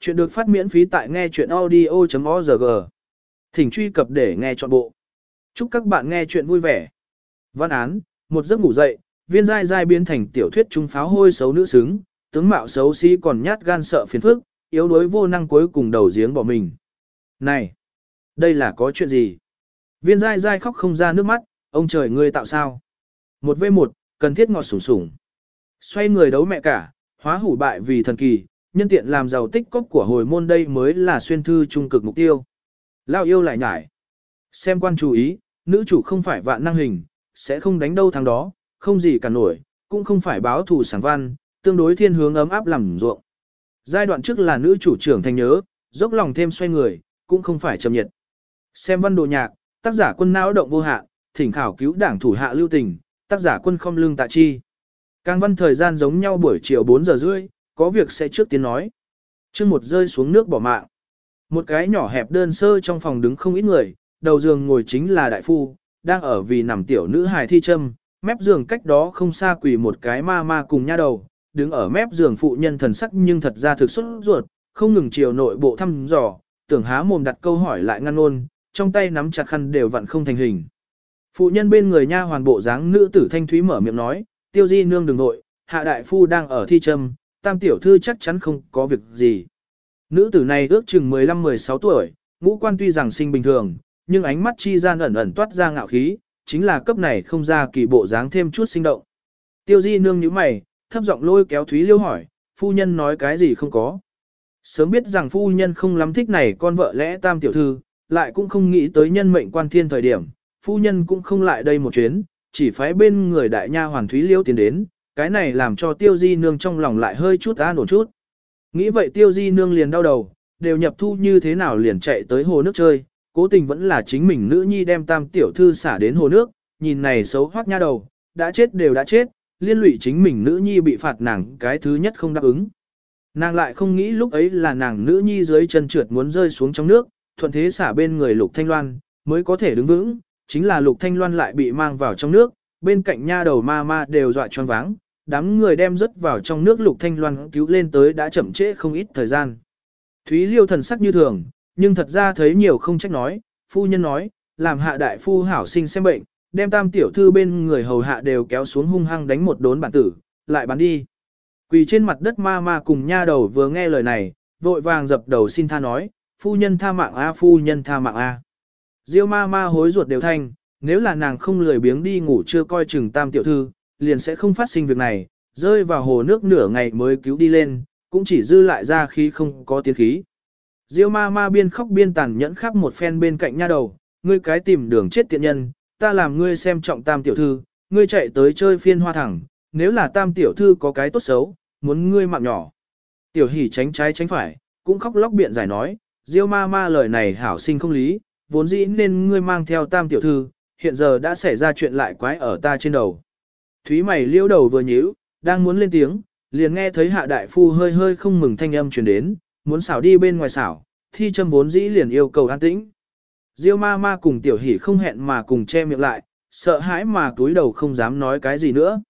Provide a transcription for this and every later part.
Chuyện được phát miễn phí tại nghe chuyện audio.org. Thỉnh truy cập để nghe trọn bộ. Chúc các bạn nghe chuyện vui vẻ. Văn án, một giấc ngủ dậy, viên dai dai biến thành tiểu thuyết trung pháo hôi xấu nữ xứng, tướng mạo xấu xí còn nhát gan sợ phiền phức, yếu đuối vô năng cuối cùng đầu giếng bỏ mình. Này, đây là có chuyện gì? Viên dai dai khóc không ra nước mắt, ông trời ngươi tạo sao? Một v một, cần thiết ngọt sủng sủng. Xoay người đấu mẹ cả, hóa hủ bại vì thần kỳ, nhân tiện làm giàu tích cóp của hồi môn đây mới là xuyên thư trung cực mục tiêu. Lao yêu lại nhải. Xem quan chú ý, nữ chủ không phải vạn năng hình, sẽ không đánh đâu thằng đó, không gì cả nổi, cũng không phải báo thù sáng văn, tương đối thiên hướng ấm áp làm ruộng. Giai đoạn trước là nữ chủ trưởng thành nhớ, dốc lòng thêm xoay người, cũng không phải trầm nhiệt. Xem văn đồ nhạc, tác giả quân não động vô hạ, thỉnh khảo cứu đảng thủ hạ lưu tình, tác giả quân không lương tạ chi. Càng văn thời gian giống nhau buổi chiều 4 giờ rưỡi, có việc sẽ trước tiên nói. chương một rơi xuống nước bỏ mạng. Một cái nhỏ hẹp đơn sơ trong phòng đứng không ít người, đầu giường ngồi chính là đại phu, đang ở vì nằm tiểu nữ hài thi châm, mép giường cách đó không xa quỳ một cái ma ma cùng nha đầu, đứng ở mép giường phụ nhân thần sắc nhưng thật ra thực xuất ruột, không ngừng chiều nội bộ thăm dò, tưởng há mồm đặt câu hỏi lại ngăn ôn, trong tay nắm chặt khăn đều vặn không thành hình. Phụ nhân bên người nha hoàn bộ dáng nữ tử thanh thúy mở miệng nói, tiêu di nương đừng nội, hạ đại phu đang ở thi châm, tam tiểu thư chắc chắn không có việc gì. Nữ tử này ước chừng 15-16 tuổi, ngũ quan tuy rằng sinh bình thường, nhưng ánh mắt chi gian ẩn ẩn toát ra ngạo khí, chính là cấp này không ra kỳ bộ dáng thêm chút sinh động. Tiêu di nương như mày, thấp giọng lôi kéo Thúy Liêu hỏi, phu nhân nói cái gì không có. Sớm biết rằng phu nhân không lắm thích này con vợ lẽ tam tiểu thư, lại cũng không nghĩ tới nhân mệnh quan thiên thời điểm, phu nhân cũng không lại đây một chuyến, chỉ phái bên người đại nha hoàn Thúy Liêu tiến đến, cái này làm cho tiêu di nương trong lòng lại hơi chút an ổn chút. Nghĩ vậy tiêu di nương liền đau đầu, đều nhập thu như thế nào liền chạy tới hồ nước chơi, cố tình vẫn là chính mình nữ nhi đem tam tiểu thư xả đến hồ nước, nhìn này xấu hoác nha đầu, đã chết đều đã chết, liên lụy chính mình nữ nhi bị phạt nàng cái thứ nhất không đáp ứng. Nàng lại không nghĩ lúc ấy là nàng nữ nhi dưới chân trượt muốn rơi xuống trong nước, thuận thế xả bên người lục thanh loan, mới có thể đứng vững, chính là lục thanh loan lại bị mang vào trong nước, bên cạnh nha đầu ma ma đều dọa choáng váng, đám người đem rớt vào trong nước lục thanh loan cứu lên tới đã chậm trễ không ít thời gian. Thúy liêu thần sắc như thường, nhưng thật ra thấy nhiều không trách nói, phu nhân nói, làm hạ đại phu hảo sinh xem bệnh, đem tam tiểu thư bên người hầu hạ đều kéo xuống hung hăng đánh một đốn bản tử, lại bắn đi. Quỳ trên mặt đất ma ma cùng nha đầu vừa nghe lời này, vội vàng dập đầu xin tha nói, phu nhân tha mạng a phu nhân tha mạng a. Diêu ma ma hối ruột đều thanh, nếu là nàng không lười biếng đi ngủ chưa coi chừng tam tiểu thư, liền sẽ không phát sinh việc này, rơi vào hồ nước nửa ngày mới cứu đi lên, cũng chỉ dư lại ra khi không có tiến khí. Diêu ma ma biên khóc biên tàn nhẫn khắp một phen bên cạnh nha đầu, ngươi cái tìm đường chết tiện nhân, ta làm ngươi xem trọng tam tiểu thư, ngươi chạy tới chơi phiên hoa thẳng, nếu là tam tiểu thư có cái tốt xấu, muốn ngươi mạng nhỏ. Tiểu hỉ tránh trái tránh phải, cũng khóc lóc biện giải nói, Diêu ma ma lời này hảo sinh không lý, vốn dĩ nên ngươi mang theo tam tiểu thư, hiện giờ đã xảy ra chuyện lại quái ở ta trên đầu. Thúy mày liêu đầu vừa nhíu, đang muốn lên tiếng, liền nghe thấy hạ đại phu hơi hơi không mừng thanh âm truyền đến, muốn xảo đi bên ngoài xảo, thi châm vốn dĩ liền yêu cầu an tĩnh. Diêu ma ma cùng tiểu hỷ không hẹn mà cùng che miệng lại, sợ hãi mà túi đầu không dám nói cái gì nữa.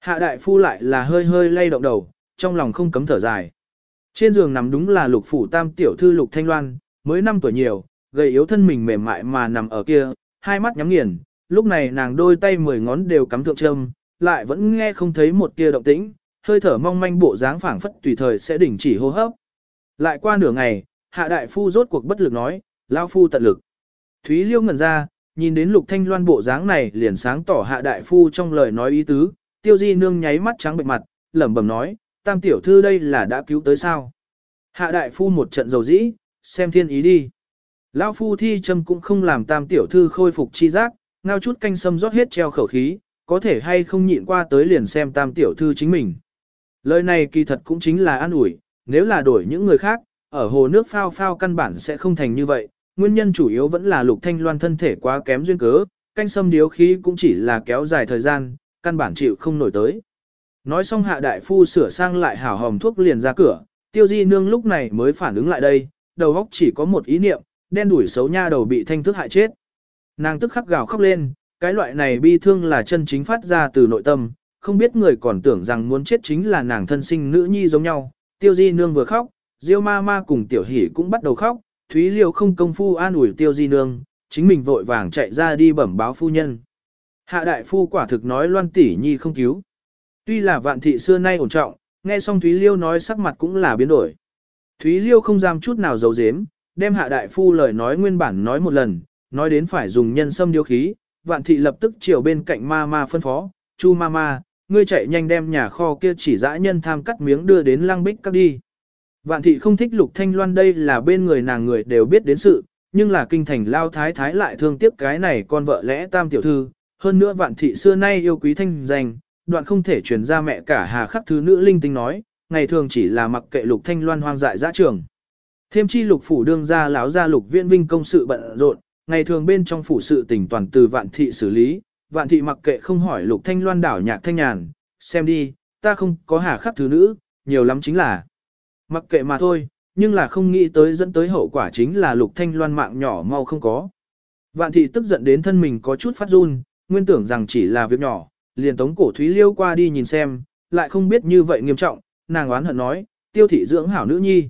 Hạ đại phu lại là hơi hơi lay động đầu, trong lòng không cấm thở dài. Trên giường nằm đúng là lục phủ tam tiểu thư lục thanh loan, mới 5 tuổi nhiều, gầy yếu thân mình mềm mại mà nằm ở kia, hai mắt nhắm nghiền, lúc này nàng đôi tay mười ngón đều cắm thượng châm, lại vẫn nghe không thấy một tia động tĩnh, hơi thở mong manh bộ dáng phảng phất tùy thời sẽ đình chỉ hô hấp. Lại qua nửa ngày, hạ đại phu rốt cuộc bất lực nói, lao phu tận lực. Thúy liêu ngẩn ra, nhìn đến lục thanh loan bộ dáng này liền sáng tỏ hạ đại phu trong lời nói ý tứ, tiêu di nương nháy mắt trắng bệnh mặt, lẩm bẩm nói, tam tiểu thư đây là đã cứu tới sao. Hạ đại phu một trận dầu dĩ, xem thiên ý đi. Lão phu thi châm cũng không làm tam tiểu thư khôi phục chi giác, ngao chút canh sâm rót hết treo khẩu khí, có thể hay không nhịn qua tới liền xem tam tiểu thư chính mình. Lời này kỳ thật cũng chính là an ủi, nếu là đổi những người khác, ở hồ nước phao phao căn bản sẽ không thành như vậy, nguyên nhân chủ yếu vẫn là lục thanh loan thân thể quá kém duyên cớ, canh sâm điếu khí cũng chỉ là kéo dài thời gian, căn bản chịu không nổi tới. Nói xong hạ đại phu sửa sang lại hảo hồng thuốc liền ra cửa, tiêu di nương lúc này mới phản ứng lại đây, đầu óc chỉ có một ý niệm, đen đuổi xấu nha đầu bị thanh thức hại chết. Nàng tức khắc gào khóc lên, cái loại này bi thương là chân chính phát ra từ nội tâm, không biết người còn tưởng rằng muốn chết chính là nàng thân sinh nữ nhi giống nhau. Tiêu di nương vừa khóc, Diêu ma ma cùng tiểu hỷ cũng bắt đầu khóc, Thúy Liêu không công phu an ủi tiêu di nương, chính mình vội vàng chạy ra đi bẩm báo phu nhân. Hạ đại phu quả thực nói loan tỷ nhi không cứu. Tuy là vạn thị xưa nay ổn trọng, nghe xong Thúy Liêu nói sắc mặt cũng là biến đổi. Thúy Liêu không dám chút nào giấu giếm, đem hạ đại phu lời nói nguyên bản nói một lần, nói đến phải dùng nhân sâm điều khí, vạn thị lập tức chiều bên cạnh ma ma phân phó, chu ma ma, ngươi chạy nhanh đem nhà kho kia chỉ dã nhân tham cắt miếng đưa đến lăng bích các đi. Vạn thị không thích lục thanh loan đây là bên người nàng người đều biết đến sự, nhưng là kinh thành lao thái thái lại thương tiếc cái này con vợ lẽ tam tiểu thư, hơn nữa vạn thị xưa nay yêu quý thanh danh, đoạn không thể truyền ra mẹ cả hà khắc thứ nữ linh tinh nói, ngày thường chỉ là mặc kệ lục thanh loan hoang dại dã trường. Thêm chi lục phủ đương ra láo ra lục viên vinh công sự bận rộn, ngày thường bên trong phủ sự tỉnh toàn từ vạn thị xử lý, vạn thị mặc kệ không hỏi lục thanh loan đảo nhạc thanh nhàn, xem đi, ta không có hà khắc thứ nữ, nhiều lắm chính là mặc kệ mà thôi, nhưng là không nghĩ tới dẫn tới hậu quả chính là lục thanh loan mạng nhỏ mau không có. Vạn thị tức giận đến thân mình có chút phát run, nguyên tưởng rằng chỉ là việc nhỏ, liền tống cổ Thúy Liêu qua đi nhìn xem, lại không biết như vậy nghiêm trọng, nàng oán hận nói, tiêu thị dưỡng hảo nữ nhi.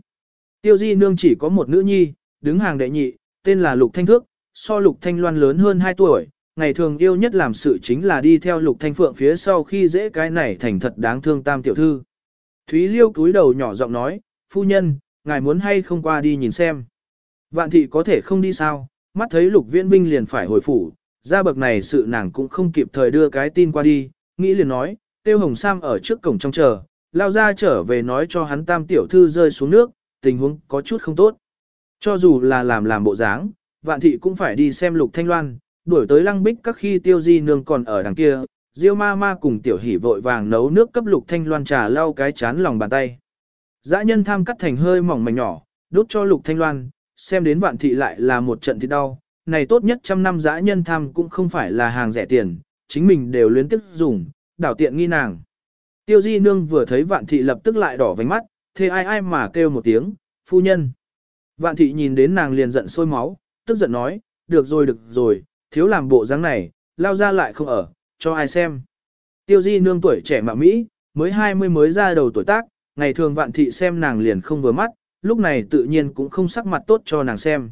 Tiêu di nương chỉ có một nữ nhi, đứng hàng đệ nhị, tên là Lục Thanh Thước, so Lục Thanh Loan lớn hơn 2 tuổi, ngày thường yêu nhất làm sự chính là đi theo Lục Thanh Phượng phía sau khi dễ cái này thành thật đáng thương tam tiểu thư. Thúy Liêu cúi đầu nhỏ giọng nói, phu nhân, ngài muốn hay không qua đi nhìn xem. Vạn thị có thể không đi sao, mắt thấy Lục Viễn Vinh liền phải hồi phủ, ra bậc này sự nàng cũng không kịp thời đưa cái tin qua đi, nghĩ liền nói, Tiêu Hồng Sam ở trước cổng trong chờ, lao ra trở về nói cho hắn tam tiểu thư rơi xuống nước, tình huống có chút không tốt. Cho dù là làm làm bộ dáng, vạn thị cũng phải đi xem lục thanh loan, đuổi tới lăng bích các khi tiêu di nương còn ở đằng kia, diêu ma ma cùng tiểu hỉ vội vàng nấu nước cấp lục thanh loan trà lau cái chán lòng bàn tay. Dã nhân tham cắt thành hơi mỏng mảnh nhỏ, đút cho lục thanh loan, xem đến vạn thị lại là một trận thịt đau, này tốt nhất trăm năm dã nhân tham cũng không phải là hàng rẻ tiền, chính mình đều luyến tiếp dùng, đảo tiện nghi nàng. Tiêu di nương vừa thấy vạn thị lập tức lại đỏ vánh mắt, thế ai ai mà kêu một tiếng, phu nhân. Vạn thị nhìn đến nàng liền giận sôi máu, tức giận nói, được rồi được rồi, thiếu làm bộ dáng này, lao ra lại không ở, cho ai xem. Tiêu di nương tuổi trẻ mà Mỹ, mới 20 mới ra đầu tuổi tác, ngày thường vạn thị xem nàng liền không vừa mắt, lúc này tự nhiên cũng không sắc mặt tốt cho nàng xem.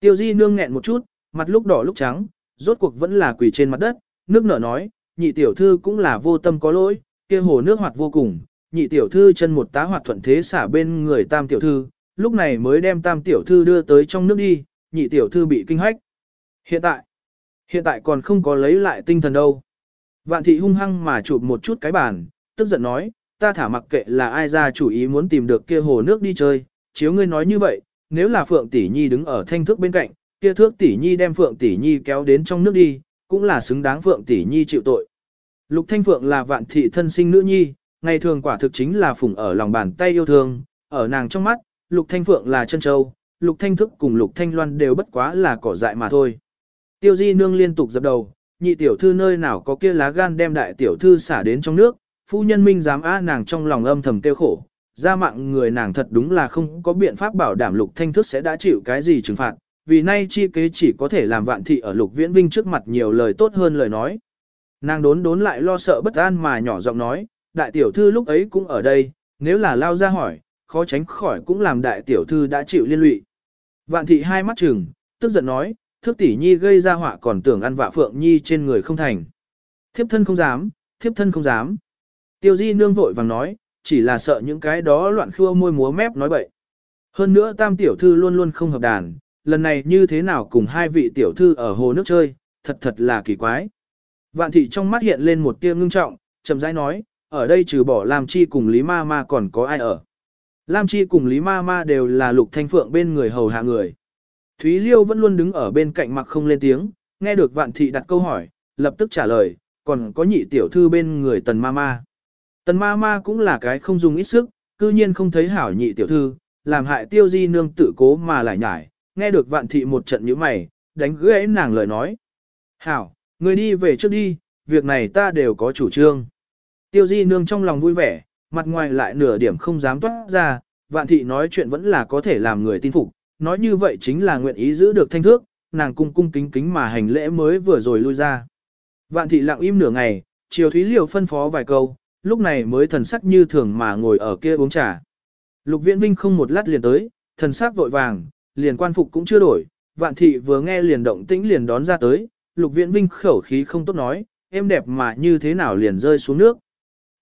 Tiêu di nương nghẹn một chút, mặt lúc đỏ lúc trắng, rốt cuộc vẫn là quỳ trên mặt đất, nước nở nói, nhị tiểu thư cũng là vô tâm có lỗi, kia hồ nước hoạt vô cùng, nhị tiểu thư chân một tá hoạt thuận thế xả bên người tam tiểu thư, lúc này mới đem tam tiểu thư đưa tới trong nước đi, nhị tiểu thư bị kinh hách. Hiện tại, hiện tại còn không có lấy lại tinh thần đâu. Vạn thị hung hăng mà chụp một chút cái bàn, tức giận nói, ta thả mặc kệ là ai ra chủ ý muốn tìm được kia hồ nước đi chơi, chiếu ngươi nói như vậy, nếu là Phượng Tỷ Nhi đứng ở thanh thước bên cạnh, kia thước Tỷ Nhi đem Phượng Tỷ Nhi kéo đến trong nước đi, cũng là xứng đáng Phượng Tỷ Nhi chịu tội. Lục Thanh Phượng là vạn thị thân sinh nữ nhi, ngày thường quả thực chính là phụng ở lòng bàn tay yêu thương, ở nàng trong mắt, Lục Thanh Phượng là chân châu, Lục Thanh Thức cùng Lục Thanh Loan đều bất quá là cỏ dại mà thôi. Tiêu Di Nương liên tục dập đầu, nhị tiểu thư nơi nào có kia lá gan đem đại tiểu thư xả đến trong nước, phu nhân minh dám á nàng trong lòng âm thầm tiêu khổ, ra mạng người nàng thật đúng là không có biện pháp bảo đảm Lục Thanh Thức sẽ đã chịu cái gì trừng phạt, vì nay chi kế chỉ có thể làm vạn thị ở Lục Viễn Vinh trước mặt nhiều lời tốt hơn lời nói. Nàng đốn đốn lại lo sợ bất an mà nhỏ giọng nói, đại tiểu thư lúc ấy cũng ở đây, nếu là lao ra hỏi, khó tránh khỏi cũng làm đại tiểu thư đã chịu liên lụy. Vạn thị hai mắt chừng, tức giận nói, thước tỷ nhi gây ra họa còn tưởng ăn vạ phượng nhi trên người không thành. Thiếp thân không dám, thiếp thân không dám. Tiêu di nương vội vàng nói, chỉ là sợ những cái đó loạn khua môi múa mép nói bậy. Hơn nữa tam tiểu thư luôn luôn không hợp đàn, lần này như thế nào cùng hai vị tiểu thư ở hồ nước chơi, thật thật là kỳ quái. Vạn thị trong mắt hiện lên một tia ngưng trọng, chậm rãi nói, ở đây trừ bỏ làm Chi cùng Lý Ma Ma còn có ai ở. Lam Chi cùng Lý Ma Ma đều là lục thanh phượng bên người hầu hạ người. Thúy Liêu vẫn luôn đứng ở bên cạnh mặc không lên tiếng, nghe được vạn thị đặt câu hỏi, lập tức trả lời, còn có nhị tiểu thư bên người tần ma ma. Tần ma ma cũng là cái không dùng ít sức, cư nhiên không thấy hảo nhị tiểu thư, làm hại tiêu di nương tự cố mà lại nhải, nghe được vạn thị một trận như mày, đánh gãy nàng lời nói. Hảo, người đi về trước đi, việc này ta đều có chủ trương. Tiêu di nương trong lòng vui vẻ, mặt ngoài lại nửa điểm không dám toát ra, vạn thị nói chuyện vẫn là có thể làm người tin phục, nói như vậy chính là nguyện ý giữ được thanh thước, nàng cung cung kính kính mà hành lễ mới vừa rồi lui ra. Vạn thị lặng im nửa ngày, chiều thúy liều phân phó vài câu, lúc này mới thần sắc như thường mà ngồi ở kia uống trà. Lục Viễn Vinh không một lát liền tới, thần sắc vội vàng, liền quan phục cũng chưa đổi, vạn thị vừa nghe liền động tĩnh liền đón ra tới, Lục Viễn Vinh khẩu khí không tốt nói, em đẹp mà như thế nào liền rơi xuống nước.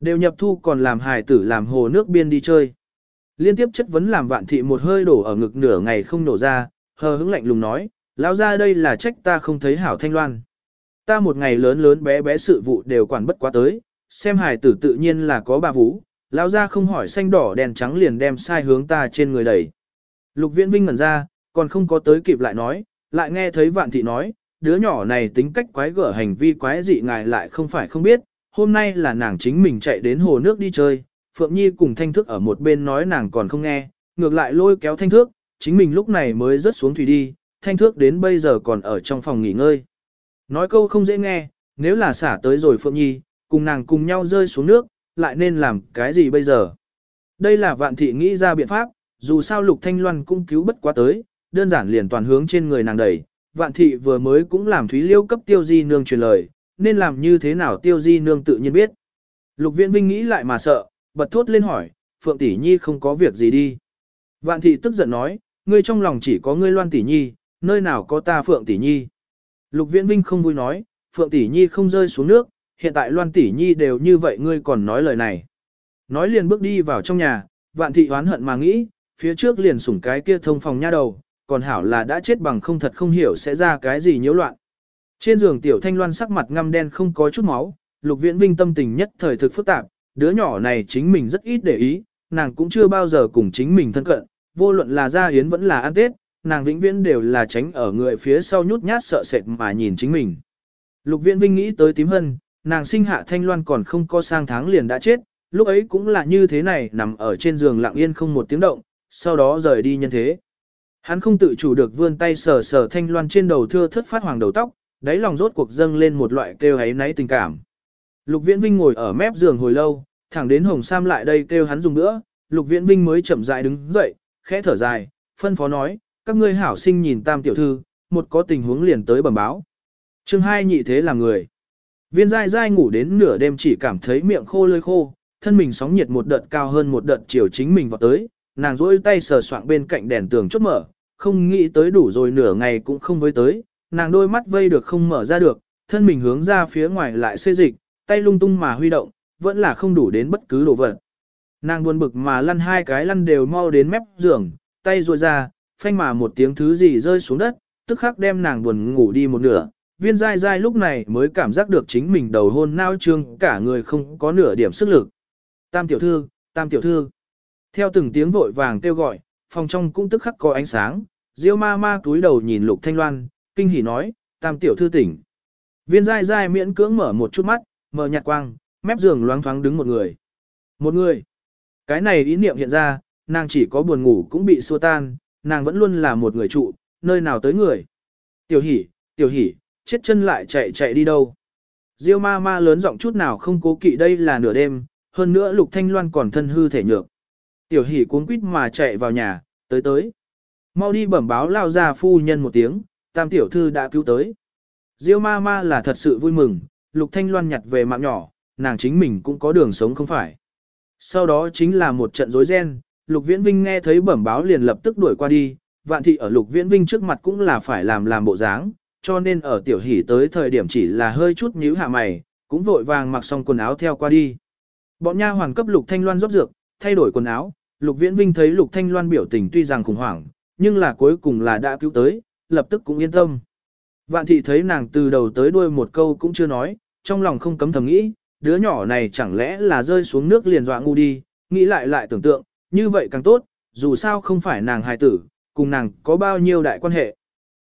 Đều nhập thu còn làm hài tử làm hồ nước biên đi chơi. Liên tiếp chất vấn làm vạn thị một hơi đổ ở ngực nửa ngày không nổ ra, hờ hững lạnh lùng nói, lão ra đây là trách ta không thấy hảo thanh loan. Ta một ngày lớn lớn bé bé sự vụ đều quản bất quá tới, xem hài tử tự nhiên là có bà vũ, lão ra không hỏi xanh đỏ đèn trắng liền đem sai hướng ta trên người đẩy. Lục viễn vinh ngẩn ra, còn không có tới kịp lại nói, lại nghe thấy vạn thị nói, đứa nhỏ này tính cách quái gở hành vi quái dị ngài lại không phải không biết, hôm nay là nàng chính mình chạy đến hồ nước đi chơi, Phượng Nhi cùng Thanh Thước ở một bên nói nàng còn không nghe, ngược lại lôi kéo Thanh Thước, chính mình lúc này mới rớt xuống thủy đi, Thanh Thước đến bây giờ còn ở trong phòng nghỉ ngơi. Nói câu không dễ nghe, nếu là xả tới rồi Phượng Nhi, cùng nàng cùng nhau rơi xuống nước, lại nên làm cái gì bây giờ? Đây là vạn thị nghĩ ra biện pháp, dù sao Lục Thanh Loan cũng cứu bất quá tới, đơn giản liền toàn hướng trên người nàng đẩy. Vạn thị vừa mới cũng làm Thúy Liêu cấp tiêu di nương truyền lời, nên làm như thế nào tiêu di nương tự nhiên biết. Lục Viễn Vinh nghĩ lại mà sợ, bật thốt lên hỏi, Phượng Tỷ Nhi không có việc gì đi. Vạn thị tức giận nói, ngươi trong lòng chỉ có ngươi Loan Tỷ Nhi, nơi nào có ta Phượng Tỷ Nhi. Lục Viễn Vinh không vui nói, Phượng Tỷ Nhi không rơi xuống nước, hiện tại Loan Tỷ Nhi đều như vậy ngươi còn nói lời này. Nói liền bước đi vào trong nhà, vạn thị oán hận mà nghĩ, phía trước liền sủng cái kia thông phòng nha đầu, còn hảo là đã chết bằng không thật không hiểu sẽ ra cái gì nhiễu loạn. Trên giường tiểu thanh loan sắc mặt ngăm đen không có chút máu, lục viễn vinh tâm tình nhất thời thực phức tạp, đứa nhỏ này chính mình rất ít để ý, nàng cũng chưa bao giờ cùng chính mình thân cận, vô luận là gia hiến vẫn là ăn tết, nàng vĩnh viễn đều là tránh ở người phía sau nhút nhát sợ sệt mà nhìn chính mình. Lục viễn vinh nghĩ tới tím hân, nàng sinh hạ thanh loan còn không có sang tháng liền đã chết, lúc ấy cũng là như thế này nằm ở trên giường lặng yên không một tiếng động, sau đó rời đi nhân thế. Hắn không tự chủ được vươn tay sờ sờ thanh loan trên đầu thưa thất phát hoàng đầu tóc, đáy lòng rốt cuộc dâng lên một loại kêu ấy náy tình cảm. Lục Viễn Vinh ngồi ở mép giường hồi lâu, thẳng đến Hồng Sam lại đây kêu hắn dùng nữa, Lục Viễn Vinh mới chậm rãi đứng dậy, khẽ thở dài, phân phó nói, các ngươi hảo sinh nhìn tam tiểu thư, một có tình huống liền tới bẩm báo. Chương hai nhị thế là người. Viên dai dai ngủ đến nửa đêm chỉ cảm thấy miệng khô lơi khô, thân mình sóng nhiệt một đợt cao hơn một đợt chiều chính mình vào tới, nàng rỗi tay sờ soạng bên cạnh đèn tường chốt mở, không nghĩ tới đủ rồi nửa ngày cũng không với tới, nàng đôi mắt vây được không mở ra được, thân mình hướng ra phía ngoài lại xê dịch, tay lung tung mà huy động, vẫn là không đủ đến bất cứ đồ vật. Nàng buồn bực mà lăn hai cái lăn đều mau đến mép giường, tay ruồi ra, phanh mà một tiếng thứ gì rơi xuống đất, tức khắc đem nàng buồn ngủ đi một nửa. Viên dai dai lúc này mới cảm giác được chính mình đầu hôn nao trương, cả người không có nửa điểm sức lực. Tam tiểu thư, tam tiểu thư. Theo từng tiếng vội vàng kêu gọi, phòng trong cũng tức khắc có ánh sáng, Diêu ma ma túi đầu nhìn Lục Thanh Loan, kinh hỉ nói, tam tiểu thư tỉnh. Viên dai dai miễn cưỡng mở một chút mắt, mở nhạt quang, mép giường loáng thoáng đứng một người. Một người. Cái này ý niệm hiện ra, nàng chỉ có buồn ngủ cũng bị xua tan, nàng vẫn luôn là một người trụ, nơi nào tới người. Tiểu hỉ, tiểu hỉ, chết chân lại chạy chạy đi đâu. Diêu ma ma lớn giọng chút nào không cố kỵ đây là nửa đêm, hơn nữa lục thanh loan còn thân hư thể nhược. Tiểu hỉ cuốn quýt mà chạy vào nhà, tới tới. Mau đi bẩm báo lao ra phu nhân một tiếng, tam tiểu thư đã cứu tới. Diêu ma ma là thật sự vui mừng, lục thanh loan nhặt về mạng nhỏ, nàng chính mình cũng có đường sống không phải. Sau đó chính là một trận rối ren, lục viễn vinh nghe thấy bẩm báo liền lập tức đuổi qua đi, vạn thị ở lục viễn vinh trước mặt cũng là phải làm làm bộ dáng, cho nên ở tiểu hỉ tới thời điểm chỉ là hơi chút nhíu hạ mày, cũng vội vàng mặc xong quần áo theo qua đi. Bọn nha hoàn cấp lục thanh loan rót dược, thay đổi quần áo, lục viễn vinh thấy lục thanh loan biểu tình tuy rằng khủng hoảng, nhưng là cuối cùng là đã cứu tới, lập tức cũng yên tâm. Vạn thị thấy nàng từ đầu tới đuôi một câu cũng chưa nói, trong lòng không cấm thầm nghĩ, đứa nhỏ này chẳng lẽ là rơi xuống nước liền dọa ngu đi, nghĩ lại lại tưởng tượng, như vậy càng tốt, dù sao không phải nàng hài tử, cùng nàng có bao nhiêu đại quan hệ.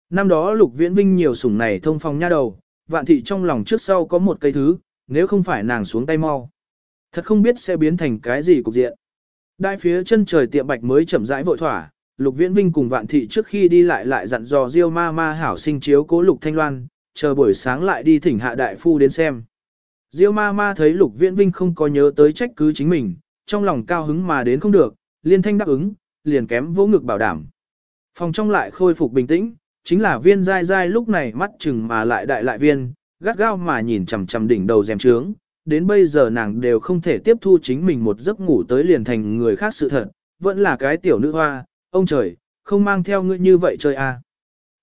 Năm đó lục viễn vinh nhiều sủng này thông phòng nha đầu, vạn thị trong lòng trước sau có một cây thứ, nếu không phải nàng xuống tay mau. Thật không biết sẽ biến thành cái gì cục diện. Đại phía chân trời tiệm bạch mới chậm rãi vội thỏa, Lục Viễn Vinh cùng Vạn Thị trước khi đi lại lại dặn dò Diêu ma ma hảo sinh chiếu cố Lục Thanh Loan, chờ buổi sáng lại đi thỉnh hạ đại phu đến xem. Diêu ma ma thấy Lục Viễn Vinh không có nhớ tới trách cứ chính mình, trong lòng cao hứng mà đến không được, liên thanh đáp ứng, liền kém vỗ ngực bảo đảm. Phòng trong lại khôi phục bình tĩnh, chính là viên dai dai lúc này mắt chừng mà lại đại lại viên, gắt gao mà nhìn chằm chằm đỉnh đầu rèm trướng, đến bây giờ nàng đều không thể tiếp thu chính mình một giấc ngủ tới liền thành người khác sự thật, vẫn là cái tiểu nữ hoa, ông trời, không mang theo ngươi như vậy chơi à.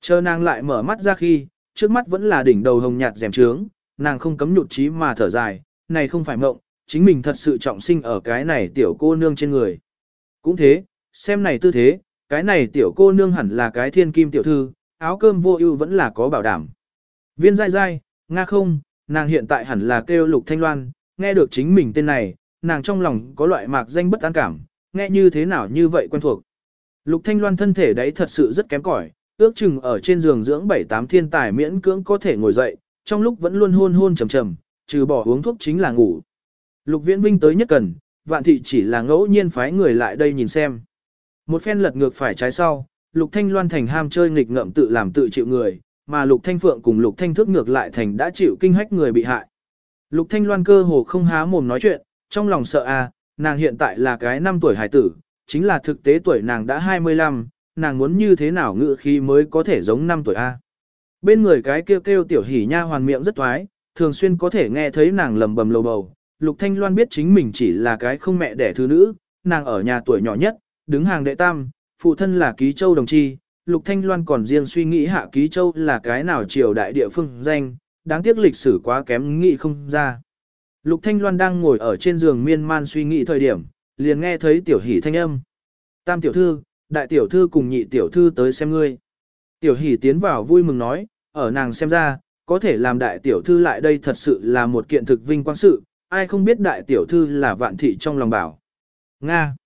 Chờ nàng lại mở mắt ra khi, trước mắt vẫn là đỉnh đầu hồng nhạt rèm trướng, nàng không cấm nhụt chí mà thở dài, này không phải mộng, chính mình thật sự trọng sinh ở cái này tiểu cô nương trên người. Cũng thế, xem này tư thế, cái này tiểu cô nương hẳn là cái thiên kim tiểu thư, áo cơm vô ưu vẫn là có bảo đảm. Viên dai dai, nga không, nàng hiện tại hẳn là kêu lục thanh loan, nghe được chính mình tên này, nàng trong lòng có loại mạc danh bất an cảm, nghe như thế nào như vậy quen thuộc. Lục thanh loan thân thể đấy thật sự rất kém cỏi, ước chừng ở trên giường dưỡng bảy tám thiên tài miễn cưỡng có thể ngồi dậy, trong lúc vẫn luôn hôn hôn trầm trầm, trừ bỏ uống thuốc chính là ngủ. Lục Viễn Vinh tới nhất cần, vạn thị chỉ là ngẫu nhiên phái người lại đây nhìn xem. Một phen lật ngược phải trái sau, Lục Thanh Loan thành ham chơi nghịch ngợm tự làm tự chịu người, mà Lục Thanh Phượng cùng Lục Thanh Thước ngược lại thành đã chịu kinh hách người bị hại. Lục Thanh Loan cơ hồ không há mồm nói chuyện, trong lòng sợ à, nàng hiện tại là cái năm tuổi hải tử, chính là thực tế tuổi nàng đã 25, nàng muốn như thế nào ngự khi mới có thể giống năm tuổi a. Bên người cái kêu kêu tiểu hỉ nha hoàn miệng rất thoái, thường xuyên có thể nghe thấy nàng lầm bầm lầu bầu. Lục Thanh Loan biết chính mình chỉ là cái không mẹ đẻ thứ nữ, nàng ở nhà tuổi nhỏ nhất, đứng hàng đệ tam, phụ thân là ký châu đồng chi. Lục Thanh Loan còn riêng suy nghĩ hạ ký châu là cái nào triều đại địa phương danh, đáng tiếc lịch sử quá kém nghĩ không ra. Lục Thanh Loan đang ngồi ở trên giường miên man suy nghĩ thời điểm, liền nghe thấy tiểu hỷ thanh âm. Tam tiểu thư, đại tiểu thư cùng nhị tiểu thư tới xem ngươi. Tiểu hỷ tiến vào vui mừng nói, ở nàng xem ra, có thể làm đại tiểu thư lại đây thật sự là một kiện thực vinh quang sự, ai không biết đại tiểu thư là vạn thị trong lòng bảo. Nga.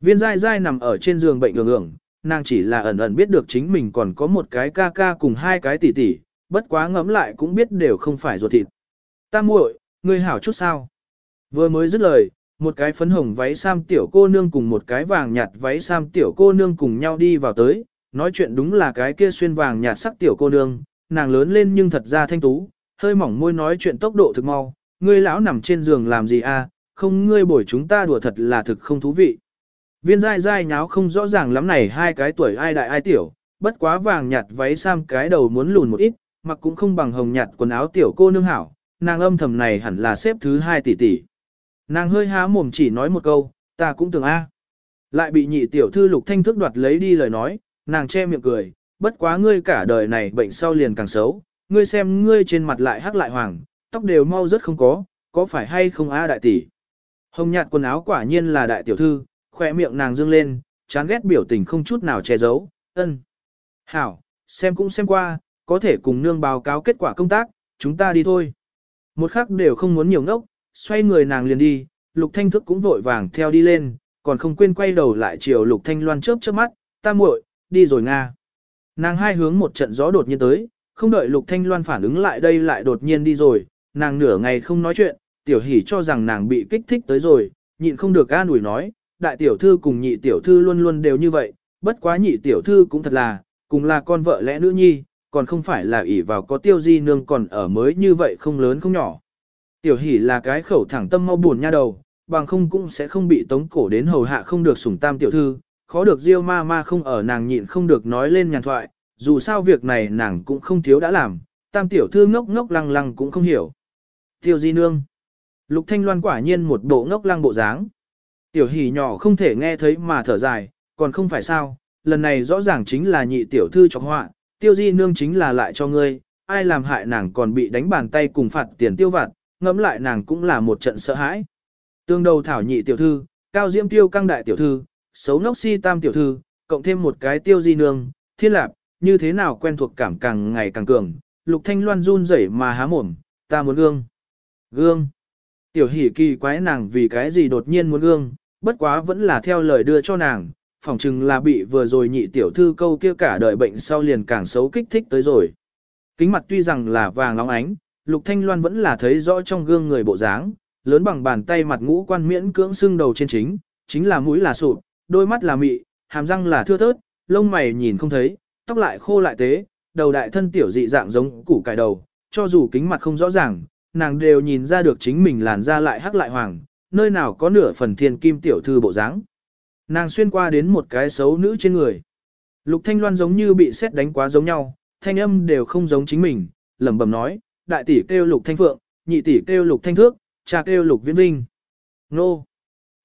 Viên dai dai nằm ở trên giường bệnh ngưỡng ưởng, nàng chỉ là ẩn ẩn biết được chính mình còn có một cái ca ca cùng hai cái tỷ tỷ, bất quá ngẫm lại cũng biết đều không phải ruột thịt. Ta muội, ngươi hảo chút sao? Vừa mới dứt lời, một cái phấn hồng váy sam tiểu cô nương cùng một cái vàng nhạt váy sam tiểu cô nương cùng nhau đi vào tới, nói chuyện đúng là cái kia xuyên vàng nhạt sắc tiểu cô nương, nàng lớn lên nhưng thật ra thanh tú, hơi mỏng môi nói chuyện tốc độ thực mau, ngươi lão nằm trên giường làm gì a? không ngươi bổi chúng ta đùa thật là thực không thú vị. Viên dai dai nháo không rõ ràng lắm này hai cái tuổi ai đại ai tiểu, bất quá vàng nhạt váy sam cái đầu muốn lùn một ít, mặc cũng không bằng hồng nhạt quần áo tiểu cô nương hảo, nàng âm thầm này hẳn là xếp thứ hai tỷ tỷ. Nàng hơi há mồm chỉ nói một câu, ta cũng tưởng A. Lại bị nhị tiểu thư lục thanh thức đoạt lấy đi lời nói, nàng che miệng cười, bất quá ngươi cả đời này bệnh sau liền càng xấu, ngươi xem ngươi trên mặt lại hắc lại hoàng, tóc đều mau rất không có, có phải hay không A đại tỷ. Hồng nhạt quần áo quả nhiên là đại tiểu thư, khỏe miệng nàng dương lên, chán ghét biểu tình không chút nào che giấu, ân. Hảo, xem cũng xem qua, có thể cùng nương báo cáo kết quả công tác, chúng ta đi thôi. Một khắc đều không muốn nhiều ngốc, xoay người nàng liền đi, lục thanh thức cũng vội vàng theo đi lên, còn không quên quay đầu lại chiều lục thanh loan chớp chớp mắt, ta muội, đi rồi nga. Nàng hai hướng một trận gió đột nhiên tới, không đợi lục thanh loan phản ứng lại đây lại đột nhiên đi rồi, nàng nửa ngày không nói chuyện, tiểu hỉ cho rằng nàng bị kích thích tới rồi, nhịn không được an ủi nói, đại tiểu thư cùng nhị tiểu thư luôn luôn đều như vậy, bất quá nhị tiểu thư cũng thật là, cùng là con vợ lẽ nữ nhi, còn không phải là ỷ vào có tiêu di nương còn ở mới như vậy không lớn không nhỏ. Tiểu hỷ là cái khẩu thẳng tâm mau buồn nha đầu, bằng không cũng sẽ không bị tống cổ đến hầu hạ không được sủng tam tiểu thư, khó được diêu ma ma không ở nàng nhịn không được nói lên nhàn thoại, dù sao việc này nàng cũng không thiếu đã làm, tam tiểu thư ngốc ngốc lăng lăng cũng không hiểu. Tiêu di nương. Lục thanh loan quả nhiên một bộ ngốc lăng bộ dáng. Tiểu hỷ nhỏ không thể nghe thấy mà thở dài, còn không phải sao, lần này rõ ràng chính là nhị tiểu thư cho họa, tiêu di nương chính là lại cho ngươi, ai làm hại nàng còn bị đánh bàn tay cùng phạt tiền tiêu vặt, ngẫm lại nàng cũng là một trận sợ hãi. Tương đầu thảo nhị tiểu thư, cao diễm tiêu căng đại tiểu thư, xấu nốc si tam tiểu thư, cộng thêm một cái tiêu di nương, thiên lạp, như thế nào quen thuộc cảm càng ngày càng cường, lục thanh loan run rẩy mà há mồm, ta muốn gương. Gương. Tiểu hỉ kỳ quái nàng vì cái gì đột nhiên muốn gương, bất quá vẫn là theo lời đưa cho nàng, phỏng chừng là bị vừa rồi nhị tiểu thư câu kia cả đời bệnh sau liền càng xấu kích thích tới rồi. Kính mặt tuy rằng là vàng óng ánh, Lục Thanh Loan vẫn là thấy rõ trong gương người bộ dáng, lớn bằng bàn tay mặt ngũ quan miễn cưỡng xương đầu trên chính, chính là mũi là sụp, đôi mắt là mị, hàm răng là thưa thớt, lông mày nhìn không thấy, tóc lại khô lại tế, đầu đại thân tiểu dị dạng giống củ cải đầu, cho dù kính mặt không rõ ràng, nàng đều nhìn ra được chính mình làn da lại hắc lại hoàng, nơi nào có nửa phần thiên kim tiểu thư bộ dáng. Nàng xuyên qua đến một cái xấu nữ trên người. Lục Thanh Loan giống như bị xét đánh quá giống nhau, thanh âm đều không giống chính mình, lẩm bẩm nói, đại tỷ kêu lục thanh phượng, nhị tỷ kêu lục thanh thước, cha kêu lục viễn vinh. Nô!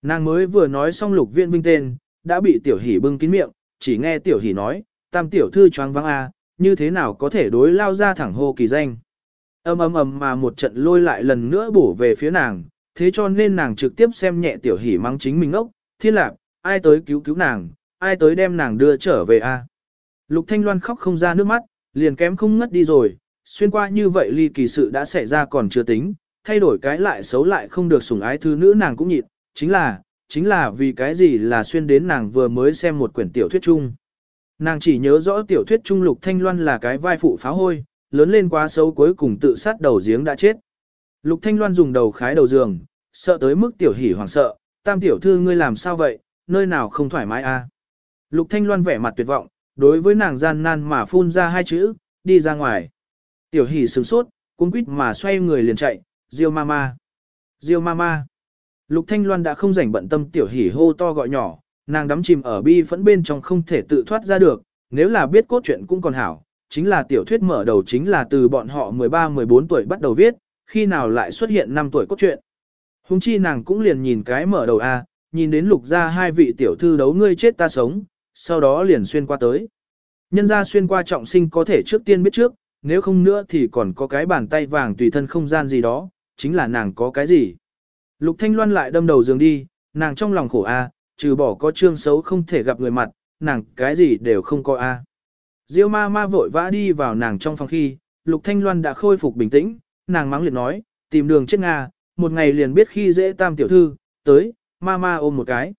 Nàng mới vừa nói xong lục viễn vinh tên, đã bị tiểu hỷ bưng kín miệng, chỉ nghe tiểu hỷ nói, tam tiểu thư choáng vắng a, như thế nào có thể đối lao ra thẳng hô kỳ danh. Ầm ầm ầm mà một trận lôi lại lần nữa bổ về phía nàng, thế cho nên nàng trực tiếp xem nhẹ tiểu hỷ mắng chính mình ốc, thiên lạc, ai tới cứu cứu nàng, ai tới đem nàng đưa trở về a. Lục Thanh Loan khóc không ra nước mắt, liền kém không ngất đi rồi, xuyên qua như vậy ly kỳ sự đã xảy ra còn chưa tính, thay đổi cái lại xấu lại không được sủng ái thứ nữ nàng cũng nhịn, chính là, chính là vì cái gì là xuyên đến nàng vừa mới xem một quyển tiểu thuyết chung. Nàng chỉ nhớ rõ tiểu thuyết trung Lục Thanh Loan là cái vai phụ pháo hôi, lớn lên quá xấu cuối cùng tự sát đầu giếng đã chết. Lục Thanh Loan dùng đầu khái đầu giường, sợ tới mức tiểu hỉ hoảng sợ, tam tiểu thư ngươi làm sao vậy, nơi nào không thoải mái a? À? Lục Thanh Loan vẻ mặt tuyệt vọng, đối với nàng gian nan mà phun ra hai chữ, đi ra ngoài. Tiểu hỉ sửng sốt, cuống quýt mà xoay người liền chạy, Diêu mama. Diêu mama. Lục Thanh Loan đã không rảnh bận tâm tiểu hỉ hô to gọi nhỏ, nàng đắm chìm ở bi phẫn bên trong không thể tự thoát ra được, nếu là biết cốt truyện cũng còn hảo, chính là tiểu thuyết mở đầu chính là từ bọn họ 13-14 tuổi bắt đầu viết, khi nào lại xuất hiện 5 tuổi cốt truyện. Hùng chi nàng cũng liền nhìn cái mở đầu A, nhìn đến lục ra hai vị tiểu thư đấu ngươi chết ta sống, sau đó liền xuyên qua tới. Nhân ra xuyên qua trọng sinh có thể trước tiên biết trước, nếu không nữa thì còn có cái bàn tay vàng tùy thân không gian gì đó, chính là nàng có cái gì. Lục Thanh Loan lại đâm đầu giường đi, nàng trong lòng khổ A, trừ bỏ có trương xấu không thể gặp người mặt, nàng cái gì đều không có A. Diêu ma ma vội vã đi vào nàng trong phòng khi, Lục Thanh Loan đã khôi phục bình tĩnh, nàng mắng liệt nói, tìm đường chết Nga, một ngày liền biết khi dễ tam tiểu thư, tới, ma ma ôm một cái.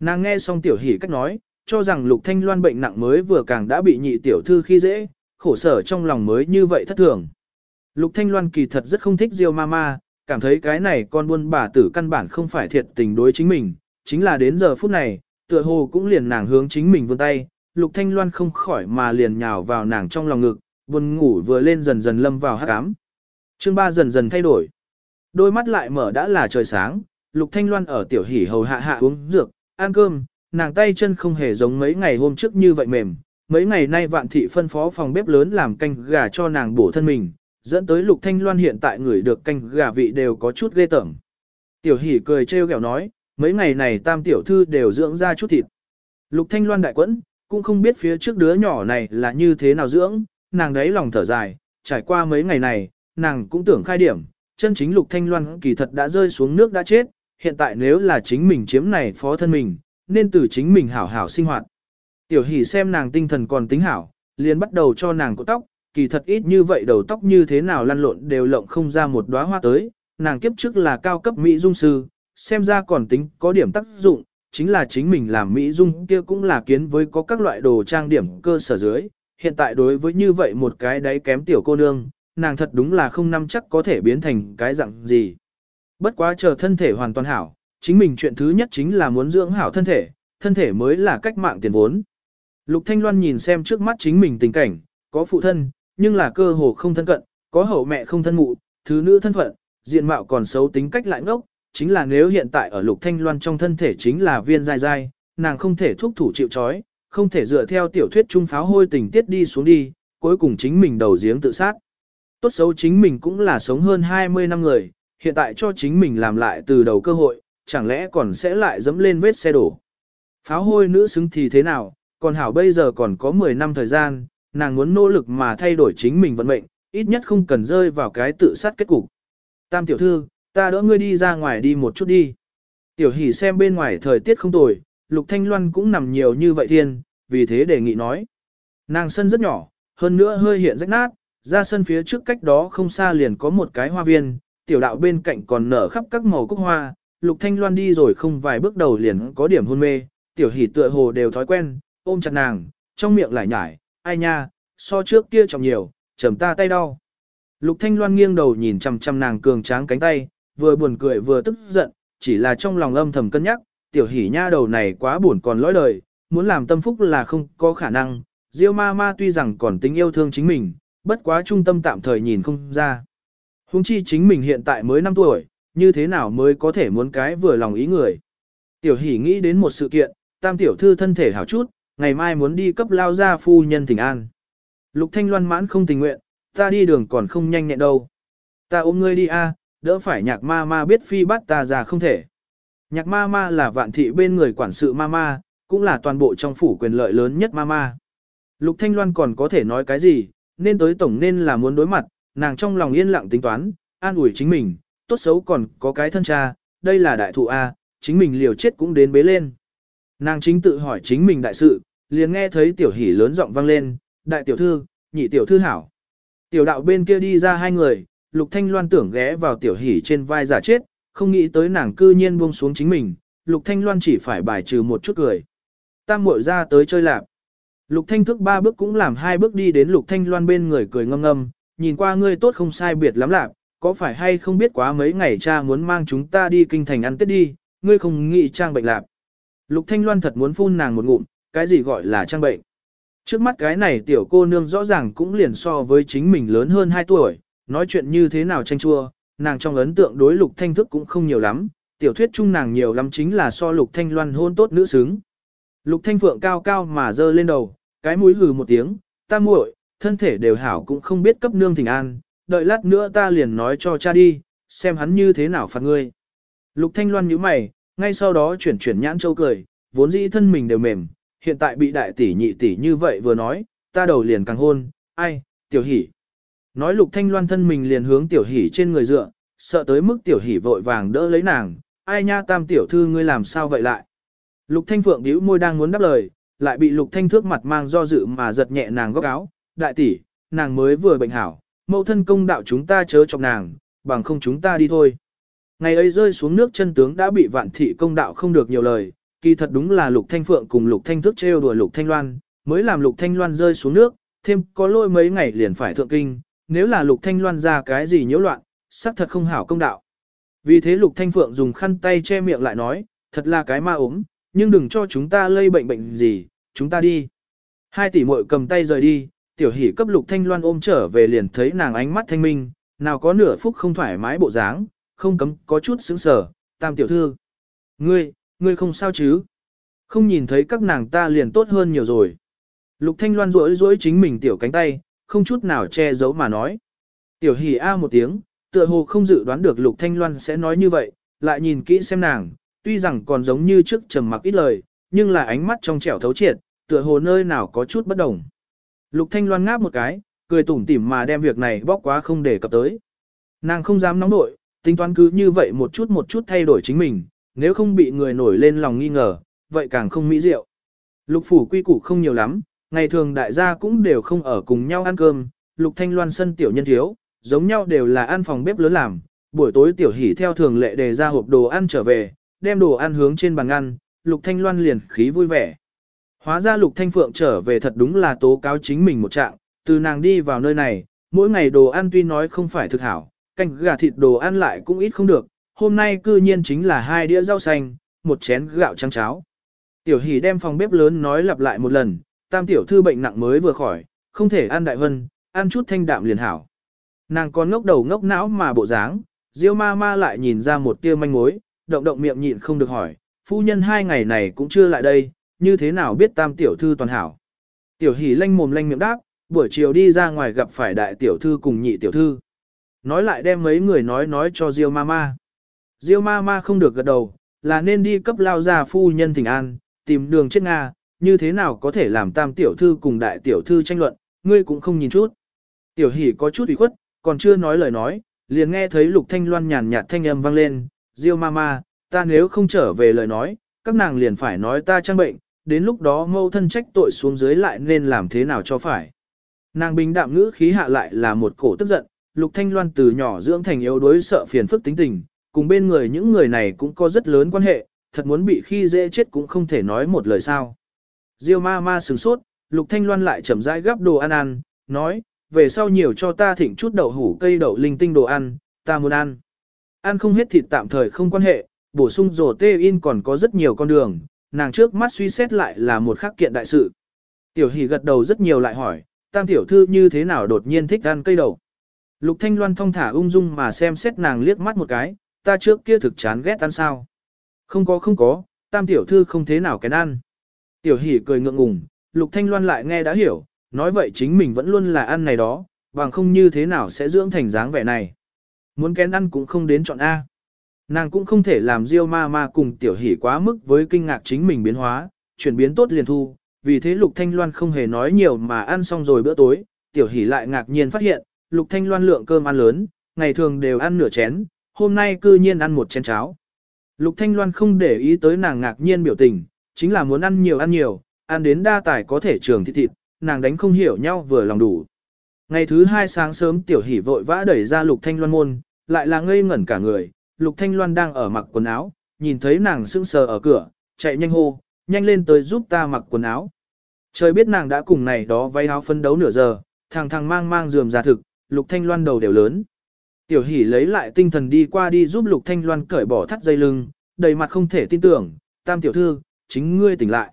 Nàng nghe xong tiểu hỉ cách nói, cho rằng Lục Thanh Loan bệnh nặng mới vừa càng đã bị nhị tiểu thư khi dễ, khổ sở trong lòng mới như vậy thất thường. Lục Thanh Loan kỳ thật rất không thích Diêu ma ma, cảm thấy cái này con buôn bà tử căn bản không phải thiệt tình đối chính mình, chính là đến giờ phút này, tựa hồ cũng liền nàng hướng chính mình vươn tay, Lục Thanh Loan không khỏi mà liền nhào vào nàng trong lòng ngực, buồn ngủ vừa lên dần dần lâm vào hắc ám. Chương ba dần dần thay đổi. Đôi mắt lại mở đã là trời sáng, Lục Thanh Loan ở tiểu hỉ hầu hạ hạ uống dược, ăn cơm, nàng tay chân không hề giống mấy ngày hôm trước như vậy mềm. Mấy ngày nay vạn thị phân phó phòng bếp lớn làm canh gà cho nàng bổ thân mình, dẫn tới Lục Thanh Loan hiện tại người được canh gà vị đều có chút ghê tởm. Tiểu hỉ cười trêu ghẹo nói, mấy ngày này tam tiểu thư đều dưỡng ra chút thịt. Lục Thanh Loan đại quẫn, cũng không biết phía trước đứa nhỏ này là như thế nào dưỡng, nàng đấy lòng thở dài, trải qua mấy ngày này, nàng cũng tưởng khai điểm, chân chính Lục Thanh Loan kỳ thật đã rơi xuống nước đã chết, hiện tại nếu là chính mình chiếm này phó thân mình, nên từ chính mình hảo hảo sinh hoạt. Tiểu hỷ xem nàng tinh thần còn tính hảo, liền bắt đầu cho nàng cột tóc, kỳ thật ít như vậy đầu tóc như thế nào lăn lộn đều lộng không ra một đóa hoa tới, nàng kiếp trước là cao cấp mỹ dung sư, xem ra còn tính có điểm tác dụng, chính là chính mình làm mỹ dung kia cũng là kiến với có các loại đồ trang điểm cơ sở dưới, hiện tại đối với như vậy một cái đáy kém tiểu cô nương, nàng thật đúng là không năm chắc có thể biến thành cái dạng gì. Bất quá chờ thân thể hoàn toàn hảo, chính mình chuyện thứ nhất chính là muốn dưỡng hảo thân thể, thân thể mới là cách mạng tiền vốn. Lục Thanh Loan nhìn xem trước mắt chính mình tình cảnh, có phụ thân, nhưng là cơ hồ không thân cận, có hậu mẹ không thân mụ, thứ nữ thân phận, diện mạo còn xấu tính cách lại ngốc, chính là nếu hiện tại ở Lục Thanh Loan trong thân thể chính là viên dai dai, nàng không thể thúc thủ chịu chói, không thể dựa theo tiểu thuyết trung pháo hôi tình tiết đi xuống đi, cuối cùng chính mình đầu giếng tự sát. Tốt xấu chính mình cũng là sống hơn 20 năm người, hiện tại cho chính mình làm lại từ đầu cơ hội, chẳng lẽ còn sẽ lại dẫm lên vết xe đổ. Pháo hôi nữ xứng thì thế nào, còn hảo bây giờ còn có 10 năm thời gian, nàng muốn nỗ lực mà thay đổi chính mình vận mệnh, ít nhất không cần rơi vào cái tự sát kết cục. Tam tiểu thư, ta đỡ ngươi đi ra ngoài đi một chút đi. Tiểu hỷ xem bên ngoài thời tiết không tồi, lục thanh loan cũng nằm nhiều như vậy thiên, vì thế đề nghị nói. Nàng sân rất nhỏ, hơn nữa hơi hiện rách nát, ra sân phía trước cách đó không xa liền có một cái hoa viên, tiểu đạo bên cạnh còn nở khắp các màu cúc hoa, lục thanh loan đi rồi không vài bước đầu liền có điểm hôn mê, tiểu hỷ tựa hồ đều thói quen, ôm chặt nàng, trong miệng lại nhải, ai nha, so trước kia trọng nhiều, chầm ta tay đau. Lục thanh loan nghiêng đầu nhìn chằm chằm nàng cường tráng cánh tay, vừa buồn cười vừa tức giận, chỉ là trong lòng âm thầm cân nhắc, tiểu hỷ nha đầu này quá buồn còn lõi đời, muốn làm tâm phúc là không có khả năng, Diêu ma ma tuy rằng còn tính yêu thương chính mình, bất quá trung tâm tạm thời nhìn không ra. Hùng chi chính mình hiện tại mới 5 tuổi, như thế nào mới có thể muốn cái vừa lòng ý người. Tiểu hỷ nghĩ đến một sự kiện, tam tiểu thư thân thể hảo chút, ngày mai muốn đi cấp lao ra phu nhân thỉnh an. Lục thanh loan mãn không tình nguyện, ta đi đường còn không nhanh nhẹn đâu. Ta ôm ngươi đi a, đỡ phải nhạc ma ma biết phi bắt ta già không thể. Nhạc ma ma là vạn thị bên người quản sự ma ma, cũng là toàn bộ trong phủ quyền lợi lớn nhất mama. Lục Thanh Loan còn có thể nói cái gì, nên tới tổng nên là muốn đối mặt, nàng trong lòng yên lặng tính toán, an ủi chính mình, tốt xấu còn có cái thân cha, đây là đại thụ A, chính mình liều chết cũng đến bế lên. Nàng chính tự hỏi chính mình đại sự, liền nghe thấy tiểu hỉ lớn giọng vang lên, đại tiểu thư, nhị tiểu thư hảo. Tiểu đạo bên kia đi ra hai người, lục thanh loan tưởng ghé vào tiểu hỉ trên vai giả chết, không nghĩ tới nàng cư nhiên buông xuống chính mình, lục thanh loan chỉ phải bài trừ một chút cười. Tam muội ra tới chơi lạp. Lục thanh thức ba bước cũng làm hai bước đi đến lục thanh loan bên người cười ngâm ngâm, nhìn qua ngươi tốt không sai biệt lắm lạp, có phải hay không biết quá mấy ngày cha muốn mang chúng ta đi kinh thành ăn tết đi, ngươi không nghĩ trang bệnh lạp. Lục Thanh Loan thật muốn phun nàng một ngụm, cái gì gọi là trang bệnh. Trước mắt cái này tiểu cô nương rõ ràng cũng liền so với chính mình lớn hơn 2 tuổi, nói chuyện như thế nào tranh chua, nàng trong ấn tượng đối Lục Thanh thức cũng không nhiều lắm, tiểu thuyết chung nàng nhiều lắm chính là so Lục Thanh Loan hôn tốt nữ xứng. Lục Thanh Phượng cao cao mà dơ lên đầu, cái mũi hừ một tiếng, ta muội, thân thể đều hảo cũng không biết cấp nương thỉnh an, đợi lát nữa ta liền nói cho cha đi, xem hắn như thế nào phạt ngươi. Lục Thanh Loan nhíu mày, ngay sau đó chuyển chuyển nhãn châu cười, vốn dĩ thân mình đều mềm, hiện tại bị đại tỷ nhị tỷ như vậy vừa nói, ta đầu liền càng hôn, ai, tiểu hỉ. Nói Lục Thanh Loan thân mình liền hướng tiểu hỉ trên người dựa, sợ tới mức tiểu hỉ vội vàng đỡ lấy nàng, ai nha tam tiểu thư ngươi làm sao vậy lại. Lục Thanh Phượng điếu môi đang muốn đáp lời, lại bị Lục Thanh thước mặt mang do dự mà giật nhẹ nàng góc áo, đại tỷ, nàng mới vừa bệnh hảo, mẫu thân công đạo chúng ta chớ chọc nàng, bằng không chúng ta đi thôi. Ngày ấy rơi xuống nước chân tướng đã bị vạn thị công đạo không được nhiều lời, kỳ thật đúng là Lục Thanh Phượng cùng Lục Thanh Thức trêu đùa Lục Thanh Loan, mới làm Lục Thanh Loan rơi xuống nước, thêm có lôi mấy ngày liền phải thượng kinh, nếu là Lục Thanh Loan ra cái gì nhiễu loạn, xác thật không hảo công đạo. Vì thế Lục Thanh Phượng dùng khăn tay che miệng lại nói, thật là cái ma ốm, nhưng đừng cho chúng ta lây bệnh bệnh gì, chúng ta đi. Hai tỷ muội cầm tay rời đi, tiểu hỷ cấp Lục Thanh Loan ôm trở về liền thấy nàng ánh mắt thanh minh, nào có nửa phút không thoải mái bộ dáng, không cấm có chút sững sờ, tam tiểu thư. Ngươi, ngươi không sao chứ? Không nhìn thấy các nàng ta liền tốt hơn nhiều rồi. Lục Thanh Loan rỗi rỗi chính mình tiểu cánh tay, không chút nào che giấu mà nói. Tiểu hỉ a một tiếng, tựa hồ không dự đoán được Lục Thanh Loan sẽ nói như vậy, lại nhìn kỹ xem nàng, tuy rằng còn giống như trước trầm mặc ít lời, nhưng là ánh mắt trong trẻo thấu triệt, tựa hồ nơi nào có chút bất đồng. Lục Thanh Loan ngáp một cái, cười tủm tỉm mà đem việc này bóc quá không để cập tới. Nàng không dám nóng nội, tính toán cứ như vậy một chút một chút thay đổi chính mình, nếu không bị người nổi lên lòng nghi ngờ, vậy càng không mỹ diệu. Lục phủ quy củ không nhiều lắm, ngày thường đại gia cũng đều không ở cùng nhau ăn cơm, lục thanh loan sân tiểu nhân thiếu, giống nhau đều là ăn phòng bếp lớn làm, buổi tối tiểu hỉ theo thường lệ đề ra hộp đồ ăn trở về, đem đồ ăn hướng trên bàn ăn, lục thanh loan liền khí vui vẻ. Hóa ra lục thanh phượng trở về thật đúng là tố cáo chính mình một trạng, từ nàng đi vào nơi này, mỗi ngày đồ ăn tuy nói không phải thực hảo, canh gà thịt đồ ăn lại cũng ít không được, hôm nay cư nhiên chính là hai đĩa rau xanh, một chén gạo trắng cháo. Tiểu hỷ đem phòng bếp lớn nói lặp lại một lần, tam tiểu thư bệnh nặng mới vừa khỏi, không thể ăn đại vân, ăn chút thanh đạm liền hảo. Nàng còn ngốc đầu ngốc não mà bộ dáng, Diêu ma ma lại nhìn ra một tia manh mối, động động miệng nhịn không được hỏi, phu nhân hai ngày này cũng chưa lại đây, như thế nào biết tam tiểu thư toàn hảo. Tiểu hỷ lanh mồm lanh miệng đáp, buổi chiều đi ra ngoài gặp phải đại tiểu thư cùng nhị tiểu thư. Nói lại đem mấy người nói nói cho Diêu Mama. Diêu Mama không được gật đầu, là nên đi cấp lao gia phu nhân thỉnh an, tìm đường chết Nga, như thế nào có thể làm tam tiểu thư cùng đại tiểu thư tranh luận, ngươi cũng không nhìn chút. Tiểu hỷ có chút ủy khuất, còn chưa nói lời nói, liền nghe thấy lục thanh loan nhàn nhạt thanh âm vang lên, Diêu Mama, ta nếu không trở về lời nói, các nàng liền phải nói ta trang bệnh, đến lúc đó mâu thân trách tội xuống dưới lại nên làm thế nào cho phải. Nàng bình đạm ngữ khí hạ lại là một cổ tức giận, Lục Thanh Loan từ nhỏ dưỡng thành yếu đuối sợ phiền phức tính tình, cùng bên người những người này cũng có rất lớn quan hệ, thật muốn bị khi dễ chết cũng không thể nói một lời sao. Diêu ma ma sừng sốt, Lục Thanh Loan lại chậm rãi gắp đồ ăn ăn, nói, về sau nhiều cho ta thịnh chút đậu hủ cây đậu linh tinh đồ ăn, ta muốn ăn. Ăn không hết thịt tạm thời không quan hệ, bổ sung rổ tê in còn có rất nhiều con đường, nàng trước mắt suy xét lại là một khắc kiện đại sự. Tiểu hỷ gật đầu rất nhiều lại hỏi, tam tiểu thư như thế nào đột nhiên thích ăn cây đậu. Lục Thanh Loan thong thả ung dung mà xem xét nàng liếc mắt một cái, ta trước kia thực chán ghét ăn sao. Không có không có, tam tiểu thư không thế nào kén ăn. Tiểu hỷ cười ngượng ngùng, Lục Thanh Loan lại nghe đã hiểu, nói vậy chính mình vẫn luôn là ăn này đó, bằng không như thế nào sẽ dưỡng thành dáng vẻ này. Muốn kén ăn cũng không đến chọn A. Nàng cũng không thể làm Diêu ma ma cùng tiểu hỷ quá mức với kinh ngạc chính mình biến hóa, chuyển biến tốt liền thu, vì thế Lục Thanh Loan không hề nói nhiều mà ăn xong rồi bữa tối, tiểu hỷ lại ngạc nhiên phát hiện, Lục Thanh Loan lượng cơm ăn lớn, ngày thường đều ăn nửa chén, hôm nay cư nhiên ăn một chén cháo. Lục Thanh Loan không để ý tới nàng ngạc nhiên biểu tình, chính là muốn ăn nhiều ăn nhiều, ăn đến đa tài có thể trường thịt thịt, nàng đánh không hiểu nhau vừa lòng đủ. Ngày thứ hai sáng sớm tiểu hỷ vội vã đẩy ra Lục Thanh Loan môn, lại là ngây ngẩn cả người, Lục Thanh Loan đang ở mặc quần áo, nhìn thấy nàng sững sờ ở cửa, chạy nhanh hô, nhanh lên tới giúp ta mặc quần áo. Trời biết nàng đã cùng này đó váy áo phân đấu nửa giờ, thằng thằng mang mang dườm ra thực, Lục Thanh Loan đầu đều lớn. Tiểu hỷ lấy lại tinh thần đi qua đi giúp Lục Thanh Loan cởi bỏ thắt dây lưng, đầy mặt không thể tin tưởng, tam tiểu thư, chính ngươi tỉnh lại.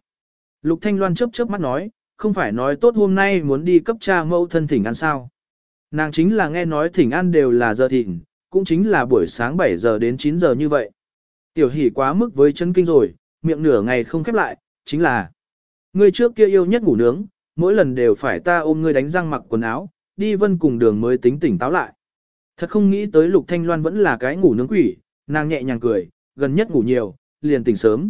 Lục Thanh Loan chớp chớp mắt nói, không phải nói tốt hôm nay muốn đi cấp cha mẫu thân thỉnh ăn sao. Nàng chính là nghe nói thỉnh ăn đều là giờ thịnh, cũng chính là buổi sáng 7 giờ đến 9 giờ như vậy. Tiểu hỷ quá mức với chân kinh rồi, miệng nửa ngày không khép lại, chính là Ngươi trước kia yêu nhất ngủ nướng, mỗi lần đều phải ta ôm ngươi đánh răng mặc quần áo, đi vân cùng đường mới tính tỉnh táo lại. Thật không nghĩ tới Lục Thanh Loan vẫn là cái ngủ nướng quỷ, nàng nhẹ nhàng cười, gần nhất ngủ nhiều, liền tỉnh sớm.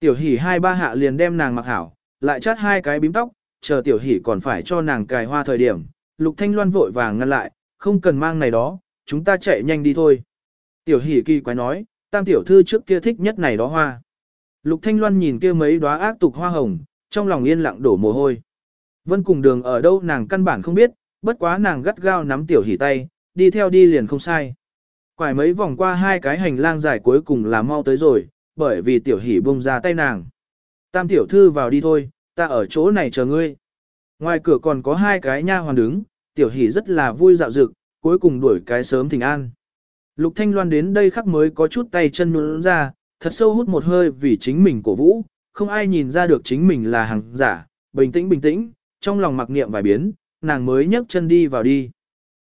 Tiểu hỷ hai ba hạ liền đem nàng mặc hảo, lại chát hai cái bím tóc, chờ tiểu hỷ còn phải cho nàng cài hoa thời điểm. Lục Thanh Loan vội vàng ngăn lại, không cần mang này đó, chúng ta chạy nhanh đi thôi. Tiểu hỷ kỳ quái nói, tam tiểu thư trước kia thích nhất này đó hoa. Lục Thanh Loan nhìn kia mấy đóa ác tục hoa hồng, trong lòng yên lặng đổ mồ hôi. Vân cùng đường ở đâu nàng căn bản không biết, bất quá nàng gắt gao nắm tiểu hỉ tay, đi theo đi liền không sai. Quải mấy vòng qua hai cái hành lang dài cuối cùng là mau tới rồi, bởi vì tiểu hỉ buông ra tay nàng. Tam tiểu thư vào đi thôi, ta ở chỗ này chờ ngươi. Ngoài cửa còn có hai cái nha hoàn đứng, tiểu hỉ rất là vui dạo dực, cuối cùng đuổi cái sớm thỉnh an. Lục Thanh Loan đến đây khắc mới có chút tay chân nhũn ra, thật sâu hút một hơi vì chính mình cổ vũ, không ai nhìn ra được chính mình là hàng giả, bình tĩnh bình tĩnh, trong lòng mặc niệm vài biến, nàng mới nhấc chân đi vào đi.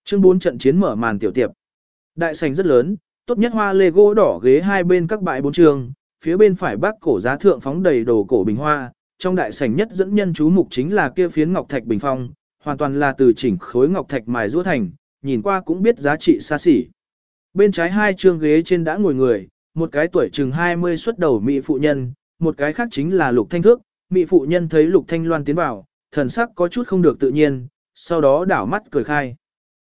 Chương 4 trận chiến mở màn tiểu tiệp. Đại sảnh rất lớn, tốt nhất hoa lê gỗ đỏ ghế hai bên các bãi bốn trường, phía bên phải bác cổ giá thượng phóng đầy đồ cổ bình hoa, trong đại sảnh nhất dẫn nhân chú mục chính là kia phiến ngọc thạch bình phong, hoàn toàn là từ chỉnh khối ngọc thạch mài rũa thành, nhìn qua cũng biết giá trị xa xỉ. Bên trái hai trương ghế trên đã ngồi người, một cái tuổi chừng 20 xuất đầu mỹ phụ nhân, một cái khác chính là Lục Thanh Thước, mỹ phụ nhân thấy Lục Thanh Loan tiến vào, thần sắc có chút không được tự nhiên, sau đó đảo mắt cười khai.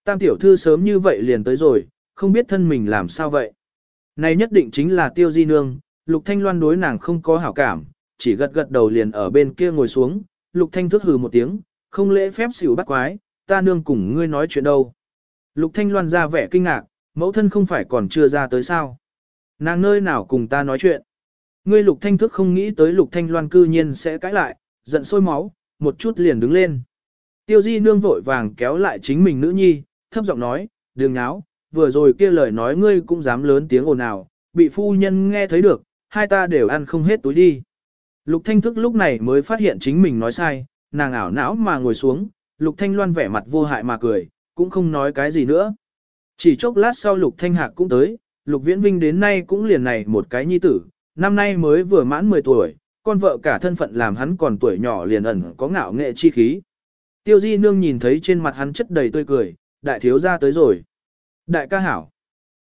Tam tiểu thư sớm như vậy liền tới rồi, không biết thân mình làm sao vậy. Này nhất định chính là tiêu di nương, Lục Thanh Loan đối nàng không có hảo cảm, chỉ gật gật đầu liền ở bên kia ngồi xuống, Lục Thanh Thước hừ một tiếng, không lễ phép xỉu bắt quái, ta nương cùng ngươi nói chuyện đâu. Lục Thanh Loan ra vẻ kinh ngạc, mẫu thân không phải còn chưa ra tới sao. Nàng nơi nào cùng ta nói chuyện. Ngươi lục thanh thức không nghĩ tới lục thanh loan cư nhiên sẽ cãi lại, giận sôi máu, một chút liền đứng lên. Tiêu di nương vội vàng kéo lại chính mình nữ nhi, thấp giọng nói, đừng náo, vừa rồi kia lời nói ngươi cũng dám lớn tiếng ồn ào, bị phu nhân nghe thấy được, hai ta đều ăn không hết túi đi. Lục thanh thức lúc này mới phát hiện chính mình nói sai, nàng ảo não mà ngồi xuống, lục thanh loan vẻ mặt vô hại mà cười, cũng không nói cái gì nữa. Chỉ chốc lát sau lục thanh hạc cũng tới, lục viễn vinh đến nay cũng liền này một cái nhi tử, năm nay mới vừa mãn 10 tuổi, con vợ cả thân phận làm hắn còn tuổi nhỏ liền ẩn có ngạo nghệ chi khí. Tiêu di nương nhìn thấy trên mặt hắn chất đầy tươi cười, đại thiếu gia tới rồi. Đại ca hảo.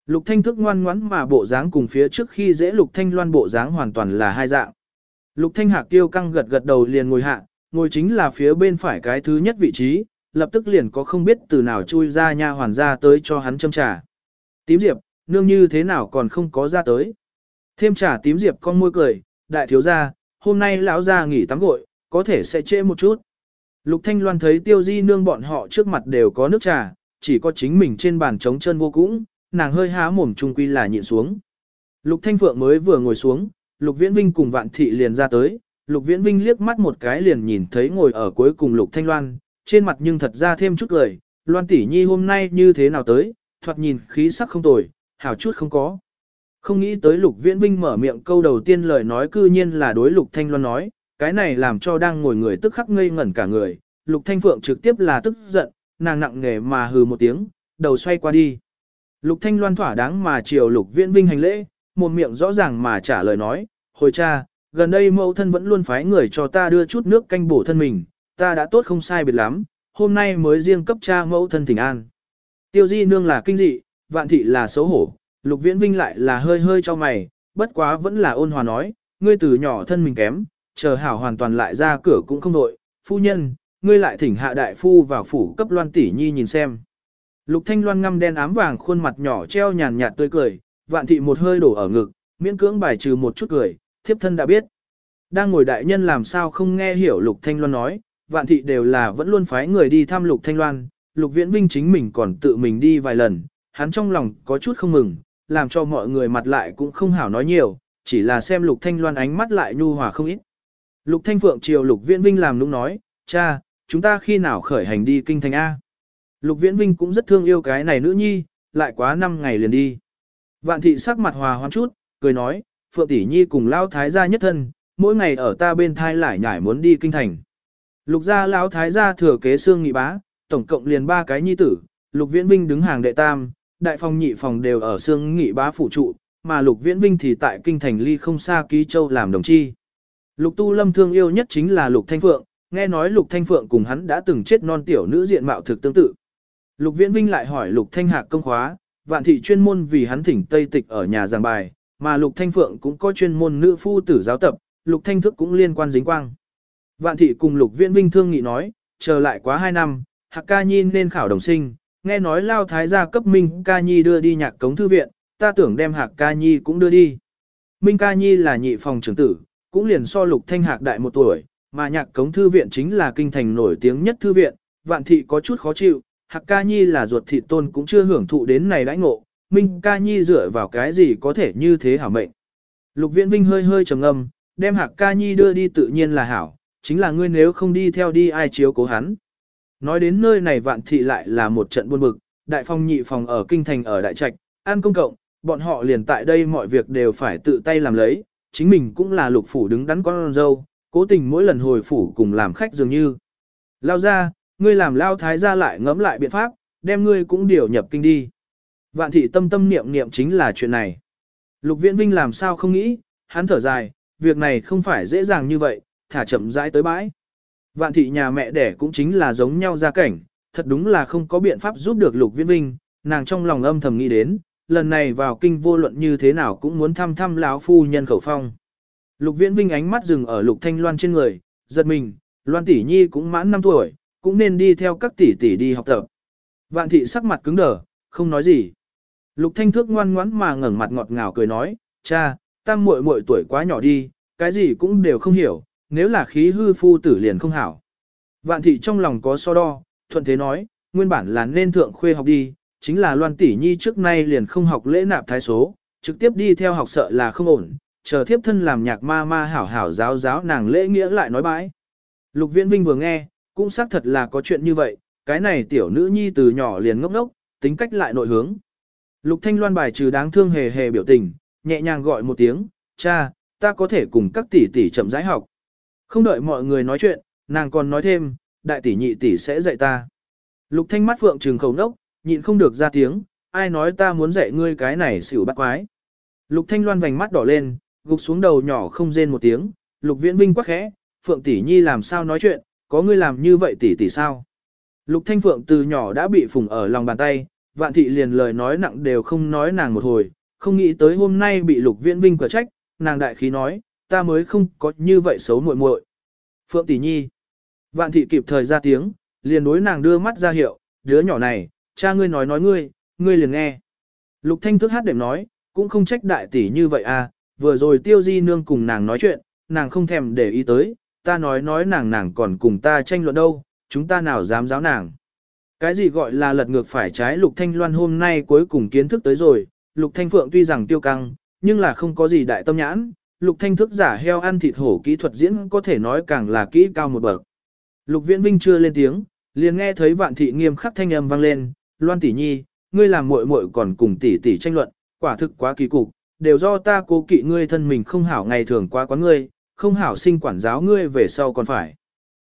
Lục thanh thức ngoan ngoãn mà bộ dáng cùng phía trước khi dễ lục thanh loan bộ dáng hoàn toàn là hai dạng. Lục thanh hạc tiêu căng gật gật đầu liền ngồi hạ, ngồi chính là phía bên phải cái thứ nhất vị trí, lập tức liền có không biết từ nào chui ra nha hoàn ra tới cho hắn châm trà. Tím diệp, nương như thế nào còn không có ra tới. Thêm trà tím diệp con môi cười, đại thiếu gia, hôm nay lão gia nghỉ tắm gội, có thể sẽ trễ một chút. Lục Thanh Loan thấy tiêu di nương bọn họ trước mặt đều có nước trà, chỉ có chính mình trên bàn trống chân vô cũng, nàng hơi há mồm trung quy là nhịn xuống. Lục Thanh Phượng mới vừa ngồi xuống, Lục Viễn Vinh cùng Vạn Thị liền ra tới, Lục Viễn Vinh liếc mắt một cái liền nhìn thấy ngồi ở cuối cùng Lục Thanh Loan, trên mặt nhưng thật ra thêm chút cười, Loan tỷ nhi hôm nay như thế nào tới, thoạt nhìn khí sắc không tồi, hảo chút không có. Không nghĩ tới Lục Viễn Vinh mở miệng câu đầu tiên lời nói cư nhiên là đối Lục Thanh Loan nói, cái này làm cho đang ngồi người tức khắc ngây ngẩn cả người, Lục Thanh Phượng trực tiếp là tức giận, nàng nặng nề mà hừ một tiếng, đầu xoay qua đi. Lục Thanh Loan thỏa đáng mà chiều Lục Viễn Vinh hành lễ, một miệng rõ ràng mà trả lời nói, hồi cha, gần đây mẫu thân vẫn luôn phái người cho ta đưa chút nước canh bổ thân mình, ta đã tốt không sai biệt lắm, hôm nay mới riêng cấp cha mẫu thân thỉnh an. Tiêu di nương là kinh dị, vạn thị là xấu hổ, Lục Viễn Vinh lại là hơi hơi cho mày, bất quá vẫn là ôn hòa nói, ngươi từ nhỏ thân mình kém, chờ hảo hoàn toàn lại ra cửa cũng không đội, phu nhân, ngươi lại thỉnh hạ đại phu vào phủ cấp loan tỷ nhi nhìn xem. Lục thanh loan ngăm đen ám vàng khuôn mặt nhỏ treo nhàn nhạt tươi cười, vạn thị một hơi đổ ở ngực, miễn cưỡng bài trừ một chút cười, thiếp thân đã biết. Đang ngồi đại nhân làm sao không nghe hiểu lục thanh loan nói, vạn thị đều là vẫn luôn phái người đi thăm lục thanh loan, lục viễn vinh chính mình còn tự mình đi vài lần, hắn trong lòng có chút không mừng, làm cho mọi người mặt lại cũng không hảo nói nhiều, chỉ là xem lục thanh loan ánh mắt lại nhu hòa không ít. Lục thanh phượng chiều lục viễn vinh làm nũng nói, cha, chúng ta khi nào khởi hành đi kinh thành A. Lục viễn vinh cũng rất thương yêu cái này nữ nhi, lại quá 5 ngày liền đi. Vạn thị sắc mặt hòa hoãn chút, cười nói, phượng tỷ nhi cùng lao thái gia nhất thân, mỗi ngày ở ta bên thai lại nhảy muốn đi kinh thành. Lục gia lão thái gia thừa kế xương nghị bá, tổng cộng liền ba cái nhi tử, Lục Viễn Vinh đứng hàng đệ tam, đại phòng nhị phòng đều ở xương nghị bá phụ trụ, mà Lục Viễn Vinh thì tại kinh thành ly không xa ký châu làm đồng chi. Lục Tu Lâm thương yêu nhất chính là Lục Thanh Phượng, nghe nói Lục Thanh Phượng cùng hắn đã từng chết non tiểu nữ diện mạo thực tương tự. Lục Viễn Vinh lại hỏi Lục Thanh Hạc công khóa, vạn thị chuyên môn vì hắn thỉnh Tây Tịch ở nhà giảng bài, mà Lục Thanh Phượng cũng có chuyên môn nữ phu tử giáo tập, Lục Thanh Thức cũng liên quan dính quang. Vạn thị cùng Lục Viễn Vinh thương nghị nói, chờ lại quá 2 năm, Hạc Ca Nhi nên khảo đồng sinh, nghe nói Lao Thái gia cấp Minh Ca Nhi đưa đi nhạc cống thư viện, ta tưởng đem Hạc Ca Nhi cũng đưa đi. Minh Ca Nhi là nhị phòng trưởng tử, cũng liền so Lục Thanh Hạc đại một tuổi, mà nhạc cống thư viện chính là kinh thành nổi tiếng nhất thư viện, vạn thị có chút khó chịu, Hạc Ca Nhi là ruột thị tôn cũng chưa hưởng thụ đến này đãi ngộ, Minh Ca Nhi dựa vào cái gì có thể như thế hảo mệnh. Lục Viễn Vinh hơi hơi trầm ngâm, đem Hạc Ca Nhi đưa đi tự nhiên là hảo, chính là ngươi nếu không đi theo đi ai chiếu cố hắn. Nói đến nơi này vạn thị lại là một trận buôn bực, đại phong nhị phòng ở kinh thành ở đại trạch, an công cộng, bọn họ liền tại đây mọi việc đều phải tự tay làm lấy, chính mình cũng là lục phủ đứng đắn con dâu, cố tình mỗi lần hồi phủ cùng làm khách dường như. Lao ra, ngươi làm lao thái ra lại ngẫm lại biện pháp, đem ngươi cũng điều nhập kinh đi. Vạn thị tâm tâm niệm niệm chính là chuyện này. Lục viễn vinh làm sao không nghĩ, hắn thở dài, việc này không phải dễ dàng như vậy, thả chậm rãi tới bãi. Vạn thị nhà mẹ đẻ cũng chính là giống nhau gia cảnh, thật đúng là không có biện pháp giúp được lục viễn vinh, nàng trong lòng âm thầm nghĩ đến, lần này vào kinh vô luận như thế nào cũng muốn thăm thăm lão phu nhân khẩu phong. Lục viễn vinh ánh mắt dừng ở lục thanh loan trên người, giật mình, loan tỷ nhi cũng mãn 5 tuổi, cũng nên đi theo các tỷ tỷ đi học tập. Vạn thị sắc mặt cứng đờ, không nói gì. Lục thanh thước ngoan ngoãn mà ngẩng mặt ngọt ngào cười nói, cha, tam muội muội tuổi quá nhỏ đi, cái gì cũng đều không hiểu, nếu là khí hư phu tử liền không hảo. Vạn thị trong lòng có so đo, thuận thế nói, nguyên bản là nên thượng khuê học đi, chính là loan tỷ nhi trước nay liền không học lễ nạp thái số, trực tiếp đi theo học sợ là không ổn, chờ thiếp thân làm nhạc ma ma hảo hảo giáo giáo nàng lễ nghĩa lại nói bãi. Lục viễn vinh vừa nghe, cũng xác thật là có chuyện như vậy, cái này tiểu nữ nhi từ nhỏ liền ngốc ngốc, tính cách lại nội hướng. Lục thanh loan bài trừ đáng thương hề hề biểu tình, nhẹ nhàng gọi một tiếng, cha, ta có thể cùng các tỷ tỷ chậm rãi học. Không đợi mọi người nói chuyện, nàng còn nói thêm, đại tỷ nhị tỷ sẽ dạy ta. Lục thanh mắt phượng trừng khẩu nốc, nhịn không được ra tiếng, ai nói ta muốn dạy ngươi cái này xỉu bắt quái. Lục thanh loan vành mắt đỏ lên, gục xuống đầu nhỏ không rên một tiếng, lục viễn vinh quắc khẽ, phượng tỷ nhi làm sao nói chuyện, có ngươi làm như vậy tỷ tỷ sao. Lục thanh phượng từ nhỏ đã bị phùng ở lòng bàn tay, vạn thị liền lời nói nặng đều không nói nàng một hồi, không nghĩ tới hôm nay bị lục viễn vinh quả trách, nàng đại khí nói, ta mới không có như vậy xấu muội muội. Phượng tỷ nhi. Vạn thị kịp thời ra tiếng, liền đối nàng đưa mắt ra hiệu, đứa nhỏ này, cha ngươi nói nói ngươi, ngươi liền nghe. Lục thanh thức hát đệm nói, cũng không trách đại tỷ như vậy à, vừa rồi tiêu di nương cùng nàng nói chuyện, nàng không thèm để ý tới, ta nói nói nàng nàng còn cùng ta tranh luận đâu, chúng ta nào dám giáo nàng. Cái gì gọi là lật ngược phải trái lục thanh loan hôm nay cuối cùng kiến thức tới rồi, lục thanh phượng tuy rằng tiêu căng, nhưng là không có gì đại tâm nhãn, lục thanh thức giả heo ăn thịt hổ kỹ thuật diễn có thể nói càng là kỹ cao một bậc. Lục viễn vinh chưa lên tiếng, liền nghe thấy vạn thị nghiêm khắc thanh âm vang lên, loan tỷ nhi, ngươi làm muội muội còn cùng tỷ tỷ tranh luận, quả thực quá kỳ cục, đều do ta cố kỵ ngươi thân mình không hảo ngày thường quá quán ngươi, không hảo sinh quản giáo ngươi về sau còn phải.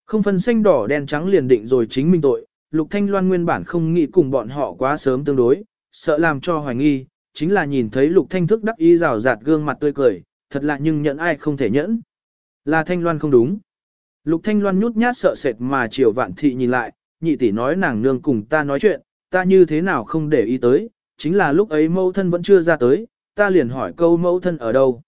Không phân xanh đỏ đen trắng liền định rồi chính mình tội, Lục Thanh Loan nguyên bản không nghĩ cùng bọn họ quá sớm tương đối, sợ làm cho hoài nghi, chính là nhìn thấy Lục Thanh thức đắc ý rào rạt gương mặt tươi cười, thật lạ nhưng nhận ai không thể nhẫn. Là Thanh Loan không đúng. Lục Thanh Loan nhút nhát sợ sệt mà chiều vạn thị nhìn lại, nhị tỷ nói nàng nương cùng ta nói chuyện, ta như thế nào không để ý tới, chính là lúc ấy mẫu thân vẫn chưa ra tới, ta liền hỏi câu mẫu thân ở đâu.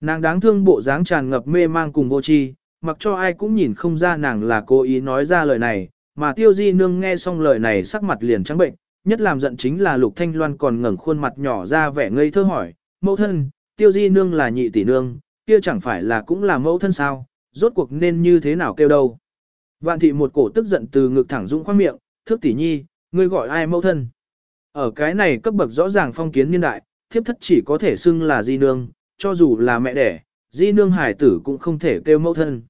Nàng đáng thương bộ dáng tràn ngập mê mang cùng vô tri, mặc cho ai cũng nhìn không ra nàng là cố ý nói ra lời này, mà tiêu di nương nghe xong lời này sắc mặt liền trắng bệnh, nhất làm giận chính là lục thanh loan còn ngẩng khuôn mặt nhỏ ra vẻ ngây thơ hỏi, mẫu thân, tiêu di nương là nhị tỷ nương, kia chẳng phải là cũng là mẫu thân sao, rốt cuộc nên như thế nào kêu đâu. Vạn thị một cổ tức giận từ ngực thẳng dũng khoang miệng, thước tỷ nhi, ngươi gọi ai mẫu thân. Ở cái này cấp bậc rõ ràng phong kiến niên đại, thiếp thất chỉ có thể xưng là di nương, cho dù là mẹ đẻ, di nương hải tử cũng không thể kêu mẫu thân.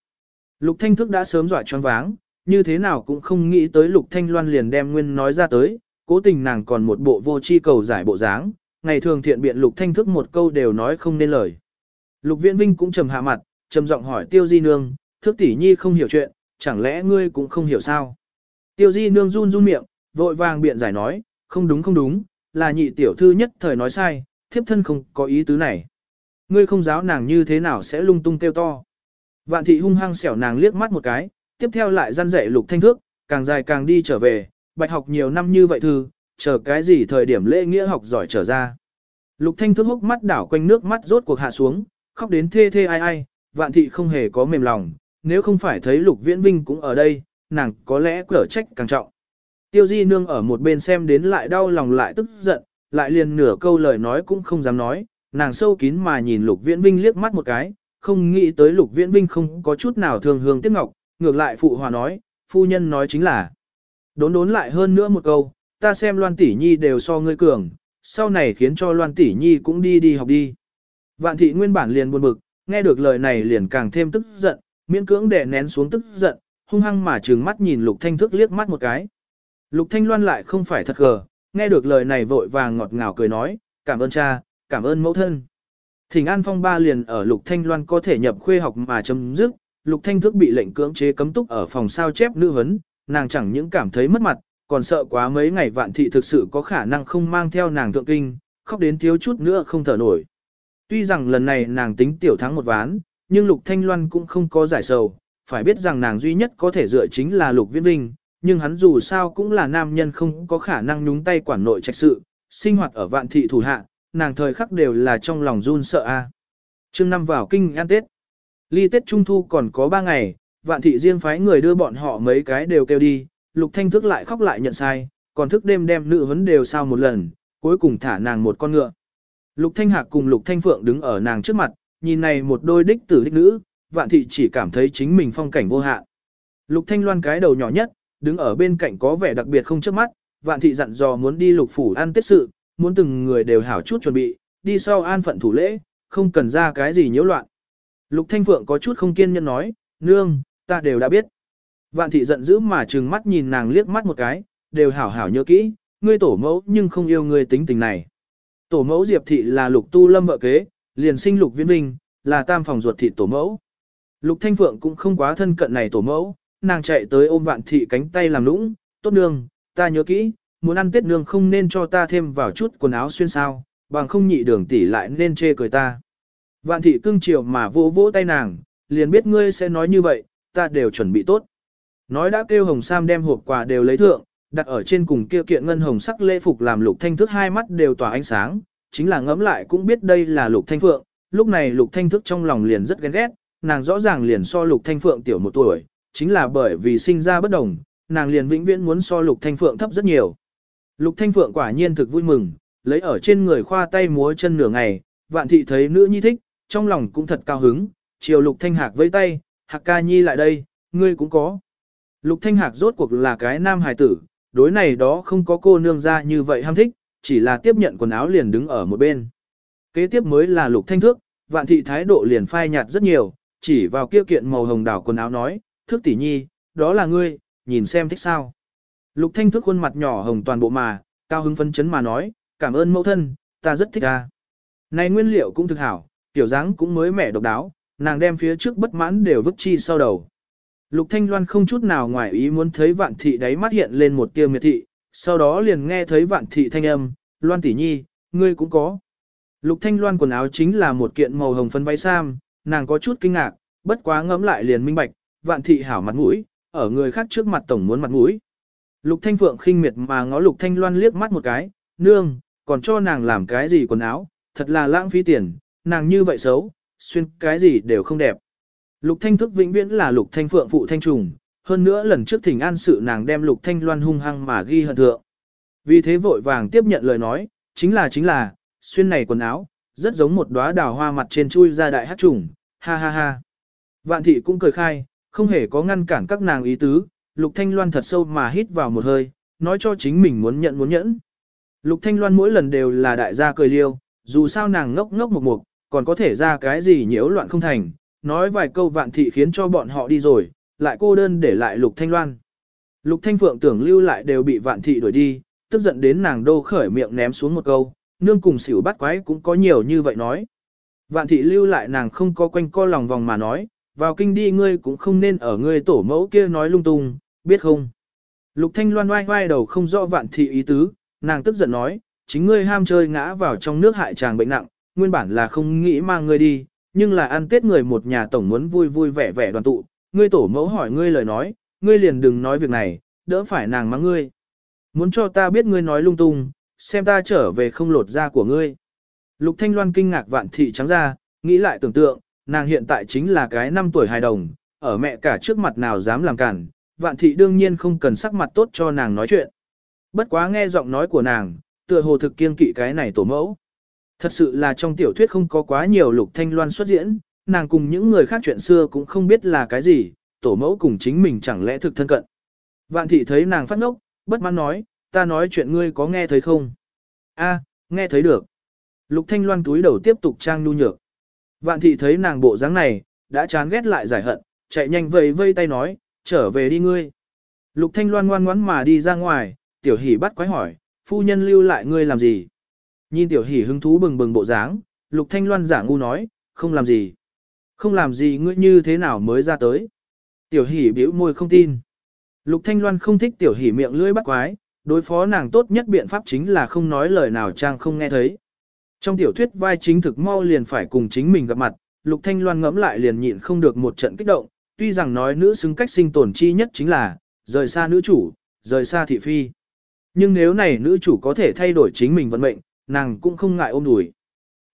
Lục thanh thức đã sớm dọa choáng váng, như thế nào cũng không nghĩ tới lục thanh loan liền đem nguyên nói ra tới, cố tình nàng còn một bộ vô chi cầu giải bộ dáng, ngày thường thiện biện lục thanh thức một câu đều nói không nên lời. Lục viễn vinh cũng trầm hạ mặt, trầm giọng hỏi tiêu di nương, Thức tỷ nhi không hiểu chuyện, chẳng lẽ ngươi cũng không hiểu sao? Tiêu di nương run run miệng, vội vàng biện giải nói, không đúng không đúng, là nhị tiểu thư nhất thời nói sai, thiếp thân không có ý tứ này. Ngươi không giáo nàng như thế nào sẽ lung tung kêu to. Vạn thị hung hăng xẻo nàng liếc mắt một cái, tiếp theo lại răn dạy lục thanh thước, càng dài càng đi trở về, bạch học nhiều năm như vậy thư, chờ cái gì thời điểm lễ nghĩa học giỏi trở ra. Lục thanh thước hốc mắt đảo quanh nước mắt rốt cuộc hạ xuống, khóc đến thê thê ai ai, vạn thị không hề có mềm lòng, nếu không phải thấy lục viễn vinh cũng ở đây, nàng có lẽ cở trách càng trọng. Tiêu di nương ở một bên xem đến lại đau lòng lại tức giận, lại liền nửa câu lời nói cũng không dám nói, nàng sâu kín mà nhìn lục viễn vinh liếc mắt một cái, không nghĩ tới lục viễn vinh không có chút nào thường hương tiếc ngọc, ngược lại phụ hòa nói, phu nhân nói chính là. Đốn đốn lại hơn nữa một câu, ta xem loan tỷ nhi đều so ngươi cường, sau này khiến cho loan tỷ nhi cũng đi đi học đi. Vạn thị nguyên bản liền buồn bực, nghe được lời này liền càng thêm tức giận, miễn cưỡng đè nén xuống tức giận, hung hăng mà trừng mắt nhìn lục thanh thức liếc mắt một cái. Lục thanh loan lại không phải thật gờ, nghe được lời này vội vàng ngọt ngào cười nói, cảm ơn cha, cảm ơn mẫu thân. Thỉnh An Phong ba liền ở Lục Thanh Loan có thể nhập khuê học mà chấm dứt, Lục Thanh Thức bị lệnh cưỡng chế cấm túc ở phòng sao chép nữ vấn, nàng chẳng những cảm thấy mất mặt, còn sợ quá mấy ngày vạn thị thực sự có khả năng không mang theo nàng thượng kinh, khóc đến thiếu chút nữa không thở nổi. Tuy rằng lần này nàng tính tiểu thắng một ván, nhưng Lục Thanh Loan cũng không có giải sầu, phải biết rằng nàng duy nhất có thể dựa chính là Lục Viễn Vinh, nhưng hắn dù sao cũng là nam nhân không có khả năng nhúng tay quản nội trạch sự, sinh hoạt ở vạn thị thủ hạ, nàng thời khắc đều là trong lòng run sợ a. À. Trương năm vào kinh ăn Tết. Ly Tết Trung Thu còn có 3 ngày, vạn thị riêng phái người đưa bọn họ mấy cái đều kêu đi, lục thanh thức lại khóc lại nhận sai, còn thức đêm đem nữ vấn đều sao một lần, cuối cùng thả nàng một con ngựa. Lục thanh hạc cùng lục thanh phượng đứng ở nàng trước mặt, nhìn này một đôi đích tử đích nữ, vạn thị chỉ cảm thấy chính mình phong cảnh vô hạn. Lục thanh loan cái đầu nhỏ nhất, đứng ở bên cạnh có vẻ đặc biệt không trước mắt, vạn thị dặn dò muốn đi lục phủ ăn tết sự, muốn từng người đều hảo chút chuẩn bị, đi sau an phận thủ lễ, không cần ra cái gì nhiễu loạn. Lục Thanh Phượng có chút không kiên nhẫn nói, nương, ta đều đã biết. Vạn thị giận dữ mà trừng mắt nhìn nàng liếc mắt một cái, đều hảo hảo nhớ kỹ, ngươi tổ mẫu nhưng không yêu ngươi tính tình này. Tổ mẫu Diệp thị là lục tu lâm vợ kế, liền sinh lục viễn vinh, là tam phòng ruột thị tổ mẫu. Lục Thanh Phượng cũng không quá thân cận này tổ mẫu, nàng chạy tới ôm vạn thị cánh tay làm lũng, tốt nương, ta nhớ kỹ, muốn ăn tết nương không nên cho ta thêm vào chút quần áo xuyên sao, bằng không nhị đường tỷ lại nên chê cười ta. Vạn thị cưng chiều mà vỗ vỗ tay nàng, liền biết ngươi sẽ nói như vậy, ta đều chuẩn bị tốt. Nói đã kêu Hồng Sam đem hộp quà đều lấy thượng, đặt ở trên cùng kia kiện ngân hồng sắc lễ phục làm lục thanh thức hai mắt đều tỏa ánh sáng, chính là ngẫm lại cũng biết đây là lục thanh phượng, lúc này lục thanh thức trong lòng liền rất ghen ghét, nàng rõ ràng liền so lục thanh phượng tiểu một tuổi, chính là bởi vì sinh ra bất đồng, nàng liền vĩnh viễn muốn so lục thanh phượng thấp rất nhiều. Lục Thanh Phượng quả nhiên thực vui mừng, lấy ở trên người khoa tay múa chân nửa ngày, vạn thị thấy nữ nhi thích, trong lòng cũng thật cao hứng, chiều Lục Thanh Hạc với tay, Hạc ca nhi lại đây, ngươi cũng có. Lục Thanh Hạc rốt cuộc là cái nam hài tử, đối này đó không có cô nương ra như vậy ham thích, chỉ là tiếp nhận quần áo liền đứng ở một bên. Kế tiếp mới là Lục Thanh Thước, vạn thị thái độ liền phai nhạt rất nhiều, chỉ vào kia kiện màu hồng đảo quần áo nói, Thước tỷ nhi, đó là ngươi, nhìn xem thích sao. Lục Thanh thức khuôn mặt nhỏ hồng toàn bộ mà, cao hứng phấn chấn mà nói, cảm ơn mẫu thân, ta rất thích a. Này nguyên liệu cũng thực hảo, tiểu dáng cũng mới mẻ độc đáo, nàng đem phía trước bất mãn đều vứt chi sau đầu. Lục Thanh Loan không chút nào ngoài ý muốn thấy vạn thị đáy mắt hiện lên một tia miệt thị, sau đó liền nghe thấy vạn thị thanh âm, Loan tỷ nhi, ngươi cũng có. Lục Thanh Loan quần áo chính là một kiện màu hồng phấn váy sam, nàng có chút kinh ngạc, bất quá ngẫm lại liền minh bạch, vạn thị hảo mặt mũi, ở người khác trước mặt tổng muốn mặt mũi. Lục Thanh Phượng khinh miệt mà ngó Lục Thanh Loan liếc mắt một cái, nương, còn cho nàng làm cái gì quần áo, thật là lãng phí tiền, nàng như vậy xấu, xuyên cái gì đều không đẹp. Lục Thanh thức vĩnh viễn là Lục Thanh Phượng phụ thanh trùng, hơn nữa lần trước thỉnh an sự nàng đem Lục Thanh Loan hung hăng mà ghi hận thượng. Vì thế vội vàng tiếp nhận lời nói, chính là chính là, xuyên này quần áo, rất giống một đóa đào hoa mặt trên chui ra đại hát trùng, ha ha ha. Vạn thị cũng cười khai, không hề có ngăn cản các nàng ý tứ, Lục Thanh Loan thật sâu mà hít vào một hơi, nói cho chính mình muốn nhận muốn nhẫn. Lục Thanh Loan mỗi lần đều là đại gia cười liêu, dù sao nàng ngốc ngốc một mục, còn có thể ra cái gì nhiễu loạn không thành, nói vài câu vạn thị khiến cho bọn họ đi rồi, lại cô đơn để lại Lục Thanh Loan. Lục Thanh Phượng tưởng lưu lại đều bị vạn thị đuổi đi, tức giận đến nàng đô khởi miệng ném xuống một câu, nương cùng xỉu bắt quái cũng có nhiều như vậy nói. Vạn thị lưu lại nàng không có quanh co lòng vòng mà nói, vào kinh đi ngươi cũng không nên ở ngươi tổ mẫu kia nói lung tung, biết không? Lục Thanh Loan oai oai đầu không rõ vạn thị ý tứ, nàng tức giận nói, chính ngươi ham chơi ngã vào trong nước hại chàng bệnh nặng, nguyên bản là không nghĩ mang ngươi đi, nhưng là ăn tết người một nhà tổng muốn vui vui vẻ vẻ đoàn tụ, ngươi tổ mẫu hỏi ngươi lời nói, ngươi liền đừng nói việc này, đỡ phải nàng mắng ngươi. Muốn cho ta biết ngươi nói lung tung, xem ta trở về không lột da của ngươi. Lục Thanh Loan kinh ngạc vạn thị trắng ra, nghĩ lại tưởng tượng, nàng hiện tại chính là cái năm tuổi hài đồng, ở mẹ cả trước mặt nào dám làm cản, vạn thị đương nhiên không cần sắc mặt tốt cho nàng nói chuyện. Bất quá nghe giọng nói của nàng, tựa hồ thực kiên kỵ cái này tổ mẫu. Thật sự là trong tiểu thuyết không có quá nhiều lục thanh loan xuất diễn, nàng cùng những người khác chuyện xưa cũng không biết là cái gì, tổ mẫu cùng chính mình chẳng lẽ thực thân cận. Vạn thị thấy nàng phát ngốc, bất mãn nói, ta nói chuyện ngươi có nghe thấy không? A, nghe thấy được. Lục thanh loan túi đầu tiếp tục trang nhu nhược. Vạn thị thấy nàng bộ dáng này, đã chán ghét lại giải hận, chạy nhanh vây vây tay nói, trở về đi ngươi. Lục thanh loan ngoan ngoãn mà đi ra ngoài, tiểu hỷ bắt quái hỏi, phu nhân lưu lại ngươi làm gì? Nhìn tiểu hỷ hứng thú bừng bừng bộ dáng, lục thanh loan giả ngu nói, không làm gì. Không làm gì ngươi như thế nào mới ra tới. Tiểu hỷ bĩu môi không tin. Lục thanh loan không thích tiểu hỷ miệng lưỡi bắt quái, đối phó nàng tốt nhất biện pháp chính là không nói lời nào trang không nghe thấy. Trong tiểu thuyết vai chính thực mau liền phải cùng chính mình gặp mặt, lục thanh loan ngẫm lại liền nhịn không được một trận kích động, tuy rằng nói nữ xứng cách sinh tồn chi nhất chính là, rời xa nữ chủ, rời xa thị phi. Nhưng nếu này nữ chủ có thể thay đổi chính mình vận mệnh, nàng cũng không ngại ôm đùi.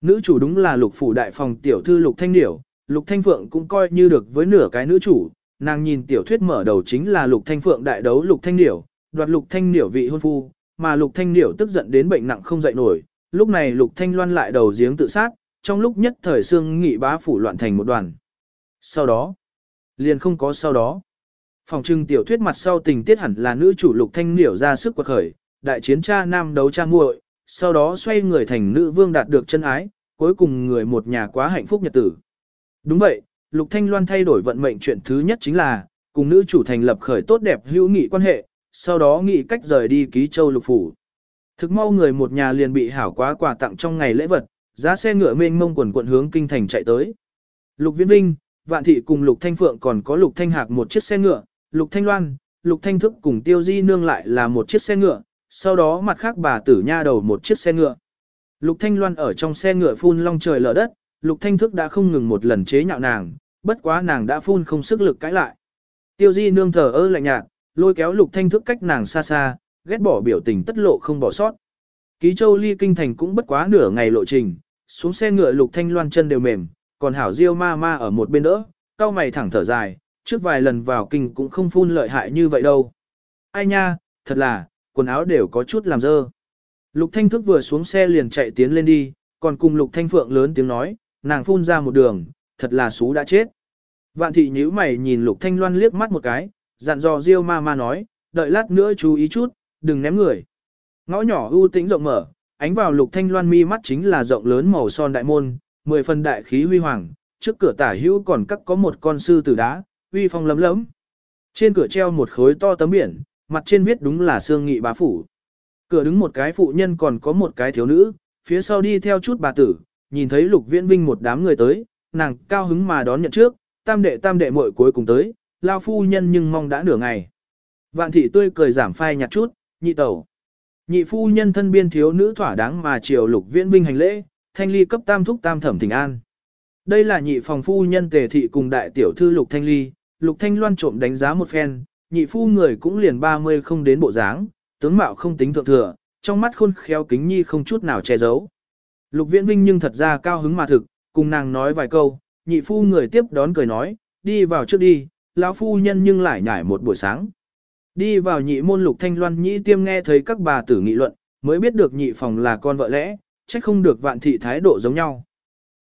Nữ chủ đúng là lục phủ đại phòng tiểu thư lục thanh điểu, lục thanh phượng cũng coi như được với nửa cái nữ chủ, nàng nhìn tiểu thuyết mở đầu chính là lục thanh phượng đại đấu lục thanh điểu, đoạt lục thanh điểu vị hôn phu, mà lục thanh điểu tức giận đến bệnh nặng không dậy nổi, lúc này lục thanh loan lại đầu giếng tự sát, trong lúc nhất thời xương nghị bá phủ loạn thành một đoàn. Sau đó, liền không có sau đó. Phòng trưng tiểu thuyết mặt sau tình tiết hẳn là nữ chủ lục thanh liễu ra sức quật khởi, đại chiến cha nam đấu cha muội, sau đó xoay người thành nữ vương đạt được chân ái, cuối cùng người một nhà quá hạnh phúc nhật tử. Đúng vậy, Lục Thanh Loan thay đổi vận mệnh chuyện thứ nhất chính là, cùng nữ chủ thành lập khởi tốt đẹp hữu nghị quan hệ, sau đó nghị cách rời đi ký châu lục phủ. Thực mau người một nhà liền bị hảo quá quà tặng trong ngày lễ vật, giá xe ngựa mênh mông quần quận hướng kinh thành chạy tới. Lục Viễn Vinh, Vạn Thị cùng Lục Thanh Phượng còn có Lục Thanh Hạc một chiếc xe ngựa, Lục Thanh Loan, Lục Thanh Thức cùng Tiêu Di Nương lại là một chiếc xe ngựa, sau đó mặt khác bà tử nha đầu một chiếc xe ngựa. Lục Thanh Loan ở trong xe ngựa phun long trời lở đất, Lục Thanh Thức đã không ngừng một lần chế nhạo nàng, bất quá nàng đã phun không sức lực cãi lại. Tiêu Di nương thở ơ lạnh nhạt, lôi kéo Lục Thanh Thức cách nàng xa xa, ghét bỏ biểu tình tất lộ không bỏ sót. Ký Châu ly kinh thành cũng bất quá nửa ngày lộ trình, xuống xe ngựa Lục Thanh Loan chân đều mềm, còn Hảo Diêu ma ma ở một bên đỡ, cao mày thẳng thở dài, trước vài lần vào kinh cũng không phun lợi hại như vậy đâu. Ai nha, thật là, quần áo đều có chút làm dơ. Lục Thanh Thức vừa xuống xe liền chạy tiến lên đi, còn cùng Lục Thanh Phượng lớn tiếng nói, nàng phun ra một đường, thật là xú đã chết. Vạn thị nhíu mày nhìn Lục Thanh Loan liếc mắt một cái, dặn dò Diêu ma ma nói, đợi lát nữa chú ý chút, đừng ném người. Ngõ nhỏ ưu tĩnh rộng mở, ánh vào Lục Thanh Loan mi mắt chính là rộng lớn màu son đại môn, mười phần đại khí huy hoàng, trước cửa tả hữu còn cắt có một con sư tử đá, uy phong lấm lấm. Trên cửa treo một khối to tấm biển, mặt trên viết đúng là xương nghị bá phủ. Cửa đứng một cái phụ nhân còn có một cái thiếu nữ, phía sau đi theo chút bà tử, nhìn thấy lục viễn vinh một đám người tới, nàng cao hứng mà đón nhận trước, tam đệ tam đệ muội cuối cùng tới, lao phu nhân nhưng mong đã nửa ngày. Vạn thị tươi cười giảm phai nhạt chút, nhị tẩu. Nhị phu nhân thân biên thiếu nữ thỏa đáng mà triều lục viễn vinh hành lễ, thanh ly cấp tam thúc tam thẩm thỉnh an. Đây là nhị phòng phu nhân tề thị cùng đại tiểu thư lục thanh ly, lục thanh loan trộm đánh giá một phen, nhị phu người cũng liền 30 không đến bộ dáng, tướng mạo không tính thượng thừa, trong mắt khôn khéo kính nhi không chút nào che giấu. Lục Viễn Vinh nhưng thật ra cao hứng mà thực, cùng nàng nói vài câu, nhị phu người tiếp đón cười nói, đi vào trước đi, lão phu nhân nhưng lại nhảy một buổi sáng. Đi vào nhị môn lục thanh loan nhĩ tiêm nghe thấy các bà tử nghị luận, mới biết được nhị phòng là con vợ lẽ, trách không được vạn thị thái độ giống nhau.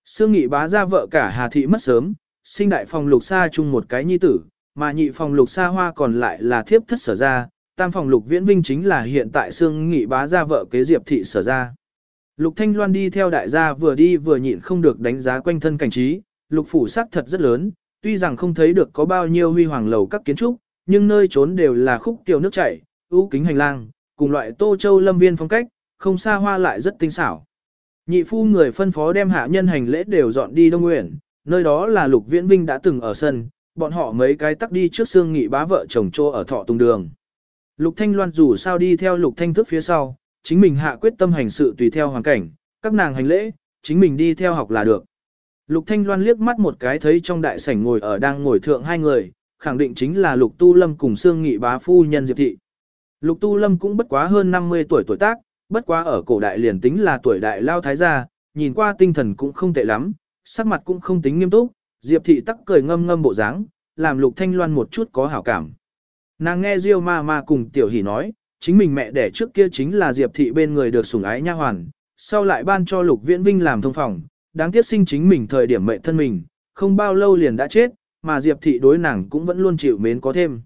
Sương nghị bá ra vợ cả Hà thị mất sớm, sinh đại phòng lục xa chung một cái nhi tử, mà nhị phòng lục xa hoa còn lại là thiếp thất sở ra, tam phòng lục viễn vinh chính là hiện tại Sương nghị bá ra vợ kế diệp thị sở ra. Lục Thanh Loan đi theo đại gia vừa đi vừa nhịn không được đánh giá quanh thân cảnh trí, lục phủ sắc thật rất lớn, tuy rằng không thấy được có bao nhiêu huy hoàng lầu các kiến trúc, nhưng nơi trốn đều là khúc tiểu nước chảy, ưu kính hành lang, cùng loại tô châu lâm viên phong cách, không xa hoa lại rất tinh xảo. Nhị phu người phân phó đem hạ nhân hành lễ đều dọn đi Đông Nguyện, nơi đó là Lục Viễn Vinh đã từng ở sân, bọn họ mấy cái tắc đi trước xương nghị bá vợ chồng trô ở thọ tung đường. Lục Thanh Loan dù sao đi theo Lục Thanh thức phía sau, chính mình hạ quyết tâm hành sự tùy theo hoàn cảnh, các nàng hành lễ, chính mình đi theo học là được. Lục Thanh Loan liếc mắt một cái thấy trong đại sảnh ngồi ở đang ngồi thượng hai người, khẳng định chính là Lục Tu Lâm cùng Sương Nghị bá phu nhân Diệp Thị. Lục Tu Lâm cũng bất quá hơn 50 tuổi tuổi tác, bất quá ở cổ đại liền tính là tuổi đại lao thái gia, nhìn qua tinh thần cũng không tệ lắm, sắc mặt cũng không tính nghiêm túc, Diệp thị tắc cười ngâm ngâm bộ dáng, làm Lục Thanh Loan một chút có hảo cảm. Nàng nghe Diêu ma ma cùng Tiểu Hỷ nói, chính mình mẹ đẻ trước kia chính là Diệp thị bên người được sủng ái nha hoàn, sau lại ban cho Lục Viễn Vinh làm thông phòng, đáng tiếc sinh chính mình thời điểm mẹ thân mình, không bao lâu liền đã chết, mà Diệp thị đối nàng cũng vẫn luôn chịu mến có thêm.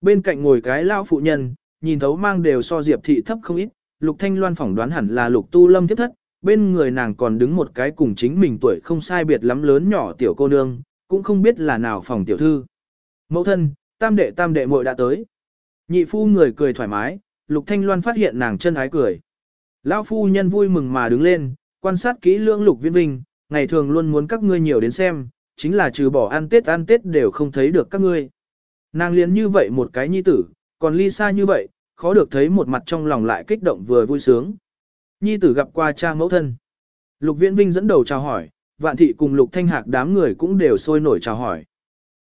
Bên cạnh ngồi cái lão phụ nhân, nhìn thấu mang đều so Diệp thị thấp không ít, Lục Thanh Loan phỏng đoán hẳn là Lục Tu Lâm tiếp thất, bên người nàng còn đứng một cái cùng chính mình tuổi không sai biệt lắm lớn nhỏ tiểu cô nương, cũng không biết là nào phòng tiểu thư. Mẫu thân, tam đệ tam đệ muội đã tới. Nhị phu người cười thoải mái, Lục Thanh Loan phát hiện nàng chân ái cười. Lão phu nhân vui mừng mà đứng lên, quan sát kỹ lưỡng Lục Viễn Vinh, ngày thường luôn muốn các ngươi nhiều đến xem, chính là trừ bỏ ăn Tết ăn Tết đều không thấy được các ngươi. Nàng liền như vậy một cái nhi tử, còn ly xa như vậy, khó được thấy một mặt trong lòng lại kích động vừa vui sướng. Nhi tử gặp qua cha mẫu thân. Lục Viễn Vinh dẫn đầu chào hỏi, vạn thị cùng Lục Thanh Hạc đám người cũng đều sôi nổi chào hỏi.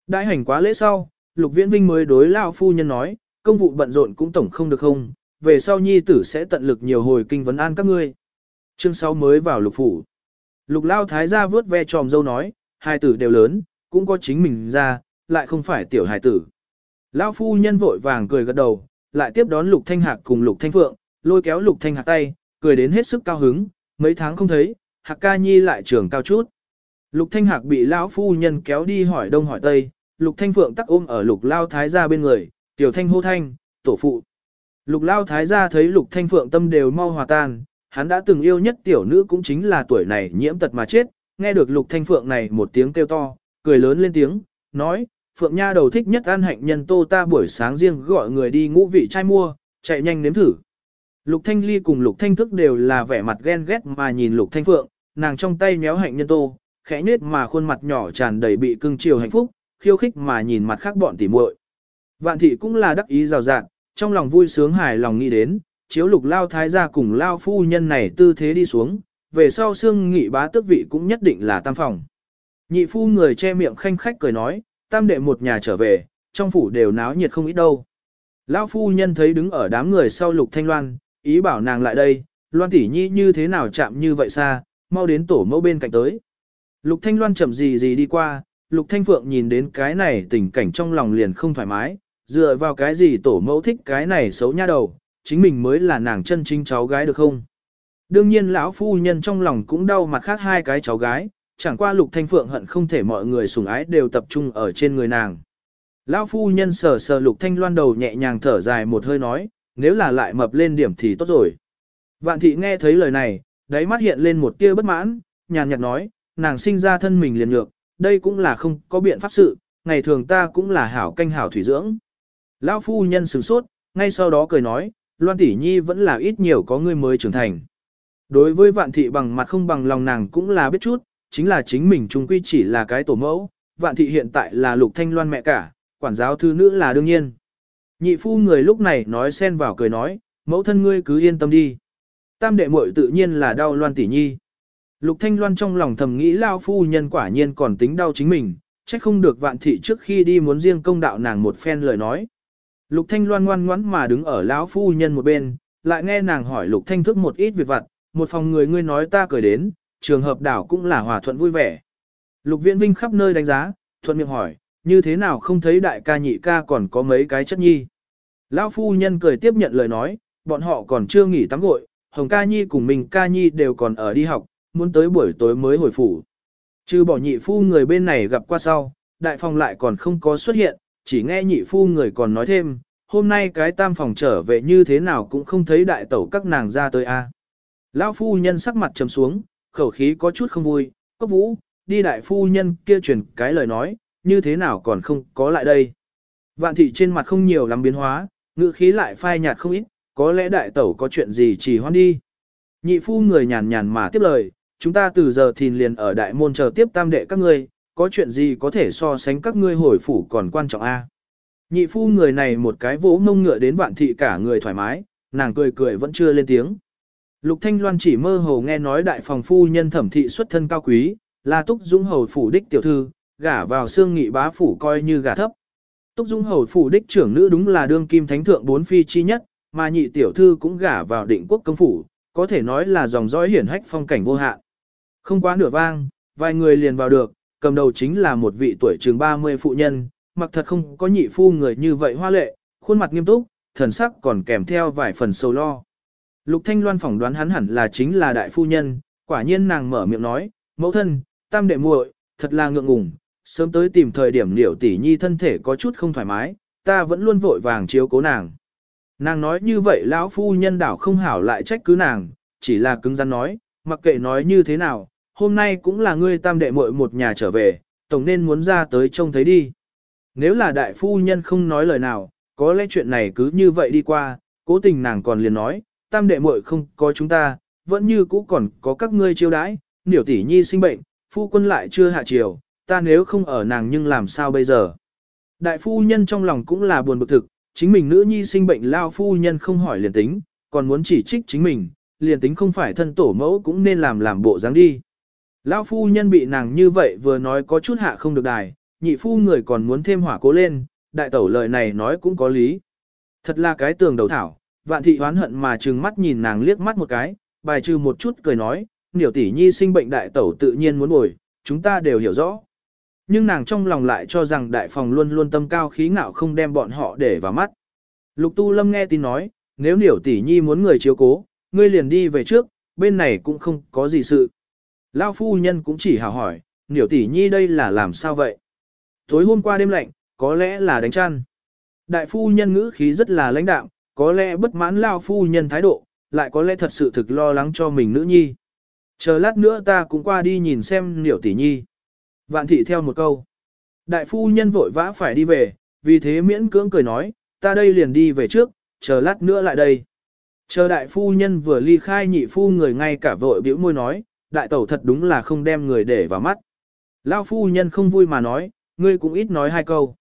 Đại hành quá lễ sau, Lục Viễn Vinh mới đối lao phu nhân nói, công vụ bận rộn cũng tổng không được không, về sau nhi tử sẽ tận lực nhiều hồi kinh vấn an các ngươi. Chương 6 mới vào lục phủ. Lục lao thái gia vớt ve tròm dâu nói, hai tử đều lớn, cũng có chính mình ra, lại không phải tiểu hài tử. Lão phu nhân vội vàng cười gật đầu, lại tiếp đón Lục Thanh Hạc cùng Lục Thanh Phượng, lôi kéo Lục Thanh Hạc tay, cười đến hết sức cao hứng, mấy tháng không thấy, Hạc ca nhi lại trưởng cao chút. Lục Thanh Hạc bị lão phu nhân kéo đi hỏi đông hỏi tây, Lục Thanh Phượng tắc ôm ở Lục Lao Thái gia bên người, tiểu thanh hô thanh, tổ phụ. Lục Lao Thái gia thấy Lục Thanh Phượng tâm đều mau hòa tan, hắn đã từng yêu nhất tiểu nữ cũng chính là tuổi này nhiễm tật mà chết, nghe được Lục Thanh Phượng này một tiếng kêu to, cười lớn lên tiếng, nói, Phượng Nha đầu thích nhất ăn hạnh nhân tô ta buổi sáng riêng gọi người đi ngũ vị trai mua, chạy nhanh nếm thử. Lục Thanh Ly cùng Lục Thanh Thức đều là vẻ mặt ghen ghét mà nhìn Lục Thanh Phượng, nàng trong tay méo hạnh nhân tô, khẽ nết mà khuôn mặt nhỏ tràn đầy bị cưng chiều hạnh phúc, khiêu khích mà nhìn mặt khác bọn tỉ muội. Vạn thị cũng là đắc ý rào rạt, trong lòng vui sướng hài lòng nghĩ đến, chiếu lục lao thái gia cùng lao phu nhân này tư thế đi xuống, về sau xương nghị bá tước vị cũng nhất định là tam phòng. Nhị phu người che miệng khanh khách cười nói, tam đệ một nhà trở về, trong phủ đều náo nhiệt không ít đâu. Lão phu nhân thấy đứng ở đám người sau lục thanh loan, ý bảo nàng lại đây, loan tỷ nhi như thế nào chạm như vậy xa, mau đến tổ mẫu bên cạnh tới. Lục thanh loan chậm gì gì đi qua, lục thanh phượng nhìn đến cái này tình cảnh trong lòng liền không thoải mái, dựa vào cái gì tổ mẫu thích cái này xấu nha đầu, chính mình mới là nàng chân chính cháu gái được không? Đương nhiên lão phu nhân trong lòng cũng đau mặt khác hai cái cháu gái, chẳng qua lục thanh phượng hận không thể mọi người sủng ái đều tập trung ở trên người nàng. Lão phu nhân sờ sờ lục thanh loan đầu nhẹ nhàng thở dài một hơi nói, nếu là lại mập lên điểm thì tốt rồi. Vạn thị nghe thấy lời này, đáy mắt hiện lên một tia bất mãn, nhàn nhạt nói, nàng sinh ra thân mình liền nhược, đây cũng là không có biện pháp sự, ngày thường ta cũng là hảo canh hảo thủy dưỡng. Lão phu nhân sửng sốt, ngay sau đó cười nói, Loan tỷ nhi vẫn là ít nhiều có người mới trưởng thành. Đối với vạn thị bằng mặt không bằng lòng nàng cũng là biết chút, chính là chính mình trung quy chỉ là cái tổ mẫu, vạn thị hiện tại là lục thanh loan mẹ cả, quản giáo thư nữ là đương nhiên. Nhị phu người lúc này nói xen vào cười nói, mẫu thân ngươi cứ yên tâm đi. Tam đệ muội tự nhiên là đau loan tỷ nhi. Lục thanh loan trong lòng thầm nghĩ lao phu nhân quả nhiên còn tính đau chính mình, trách không được vạn thị trước khi đi muốn riêng công đạo nàng một phen lời nói. Lục thanh loan ngoan ngoãn mà đứng ở lão phu nhân một bên, lại nghe nàng hỏi lục thanh thức một ít việc vặt, một phòng người ngươi nói ta cười đến, trường hợp đảo cũng là hòa thuận vui vẻ. Lục Viễn Vinh khắp nơi đánh giá, thuận miệng hỏi, như thế nào không thấy đại ca nhị ca còn có mấy cái chất nhi. Lão phu nhân cười tiếp nhận lời nói, bọn họ còn chưa nghỉ tắm gội, Hồng ca nhi cùng mình ca nhi đều còn ở đi học, muốn tới buổi tối mới hồi phủ. Trừ bỏ nhị phu người bên này gặp qua sau, đại phòng lại còn không có xuất hiện, chỉ nghe nhị phu người còn nói thêm, hôm nay cái tam phòng trở về như thế nào cũng không thấy đại tẩu các nàng ra tới a. Lão phu nhân sắc mặt trầm xuống, khẩu khí có chút không vui, cốc vũ, đi đại phu nhân kia truyền cái lời nói, như thế nào còn không có lại đây. Vạn thị trên mặt không nhiều lắm biến hóa, ngữ khí lại phai nhạt không ít, có lẽ đại tẩu có chuyện gì chỉ hoan đi. Nhị phu người nhàn nhàn mà tiếp lời, chúng ta từ giờ thìn liền ở đại môn chờ tiếp tam đệ các ngươi, có chuyện gì có thể so sánh các ngươi hồi phủ còn quan trọng a? Nhị phu người này một cái vỗ mông ngựa đến vạn thị cả người thoải mái, nàng cười cười vẫn chưa lên tiếng. Lục Thanh Loan chỉ mơ hồ nghe nói đại phòng phu nhân thẩm thị xuất thân cao quý, là Túc Dũng Hầu phủ đích tiểu thư, gả vào xương nghị bá phủ coi như gả thấp. Túc Dũng Hầu phủ đích trưởng nữ đúng là đương kim thánh thượng bốn phi chi nhất, mà nhị tiểu thư cũng gả vào định quốc công phủ, có thể nói là dòng dõi hiển hách phong cảnh vô hạn. Không quá nửa vang, vài người liền vào được, cầm đầu chính là một vị tuổi trường 30 phụ nhân, mặc thật không có nhị phu người như vậy hoa lệ, khuôn mặt nghiêm túc, thần sắc còn kèm theo vài phần sầu lo. Lục Thanh Loan phỏng đoán hắn hẳn là chính là đại phu nhân, quả nhiên nàng mở miệng nói, mẫu thân, tam đệ muội, thật là ngượng ngùng, sớm tới tìm thời điểm liễu tỷ nhi thân thể có chút không thoải mái, ta vẫn luôn vội vàng chiếu cố nàng. Nàng nói như vậy lão phu nhân đảo không hảo lại trách cứ nàng, chỉ là cứng rắn nói, mặc kệ nói như thế nào, hôm nay cũng là ngươi tam đệ muội một nhà trở về, tổng nên muốn ra tới trông thấy đi. Nếu là đại phu nhân không nói lời nào, có lẽ chuyện này cứ như vậy đi qua, cố tình nàng còn liền nói, tam đệ muội không có chúng ta, vẫn như cũ còn có các ngươi chiêu đãi, niểu tỷ nhi sinh bệnh, phu quân lại chưa hạ chiều, ta nếu không ở nàng nhưng làm sao bây giờ. Đại phu nhân trong lòng cũng là buồn bực thực, chính mình nữ nhi sinh bệnh lao phu nhân không hỏi liền tính, còn muốn chỉ trích chính mình, liền tính không phải thân tổ mẫu cũng nên làm làm bộ dáng đi. Lão phu nhân bị nàng như vậy vừa nói có chút hạ không được đài, nhị phu người còn muốn thêm hỏa cố lên, đại tẩu lời này nói cũng có lý. Thật là cái tường đầu thảo, vạn thị hoán hận mà trừng mắt nhìn nàng liếc mắt một cái, bài trừ một chút cười nói, niểu tỷ nhi sinh bệnh đại tẩu tự nhiên muốn bồi, chúng ta đều hiểu rõ. Nhưng nàng trong lòng lại cho rằng đại phòng luôn luôn tâm cao khí ngạo không đem bọn họ để vào mắt. Lục tu lâm nghe tin nói, nếu niểu tỷ nhi muốn người chiếu cố, ngươi liền đi về trước, bên này cũng không có gì sự. Lao phu nhân cũng chỉ hào hỏi, niểu tỷ nhi đây là làm sao vậy? Tối hôm qua đêm lạnh, có lẽ là đánh chăn. Đại phu nhân ngữ khí rất là lãnh đạm, có lẽ bất mãn Lao phu nhân thái độ, lại có lẽ thật sự thực lo lắng cho mình nữ nhi. Chờ lát nữa ta cũng qua đi nhìn xem niểu tỷ nhi. Vạn thị theo một câu. Đại phu nhân vội vã phải đi về, vì thế miễn cưỡng cười nói, ta đây liền đi về trước, chờ lát nữa lại đây. Chờ đại phu nhân vừa ly khai nhị phu người ngay cả vội bĩu môi nói, đại tẩu thật đúng là không đem người để vào mắt. Lao phu nhân không vui mà nói, ngươi cũng ít nói hai câu.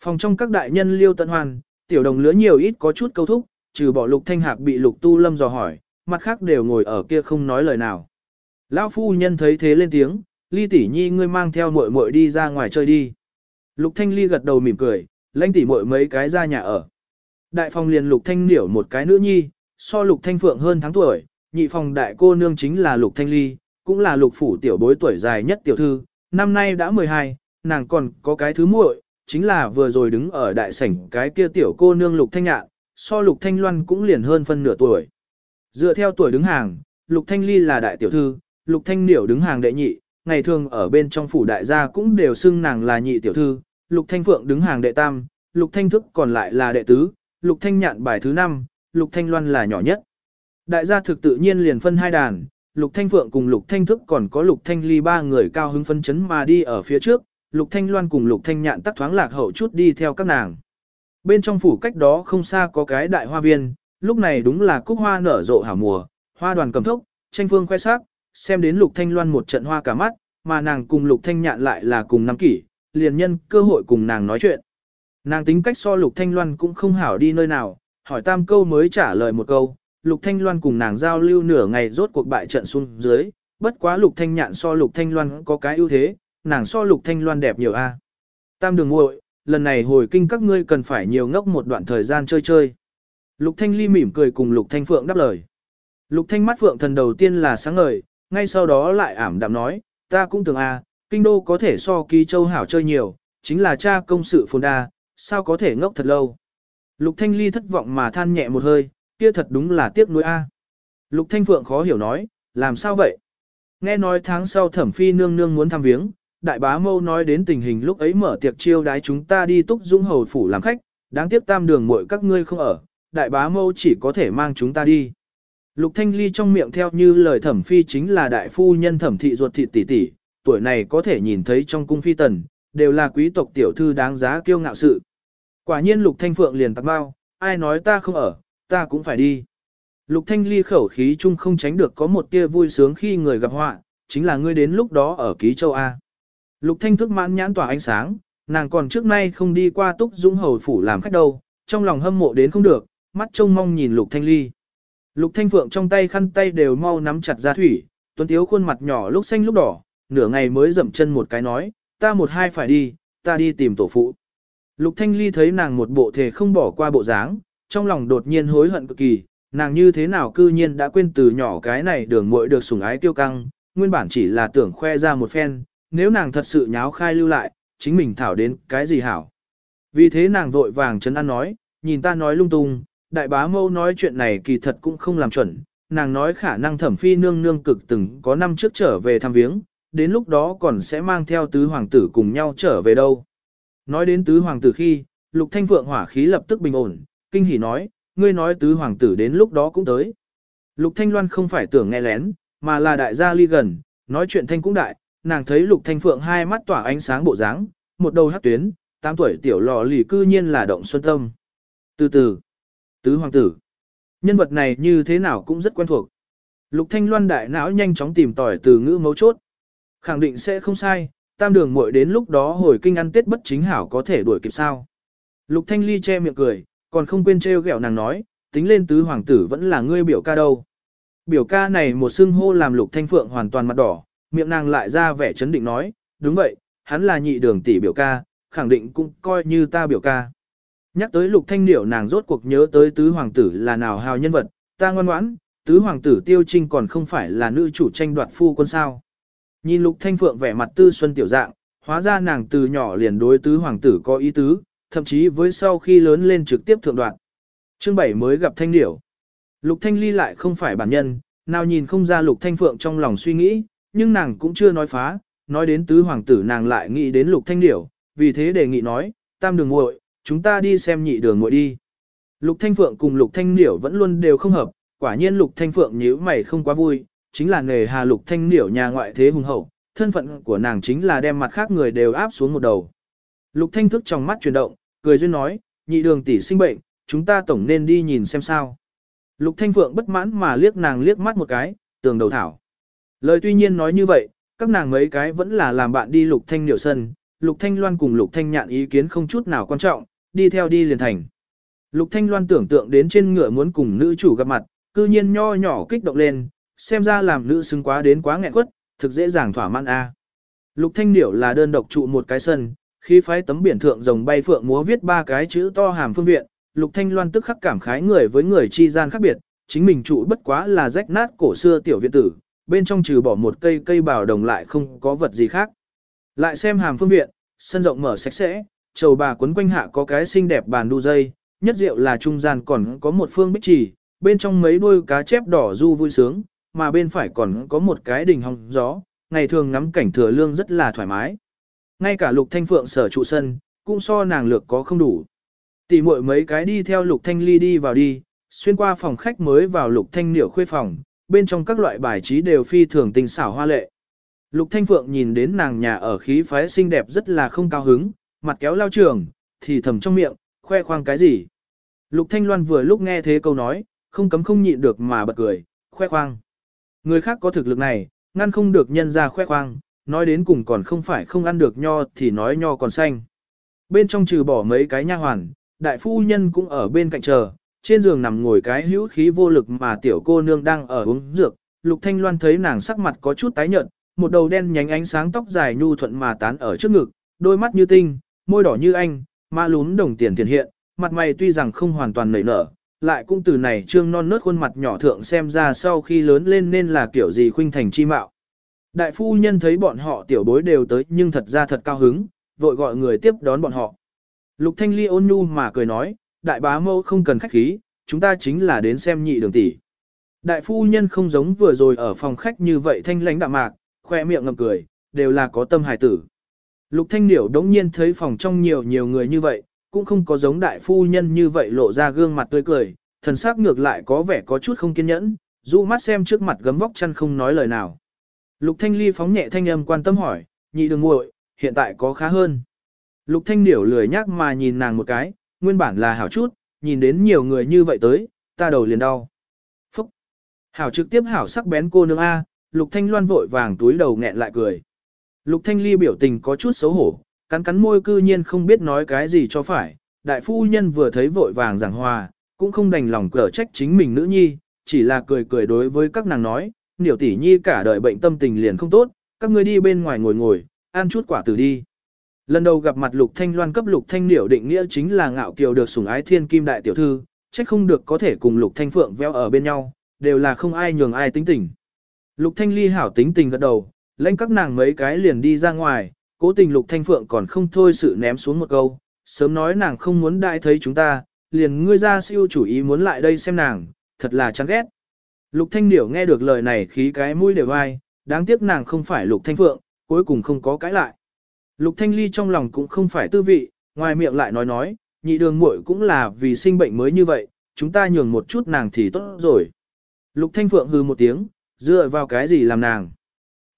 Phòng trong các đại nhân liêu tận hoàn, tiểu đồng lứa nhiều ít có chút câu thúc, trừ bỏ lục thanh hạc bị lục tu lâm dò hỏi, mặt khác đều ngồi ở kia không nói lời nào. Lão phu nhân thấy thế lên tiếng, ly tỷ nhi ngươi mang theo muội muội đi ra ngoài chơi đi. Lục thanh ly gật đầu mỉm cười, lãnh tỷ muội mấy cái ra nhà ở. Đại phòng liền lục thanh liễu một cái nữ nhi, so lục thanh phượng hơn tháng tuổi, nhị phòng đại cô nương chính là lục thanh ly, cũng là lục phủ tiểu bối tuổi dài nhất tiểu thư, năm nay đã 12, nàng còn có cái thứ muội, chính là vừa rồi đứng ở đại sảnh cái kia tiểu cô nương lục thanh nhạn, so lục thanh loan cũng liền hơn phân nửa tuổi. Dựa theo tuổi đứng hàng, lục thanh ly là đại tiểu thư, lục thanh niểu đứng hàng đệ nhị, ngày thường ở bên trong phủ đại gia cũng đều xưng nàng là nhị tiểu thư, lục thanh phượng đứng hàng đệ tam, lục thanh thức còn lại là đệ tứ, lục thanh nhạn bài thứ năm, lục thanh loan là nhỏ nhất. Đại gia thực tự nhiên liền phân hai đàn, lục thanh phượng cùng lục thanh thức còn có lục thanh ly ba người cao hứng phân chấn mà đi ở phía trước, lục thanh loan cùng lục thanh nhạn tắc thoáng lạc hậu chút đi theo các nàng. Bên trong phủ cách đó không xa có cái đại hoa viên, lúc này đúng là cúc hoa nở rộ hảo mùa, hoa đoàn cầm thốc, tranh phương khoe sắc, xem đến lục thanh loan một trận hoa cả mắt, mà nàng cùng lục thanh nhạn lại là cùng năm kỷ, liền nhân cơ hội cùng nàng nói chuyện. Nàng tính cách so lục thanh loan cũng không hảo đi nơi nào, hỏi tam câu mới trả lời một câu, lục thanh loan cùng nàng giao lưu nửa ngày rốt cuộc bại trận xuống dưới, bất quá lục thanh nhạn so lục thanh loan có cái ưu thế, nàng so lục thanh loan đẹp nhiều a. Tam đường muội, lần này hồi kinh các ngươi cần phải nhiều ngốc một đoạn thời gian chơi chơi. Lục thanh ly mỉm cười cùng lục thanh phượng đáp lời. Lục thanh mắt phượng thần đầu tiên là sáng ngời, ngay sau đó lại ảm đạm nói, ta cũng tưởng à, kinh đô có thể so ký châu hảo chơi nhiều, chính là cha công sự phồn đa, sao có thể ngốc thật lâu. Lục Thanh Ly thất vọng mà than nhẹ một hơi, kia thật đúng là tiếc nuối a. Lục Thanh Phượng khó hiểu nói, làm sao vậy? Nghe nói tháng sau thẩm phi nương nương muốn thăm viếng, đại bá mâu nói đến tình hình lúc ấy mở tiệc chiêu đái chúng ta đi túc dũng hầu phủ làm khách, đáng tiếc tam đường muội các ngươi không ở, đại bá mâu chỉ có thể mang chúng ta đi. Lục Thanh Ly trong miệng theo như lời thẩm phi chính là đại phu nhân thẩm thị ruột thị tỷ tỷ, tuổi này có thể nhìn thấy trong cung phi tần, đều là quý tộc tiểu thư đáng giá kiêu ngạo sự. Quả nhiên Lục Thanh Phượng liền tặng bao, ai nói ta không ở, ta cũng phải đi. Lục Thanh Ly khẩu khí chung không tránh được có một tia vui sướng khi người gặp họa, chính là ngươi đến lúc đó ở ký châu A. Lục Thanh thức mãn nhãn tỏa ánh sáng, nàng còn trước nay không đi qua túc dũng hầu phủ làm khách đâu, trong lòng hâm mộ đến không được, mắt trông mong nhìn Lục Thanh Ly. Lục Thanh Phượng trong tay khăn tay đều mau nắm chặt ra thủy, tuấn thiếu khuôn mặt nhỏ lúc xanh lúc đỏ, nửa ngày mới dậm chân một cái nói, ta một hai phải đi, ta đi tìm tổ phụ. Lục Thanh Ly thấy nàng một bộ thể không bỏ qua bộ dáng, trong lòng đột nhiên hối hận cực kỳ, nàng như thế nào cư nhiên đã quên từ nhỏ cái này đường muội được sủng ái tiêu căng, nguyên bản chỉ là tưởng khoe ra một phen, nếu nàng thật sự nháo khai lưu lại, chính mình thảo đến cái gì hảo. Vì thế nàng vội vàng chấn an nói, nhìn ta nói lung tung, đại bá mâu nói chuyện này kỳ thật cũng không làm chuẩn, nàng nói khả năng thẩm phi nương nương cực từng có năm trước trở về thăm viếng, đến lúc đó còn sẽ mang theo tứ hoàng tử cùng nhau trở về đâu. Nói đến tứ hoàng tử khi, lục thanh phượng hỏa khí lập tức bình ổn, kinh hỉ nói, ngươi nói tứ hoàng tử đến lúc đó cũng tới. Lục thanh loan không phải tưởng nghe lén, mà là đại gia ly gần, nói chuyện thanh cũng đại, nàng thấy lục thanh phượng hai mắt tỏa ánh sáng bộ dáng, một đầu hắc tuyến, tám tuổi tiểu lò lì cư nhiên là động xuân tâm. Từ từ, tứ hoàng tử, nhân vật này như thế nào cũng rất quen thuộc. Lục thanh loan đại não nhanh chóng tìm tỏi từ ngữ mấu chốt. Khẳng định sẽ không sai, tam đường muội đến lúc đó hồi kinh ăn tết bất chính hảo có thể đuổi kịp sao. Lục thanh ly che miệng cười, còn không quên treo gẹo nàng nói, tính lên tứ hoàng tử vẫn là ngươi biểu ca đâu. Biểu ca này một xưng hô làm lục thanh phượng hoàn toàn mặt đỏ, miệng nàng lại ra vẻ chấn định nói, đúng vậy, hắn là nhị đường tỷ biểu ca, khẳng định cũng coi như ta biểu ca. Nhắc tới lục thanh điểu nàng rốt cuộc nhớ tới tứ hoàng tử là nào hào nhân vật, ta ngoan ngoãn, tứ hoàng tử tiêu trinh còn không phải là nữ chủ tranh đoạt phu quân sao. Nhìn lục thanh phượng vẻ mặt tư xuân tiểu dạng, hóa ra nàng từ nhỏ liền đối tứ hoàng tử có ý tứ, thậm chí với sau khi lớn lên trực tiếp thượng đoạn. Chương 7 mới gặp thanh điểu. Lục thanh ly lại không phải bản nhân, nào nhìn không ra lục thanh phượng trong lòng suy nghĩ, nhưng nàng cũng chưa nói phá, nói đến tứ hoàng tử nàng lại nghĩ đến lục thanh điểu, vì thế đề nghị nói, tam đường muội, chúng ta đi xem nhị đường muội đi. Lục thanh phượng cùng lục thanh điểu vẫn luôn đều không hợp, quả nhiên lục thanh phượng nhíu mày không quá vui, chính là nghề hà lục thanh điểu nhà ngoại thế hùng hậu, thân phận của nàng chính là đem mặt khác người đều áp xuống một đầu. Lục thanh thức trong mắt chuyển động, cười duyên nói, nhị đường tỷ sinh bệnh, chúng ta tổng nên đi nhìn xem sao. Lục thanh phượng bất mãn mà liếc nàng liếc mắt một cái, tường đầu thảo. Lời tuy nhiên nói như vậy, các nàng mấy cái vẫn là làm bạn đi lục thanh điệu sân, lục thanh loan cùng lục thanh nhạn ý kiến không chút nào quan trọng, đi theo đi liền thành. Lục thanh loan tưởng tượng đến trên ngựa muốn cùng nữ chủ gặp mặt, cư nhiên nho nhỏ kích động lên, xem ra làm nữ xứng quá đến quá nghẹn quất, thực dễ dàng thỏa mãn a. Lục thanh điểu là đơn độc trụ một cái sân, khi phái tấm biển thượng rồng bay phượng múa viết ba cái chữ to hàm phương viện, lục thanh loan tức khắc cảm khái người với người chi gian khác biệt, chính mình trụ bất quá là rách nát cổ xưa tiểu viện tử, bên trong trừ bỏ một cây cây bảo đồng lại không có vật gì khác. Lại xem hàm phương viện, sân rộng mở sạch sẽ, trầu bà quấn quanh hạ có cái xinh đẹp bàn đu dây, nhất diệu là trung gian còn có một phương bích trì, bên trong mấy đuôi cá chép đỏ du vui sướng, mà bên phải còn có một cái đình hong gió, ngày thường ngắm cảnh thừa lương rất là thoải mái. Ngay cả lục thanh phượng sở trụ sân, cũng so nàng lược có không đủ. Tỷ muội mấy cái đi theo lục thanh ly đi vào đi, xuyên qua phòng khách mới vào lục thanh niểu khuê phòng, bên trong các loại bài trí đều phi thường tình xảo hoa lệ. Lục thanh phượng nhìn đến nàng nhà ở khí phái xinh đẹp rất là không cao hứng, mặt kéo lao trường, thì thầm trong miệng, khoe khoang cái gì. Lục thanh loan vừa lúc nghe thế câu nói, không cấm không nhịn được mà bật cười, khoe khoang. Người khác có thực lực này, ngăn không được nhân ra khoe khoang, nói đến cùng còn không phải không ăn được nho thì nói nho còn xanh. Bên trong trừ bỏ mấy cái nha hoàn, đại phu nhân cũng ở bên cạnh chờ, trên giường nằm ngồi cái hữu khí vô lực mà tiểu cô nương đang ở uống dược. Lục Thanh Loan thấy nàng sắc mặt có chút tái nhợt, một đầu đen nhánh ánh sáng tóc dài nhu thuận mà tán ở trước ngực, đôi mắt như tinh, môi đỏ như anh, ma lún đồng tiền tiền hiện, mặt mày tuy rằng không hoàn toàn nảy nở, lại cũng từ này trương non nớt khuôn mặt nhỏ thượng xem ra sau khi lớn lên nên là kiểu gì khuynh thành chi mạo. Đại phu nhân thấy bọn họ tiểu bối đều tới nhưng thật ra thật cao hứng, vội gọi người tiếp đón bọn họ. Lục Thanh Ly ôn nhu mà cười nói, đại bá mâu không cần khách khí, chúng ta chính là đến xem nhị đường tỷ. Đại phu nhân không giống vừa rồi ở phòng khách như vậy thanh lãnh đạm mạc, khoe miệng ngầm cười, đều là có tâm hài tử. Lục Thanh Điểu đống nhiên thấy phòng trong nhiều nhiều người như vậy, cũng không có giống đại phu nhân như vậy lộ ra gương mặt tươi cười, thần sắc ngược lại có vẻ có chút không kiên nhẫn, dụ mắt xem trước mặt gấm vóc chăn không nói lời nào. Lục Thanh Ly phóng nhẹ thanh âm quan tâm hỏi, nhị đường muội, hiện tại có khá hơn. Lục Thanh Điểu lười nhác mà nhìn nàng một cái, nguyên bản là hảo chút, nhìn đến nhiều người như vậy tới, ta đầu liền đau. Phúc! Hảo trực tiếp hảo sắc bén cô nương A, Lục Thanh Loan vội vàng túi đầu nghẹn lại cười. Lục Thanh Ly biểu tình có chút xấu hổ, cắn cắn môi cư nhiên không biết nói cái gì cho phải. Đại phu nhân vừa thấy vội vàng giảng hòa, cũng không đành lòng cở trách chính mình nữ nhi, chỉ là cười cười đối với các nàng nói, niểu tỷ nhi cả đời bệnh tâm tình liền không tốt, các ngươi đi bên ngoài ngồi ngồi, ăn chút quả tử đi. Lần đầu gặp mặt Lục Thanh Loan cấp Lục Thanh Điểu định nghĩa chính là ngạo kiều được sủng ái thiên kim đại tiểu thư, trách không được có thể cùng Lục Thanh Phượng veo ở bên nhau, đều là không ai nhường ai tính tình. Lục Thanh Ly hảo tính tình gật đầu, lãnh các nàng mấy cái liền đi ra ngoài, cố tình Lục Thanh Phượng còn không thôi sự ném xuống một câu, sớm nói nàng không muốn đại thấy chúng ta, liền ngươi ra siêu chủ ý muốn lại đây xem nàng, thật là chán ghét. Lục Thanh Điểu nghe được lời này khí cái mũi đều ai, đáng tiếc nàng không phải Lục Thanh Phượng, cuối cùng không có cãi lại. Lục Thanh Ly trong lòng cũng không phải tư vị, ngoài miệng lại nói nói, nhị đường muội cũng là vì sinh bệnh mới như vậy, chúng ta nhường một chút nàng thì tốt rồi. Lục Thanh Phượng hừ một tiếng, dựa vào cái gì làm nàng.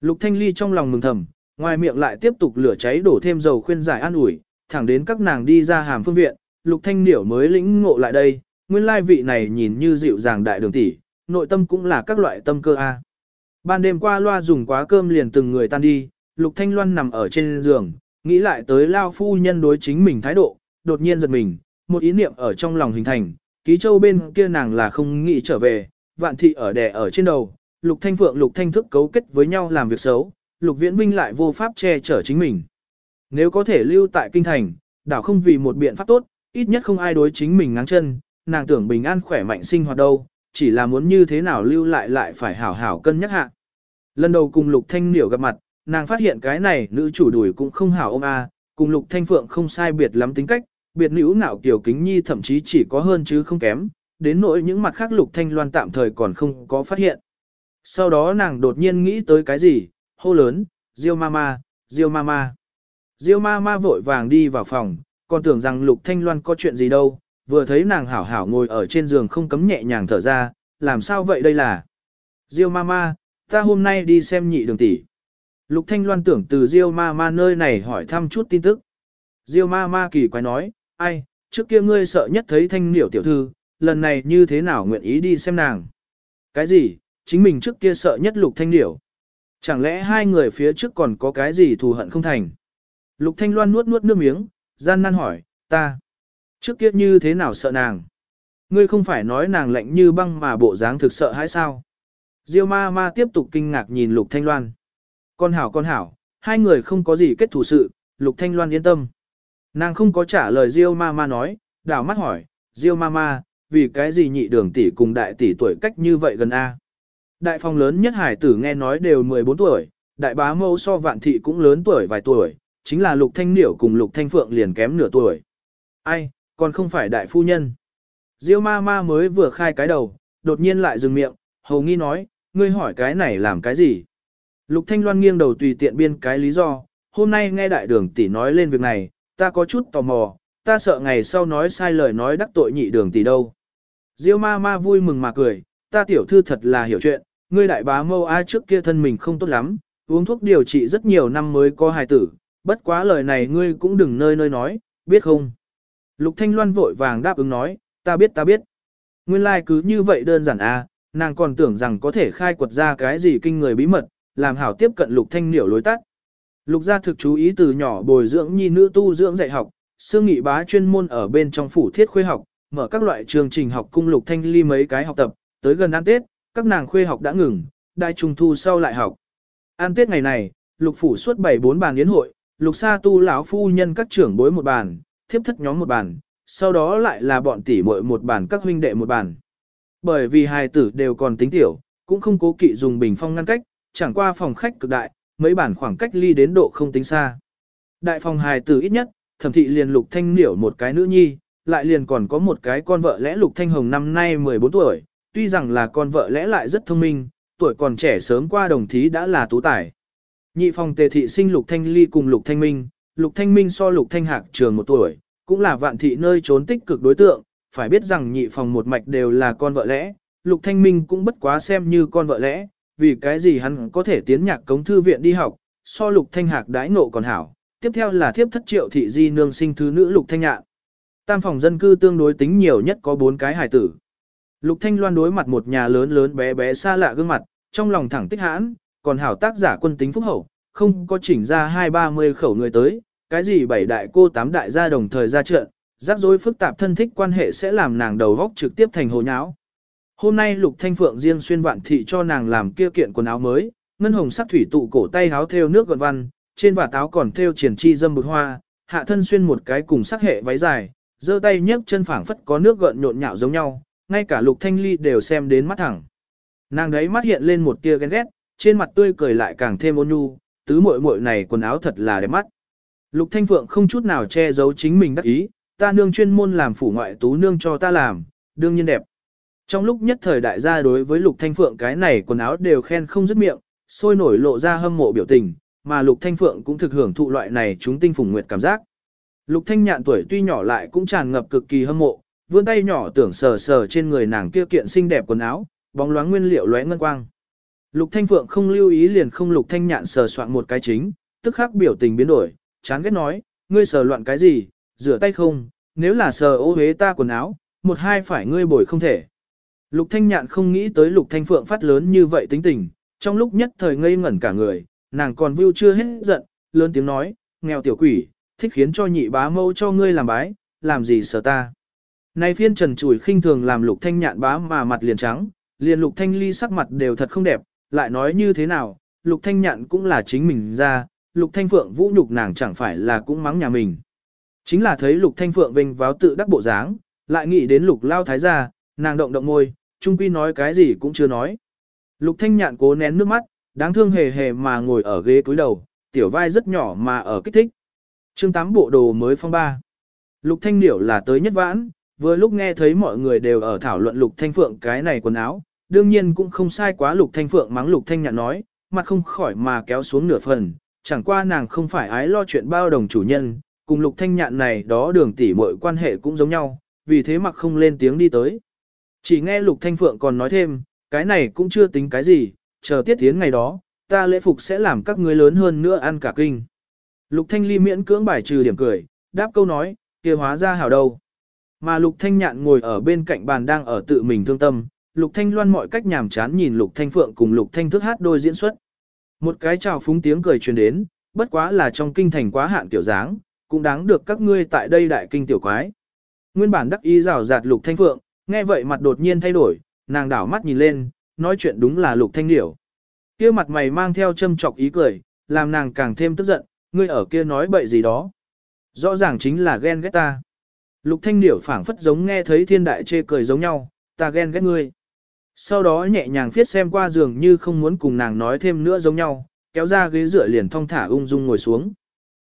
Lục Thanh Ly trong lòng mừng thầm, ngoài miệng lại tiếp tục lửa cháy đổ thêm dầu khuyên giải an ủi, thẳng đến các nàng đi ra hàm phương viện, Lục Thanh Điểu mới lĩnh ngộ lại đây, nguyên lai vị này nhìn như dịu dàng đại đường tỷ, nội tâm cũng là các loại tâm cơ a. Ban đêm qua loa dùng quá cơm liền từng người tan đi, Lục Thanh Loan nằm ở trên giường, nghĩ lại tới lao phu nhân đối chính mình thái độ, đột nhiên giật mình, một ý niệm ở trong lòng hình thành, ký châu bên kia nàng là không nghĩ trở về, vạn thị ở đè ở trên đầu, Lục Thanh Phượng Lục Thanh Thức cấu kết với nhau làm việc xấu, Lục Viễn Vinh lại vô pháp che chở chính mình. Nếu có thể lưu tại kinh thành, đảo không vì một biện pháp tốt, ít nhất không ai đối chính mình ngáng chân, nàng tưởng bình an khỏe mạnh sinh hoạt đâu, chỉ là muốn như thế nào lưu lại lại phải hảo hảo cân nhắc hạ. Lần đầu cùng Lục Thanh Niểu gặp mặt, nàng phát hiện cái này nữ chủ đuổi cũng không hảo ôm a, cùng Lục Thanh Phượng không sai biệt lắm tính cách, biệt nữ ngạo kiểu kính nhi thậm chí chỉ có hơn chứ không kém, đến nỗi những mặt khác Lục Thanh Loan tạm thời còn không có phát hiện. Sau đó nàng đột nhiên nghĩ tới cái gì, hô lớn, Diêu Mama, Diêu Mama. Diêu Mama vội vàng đi vào phòng, còn tưởng rằng Lục Thanh Loan có chuyện gì đâu, vừa thấy nàng hảo hảo ngồi ở trên giường không cấm nhẹ nhàng thở ra, làm sao vậy đây là? Diêu Mama, ta hôm nay đi xem nhị đường tỷ. Lục Thanh Loan tưởng từ Diêu Ma Ma nơi này hỏi thăm chút tin tức. Diêu Ma Ma kỳ quái nói, ai, trước kia ngươi sợ nhất thấy thanh niểu tiểu thư, lần này như thế nào nguyện ý đi xem nàng? Cái gì, chính mình trước kia sợ nhất lục thanh điểu. Chẳng lẽ hai người phía trước còn có cái gì thù hận không thành? Lục thanh loan nuốt nuốt nước miếng, gian nan hỏi, ta, trước kia như thế nào sợ nàng? Ngươi không phải nói nàng lạnh như băng mà bộ dáng thực sợ hay sao? Diêu ma ma tiếp tục kinh ngạc nhìn lục thanh loan. Con hảo con hảo, hai người không có gì kết thù sự, lục thanh loan yên tâm. Nàng không có trả lời Diêu ma ma nói, đảo mắt hỏi, Diêu ma ma, vì cái gì nhị đường tỷ cùng đại tỷ tuổi cách như vậy gần A? Đại phòng lớn nhất hải tử nghe nói đều 14 tuổi, đại bá mâu so vạn thị cũng lớn tuổi vài tuổi, chính là lục thanh niểu cùng lục thanh phượng liền kém nửa tuổi. Ai, còn không phải đại phu nhân. Diêu ma ma mới vừa khai cái đầu, đột nhiên lại dừng miệng, hầu nghi nói, ngươi hỏi cái này làm cái gì? Lục thanh loan nghiêng đầu tùy tiện biên cái lý do, hôm nay nghe đại đường tỷ nói lên việc này, ta có chút tò mò, ta sợ ngày sau nói sai lời nói đắc tội nhị đường tỷ đâu. Diêu ma ma vui mừng mà cười, ta tiểu thư thật là hiểu chuyện, ngươi đại bá mâu ai trước kia thân mình không tốt lắm, uống thuốc điều trị rất nhiều năm mới có hài tử, bất quá lời này ngươi cũng đừng nơi nơi nói, biết không? Lục Thanh Loan vội vàng đáp ứng nói, ta biết ta biết. Nguyên lai like cứ như vậy đơn giản à, nàng còn tưởng rằng có thể khai quật ra cái gì kinh người bí mật, làm hảo tiếp cận Lục Thanh Niểu lối tắt. Lục gia thực chú ý từ nhỏ bồi dưỡng nhi nữ tu dưỡng dạy học, xương nghị bá chuyên môn ở bên trong phủ thiết khuê học, mở các loại chương trình học cung Lục Thanh Ly mấy cái học tập, tới gần ăn Tết, các nàng khuê học đã ngừng, đại trung thu sau lại học. An Tết ngày này, lục phủ suốt bảy bốn bàn yến hội, lục sa tu lão phu nhân các trưởng bối một bàn, thiếp thất nhóm một bàn, sau đó lại là bọn tỷ muội một bàn các huynh đệ một bàn. Bởi vì hài tử đều còn tính tiểu, cũng không cố kỵ dùng bình phong ngăn cách, chẳng qua phòng khách cực đại, mấy bản khoảng cách ly đến độ không tính xa. Đại phòng hài tử ít nhất, thẩm thị liền lục thanh niểu một cái nữ nhi, lại liền còn có một cái con vợ lẽ lục thanh hồng năm nay 14 tuổi, tuy rằng là con vợ lẽ lại rất thông minh, tuổi còn trẻ sớm qua đồng thí đã là tú tài. Nhị phòng tề thị sinh lục thanh ly cùng lục thanh minh, lục thanh minh so lục thanh hạc trường một tuổi, cũng là vạn thị nơi trốn tích cực đối tượng, phải biết rằng nhị phòng một mạch đều là con vợ lẽ, lục thanh minh cũng bất quá xem như con vợ lẽ, vì cái gì hắn có thể tiến nhạc cống thư viện đi học, so lục thanh hạc đãi nộ còn hảo. Tiếp theo là thiếp thất triệu thị di nương sinh thứ nữ lục thanh nhạn. Tam phòng dân cư tương đối tính nhiều nhất có bốn cái hài tử. Lục thanh loan đối mặt một nhà lớn lớn bé bé xa lạ gương mặt, trong lòng thẳng tích hãn, còn hảo tác giả quân tính phúc hậu, không có chỉnh ra hai ba mươi khẩu người tới, cái gì bảy đại cô tám đại gia đồng thời ra trận, rắc rối phức tạp thân thích quan hệ sẽ làm nàng đầu góc trực tiếp thành hồ nháo. Hôm nay Lục Thanh Phượng riêng xuyên vạn thị cho nàng làm kia kiện quần áo mới, ngân hồng sắc thủy tụ cổ tay áo thêu nước gọn văn, trên vạt táo còn thêu triển chi dâm bực hoa, hạ thân xuyên một cái cùng sắc hệ váy dài, giơ tay nhấc chân phảng phất có nước gợn nhộn nhạo giống nhau, ngay cả Lục Thanh Ly đều xem đến mắt thẳng. Nàng đấy mắt hiện lên một tia ghen ghét, trên mặt tươi cười lại càng thêm ôn nhu, tứ muội muội này quần áo thật là đẹp mắt. Lục Thanh Phượng không chút nào che giấu chính mình đắc ý, ta nương chuyên môn làm phủ ngoại tú nương cho ta làm, đương nhiên đẹp. Trong lúc nhất thời đại gia đối với Lục Thanh Phượng cái này quần áo đều khen không dứt miệng, sôi nổi lộ ra hâm mộ biểu tình, mà Lục Thanh Phượng cũng thực hưởng thụ loại này chúng tinh phùng nguyệt cảm giác. Lục Thanh nhạn tuổi tuy nhỏ lại cũng tràn ngập cực kỳ hâm mộ, vươn tay nhỏ tưởng sờ sờ trên người nàng kia kiện xinh đẹp quần áo, bóng loáng nguyên liệu lóe ngân quang. Lục Thanh Phượng không lưu ý liền không Lục Thanh nhạn sờ soạn một cái chính, tức khắc biểu tình biến đổi, chán ghét nói, ngươi sờ loạn cái gì, rửa tay không, nếu là sờ ô hế ta quần áo, một hai phải ngươi bồi không thể. Lục Thanh Nhạn không nghĩ tới Lục Thanh Phượng phát lớn như vậy tính tình, trong lúc nhất thời ngây ngẩn cả người, nàng còn view chưa hết giận, lớn tiếng nói, nghèo tiểu quỷ, thích khiến cho nhị bá mâu cho ngươi làm bái, làm gì sợ ta. Này phiên trần chủi khinh thường làm Lục Thanh Nhạn bá mà mặt liền trắng, liền Lục Thanh Ly sắc mặt đều thật không đẹp, lại nói như thế nào, Lục Thanh Nhạn cũng là chính mình ra, Lục Thanh Phượng vũ nhục nàng chẳng phải là cũng mắng nhà mình. Chính là thấy Lục Thanh Phượng vinh váo tự đắc bộ dáng, lại nghĩ đến Lục Lao Thái gia, nàng động động môi, trung quy nói cái gì cũng chưa nói. Lục Thanh Nhạn cố nén nước mắt, đáng thương hề hề mà ngồi ở ghế cúi đầu, tiểu vai rất nhỏ mà ở kích thích. Chương 8 bộ đồ mới phong ba. Lục Thanh Điểu là tới nhất vãn, vừa lúc nghe thấy mọi người đều ở thảo luận Lục Thanh Phượng cái này quần áo, đương nhiên cũng không sai quá Lục Thanh Phượng mắng Lục Thanh Nhạn nói, mặt không khỏi mà kéo xuống nửa phần, chẳng qua nàng không phải ái lo chuyện bao đồng chủ nhân, cùng Lục Thanh Nhạn này đó đường tỷ mọi quan hệ cũng giống nhau, vì thế mặc không lên tiếng đi tới. Chỉ nghe Lục Thanh Phượng còn nói thêm, cái này cũng chưa tính cái gì, chờ tiết tiến ngày đó, ta lễ phục sẽ làm các ngươi lớn hơn nữa ăn cả kinh. Lục Thanh Ly miễn cưỡng bài trừ điểm cười, đáp câu nói, kia hóa ra hảo đâu. Mà Lục Thanh Nhạn ngồi ở bên cạnh bàn đang ở tự mình thương tâm, Lục Thanh Loan mọi cách nhàm chán nhìn Lục Thanh Phượng cùng Lục Thanh thức hát đôi diễn xuất. Một cái chào phúng tiếng cười truyền đến, bất quá là trong kinh thành quá hạn tiểu dáng, cũng đáng được các ngươi tại đây đại kinh tiểu quái. Nguyên bản đắc ý rào rạt Lục Thanh Phượng, nghe vậy mặt đột nhiên thay đổi, nàng đảo mắt nhìn lên, nói chuyện đúng là Lục Thanh Điểu. Kia mặt mày mang theo châm chọc ý cười, làm nàng càng thêm tức giận, ngươi ở kia nói bậy gì đó. Rõ ràng chính là ghen ghét ta. Lục Thanh Điểu phảng phất giống nghe thấy thiên đại chê cười giống nhau, ta ghen ghét ngươi. Sau đó nhẹ nhàng viết xem qua giường như không muốn cùng nàng nói thêm nữa giống nhau, kéo ra ghế dựa liền thong thả ung dung ngồi xuống.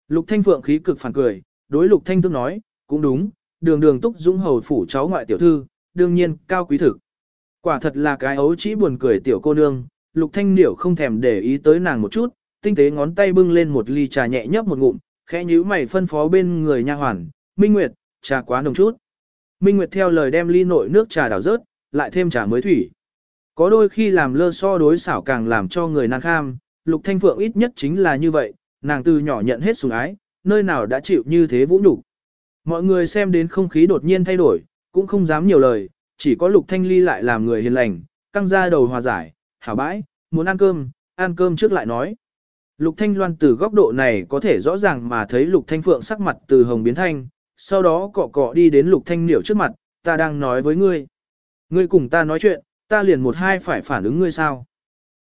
Lục Thanh Phượng khí cực phản cười, đối Lục Thanh Thương nói, cũng đúng, đường đường túc dũng hầu phủ cháu ngoại tiểu thư, đương nhiên cao quý thực. Quả thật là cái ấu chỉ buồn cười tiểu cô nương, Lục Thanh Điểu không thèm để ý tới nàng một chút, tinh tế ngón tay bưng lên một ly trà nhẹ nhấp một ngụm, khẽ nhíu mày phân phó bên người nha hoàn, Minh Nguyệt, trà quá nồng chút. Minh Nguyệt theo lời đem ly nội nước trà đảo rớt, lại thêm trà mới thủy. Có đôi khi làm lơ so đối xảo càng làm cho người nàng kham, Lục Thanh Phượng ít nhất chính là như vậy, nàng từ nhỏ nhận hết sủng ái, nơi nào đã chịu như thế vũ nhục. Mọi người xem đến không khí đột nhiên thay đổi, cũng không dám nhiều lời, chỉ có Lục Thanh Ly lại làm người hiền lành, căng ra đầu hòa giải, hảo bãi, muốn ăn cơm, ăn cơm trước lại nói. Lục Thanh Loan từ góc độ này có thể rõ ràng mà thấy Lục Thanh Phượng sắc mặt từ hồng biến thanh, sau đó cọ cọ đi đến Lục Thanh Niểu trước mặt, ta đang nói với ngươi. Ngươi cùng ta nói chuyện, ta liền một hai phải phản ứng ngươi sao.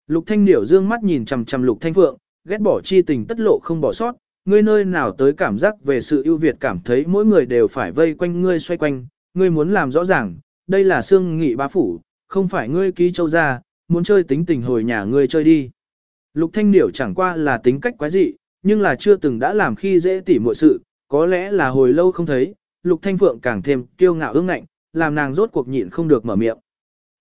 Lục Thanh Niểu dương mắt nhìn chằm chằm Lục Thanh Phượng, ghét bỏ chi tình tất lộ không bỏ sót, ngươi nơi nào tới cảm giác về sự ưu việt cảm thấy mỗi người đều phải vây quanh ngươi xoay quanh, ngươi muốn làm rõ ràng, đây là xương nghị bá phủ, không phải ngươi ký châu gia, muốn chơi tính tình hồi nhà ngươi chơi đi. Lục Thanh Điểu chẳng qua là tính cách quái dị, nhưng là chưa từng đã làm khi dễ tỉ muội sự, có lẽ là hồi lâu không thấy, Lục Thanh Phượng càng thêm kiêu ngạo ương ngạnh, làm nàng rốt cuộc nhịn không được mở miệng.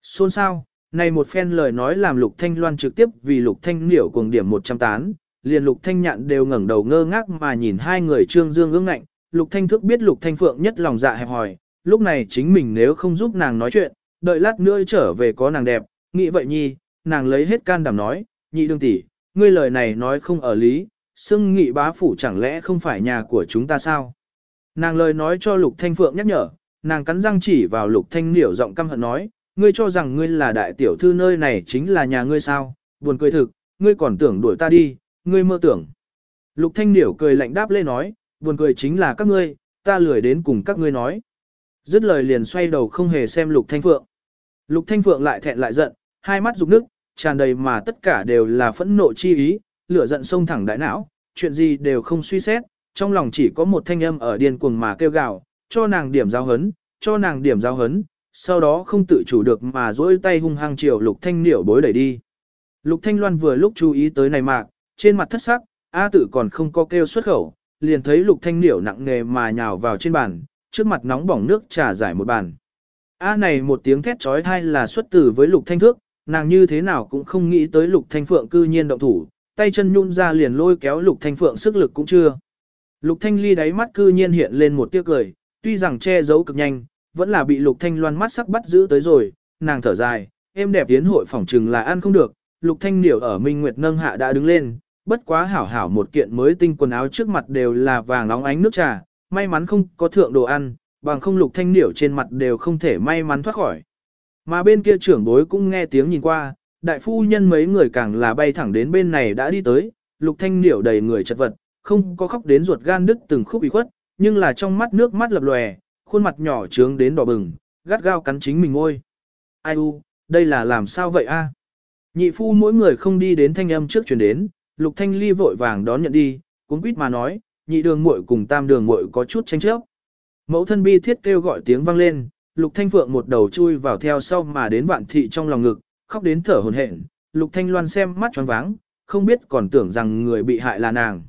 Xôn sao, này một phen lời nói làm Lục Thanh Loan trực tiếp vì Lục Thanh Điểu cuồng điểm 100 tán, liền Lục Thanh Nhạn đều ngẩng đầu ngơ ngác mà nhìn hai người trương dương ương ngạnh, Lục Thanh Thức biết Lục Thanh Phượng nhất lòng dạ hẹp hòi, lúc này chính mình nếu không giúp nàng nói chuyện, đợi lát nữa trở về có nàng đẹp, nghĩ vậy nhi, nàng lấy hết can đảm nói, nhị đương tỷ, ngươi lời này nói không ở lý, xưng nghị bá phủ chẳng lẽ không phải nhà của chúng ta sao? Nàng lời nói cho Lục Thanh Phượng nhắc nhở, nàng cắn răng chỉ vào Lục Thanh Niểu giọng căm hận nói, ngươi cho rằng ngươi là đại tiểu thư nơi này chính là nhà ngươi sao? Buồn cười thực, ngươi còn tưởng đuổi ta đi, ngươi mơ tưởng. Lục Thanh Niểu cười lạnh đáp lê nói, buồn cười chính là các ngươi, ta lười đến cùng các ngươi nói. Dứt lời liền xoay đầu không hề xem Lục Thanh Phượng. Lục Thanh Phượng lại thẹn lại giận, hai mắt rục nước, tràn đầy mà tất cả đều là phẫn nộ chi ý, lửa giận sông thẳng đại não, chuyện gì đều không suy xét, trong lòng chỉ có một thanh âm ở điên cuồng mà kêu gào, cho nàng điểm giao hấn, cho nàng điểm giao hấn, sau đó không tự chủ được mà duỗi tay hung hăng chiều Lục Thanh Niểu bối đẩy đi. Lục Thanh Loan vừa lúc chú ý tới này mạc, trên mặt thất sắc, A tử còn không có kêu xuất khẩu, liền thấy Lục Thanh Niểu nặng nề mà nhào vào trên bàn, trước mặt nóng bỏng nước trà giải một bàn. A này một tiếng thét trói thai là xuất từ với Lục Thanh Thước, nàng như thế nào cũng không nghĩ tới Lục Thanh Phượng cư nhiên động thủ, tay chân nhún ra liền lôi kéo Lục Thanh Phượng sức lực cũng chưa. Lục Thanh Ly đáy mắt cư nhiên hiện lên một tia cười, tuy rằng che giấu cực nhanh, vẫn là bị Lục Thanh Loan mắt sắc bắt giữ tới rồi, nàng thở dài, em đẹp tiến hội phỏng trừng là ăn không được, Lục Thanh Điểu ở Minh Nguyệt nâng hạ đã đứng lên, bất quá hảo hảo một kiện mới tinh quần áo trước mặt đều là vàng nóng ánh nước trà, may mắn không có thượng đồ ăn, bằng không Lục Thanh Điểu trên mặt đều không thể may mắn thoát khỏi. Mà bên kia trưởng bối cũng nghe tiếng nhìn qua, đại phu nhân mấy người càng là bay thẳng đến bên này đã đi tới, Lục Thanh Điểu đầy người chật vật, không có khóc đến ruột gan đứt từng khúc bị khuất, nhưng là trong mắt nước mắt lập lòe, khuôn mặt nhỏ trướng đến đỏ bừng, gắt gao cắn chính mình ngôi. Ai u, đây là làm sao vậy a? À? Nhị phu mỗi người không đi đến thanh âm trước chuyển đến, Lục Thanh Ly vội vàng đón nhận đi, cuốn quýt mà nói, nhị đường muội cùng tam đường muội có chút tranh chấp. Mẫu thân bi thiết kêu gọi tiếng vang lên, Lục Thanh Phượng một đầu chui vào theo sau mà đến vạn thị trong lòng ngực, khóc đến thở hổn hển. Lục Thanh Loan xem mắt choáng váng, không biết còn tưởng rằng người bị hại là nàng.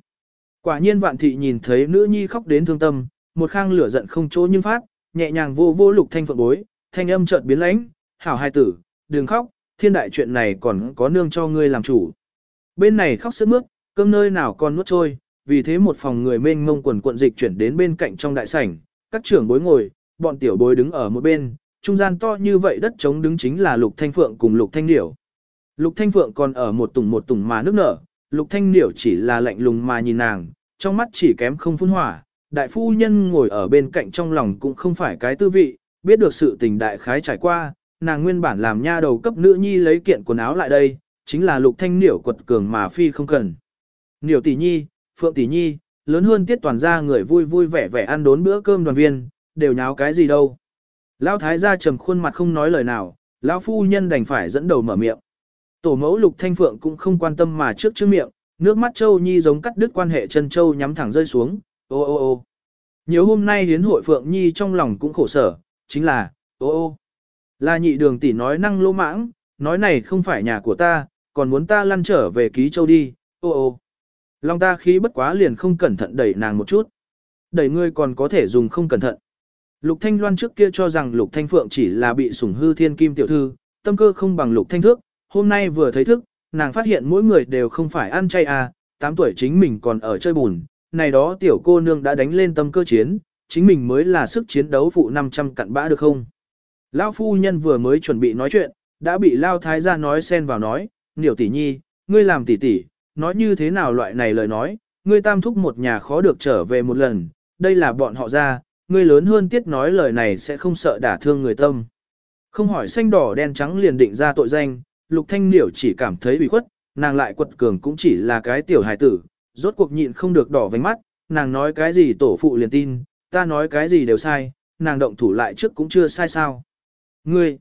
Quả nhiên vạn thị nhìn thấy nữ nhi khóc đến thương tâm, một khang lửa giận không chỗ nhưng phát, nhẹ nhàng vô vô Lục Thanh Phượng bối, thanh âm chợt biến lãnh, hảo hai tử, đừng khóc, thiên đại chuyện này còn có nương cho ngươi làm chủ. Bên này khóc sướt mướt, cơm nơi nào còn nuốt trôi, vì thế một phòng người mênh ngông quần cuộn dịch chuyển đến bên cạnh trong đại sảnh, các trưởng bối ngồi, bọn tiểu bối đứng ở một bên, trung gian to như vậy đất trống đứng chính là Lục Thanh Phượng cùng Lục Thanh Điểu. Lục Thanh Phượng còn ở một tùng một tùng mà nước nở, Lục Thanh Điểu chỉ là lạnh lùng mà nhìn nàng, trong mắt chỉ kém không phun hỏa. Đại phu nhân ngồi ở bên cạnh trong lòng cũng không phải cái tư vị, biết được sự tình đại khái trải qua, nàng nguyên bản làm nha đầu cấp nữ nhi lấy kiện quần áo lại đây, chính là Lục Thanh Điểu quật cường mà phi không cần. Điểu tỷ nhi, Phượng tỷ nhi, lớn hơn tiết toàn gia người vui vui vẻ vẻ ăn đốn bữa cơm đoàn viên, đều nháo cái gì đâu. Lão thái gia trầm khuôn mặt không nói lời nào, lão phu nhân đành phải dẫn đầu mở miệng. Tổ mẫu Lục Thanh Phượng cũng không quan tâm mà trước trước miệng, nước mắt Châu Nhi giống cắt đứt quan hệ chân Châu nhắm thẳng rơi xuống, ô ô ô. Nhiều hôm nay đến hội Phượng Nhi trong lòng cũng khổ sở, chính là, ô ô. Là nhị đường tỷ nói năng lô mãng, nói này không phải nhà của ta, còn muốn ta lăn trở về ký châu đi, ô ô. Long ta khí bất quá liền không cẩn thận đẩy nàng một chút. Đẩy ngươi còn có thể dùng không cẩn thận. Lục Thanh Loan trước kia cho rằng Lục Thanh Phượng chỉ là bị sủng hư thiên kim tiểu thư, tâm cơ không bằng Lục Thanh Thước, hôm nay vừa thấy thức, nàng phát hiện mỗi người đều không phải ăn chay à, 8 tuổi chính mình còn ở chơi bùn, này đó tiểu cô nương đã đánh lên tâm cơ chiến, chính mình mới là sức chiến đấu phụ 500 cặn bã được không? Lão phu nhân vừa mới chuẩn bị nói chuyện, đã bị Lao Thái gia nói xen vào nói, Niểu tỷ nhi, ngươi làm tỷ tỷ, nói như thế nào loại này lời nói, ngươi tam thúc một nhà khó được trở về một lần, đây là bọn họ ra, ngươi lớn hơn tiết nói lời này sẽ không sợ đả thương người tâm. Không hỏi xanh đỏ đen trắng liền định ra tội danh, lục thanh niểu chỉ cảm thấy bị khuất, nàng lại quật cường cũng chỉ là cái tiểu hài tử, rốt cuộc nhịn không được đỏ vánh mắt, nàng nói cái gì tổ phụ liền tin, ta nói cái gì đều sai, nàng động thủ lại trước cũng chưa sai sao. Ngươi,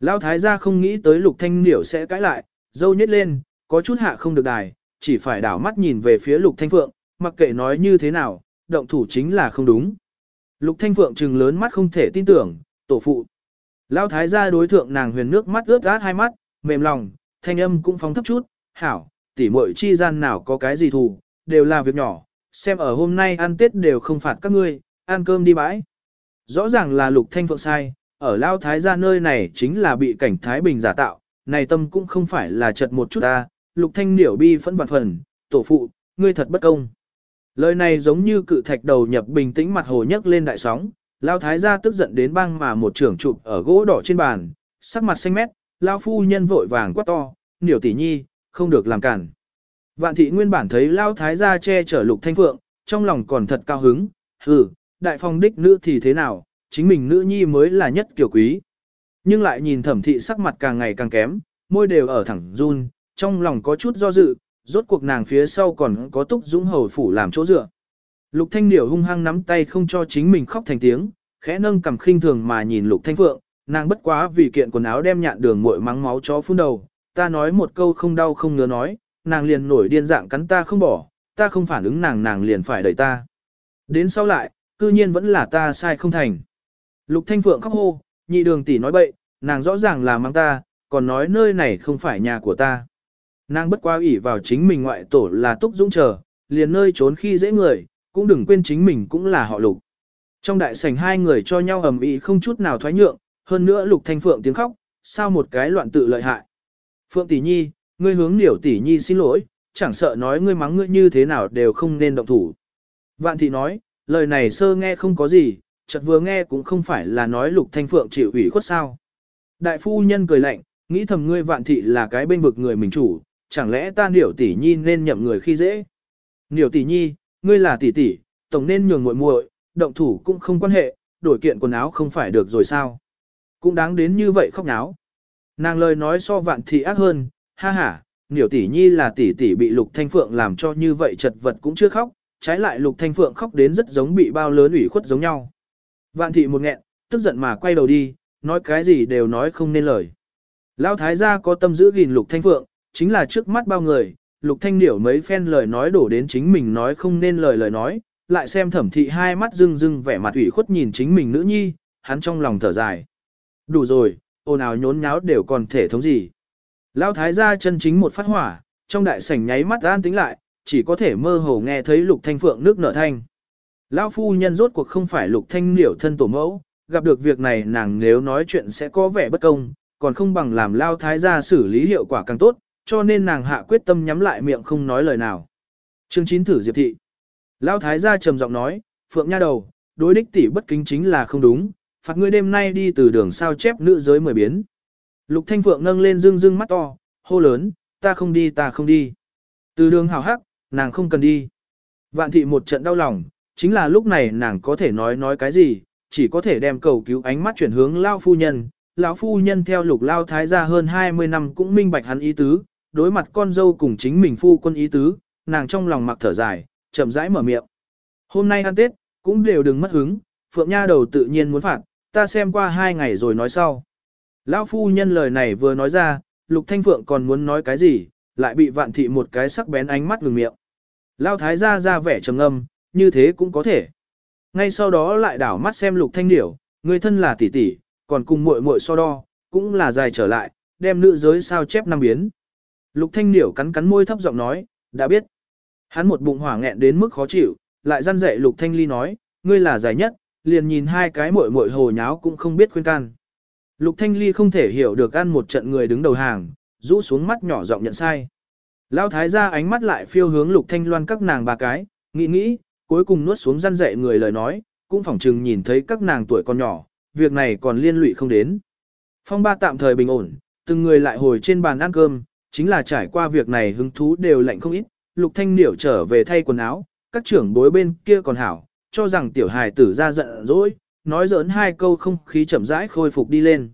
Lão thái gia không nghĩ tới lục thanh niểu sẽ cãi lại, dâu nhét lên, có chút hạ không được đài, chỉ phải đảo mắt nhìn về phía lục thanh phượng, mặc kệ nói như thế nào, động thủ chính là không đúng. Lục Thanh Phượng trừng lớn mắt không thể tin tưởng, tổ phụ. Lão thái gia đối thượng nàng huyền nước mắt ướt át hai mắt, mềm lòng, thanh âm cũng phóng thấp chút, hảo, tỉ muội chi gian nào có cái gì thù, đều là việc nhỏ, xem ở hôm nay ăn Tết đều không phạt các ngươi, ăn cơm đi bãi. Rõ ràng là Lục Thanh Phượng sai, ở Lão Thái gia nơi này chính là bị cảnh Thái Bình giả tạo, này tâm cũng không phải là chật một chút ta, Lục Thanh niểu bi phẫn vạn phần, tổ phụ, ngươi thật bất công. Lời này giống như cự thạch đầu nhập bình tĩnh mặt hồ nhấc lên đại sóng, Lao Thái gia tức giận đến băng mà một trưởng chụp ở gỗ đỏ trên bàn, sắc mặt xanh mét, Lao Phu nhân vội vàng quát to, niểu tỷ nhi, không được làm cản. Vạn thị nguyên bản thấy Lao Thái gia che chở Lục Thanh Phượng, trong lòng còn thật cao hứng, hừ, đại phong đích nữ thì thế nào, chính mình nữ nhi mới là nhất kiểu quý. Nhưng lại nhìn thẩm thị sắc mặt càng ngày càng kém, môi đều ở thẳng run, trong lòng có chút do dự, rốt cuộc nàng phía sau còn có túc dũng hầu phủ làm chỗ dựa. Lục thanh điểu hung hăng nắm tay không cho chính mình khóc thành tiếng, khẽ nâng cằm khinh thường mà nhìn lục thanh phượng, nàng bất quá vì kiện quần áo đem nhạn đường muội mắng máu chó phun đầu, ta nói một câu không đau không ngứa nói, nàng liền nổi điên dạng cắn ta không bỏ, ta không phản ứng nàng nàng liền phải đẩy ta. Đến sau lại, cư nhiên vẫn là ta sai không thành. Lục Thanh Phượng khóc hô, nhị đường tỷ nói bậy, nàng rõ ràng là mang ta, còn nói nơi này không phải nhà của ta. Nàng bất qua ủy vào chính mình ngoại tổ là túc dũng chờ, liền nơi trốn khi dễ người, cũng đừng quên chính mình cũng là họ lục. Trong đại sảnh hai người cho nhau ầm ĩ không chút nào thoái nhượng, hơn nữa lục thanh phượng tiếng khóc, sao một cái loạn tự lợi hại. Phượng tỷ nhi, ngươi hướng điểu tỷ nhi xin lỗi, chẳng sợ nói ngươi mắng ngươi như thế nào đều không nên động thủ. Vạn thị nói, lời này sơ nghe không có gì, chợt vừa nghe cũng không phải là nói lục thanh phượng chịu ủy khuất sao. Đại phu nhân cười lạnh, nghĩ thầm ngươi vạn thị là cái bên vực người mình chủ, chẳng lẽ ta niểu tỷ nhi nên nhậm người khi dễ. Niểu tỷ nhi, ngươi là tỷ tỷ, tổng nên nhường muội muội, động thủ cũng không quan hệ, đổi kiện quần áo không phải được rồi sao. Cũng đáng đến như vậy khóc náo. Nàng lời nói so vạn thị ác hơn, ha ha, niểu tỷ nhi là tỷ tỷ bị lục thanh phượng làm cho như vậy chật vật cũng chưa khóc, trái lại lục thanh phượng khóc đến rất giống bị bao lớn ủy khuất giống nhau. Vạn thị một nghẹn, tức giận mà quay đầu đi, nói cái gì đều nói không nên lời. Lão thái gia có tâm giữ gìn lục thanh phượng, chính là trước mắt bao người, lục thanh điểu mấy phen lời nói đổ đến chính mình nói không nên lời lời nói, lại xem thẩm thị hai mắt rưng rưng vẻ mặt ủy khuất nhìn chính mình nữ nhi, hắn trong lòng thở dài. Đủ rồi, ồn ào nhốn nháo đều còn thể thống gì. Lão thái gia chân chính một phát hỏa, trong đại sảnh nháy mắt an tính lại, chỉ có thể mơ hồ nghe thấy lục thanh phượng nước nở thanh. Lão phu nhân rốt cuộc không phải lục thanh liễu thân tổ mẫu, gặp được việc này nàng nếu nói chuyện sẽ có vẻ bất công, còn không bằng làm lao thái gia xử lý hiệu quả càng tốt, cho nên nàng hạ quyết tâm nhắm lại miệng không nói lời nào. Chương 9 thử Diệp thị. Lão thái gia trầm giọng nói, Phượng nha đầu, đối đích tỷ bất kính chính là không đúng, phạt ngươi đêm nay đi từ đường sao chép nữ giới mười biến. Lục Thanh Phượng nâng lên dương dương mắt to, hô lớn, ta không đi ta không đi. Từ đường hào hắc, nàng không cần đi. Vạn thị một trận đau lòng, chính là lúc này nàng có thể nói nói cái gì, chỉ có thể đem cầu cứu ánh mắt chuyển hướng Lao phu nhân. Lão phu nhân theo lục Lao thái gia hơn 20 năm cũng minh bạch hắn ý tứ, đối mặt con dâu cùng chính mình phu quân ý tứ, nàng trong lòng mặc thở dài, chậm rãi mở miệng. Hôm nay ăn Tết, cũng đều đừng mất hứng, Phượng Nha đầu tự nhiên muốn phạt, ta xem qua hai ngày rồi nói sau. Lão phu nhân lời này vừa nói ra, Lục Thanh Phượng còn muốn nói cái gì, lại bị vạn thị một cái sắc bén ánh mắt ngừng miệng. Lão thái gia ra vẻ trầm ngâm, như thế cũng có thể. Ngay sau đó lại đảo mắt xem Lục Thanh Điểu, người thân là tỷ tỷ, còn cùng muội muội so đo, cũng là dài trở lại, đem nữ giới sao chép năm biến. Lục Thanh Điểu cắn cắn môi thấp giọng nói, đã biết. Hắn một bụng hỏa nghẹn đến mức khó chịu, lại răn dạy Lục Thanh Ly nói, ngươi là giải nhất, liền nhìn hai cái muội muội hồ nháo cũng không biết khuyên can. Lục Thanh Ly không thể hiểu được ăn một trận người đứng đầu hàng, rũ xuống mắt nhỏ giọng nhận sai. Lão thái gia ánh mắt lại phiêu hướng Lục Thanh Loan các nàng ba cái, nghĩ nghĩ, cuối cùng nuốt xuống răn dạy người lời nói, cũng phỏng chừng nhìn thấy các nàng tuổi còn nhỏ, việc này còn liên lụy không đến. Phong ba tạm thời bình ổn, từng người lại hồi trên bàn ăn cơm, chính là trải qua việc này hứng thú đều lạnh không ít, Lục Thanh Niểu trở về thay quần áo, các trưởng bối bên kia còn hảo, cho rằng tiểu hài tử ra giận dỗi, nói giỡn hai câu không khí chậm rãi khôi phục đi lên.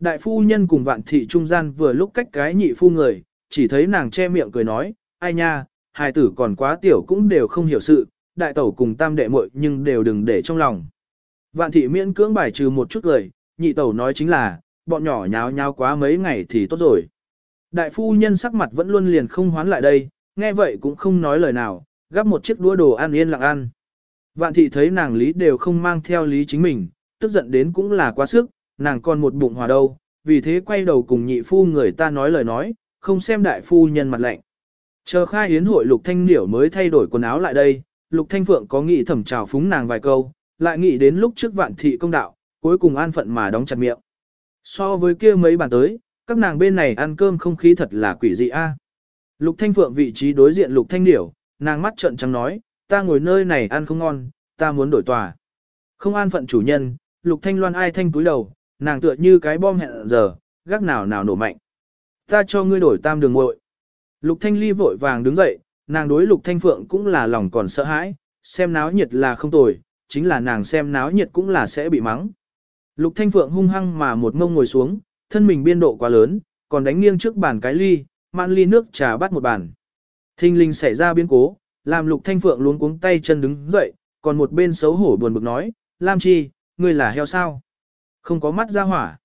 Đại phu nhân cùng vạn thị trung gian vừa lúc cách cái nhị phu người, chỉ thấy nàng che miệng cười nói, ai nha, hài tử còn quá tiểu cũng đều không hiểu sự, đại tẩu cùng tam đệ muội nhưng đều đừng để trong lòng. Vạn thị miễn cưỡng bài trừ một chút lời, nhị tẩu nói chính là, bọn nhỏ nháo nháo quá mấy ngày thì tốt rồi. Đại phu nhân sắc mặt vẫn luôn liền không hoán lại đây, nghe vậy cũng không nói lời nào, gắp một chiếc đũa đồ ăn yên lặng ăn. Vạn thị thấy nàng lý đều không mang theo lý chính mình, tức giận đến cũng là quá sức, nàng còn một bụng hòa đâu, vì thế quay đầu cùng nhị phu người ta nói lời nói, không xem đại phu nhân mặt lạnh. Chờ khai yến hội Lục Thanh Niểu mới thay đổi quần áo lại đây, Lục Thanh Phượng có nghĩ thẩm trào phúng nàng vài câu, lại nghĩ đến lúc trước vạn thị công đạo, cuối cùng an phận mà đóng chặt miệng. So với kia mấy bàn tới, các nàng bên này ăn cơm không khí thật là quỷ dị a. Lục Thanh Phượng vị trí đối diện Lục Thanh Điểu, nàng mắt trợn trắng nói, ta ngồi nơi này ăn không ngon, ta muốn đổi tòa. Không an phận chủ nhân, Lục Thanh Loan ai thanh túi đầu, nàng tựa như cái bom hẹn giờ, gác nào nào nổ mạnh. Ta cho ngươi đổi tam đường ngội. Lục Thanh Ly vội vàng đứng dậy, nàng đối Lục Thanh Phượng cũng là lòng còn sợ hãi, xem náo nhiệt là không tồi, chính là nàng xem náo nhiệt cũng là sẽ bị mắng. Lục Thanh Phượng hung hăng mà một mông ngồi xuống, thân mình biên độ quá lớn, còn đánh nghiêng trước bàn cái ly, mạn ly nước trà bắt một bàn. Thinh linh xảy ra biến cố, làm Lục Thanh Phượng luống cuống tay chân đứng dậy, còn một bên xấu hổ buồn bực nói, Lam Chi, ngươi là heo sao? Không có mắt ra hỏa.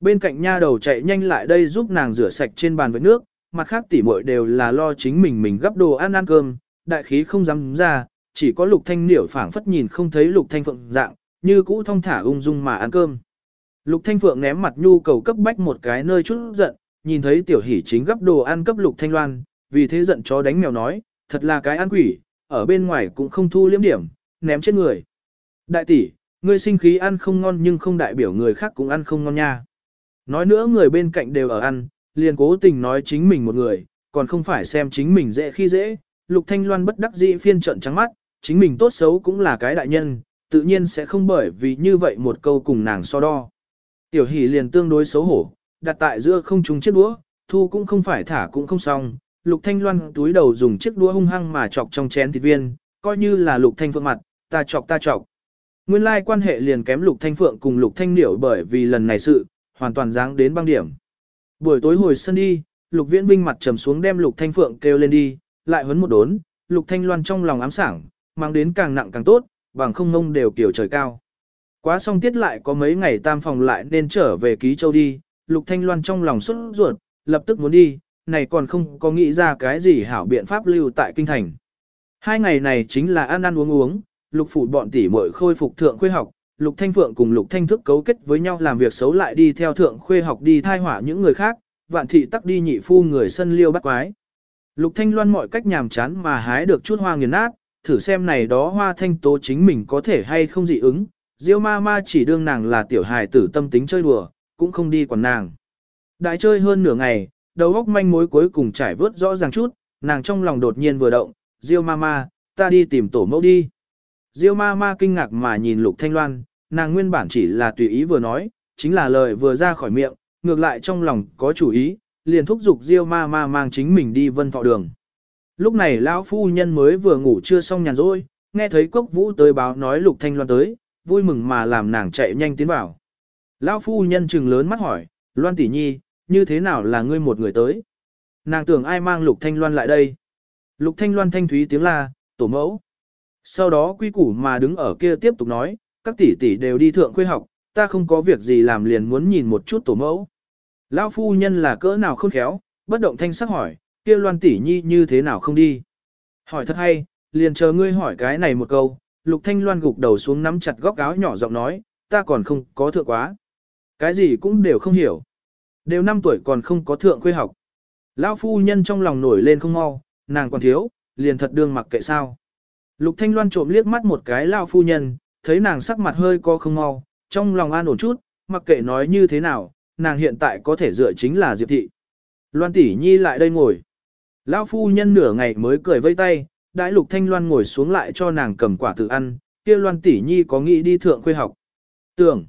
Bên cạnh nha đầu chạy nhanh lại đây giúp nàng rửa sạch trên bàn với nước, mặt khác tỉ muội đều là lo chính mình mình gấp đồ ăn ăn cơm, đại khí không dám ra, chỉ có Lục Thanh Niểu phảng phất nhìn không thấy Lục Thanh Phượng dạng, như cũ thong thả ung dung mà ăn cơm. Lục Thanh Phượng ném mặt nhu cầu cấp bách một cái nơi chút giận, nhìn thấy tiểu hỷ chính gấp đồ ăn cấp Lục Thanh Loan, vì thế giận chó đánh mèo nói, thật là cái ăn quỷ, ở bên ngoài cũng không thu liếm điểm, ném chết người. Đại tỷ, ngươi sinh khí ăn không ngon nhưng không đại biểu người khác cũng ăn không ngon nha. Nói nữa người bên cạnh đều ở ăn, liền cố tình nói chính mình một người, còn không phải xem chính mình dễ khi dễ. Lục Thanh Loan bất đắc dĩ phiên trận trắng mắt, chính mình tốt xấu cũng là cái đại nhân, tự nhiên sẽ không bởi vì như vậy một câu cùng nàng so đo. Tiểu hỷ liền tương đối xấu hổ, đặt tại giữa không trúng chiếc đũa, thu cũng không phải thả cũng không xong. Lục Thanh Loan túi đầu dùng chiếc đũa hung hăng mà chọc trong chén thịt viên, coi như là Lục Thanh Phượng mặt, ta chọc ta chọc. Nguyên lai quan hệ liền kém Lục Thanh Phượng cùng Lục Thanh Điểu bởi vì lần này sự, hoàn toàn dáng đến băng điểm. Buổi tối hồi sân đi, Lục Viễn Vinh mặt trầm xuống đem Lục Thanh Phượng kêu lên đi, lại huấn một đốn, Lục Thanh Loan trong lòng ám sảng, mang đến càng nặng càng tốt, bằng không ngông đều kiểu trời cao. Quá xong tiết lại có mấy ngày tam phòng lại nên trở về ký châu đi, Lục Thanh Loan trong lòng xuất ruột, lập tức muốn đi, này còn không có nghĩ ra cái gì hảo biện pháp lưu tại kinh thành. Hai ngày này chính là ăn ăn uống uống, Lục phủ bọn tỷ muội khôi phục thượng khuê học, Lục Thanh Phượng cùng Lục Thanh Thức cấu kết với nhau làm việc xấu lại đi theo thượng khuê học đi thai hỏa những người khác, vạn thị tắc đi nhị phu người sân liêu bắt quái. Lục Thanh Loan mọi cách nhàm chán mà hái được chút hoa nghiền nát, thử xem này đó hoa thanh tố chính mình có thể hay không dị ứng. Diêu ma ma chỉ đương nàng là tiểu hài tử tâm tính chơi đùa, cũng không đi quản nàng. Đại chơi hơn nửa ngày, đầu óc manh mối cuối cùng trải vớt rõ ràng chút, nàng trong lòng đột nhiên vừa động, Diêu ma ma, ta đi tìm tổ mẫu đi. Diêu ma ma kinh ngạc mà nhìn Lục Thanh Loan, nàng nguyên bản chỉ là tùy ý vừa nói, chính là lời vừa ra khỏi miệng, ngược lại trong lòng có chủ ý, liền thúc giục Diêu ma ma mang chính mình đi vân thọ đường. Lúc này lão phu nhân mới vừa ngủ chưa xong nhàn rỗi, nghe thấy cốc vũ tới báo nói lục thanh loan tới, vui mừng mà làm nàng chạy nhanh tiến vào. Lão phu nhân trừng lớn mắt hỏi, loan tỷ nhi, như thế nào là ngươi một người tới? Nàng tưởng ai mang lục thanh loan lại đây? Lục thanh loan thanh thúy tiếng la, tổ mẫu. Sau đó quy củ mà đứng ở kia tiếp tục nói, các tỷ tỷ đều đi thượng khuê học, ta không có việc gì làm liền muốn nhìn một chút tổ mẫu. Lão phu nhân là cỡ nào không khéo, bất động thanh sắc hỏi, kia loan tỷ nhi như thế nào không đi. Hỏi thật hay, liền chờ ngươi hỏi cái này một câu, lục thanh loan gục đầu xuống nắm chặt góc áo nhỏ giọng nói, ta còn không có thượng quá. Cái gì cũng đều không hiểu. Đều năm tuổi còn không có thượng khuê học. Lão phu nhân trong lòng nổi lên không mau, nàng còn thiếu, liền thật đương mặc kệ sao. Lục thanh loan trộm liếc mắt một cái lão phu nhân, thấy nàng sắc mặt hơi co không mau, trong lòng an ổn chút, mặc kệ nói như thế nào, nàng hiện tại có thể dựa chính là Diệp Thị. Loan tỷ nhi lại đây ngồi. Lão phu nhân nửa ngày mới cười vây tay, đãi lục thanh loan ngồi xuống lại cho nàng cầm quả tự ăn, kia loan tỷ nhi có nghĩ đi thượng khuê học. Tưởng.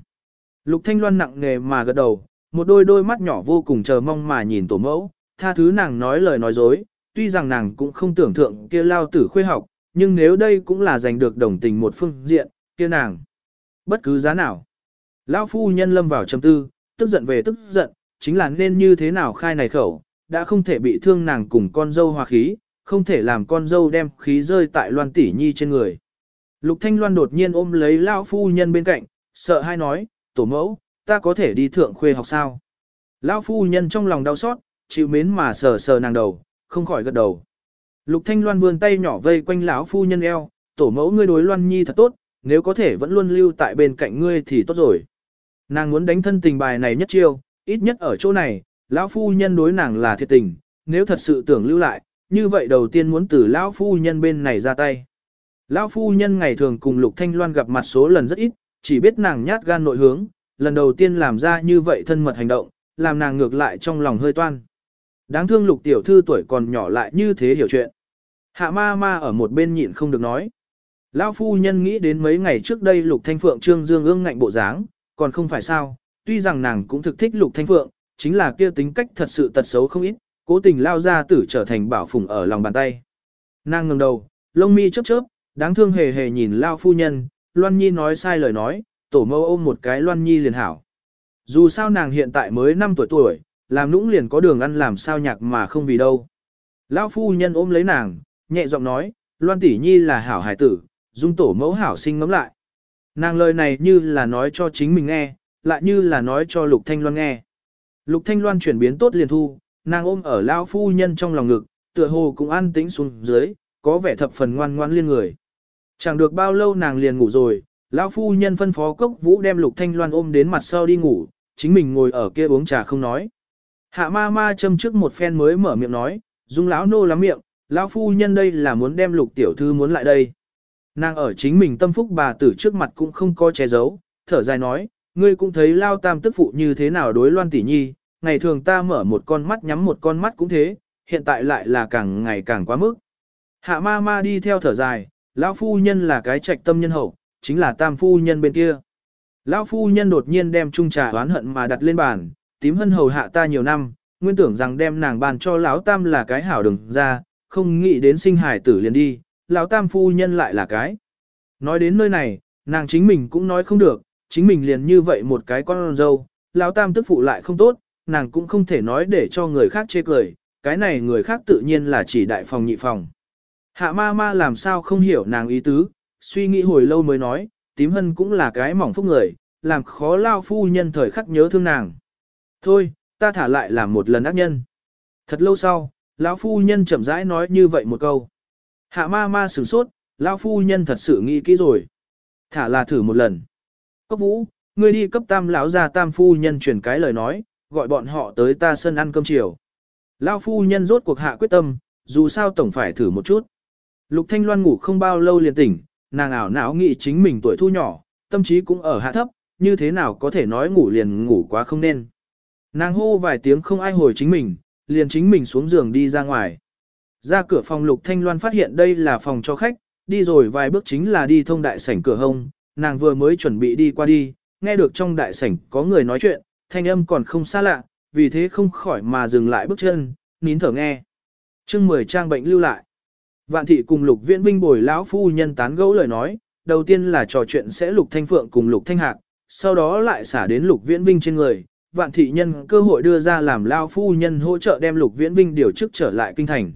Lục thanh loan nặng nề mà gật đầu, một đôi đôi mắt nhỏ vô cùng chờ mong mà nhìn tổ mẫu, tha thứ nàng nói lời nói dối, tuy rằng nàng cũng không tưởng thượng kia lao tử khuê học, nhưng nếu đây cũng là giành được đồng tình một phương diện, kia nàng. Bất cứ giá nào. Lão phu nhân lâm vào trầm tư, tức giận về tức giận, chính là nên như thế nào khai này khẩu, đã không thể bị thương nàng cùng con dâu hòa khí, không thể làm con dâu đem khí rơi tại Loan Tỷ Nhi trên người. Lục Thanh Loan đột nhiên ôm lấy lão phu nhân bên cạnh, sợ hai nói, tổ mẫu, ta có thể đi thượng khuê học sao? Lão phu nhân trong lòng đau xót, chịu mến mà sờ sờ nàng đầu, không khỏi gật đầu. Lục Thanh Loan vươn tay nhỏ vây quanh lão phu nhân eo, tổ mẫu ngươi đối Loan Nhi thật tốt, nếu có thể vẫn luôn lưu tại bên cạnh ngươi thì tốt rồi. Nàng muốn đánh thân tình bài này nhất chiêu, ít nhất ở chỗ này, lão phu nhân đối nàng là thiệt tình, nếu thật sự tưởng lưu lại, như vậy đầu tiên muốn từ lão phu nhân bên này ra tay. Lão phu nhân ngày thường cùng Lục Thanh Loan gặp mặt số lần rất ít, chỉ biết nàng nhát gan nội hướng, lần đầu tiên làm ra như vậy thân mật hành động, làm nàng ngược lại trong lòng hơi toan. Đáng thương Lục tiểu thư tuổi còn nhỏ lại như thế hiểu chuyện. Hạ ma ma ở một bên nhịn không được nói. Lão phu nhân nghĩ đến mấy ngày trước đây Lục Thanh Phượng trương dương ương ngạnh bộ dáng, còn không phải sao, tuy rằng nàng cũng thực thích Lục Thanh Phượng, chính là kia tính cách thật sự tật xấu không ít, cố tình lao ra tử trở thành bảo phùng ở lòng bàn tay. Nàng ngừng đầu, lông mi chớp chớp, đáng thương hề hề nhìn lao phu nhân, Loan Nhi nói sai lời nói, tổ mâu ôm một cái Loan Nhi liền hảo. Dù sao nàng hiện tại mới 5 tuổi tuổi, làm nũng liền có đường ăn làm sao nhạc mà không vì đâu. Lão phu nhân ôm lấy nàng, nhẹ giọng nói, Loan tỷ nhi là hảo hải tử, dung tổ mẫu hảo sinh ngắm lại. Nàng lời này như là nói cho chính mình nghe, lại như là nói cho Lục Thanh Loan nghe. Lục Thanh Loan chuyển biến tốt liền thu, nàng ôm ở lão phu nhân trong lòng ngực, tựa hồ cũng an tĩnh xuống dưới, có vẻ thập phần ngoan ngoan liên người. Chẳng được bao lâu nàng liền ngủ rồi, lão phu nhân phân phó cốc vũ đem Lục Thanh Loan ôm đến mặt sau đi ngủ, chính mình ngồi ở kia uống trà không nói. Hạ ma ma châm trước một phen mới mở miệng nói, dung lão nô lắm miệng, lão phu nhân đây là muốn đem lục tiểu thư muốn lại đây. Nàng ở chính mình tâm phúc bà tử trước mặt cũng không có che giấu, thở dài nói, ngươi cũng thấy lao tam tức phụ như thế nào đối loan tỷ nhi, ngày thường ta mở một con mắt nhắm một con mắt cũng thế, hiện tại lại là càng ngày càng quá mức. Hạ ma ma đi theo thở dài, lão phu nhân là cái trạch tâm nhân hậu, chính là tam phu nhân bên kia. Lão phu nhân đột nhiên đem chung trà oán hận mà đặt lên bàn, tím hân hầu hạ ta nhiều năm, nguyên tưởng rằng đem nàng bàn cho lão tam là cái hảo đừng ra, không nghĩ đến sinh hải tử liền đi, lão tam phu nhân lại là cái. Nói đến nơi này, nàng chính mình cũng nói không được, chính mình liền như vậy một cái con dâu, lão tam tức phụ lại không tốt, nàng cũng không thể nói để cho người khác chê cười, cái này người khác tự nhiên là chỉ đại phòng nhị phòng. Hạ ma ma làm sao không hiểu nàng ý tứ, suy nghĩ hồi lâu mới nói, tím hân cũng là cái mỏng phúc người, làm khó lao phu nhân thời khắc nhớ thương nàng. Thôi, ta thả lại làm một lần ác nhân. Thật lâu sau, lão phu nhân chậm rãi nói như vậy một câu. Hạ ma ma sửng sốt, lão phu nhân thật sự nghĩ kỹ rồi. Thả là thử một lần. Cốc vũ, ngươi đi cấp tam lão gia tam phu nhân truyền cái lời nói, gọi bọn họ tới ta sân ăn cơm chiều. Lão phu nhân rốt cuộc hạ quyết tâm, dù sao tổng phải thử một chút. Lục Thanh Loan ngủ không bao lâu liền tỉnh, nàng ảo não nghĩ chính mình tuổi thu nhỏ, tâm trí cũng ở hạ thấp, như thế nào có thể nói ngủ liền ngủ quá không nên. Nàng hô vài tiếng không ai hồi chính mình, liền chính mình xuống giường đi ra ngoài. Ra cửa phòng Lục Thanh Loan phát hiện đây là phòng cho khách, đi rồi vài bước chính là đi thông đại sảnh cửa hông, nàng vừa mới chuẩn bị đi qua đi, nghe được trong đại sảnh có người nói chuyện, thanh âm còn không xa lạ, vì thế không khỏi mà dừng lại bước chân, nín thở nghe. chương 10 trang bệnh lưu lại. Vạn thị cùng Lục Viễn Vinh bồi lão phu nhân tán gẫu lời nói, đầu tiên là trò chuyện sẽ Lục Thanh Phượng cùng Lục Thanh Hạc, sau đó lại xả đến Lục Viễn Vinh trên người, vạn thị nhân cơ hội đưa ra làm lão phu nhân hỗ trợ đem lục viễn vinh điều chức trở lại kinh thành.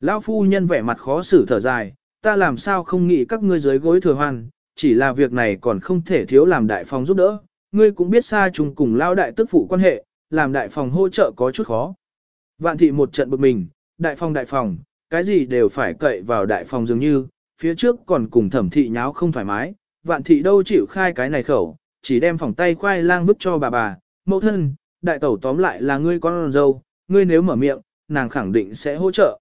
Lão phu nhân vẻ mặt khó xử thở dài, ta làm sao không nghĩ các ngươi dưới gối thừa hoàn, chỉ là việc này còn không thể thiếu làm đại phong giúp đỡ, ngươi cũng biết xa chung cùng lao đại tức phụ quan hệ, làm đại phòng hỗ trợ có chút khó. Vạn thị một trận bực mình, đại phòng đại phòng, cái gì đều phải cậy vào đại phòng dường như, phía trước còn cùng thẩm thị nháo không thoải mái, vạn thị đâu chịu khai cái này khẩu, chỉ đem phòng tay khoai lang bức cho bà bà, mẫu thân, đại tẩu tóm lại là ngươi con dâu, ngươi nếu mở miệng, nàng khẳng định sẽ hỗ trợ.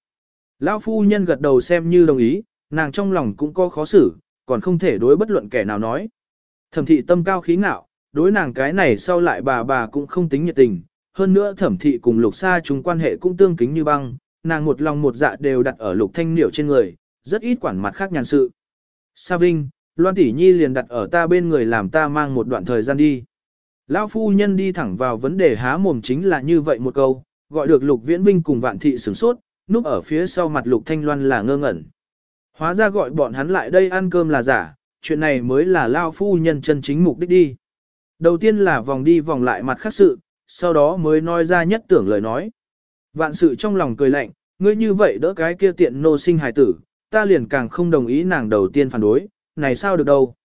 Lão phu nhân gật đầu xem như đồng ý, nàng trong lòng cũng có khó xử, còn không thể đối bất luận kẻ nào nói. Thẩm thị tâm cao khí ngạo, đối nàng cái này sau lại bà bà cũng không tính nhiệt tình, hơn nữa thẩm thị cùng lục sa chúng quan hệ cũng tương kính như băng, nàng một lòng một dạ đều đặt ở lục thanh niểu trên người, rất ít quản mặt khác nhàn sự. Sa Vinh, Loan Tỷ Nhi liền đặt ở ta bên người làm ta mang một đoạn thời gian đi. Lão phu nhân đi thẳng vào vấn đề há mồm chính là như vậy một câu, gọi được Lục Viễn Vinh cùng Vạn Thị sửng sốt, núp ở phía sau mặt Lục Thanh Loan là ngơ ngẩn. Hóa ra gọi bọn hắn lại đây ăn cơm là giả, chuyện này mới là Lão phu nhân chân chính mục đích đi. Đầu tiên là vòng đi vòng lại mặt khác sự, sau đó mới nói ra nhất tưởng lời nói. Vạn sự trong lòng cười lạnh, ngươi như vậy đỡ cái kia tiện nô sinh hài tử, ta liền càng không đồng ý nàng đầu tiên phản đối, này sao được đâu.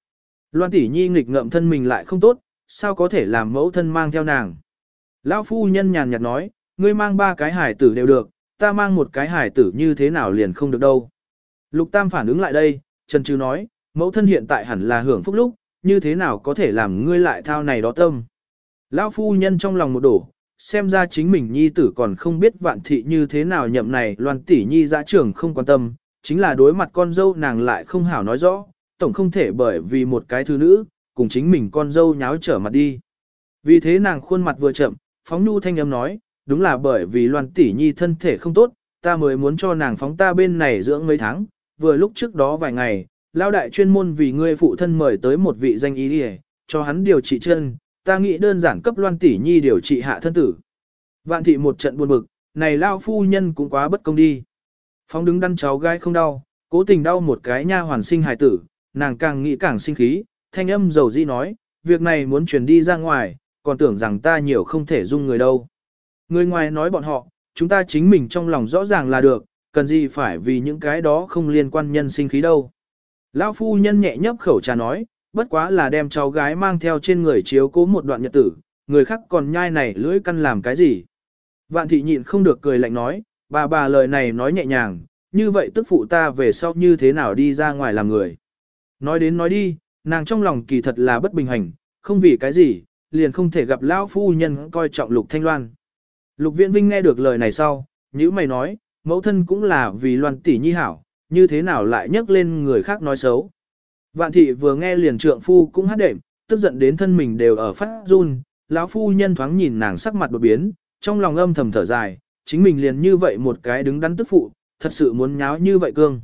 Loan tỷ nhi nghịch ngợm thân mình lại không tốt, sao có thể làm mẫu thân mang theo nàng. Lão phu nhân nhàn nhạt nói, ngươi mang ba cái hải tử đều được, ta mang một cái hải tử như thế nào liền không được đâu. Lục Tam phản ứng lại đây, Trần Trừ nói, mẫu thân hiện tại hẳn là hưởng phúc lúc, như thế nào có thể làm ngươi lại thao này đó tâm. Lão phu nhân trong lòng một đổ, xem ra chính mình nhi tử còn không biết vạn thị như thế nào nhậm này loan tỷ nhi dã trưởng không quan tâm, chính là đối mặt con dâu nàng lại không hảo nói rõ, tổng không thể bởi vì một cái thứ nữ, cùng chính mình con dâu nháo trở mặt đi. Vì thế nàng khuôn mặt vừa chậm, phóng nhu thanh âm nói, đúng là bởi vì loan tỷ nhi thân thể không tốt, ta mới muốn cho nàng phóng ta bên này dưỡng mấy tháng, vừa lúc trước đó vài ngày, lao đại chuyên môn vì ngươi phụ thân mời tới một vị danh ý đi cho hắn điều trị chân, ta nghĩ đơn giản cấp loan tỷ nhi điều trị hạ thân tử. Vạn thị một trận buồn bực, này lao phu nhân cũng quá bất công đi. Phóng đứng đăn cháu gái không đau, cố tình đau một cái nha hoàn sinh hài tử, nàng càng nghĩ càng sinh khí, thanh âm dầu di nói, việc này muốn truyền đi ra ngoài, còn tưởng rằng ta nhiều không thể dung người đâu. Người ngoài nói bọn họ, chúng ta chính mình trong lòng rõ ràng là được, cần gì phải vì những cái đó không liên quan nhân sinh khí đâu. Lão phu nhân nhẹ nhấp khẩu trà nói, bất quá là đem cháu gái mang theo trên người chiếu cố một đoạn nhật tử, người khác còn nhai này lưỡi căn làm cái gì. Vạn thị nhịn không được cười lạnh nói, bà bà lời này nói nhẹ nhàng, như vậy tức phụ ta về sau như thế nào đi ra ngoài làm người. Nói đến nói đi, nàng trong lòng kỳ thật là bất bình hành, không vì cái gì, liền không thể gặp lão phu nhân coi trọng lục thanh loan. Lục viễn vinh nghe được lời này sau, nhữ mày nói, mẫu thân cũng là vì loan tỷ nhi hảo, như thế nào lại nhắc lên người khác nói xấu. Vạn thị vừa nghe liền trượng phu cũng hát đệm, tức giận đến thân mình đều ở phát run, lão phu nhân thoáng nhìn nàng sắc mặt đột biến, trong lòng âm thầm thở dài, chính mình liền như vậy một cái đứng đắn tức phụ, thật sự muốn nháo như vậy cương.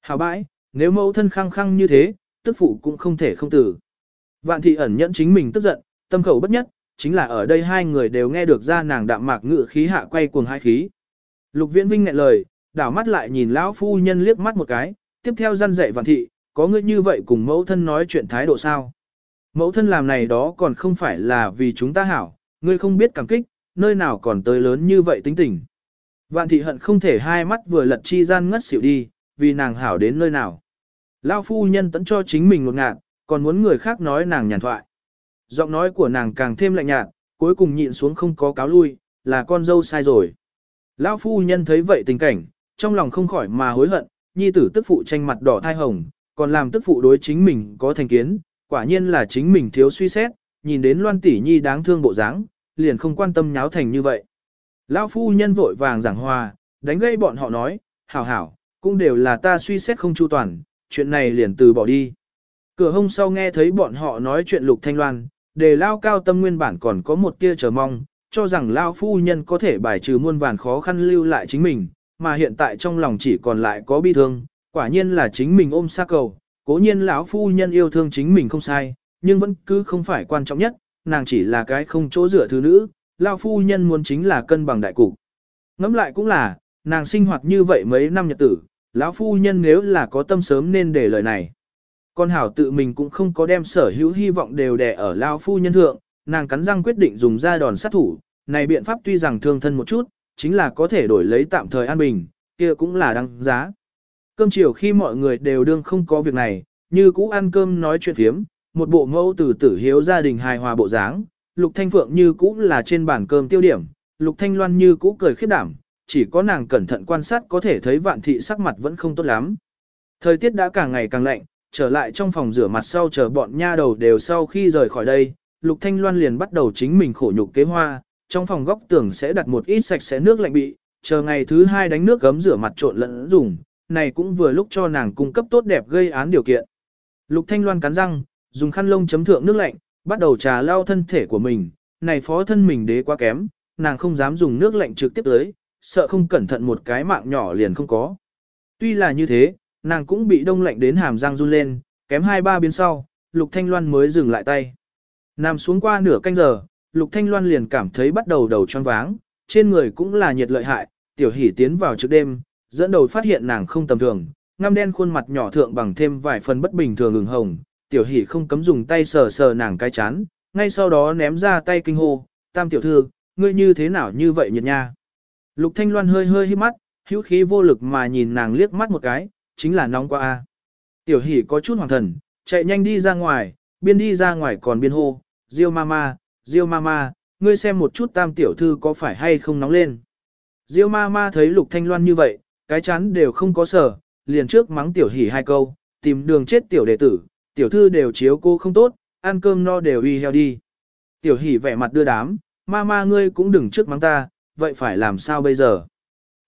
Hào bãi, nếu mẫu thân khăng khăng như thế, tức phụ cũng không thể không tử. Vạn thị ẩn nhẫn chính mình tức giận, tâm khẩu bất nhất, chính là ở đây hai người đều nghe được ra nàng đạm mạc ngự khí hạ quay cuồng hai khí. Lục viễn vinh ngại lời, đảo mắt lại nhìn lão phu nhân liếc mắt một cái, tiếp theo răn dạy vạn thị, có ngươi như vậy cùng mẫu thân nói chuyện thái độ sao? Mẫu thân làm này đó còn không phải là vì chúng ta hảo, ngươi không biết cảm kích, nơi nào còn tới lớn như vậy tính tình. Vạn thị hận không thể hai mắt vừa lật chi gian ngất xỉu đi, vì nàng hảo đến nơi nào. Lao phu nhân tẫn cho chính mình một ngạt, còn muốn người khác nói nàng nhàn thoại. Giọng nói của nàng càng thêm lạnh nhạt, cuối cùng nhịn xuống không có cáo lui, là con dâu sai rồi. Lão phu nhân thấy vậy tình cảnh, trong lòng không khỏi mà hối hận, nhi tử tức phụ tranh mặt đỏ thai hồng, còn làm tức phụ đối chính mình có thành kiến, quả nhiên là chính mình thiếu suy xét, nhìn đến loan tỷ nhi đáng thương bộ dáng, liền không quan tâm nháo thành như vậy. Lão phu nhân vội vàng giảng hòa, đánh gây bọn họ nói, hảo hảo, cũng đều là ta suy xét không chu toàn, chuyện này liền từ bỏ đi. Cửa hông sau nghe thấy bọn họ nói chuyện lục thanh loan, đề lao cao tâm nguyên bản còn có một tia chờ mong, cho rằng lao phu nhân có thể bài trừ muôn vàn khó khăn lưu lại chính mình, mà hiện tại trong lòng chỉ còn lại có bi thương, quả nhiên là chính mình ôm xa cầu, cố nhiên lão phu nhân yêu thương chính mình không sai, nhưng vẫn cứ không phải quan trọng nhất, nàng chỉ là cái không chỗ dựa thứ nữ, lão phu nhân muốn chính là cân bằng đại cục. Ngẫm lại cũng là, nàng sinh hoạt như vậy mấy năm nhật tử, lão phu nhân nếu là có tâm sớm nên để lời này. Con hảo tự mình cũng không có đem sở hữu hy vọng đều đè ở lão phu nhân thượng, nàng cắn răng quyết định dùng ra đòn sát thủ, này biện pháp tuy rằng thương thân một chút, chính là có thể đổi lấy tạm thời an bình, kia cũng là đăng giá. Cơm chiều khi mọi người đều đương không có việc này, như cũ ăn cơm nói chuyện phiếm, một bộ mẫu từ tử hiếu gia đình hài hòa bộ dáng, Lục Thanh Phượng như cũ là trên bàn cơm tiêu điểm, Lục Thanh Loan như cũ cười khiếp đảm, chỉ có nàng cẩn thận quan sát có thể thấy vạn thị sắc mặt vẫn không tốt lắm. Thời tiết đã càng ngày càng lạnh, trở lại trong phòng rửa mặt sau chờ bọn nha đầu đều sau khi rời khỏi đây, Lục Thanh Loan liền bắt đầu chính mình khổ nhục kế hoa, trong phòng góc tường sẽ đặt một ít sạch sẽ nước lạnh bị, chờ ngày thứ hai đánh nước gấm rửa mặt trộn lẫn dùng, này cũng vừa lúc cho nàng cung cấp tốt đẹp gây án điều kiện. Lục Thanh Loan cắn răng, dùng khăn lông chấm thượng nước lạnh, bắt đầu trà lau thân thể của mình, này phó thân mình đế quá kém, nàng không dám dùng nước lạnh trực tiếp tới, sợ không cẩn thận một cái mạng nhỏ liền không có. Tuy là như thế, nàng cũng bị đông lạnh đến hàm răng run lên, kém hai ba biến sau, Lục Thanh Loan mới dừng lại tay. Nằm xuống qua nửa canh giờ, Lục Thanh Loan liền cảm thấy bắt đầu đầu choáng váng, trên người cũng là nhiệt lợi hại, tiểu hỉ tiến vào trước đêm, dẫn đầu phát hiện nàng không tầm thường, ngăm đen khuôn mặt nhỏ thượng bằng thêm vài phần bất bình thường ửng hồng, tiểu hỉ không cấm dùng tay sờ sờ nàng cái chán, ngay sau đó ném ra tay kinh hô, tam tiểu thư, ngươi như thế nào như vậy nhiệt nha. Lục Thanh Loan hơi hơi hít mắt, hữu khí vô lực mà nhìn nàng liếc mắt một cái, chính là nóng quá a. Tiểu hỉ có chút hoàng thần, chạy nhanh đi ra ngoài, biên đi ra ngoài còn biên hô, Diêu mama, Diêu mama, ngươi xem một chút tam tiểu thư có phải hay không nóng lên. Diêu ma ma thấy Lục Thanh Loan như vậy, cái chán đều không có sở, liền trước mắng tiểu hỉ hai câu, tìm đường chết tiểu đệ tử, tiểu thư đều chiếu cô không tốt, ăn cơm no đều uy heo đi. Tiểu hỉ vẻ mặt đưa đám, ma ma ngươi cũng đừng trước mắng ta, vậy phải làm sao bây giờ?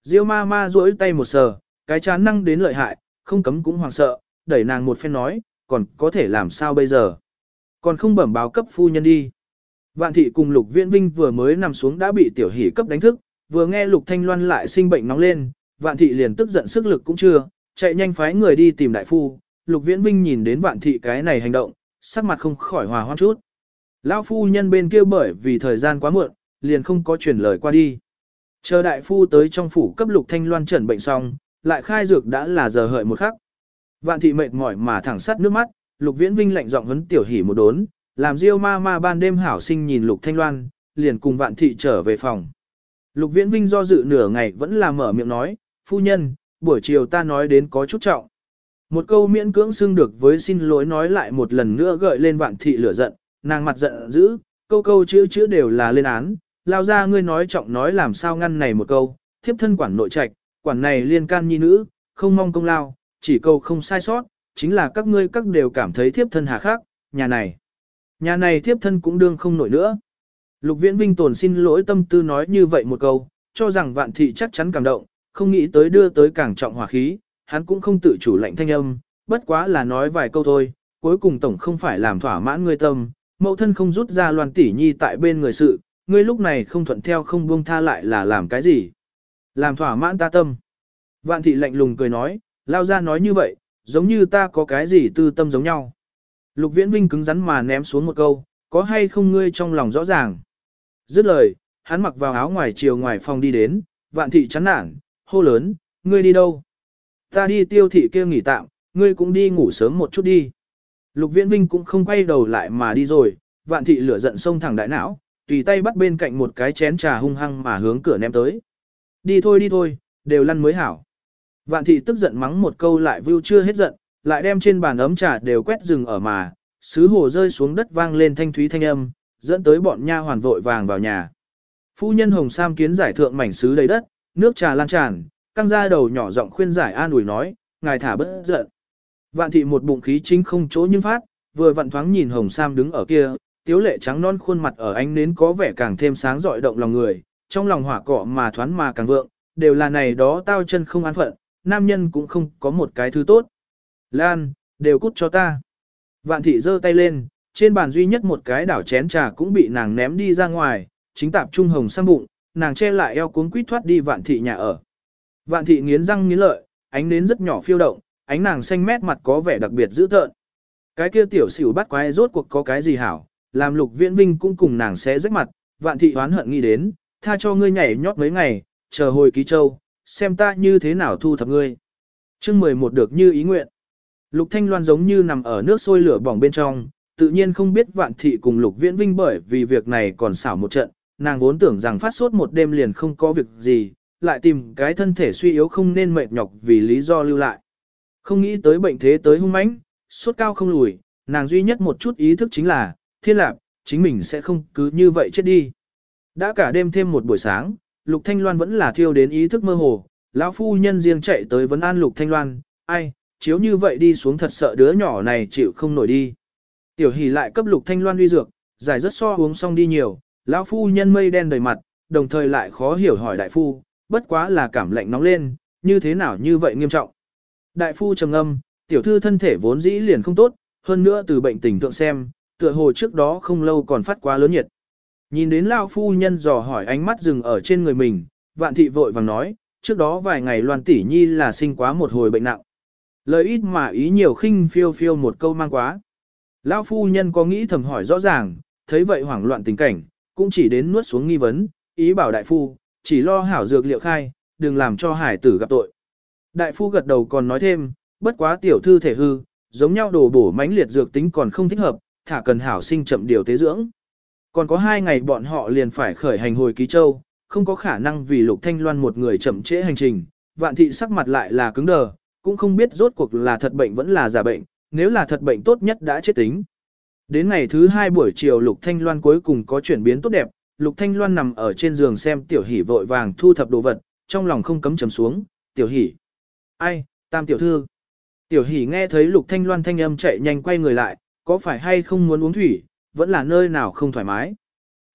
Diêu ma ma duỗi tay một sờ, cái chán năng đến lợi hại, không cấm cũng hoàng sợ, đẩy nàng một phen nói, còn có thể làm sao bây giờ? Còn không bẩm báo cấp phu nhân đi. Vạn thị cùng Lục Viễn Vinh vừa mới nằm xuống đã bị tiểu hỷ cấp đánh thức, vừa nghe Lục Thanh Loan lại sinh bệnh nóng lên, Vạn thị liền tức giận sức lực cũng chưa, chạy nhanh phái người đi tìm đại phu. Lục Viễn Vinh nhìn đến Vạn thị cái này hành động, sắc mặt không khỏi hòa hoãn chút. Lão phu nhân bên kia bởi vì thời gian quá muộn, liền không có truyền lời qua đi. Chờ đại phu tới trong phủ cấp Lục Thanh Loan chẩn bệnh xong, lại khai dược đã là giờ hợi một khắc. Vạn thị mệt mỏi mà thẳng sắt nước mắt, Lục Viễn Vinh lạnh giọng huấn tiểu hỉ một đốn, làm Diêu ma ma ban đêm hảo sinh nhìn Lục Thanh Loan, liền cùng Vạn thị trở về phòng. Lục Viễn Vinh do dự nửa ngày vẫn là mở miệng nói, phu nhân, buổi chiều ta nói đến có chút trọng. Một câu miễn cưỡng xưng được với xin lỗi nói lại một lần nữa gợi lên Vạn thị lửa giận, nàng mặt giận dữ, câu câu chữ chữ đều là lên án, lao ra ngươi nói trọng nói làm sao ngăn này một câu, thiếp thân quản nội trạch, quản này liên can nhi nữ, không mong công lao, chỉ câu không sai sót, chính là các ngươi các đều cảm thấy thiếp thân hà khác, nhà này. Nhà này thiếp thân cũng đương không nổi nữa. Lục Viễn Vinh tồn xin lỗi tâm tư nói như vậy một câu, cho rằng vạn thị chắc chắn cảm động, không nghĩ tới đưa tới càng trọng hòa khí, hắn cũng không tự chủ lạnh thanh âm, bất quá là nói vài câu thôi, cuối cùng tổng không phải làm thỏa mãn ngươi tâm, mẫu thân không rút ra loan tỷ nhi tại bên người sự, ngươi lúc này không thuận theo không buông tha lại là làm cái gì. Làm thỏa mãn ta tâm. Vạn thị lạnh lùng cười nói, lao ra nói như vậy, giống như ta có cái gì tư tâm giống nhau. Lục viễn vinh cứng rắn mà ném xuống một câu, có hay không ngươi trong lòng rõ ràng. Dứt lời, hắn mặc vào áo ngoài chiều ngoài phòng đi đến, vạn thị chán nản, hô lớn, ngươi đi đâu? Ta đi tiêu thị kia nghỉ tạm, ngươi cũng đi ngủ sớm một chút đi. Lục viễn vinh cũng không quay đầu lại mà đi rồi, vạn thị lửa giận sông thẳng đại não, tùy tay bắt bên cạnh một cái chén trà hung hăng mà hướng cửa ném tới. Đi thôi đi thôi, đều lăn mới hảo. Vạn thị tức giận mắng một câu lại vưu chưa hết giận, lại đem trên bàn ấm trà đều quét rừng ở mà, sứ hồ rơi xuống đất vang lên thanh thúy thanh âm, dẫn tới bọn nha hoàn vội vàng vào nhà. Phu nhân Hồng Sam kiến giải thượng mảnh sứ đầy đất, nước trà lan tràn, căng ra đầu nhỏ giọng khuyên giải an ủi nói, ngài thả bất giận. Vạn thị một bụng khí chính không chỗ nhưng phát, vừa vặn thoáng nhìn Hồng Sam đứng ở kia, tiếu lệ trắng non khuôn mặt ở ánh nến có vẻ càng thêm sáng rọi động lòng người, trong lòng hỏa cọ mà thoán mà càng vượng, đều là này đó tao chân không an phận, nam nhân cũng không có một cái thứ tốt. Lan, đều cút cho ta. Vạn thị giơ tay lên, trên bàn duy nhất một cái đảo chén trà cũng bị nàng ném đi ra ngoài, chính tạp trung hồng sang bụng, nàng che lại eo cuốn quýt thoát đi vạn thị nhà ở. Vạn thị nghiến răng nghiến lợi, ánh nến rất nhỏ phiêu động, ánh nàng xanh mét mặt có vẻ đặc biệt dữ tợn. Cái kia tiểu xỉu bắt quái rốt cuộc có cái gì hảo, làm lục viễn vinh cũng cùng nàng xé rách mặt, vạn thị hoán hận nghĩ đến, tha cho ngươi nhảy nhót mấy ngày, chờ hồi ký châu, xem ta như thế nào thu thập ngươi. chương 11 được như ý nguyện. Lục Thanh Loan giống như nằm ở nước sôi lửa bỏng bên trong, tự nhiên không biết vạn thị cùng Lục Viễn Vinh bởi vì việc này còn xảo một trận, nàng vốn tưởng rằng phát sốt một đêm liền không có việc gì, lại tìm cái thân thể suy yếu không nên mệt nhọc vì lý do lưu lại. Không nghĩ tới bệnh thế tới hung mãnh, sốt cao không lùi, nàng duy nhất một chút ý thức chính là, thiên lạc, chính mình sẽ không cứ như vậy chết đi. Đã cả đêm thêm một buổi sáng, Lục Thanh Loan vẫn là thiêu đến ý thức mơ hồ, lão phu nhân riêng chạy tới vấn an Lục Thanh Loan, ai, chiếu như vậy đi xuống thật sợ đứa nhỏ này chịu không nổi đi. Tiểu hỷ lại cấp Lục Thanh Loan uy dược, giải rất so uống xong đi nhiều, lão phu nhân mây đen đầy mặt, đồng thời lại khó hiểu hỏi đại phu, bất quá là cảm lạnh nóng lên, như thế nào như vậy nghiêm trọng. Đại phu trầm âm, tiểu thư thân thể vốn dĩ liền không tốt, hơn nữa từ bệnh tình tượng xem, tựa hồ trước đó không lâu còn phát quá lớn nhiệt. Nhìn đến lão phu nhân dò hỏi ánh mắt dừng ở trên người mình, vạn thị vội vàng nói, trước đó vài ngày loan tỷ nhi là sinh quá một hồi bệnh nặng. Lời ít mà ý nhiều khinh phiêu phiêu một câu mang quá. Lão phu nhân có nghĩ thầm hỏi rõ ràng, thấy vậy hoảng loạn tình cảnh, cũng chỉ đến nuốt xuống nghi vấn, ý bảo đại phu, chỉ lo hảo dược liệu khai, đừng làm cho hải tử gặp tội. Đại phu gật đầu còn nói thêm, bất quá tiểu thư thể hư, giống nhau đồ bổ mãnh liệt dược tính còn không thích hợp, thả cần hảo sinh chậm điều tế dưỡng. Còn có hai ngày bọn họ liền phải khởi hành hồi ký châu, không có khả năng vì lục thanh loan một người chậm trễ hành trình, vạn thị sắc mặt lại là cứng đờ, cũng không biết rốt cuộc là thật bệnh vẫn là giả bệnh, nếu là thật bệnh tốt nhất đã chết tính. Đến ngày thứ hai buổi chiều Lục Thanh Loan cuối cùng có chuyển biến tốt đẹp, Lục Thanh Loan nằm ở trên giường xem tiểu hỷ vội vàng thu thập đồ vật, trong lòng không cấm trầm xuống, tiểu hỷ. Ai, tam tiểu thư. Tiểu hỷ nghe thấy lục thanh loan thanh âm chạy nhanh quay người lại, có phải hay không muốn uống thủy, vẫn là nơi nào không thoải mái.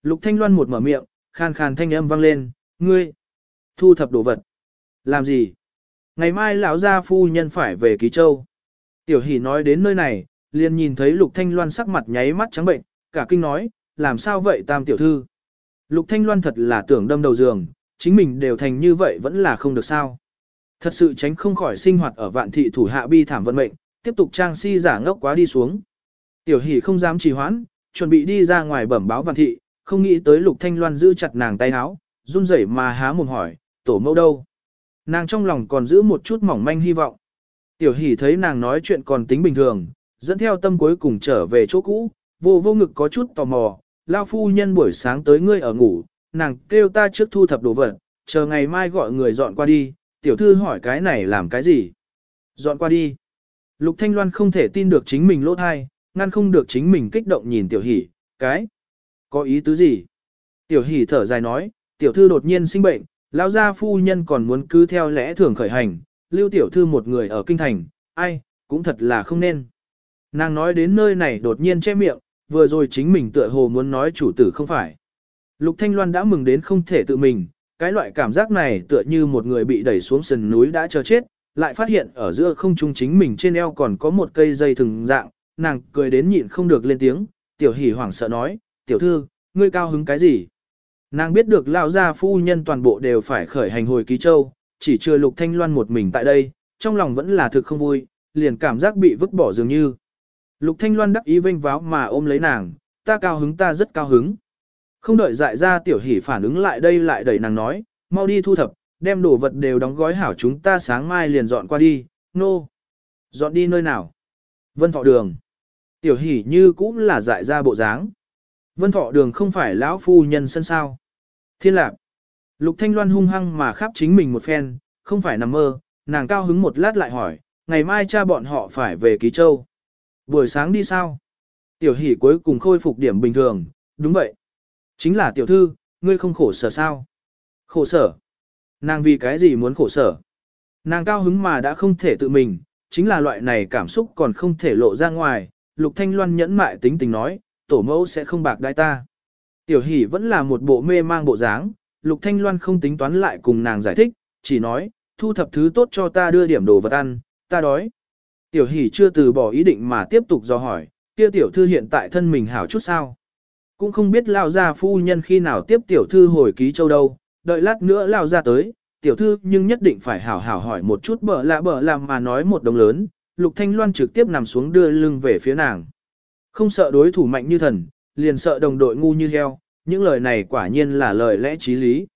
Lục thanh loan một mở miệng, khan khan thanh âm vang lên, ngươi, thu thập đồ vật. Làm gì? Ngày mai lão gia phu nhân phải về Ký Châu. Tiểu hỷ nói đến nơi này, liền nhìn thấy lục thanh loan sắc mặt nháy mắt trắng bệnh, cả kinh nói, làm sao vậy tam tiểu thư? Lục thanh loan thật là tưởng đâm đầu giường, chính mình đều thành như vậy vẫn là không được sao. Thật sự tránh không khỏi sinh hoạt ở vạn thị thủ hạ bi thảm vận mệnh, tiếp tục trang si giả ngốc quá đi xuống. Tiểu hỷ không dám trì hoãn, chuẩn bị đi ra ngoài bẩm báo vạn thị, không nghĩ tới lục thanh loan giữ chặt nàng tay áo, run rẩy mà há mồm hỏi, tổ mẫu đâu? Nàng trong lòng còn giữ một chút mỏng manh hy vọng. Tiểu hỷ thấy nàng nói chuyện còn tính bình thường, dẫn theo tâm cuối cùng trở về chỗ cũ, vô vô ngực có chút tò mò, lao phu nhân buổi sáng tới ngươi ở ngủ, nàng kêu ta trước thu thập đồ vật, chờ ngày mai gọi người dọn qua đi, tiểu thư hỏi cái này làm cái gì? Dọn qua đi. Lục Thanh Loan không thể tin được chính mình lỗ thai, ngăn không được chính mình kích động nhìn tiểu hỷ, cái? Có ý tứ gì? Tiểu hỷ thở dài nói, tiểu thư đột nhiên sinh bệnh, lão gia phu nhân còn muốn cứ theo lẽ thường khởi hành, lưu tiểu thư một người ở kinh thành, ai, cũng thật là không nên. Nàng nói đến nơi này đột nhiên che miệng, vừa rồi chính mình tựa hồ muốn nói chủ tử không phải. Lục Thanh Loan đã mừng đến không thể tự mình, cái loại cảm giác này tựa như một người bị đẩy xuống sườn núi đã chờ chết, lại phát hiện ở giữa không trung chính mình trên eo còn có một cây dây thừng dạng, nàng cười đến nhịn không được lên tiếng, tiểu hỉ hoảng sợ nói, tiểu thư, ngươi cao hứng cái gì? Nàng biết được lão gia phu nhân toàn bộ đều phải khởi hành hồi ký châu, chỉ chưa lục thanh loan một mình tại đây, trong lòng vẫn là thực không vui, liền cảm giác bị vứt bỏ dường như. Lục thanh loan đắc ý vênh váo mà ôm lấy nàng, ta cao hứng ta rất cao hứng. Không đợi dại ra tiểu hỉ phản ứng lại đây lại đẩy nàng nói, mau đi thu thập, đem đồ vật đều đóng gói hảo chúng ta sáng mai liền dọn qua đi, nô. No. Dọn đi nơi nào? Vân thọ đường. Tiểu hỉ như cũng là dại ra bộ dáng. Vân thọ đường không phải lão phu nhân sân sao. Thiên lạc. Lục Thanh Loan hung hăng mà khắp chính mình một phen, không phải nằm mơ, nàng cao hứng một lát lại hỏi, ngày mai cha bọn họ phải về Ký Châu. Buổi sáng đi sao? Tiểu hỷ cuối cùng khôi phục điểm bình thường, đúng vậy. Chính là tiểu thư, ngươi không khổ sở sao? Khổ sở? Nàng vì cái gì muốn khổ sở? Nàng cao hứng mà đã không thể tự mình, chính là loại này cảm xúc còn không thể lộ ra ngoài. Lục Thanh Loan nhẫn mại tính tình nói, tổ mẫu sẽ không bạc đai ta. Tiểu hỷ vẫn là một bộ mê mang bộ dáng, Lục Thanh Loan không tính toán lại cùng nàng giải thích, chỉ nói, thu thập thứ tốt cho ta đưa điểm đồ vật ăn, ta đói. Tiểu hỷ chưa từ bỏ ý định mà tiếp tục do hỏi, kia tiểu thư hiện tại thân mình hảo chút sao. Cũng không biết lao ra phu nhân khi nào tiếp tiểu thư hồi ký châu đâu, đợi lát nữa lao ra tới, tiểu thư nhưng nhất định phải hảo hảo hỏi một chút bở lạ bở làm mà nói một đồng lớn, lục thanh loan trực tiếp nằm xuống đưa lưng về phía nàng. Không sợ đối thủ mạnh như thần, liền sợ đồng đội ngu như heo, những lời này quả nhiên là lời lẽ trí lý.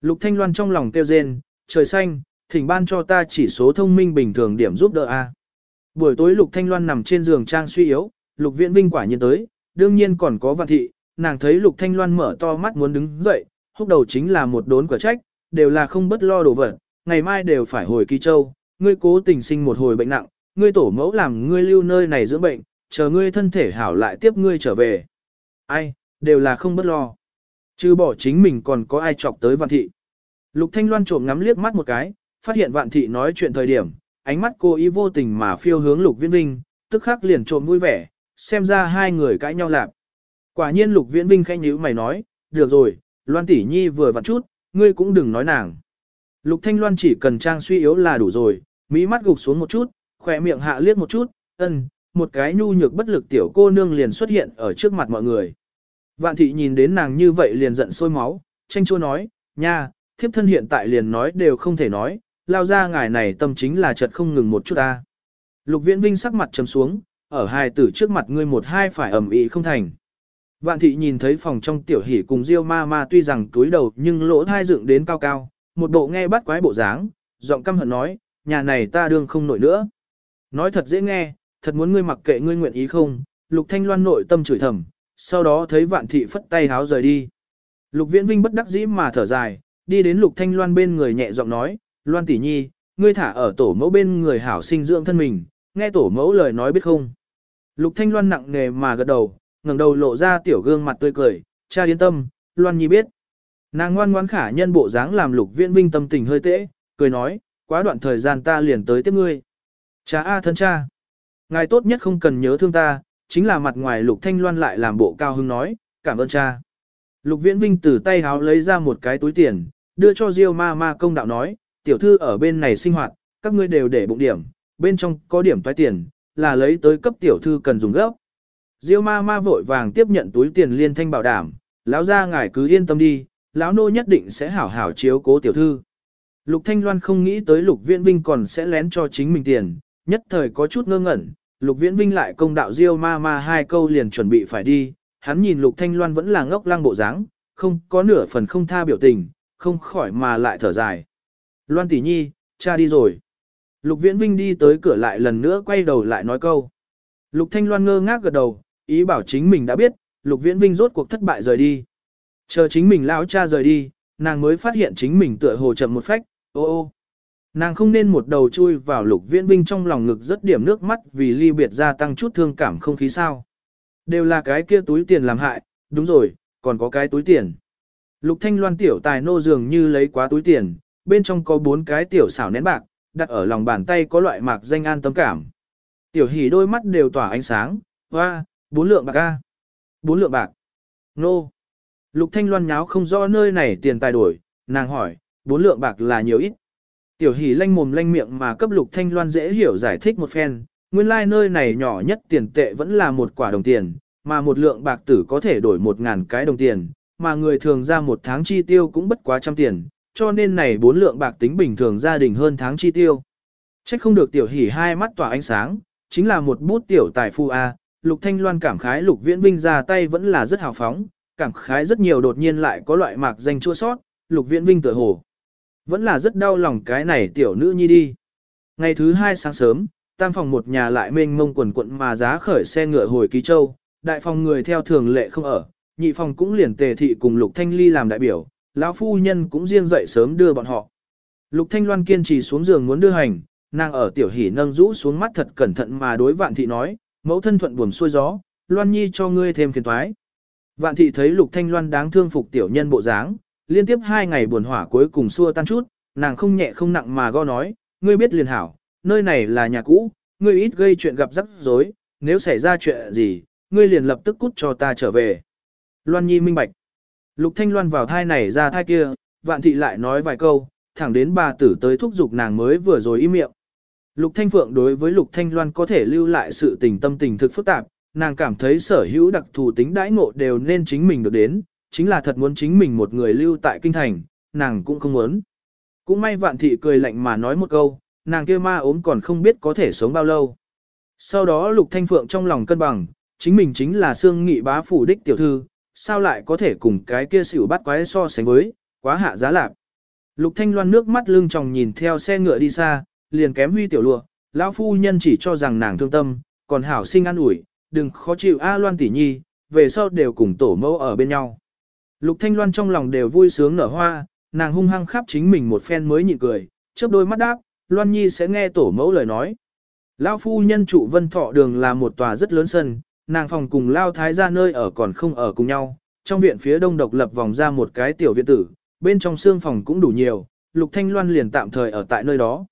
Lục thanh loan trong lòng kêu rên, trời xanh, thỉnh ban cho ta chỉ số thông minh bình thường điểm giúp đỡ a. Buổi tối Lục Thanh Loan nằm trên giường trang suy yếu, Lục Viễn Vinh quả nhiên tới, đương nhiên còn có Vạn Thị, nàng thấy Lục Thanh Loan mở to mắt muốn đứng dậy, húc đầu chính là một đốn quả trách, đều là không bất lo đồ vật, ngày mai đều phải hồi Kỳ Châu, ngươi cố tình sinh một hồi bệnh nặng, ngươi tổ mẫu làm ngươi lưu nơi này dưỡng bệnh, chờ ngươi thân thể hảo lại tiếp ngươi trở về. Ai, đều là không bất lo. Chứ bỏ chính mình còn có ai chọc tới Vạn Thị. Lục Thanh Loan trộm ngắm liếc mắt một cái, phát hiện Vạn Thị nói chuyện thời điểm, ánh mắt cô ý vô tình mà phiêu hướng Lục Viễn Vinh, tức khắc liền trộm vui vẻ, xem ra hai người cãi nhau lạc. Quả nhiên Lục Viễn Vinh khẽ nhíu mày nói, được rồi, Loan tỷ nhi vừa vặn chút, ngươi cũng đừng nói nàng. Lục Thanh Loan chỉ cần trang suy yếu là đủ rồi, mỹ mắt gục xuống một chút, khỏe miệng hạ liếc một chút, ân, một cái nhu nhược bất lực tiểu cô nương liền xuất hiện ở trước mặt mọi người. Vạn thị nhìn đến nàng như vậy liền giận sôi máu, tranh chua nói, nha, thiếp thân hiện tại liền nói đều không thể nói, lao ra ngài này tâm chính là chật không ngừng một chút ta. Lục viễn vinh sắc mặt trầm xuống, ở hai tử trước mặt ngươi một hai phải ẩm ý không thành. Vạn thị nhìn thấy phòng trong tiểu hỉ cùng diêu ma ma tuy rằng túi đầu nhưng lỗ thai dựng đến cao cao, một bộ nghe bắt quái bộ dáng, giọng căm hận nói, nhà này ta đương không nổi nữa. Nói thật dễ nghe, thật muốn ngươi mặc kệ ngươi nguyện ý không, lục thanh loan nội tâm chửi thầm, sau đó thấy vạn thị phất tay háo rời đi. Lục viễn vinh bất đắc dĩ mà thở dài, đi đến lục thanh loan bên người nhẹ giọng nói, loan tỷ nhi, ngươi thả ở tổ mẫu bên người hảo sinh dưỡng thân mình, nghe tổ mẫu lời nói biết không. Lục thanh loan nặng nề mà gật đầu, ngẩng đầu lộ ra tiểu gương mặt tươi cười, cha yên tâm, loan nhi biết. Nàng ngoan ngoãn khả nhân bộ dáng làm lục viễn vinh tâm tình hơi tễ, cười nói, quá đoạn thời gian ta liền tới tiếp ngươi. Cha A thân cha. Ngài tốt nhất không cần nhớ thương ta, chính là mặt ngoài lục thanh loan lại làm bộ cao hưng nói, cảm ơn cha. Lục viễn vinh từ tay háo lấy ra một cái túi tiền, đưa cho Diêu ma ma công đạo nói, tiểu thư ở bên này sinh hoạt, các ngươi đều để bụng điểm, bên trong có điểm toái tiền, là lấy tới cấp tiểu thư cần dùng gấp. Diêu ma ma vội vàng tiếp nhận túi tiền liên thanh bảo đảm, lão gia ngài cứ yên tâm đi, lão nô nhất định sẽ hảo hảo chiếu cố tiểu thư. Lục Thanh Loan không nghĩ tới Lục Viễn Vinh còn sẽ lén cho chính mình tiền, nhất thời có chút ngơ ngẩn, Lục Viễn Vinh lại công đạo Diêu ma ma hai câu liền chuẩn bị phải đi, hắn nhìn Lục Thanh Loan vẫn là ngốc lăng bộ dáng, không có nửa phần không tha biểu tình, không khỏi mà lại thở dài. Loan tỷ nhi, cha đi rồi. Lục Viễn Vinh đi tới cửa lại lần nữa quay đầu lại nói câu. Lục Thanh Loan ngơ ngác gật đầu, ý bảo chính mình đã biết, Lục Viễn Vinh rốt cuộc thất bại rời đi. Chờ chính mình lão cha rời đi, nàng mới phát hiện chính mình tựa hồ chậm một phách, ô ô. Nàng không nên một đầu chui vào Lục Viễn Vinh trong lòng ngực rất điểm nước mắt vì ly biệt gia tăng chút thương cảm không khí sao. Đều là cái kia túi tiền làm hại, đúng rồi, còn có cái túi tiền. Lục Thanh Loan tiểu tài nô dường như lấy quá túi tiền, bên trong có bốn cái tiểu xảo nén bạc, đặt ở lòng bàn tay có loại mạc danh an tâm cảm. Tiểu hỉ đôi mắt đều tỏa ánh sáng, hoa, bốn lượng bạc a, bốn lượng bạc. Nô. Lục Thanh Loan nháo không rõ nơi này tiền tài đổi, nàng hỏi, bốn lượng bạc là nhiều ít. Tiểu Hỷ lanh mồm lanh miệng mà cấp Lục Thanh Loan dễ hiểu giải thích một phen, nguyên lai like nơi này nhỏ nhất tiền tệ vẫn là một quả đồng tiền, mà một lượng bạc tử có thể đổi một ngàn cái đồng tiền, mà người thường ra một tháng chi tiêu cũng bất quá trăm tiền, cho nên này bốn lượng bạc tính bình thường gia đình hơn tháng chi tiêu. Trách không được tiểu hỉ hai mắt tỏa ánh sáng, chính là một bút tiểu tài phu A, Lục Thanh Loan cảm khái Lục Viễn Vinh ra tay vẫn là rất hào phóng, cảm khái rất nhiều đột nhiên lại có loại mạc danh chua sót, Lục Viễn Vinh tự hồ. Vẫn là rất đau lòng cái này tiểu nữ nhi đi. Ngày thứ hai sáng sớm, tam phòng một nhà lại mênh mông quần quận mà giá khởi xe ngựa hồi ký châu, đại phòng người theo thường lệ không ở, nhị phòng cũng liền tề thị cùng Lục Thanh Ly làm đại biểu, lão phu nhân cũng riêng dậy sớm đưa bọn họ. Lục Thanh Loan kiên trì xuống giường muốn đưa hành, nàng ở tiểu hỉ nâng rũ xuống mắt thật cẩn thận mà đối vạn thị nói, mẫu thân thuận buồm xuôi gió, Loan Nhi cho ngươi thêm phiền toái. Vạn thị thấy Lục Thanh Loan đáng thương phục tiểu nhân bộ dáng, liên tiếp hai ngày buồn hỏa cuối cùng xua tan chút, nàng không nhẹ không nặng mà go nói, ngươi biết liền hảo, nơi này là nhà cũ, ngươi ít gây chuyện gặp rắc rối, nếu xảy ra chuyện gì, ngươi liền lập tức cút cho ta trở về. Loan Nhi minh bạch. Lục Thanh Loan vào thai này ra thai kia, vạn thị lại nói vài câu, thẳng đến bà tử tới thúc giục nàng mới vừa rồi im miệng. Lục Thanh Phượng đối với Lục Thanh Loan có thể lưu lại sự tình tâm tình thực phức tạp, nàng cảm thấy sở hữu đặc thù tính đãi ngộ đều nên chính mình được đến, chính là thật muốn chính mình một người lưu tại kinh thành, nàng cũng không muốn. Cũng may vạn thị cười lạnh mà nói một câu, nàng kia ma ốm còn không biết có thể sống bao lâu. Sau đó Lục Thanh Phượng trong lòng cân bằng, chính mình chính là xương nghị bá phủ đích tiểu thư, sao lại có thể cùng cái kia xỉu bắt quái so sánh với, quá hạ giá lạc. Lục Thanh Loan nước mắt lưng tròng nhìn theo xe ngựa đi xa, liền kém huy tiểu lụa, lão phu nhân chỉ cho rằng nàng thương tâm, còn hảo sinh an ủi, đừng khó chịu A Loan tỷ nhi, về sau đều cùng tổ mẫu ở bên nhau. Lục Thanh Loan trong lòng đều vui sướng nở hoa, nàng hung hăng khắp chính mình một phen mới nhịn cười, chớp đôi mắt đáp, Loan Nhi sẽ nghe tổ mẫu lời nói. Lão phu nhân trụ vân thọ đường là một tòa rất lớn sân, nàng phòng cùng lao thái gia nơi ở còn không ở cùng nhau, trong viện phía đông độc lập vòng ra một cái tiểu viện tử, bên trong xương phòng cũng đủ nhiều, Lục Thanh Loan liền tạm thời ở tại nơi đó.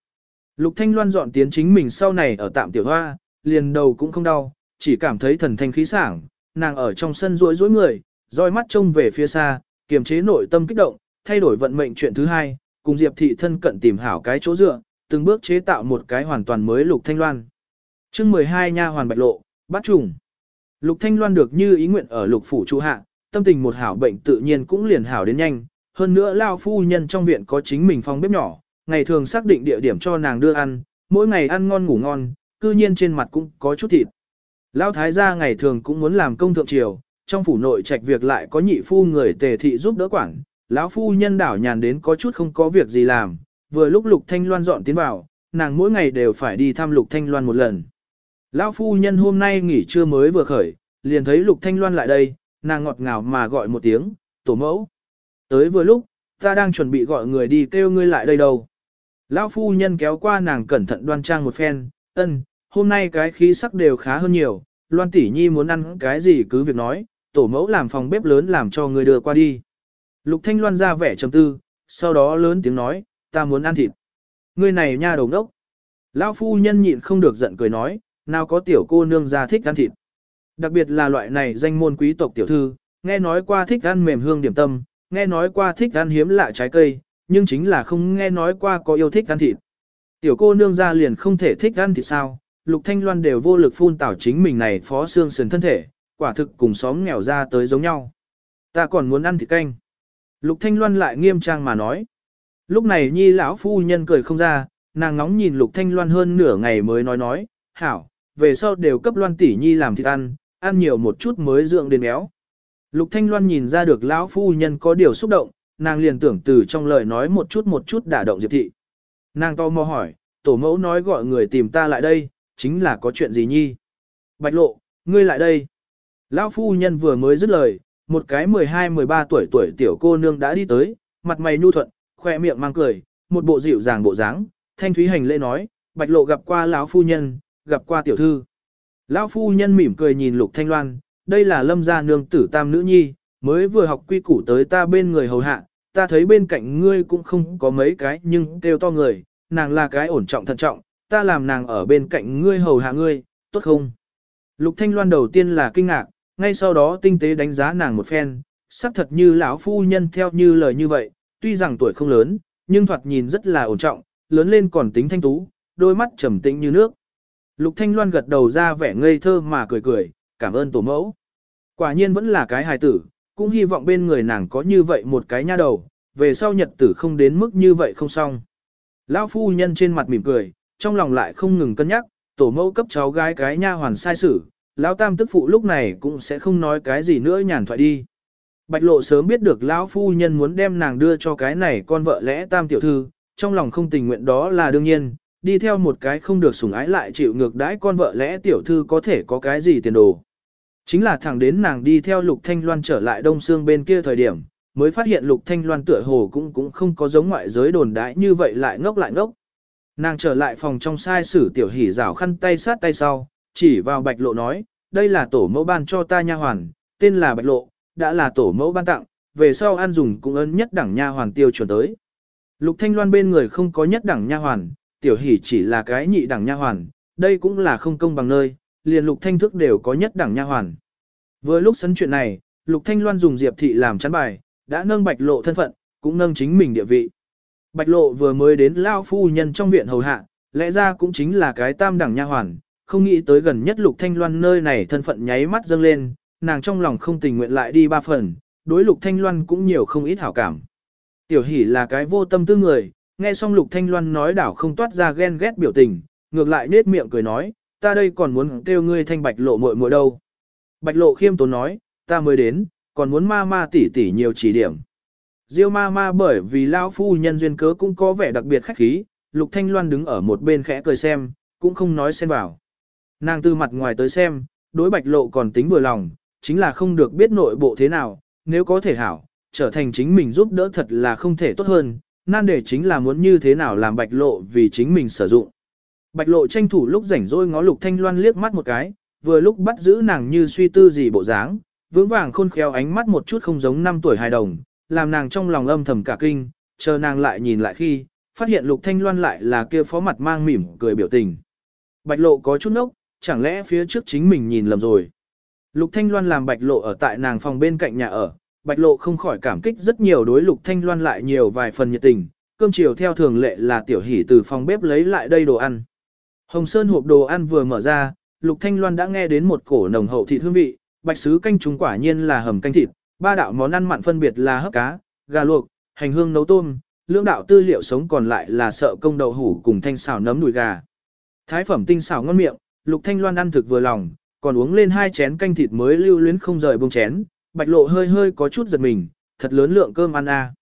Lục Thanh Loan dọn tiến chính mình sau này ở tạm tiểu hoa, liền đầu cũng không đau, chỉ cảm thấy thần thanh khí sảng, nàng ở trong sân rối rối người, roi mắt trông về phía xa, kiềm chế nội tâm kích động, thay đổi vận mệnh chuyện thứ hai, cùng Diệp thị thân cận tìm hảo cái chỗ dựa, từng bước chế tạo một cái hoàn toàn mới Lục Thanh Loan. Chương 12 nha hoàn bạch lộ, bắt trùng. Lục Thanh Loan được như ý nguyện ở lục phủ trụ hạ, tâm tình một hảo bệnh tự nhiên cũng liền hảo đến nhanh. Hơn nữa lao phu nhân trong viện có chính mình phòng bếp nhỏ, ngày thường xác định địa điểm cho nàng đưa ăn, mỗi ngày ăn ngon ngủ ngon, cư nhiên trên mặt cũng có chút thịt. Lão thái gia ngày thường cũng muốn làm công thượng triều, trong phủ nội trạch việc lại có nhị phu người tề thị giúp đỡ quản, lão phu nhân đảo nhàn đến có chút không có việc gì làm, vừa lúc Lục Thanh Loan dọn tiến vào, nàng mỗi ngày đều phải đi thăm Lục Thanh Loan một lần. Lão phu nhân hôm nay nghỉ trưa mới vừa khởi, liền thấy Lục Thanh Loan lại đây, nàng ngọt ngào mà gọi một tiếng, tổ mẫu. Tới vừa lúc, ta đang chuẩn bị gọi người đi kêu ngươi lại đây đâu. Lão phu nhân kéo qua nàng cẩn thận đoan trang một phen, ân, hôm nay cái khí sắc đều khá hơn nhiều, Loan tỷ nhi muốn ăn cái gì cứ việc nói, tổ mẫu làm phòng bếp lớn làm cho người đưa qua đi. Lục Thanh Loan ra vẻ trầm tư, sau đó lớn tiếng nói, ta muốn ăn thịt. Ngươi này nha đầu đốc. Lão phu nhân nhịn không được giận cười nói, nào có tiểu cô nương ra thích ăn thịt. Đặc biệt là loại này danh môn quý tộc tiểu thư, nghe nói qua thích ăn mềm hương điểm tâm, nghe nói qua thích ăn hiếm lạ trái cây, nhưng chính là không nghe nói qua có yêu thích ăn thịt. Tiểu cô nương ra liền không thể thích ăn thịt sao, Lục Thanh Loan đều vô lực phun tảo chính mình này phó xương sườn thân thể, quả thực cùng xóm nghèo ra tới giống nhau. Ta còn muốn ăn thịt canh. Lục Thanh Loan lại nghiêm trang mà nói. Lúc này nhi lão phu nhân cười không ra, nàng ngóng nhìn Lục Thanh Loan hơn nửa ngày mới nói nói, hảo, về sau đều cấp Loan tỷ nhi làm thịt ăn, ăn nhiều một chút mới dưỡng đến béo. Lục Thanh Loan nhìn ra được lão phu nhân có điều xúc động, nàng liền tưởng từ trong lời nói một chút một chút đả động Diệp thị. Nàng to mò hỏi, tổ mẫu nói gọi người tìm ta lại đây, chính là có chuyện gì nhi? Bạch lộ, ngươi lại đây. Lão phu nhân vừa mới dứt lời, một cái 12-13 tuổi tuổi tiểu cô nương đã đi tới, mặt mày nhu thuận, khoe miệng mang cười, một bộ dịu dàng bộ dáng, thanh thúy hành lễ nói, bạch lộ gặp qua lão phu nhân, gặp qua tiểu thư. Lão phu nhân mỉm cười nhìn lục thanh loan, đây là lâm gia nương tử tam nữ nhi, mới vừa học quy củ tới ta bên người hầu hạ, ta thấy bên cạnh ngươi cũng không có mấy cái nhưng kêu to người, nàng là cái ổn trọng thận trọng, ta làm nàng ở bên cạnh ngươi hầu hạ ngươi, tốt không? Lục Thanh Loan đầu tiên là kinh ngạc, ngay sau đó tinh tế đánh giá nàng một phen, xác thật như lão phu nhân theo như lời như vậy, tuy rằng tuổi không lớn, nhưng thoạt nhìn rất là ổn trọng, lớn lên còn tính thanh tú, đôi mắt trầm tĩnh như nước. Lục Thanh Loan gật đầu ra vẻ ngây thơ mà cười cười, cảm ơn tổ mẫu. Quả nhiên vẫn là cái hài tử, cũng hy vọng bên người nàng có như vậy một cái nha đầu, về sau nhật tử không đến mức như vậy không xong. Lão phu nhân trên mặt mỉm cười, trong lòng lại không ngừng cân nhắc, tổ mẫu cấp cháu gái cái nha hoàn sai sử, lão tam tức phụ lúc này cũng sẽ không nói cái gì nữa nhàn thoại đi. Bạch lộ sớm biết được lão phu nhân muốn đem nàng đưa cho cái này con vợ lẽ tam tiểu thư, trong lòng không tình nguyện đó là đương nhiên, đi theo một cái không được sủng ái lại chịu ngược đãi con vợ lẽ tiểu thư có thể có cái gì tiền đồ. Chính là thẳng đến nàng đi theo Lục Thanh Loan trở lại Đông Sương bên kia thời điểm, mới phát hiện Lục Thanh Loan tựa hồ cũng cũng không có giống ngoại giới đồn đãi như vậy lại ngốc lại ngốc. Nàng trở lại phòng trong sai sử tiểu hỉ rảo khăn tay sát tay sau, chỉ vào bạch lộ nói, đây là tổ mẫu ban cho ta nha hoàn, tên là bạch lộ, đã là tổ mẫu ban tặng, về sau ăn dùng cũng ấn nhất đẳng nha hoàn tiêu chuẩn tới. Lục Thanh Loan bên người không có nhất đẳng nha hoàn, tiểu hỷ chỉ là cái nhị đẳng nha hoàn, đây cũng là không công bằng nơi, liền Lục Thanh thức đều có nhất đẳng nha hoàn. Vừa lúc sấn chuyện này, Lục Thanh Loan dùng Diệp thị làm chắn bài, đã nâng bạch lộ thân phận, cũng nâng chính mình địa vị. Bạch lộ vừa mới đến lao phu nhân trong viện hầu hạ, lẽ ra cũng chính là cái tam đẳng nha hoàn, không nghĩ tới gần nhất lục thanh loan nơi này thân phận nháy mắt dâng lên, nàng trong lòng không tình nguyện lại đi ba phần, đối lục thanh loan cũng nhiều không ít hảo cảm. Tiểu hỷ là cái vô tâm tư người, nghe xong lục thanh loan nói đảo không toát ra ghen ghét biểu tình, ngược lại nết miệng cười nói, ta đây còn muốn kêu ngươi thanh bạch lộ muội muội đâu. Bạch lộ khiêm tốn nói, ta mới đến, còn muốn ma ma tỉ tỉ nhiều chỉ điểm. Diêu ma ma bởi vì lão phu nhân duyên cớ cũng có vẻ đặc biệt khách khí, Lục Thanh Loan đứng ở một bên khẽ cười xem, cũng không nói xen vào. Nàng từ mặt ngoài tới xem, đối bạch lộ còn tính vừa lòng, chính là không được biết nội bộ thế nào, nếu có thể hảo, trở thành chính mình giúp đỡ thật là không thể tốt hơn, nan để chính là muốn như thế nào làm bạch lộ vì chính mình sử dụng. Bạch lộ tranh thủ lúc rảnh rỗi ngó Lục Thanh Loan liếc mắt một cái, vừa lúc bắt giữ nàng như suy tư gì bộ dáng, vững vàng khôn khéo ánh mắt một chút không giống năm tuổi hài đồng, làm nàng trong lòng âm thầm cả kinh, chờ nàng lại nhìn lại khi, phát hiện Lục Thanh Loan lại là kia phó mặt mang mỉm cười biểu tình. Bạch lộ có chút nốc, chẳng lẽ phía trước chính mình nhìn lầm rồi. Lục Thanh Loan làm Bạch lộ ở tại nàng phòng bên cạnh nhà ở, Bạch lộ không khỏi cảm kích rất nhiều đối Lục Thanh Loan lại nhiều vài phần nhiệt tình, cơm chiều theo thường lệ là tiểu hỷ từ phòng bếp lấy lại đây đồ ăn. Hồng Sơn hộp đồ ăn vừa mở ra, Lục Thanh Loan đã nghe đến một cổ nồng hậu thịt hương vị, bạch sứ canh trùng quả nhiên là hầm canh thịt, ba đạo món ăn mặn phân biệt là hấp cá, gà luộc, hành hương nấu tôm, lưỡng đạo tư liệu sống còn lại là sợ công đậu hủ cùng thanh xào nấm đùi gà. Thái phẩm tinh xào ngon miệng, Lục Thanh Loan ăn thực vừa lòng, còn uống lên hai chén canh thịt mới lưu luyến không rời bông chén, bạch lộ hơi hơi có chút giật mình, thật lớn lượng cơm ăn a.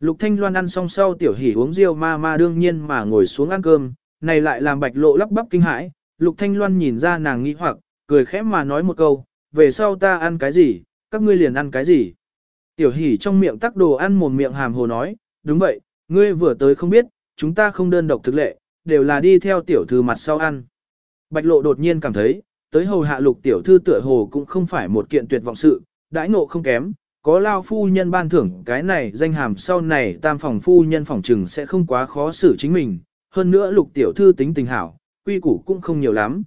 Lục Thanh Loan ăn xong sau tiểu hỉ uống rượu ma ma đương nhiên mà ngồi xuống ăn cơm, này lại làm bạch lộ lắp bắp kinh hãi, Lục Thanh Loan nhìn ra nàng nghĩ hoặc, cười khẽ mà nói một câu, về sau ta ăn cái gì, các ngươi liền ăn cái gì. Tiểu hỉ trong miệng tắc đồ ăn mồm miệng hàm hồ nói, đúng vậy, ngươi vừa tới không biết, chúng ta không đơn độc thực lệ, đều là đi theo tiểu thư mặt sau ăn. Bạch lộ đột nhiên cảm thấy, tới hầu hạ lục tiểu thư tựa hồ cũng không phải một kiện tuyệt vọng sự, đãi ngộ không kém, có lao phu nhân ban thưởng cái này danh hàm sau này tam phòng phu nhân phòng trừng sẽ không quá khó xử chính mình, hơn nữa lục tiểu thư tính tình hảo, quy củ cũng không nhiều lắm.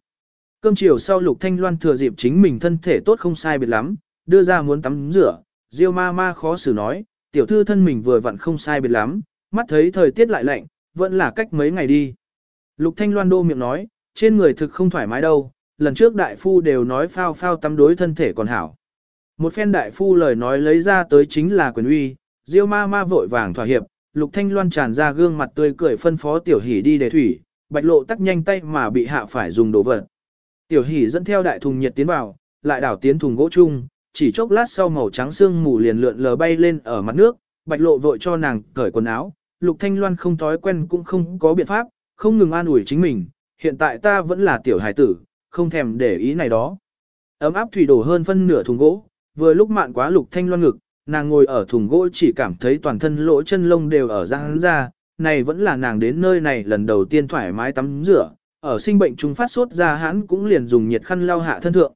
Cơm chiều sau lục thanh loan thừa dịp chính mình thân thể tốt không sai biệt lắm, đưa ra muốn tắm rửa, diêu ma ma khó xử nói, tiểu thư thân mình vừa vặn không sai biệt lắm, mắt thấy thời tiết lại lạnh, vẫn là cách mấy ngày đi. Lục thanh loan đô miệng nói, trên người thực không thoải mái đâu, lần trước đại phu đều nói phao phao tắm đối thân thể còn hảo. Một phen đại phu lời nói lấy ra tới chính là quyền uy, diêu ma ma vội vàng thỏa hiệp, lục thanh loan tràn ra gương mặt tươi cười phân phó tiểu hỉ đi để thủy, bạch lộ tắc nhanh tay mà bị hạ phải dùng đồ vật. Tiểu hỉ dẫn theo đại thùng nhiệt tiến vào, lại đảo tiến thùng gỗ chung, chỉ chốc lát sau màu trắng xương mù liền lượn lờ bay lên ở mặt nước, bạch lộ vội cho nàng cởi quần áo, lục thanh loan không thói quen cũng không có biện pháp, không ngừng an ủi chính mình, hiện tại ta vẫn là tiểu hài tử, không thèm để ý này đó. Ấm áp thủy đổ hơn phân nửa thùng gỗ, vừa lúc mạn quá lục thanh loan ngực, nàng ngồi ở thùng gỗ chỉ cảm thấy toàn thân lỗ chân lông đều ở răng ra, này vẫn là nàng đến nơi này lần đầu tiên thoải mái tắm rửa, ở sinh bệnh chúng phát sốt ra hãn cũng liền dùng nhiệt khăn lau hạ thân thượng.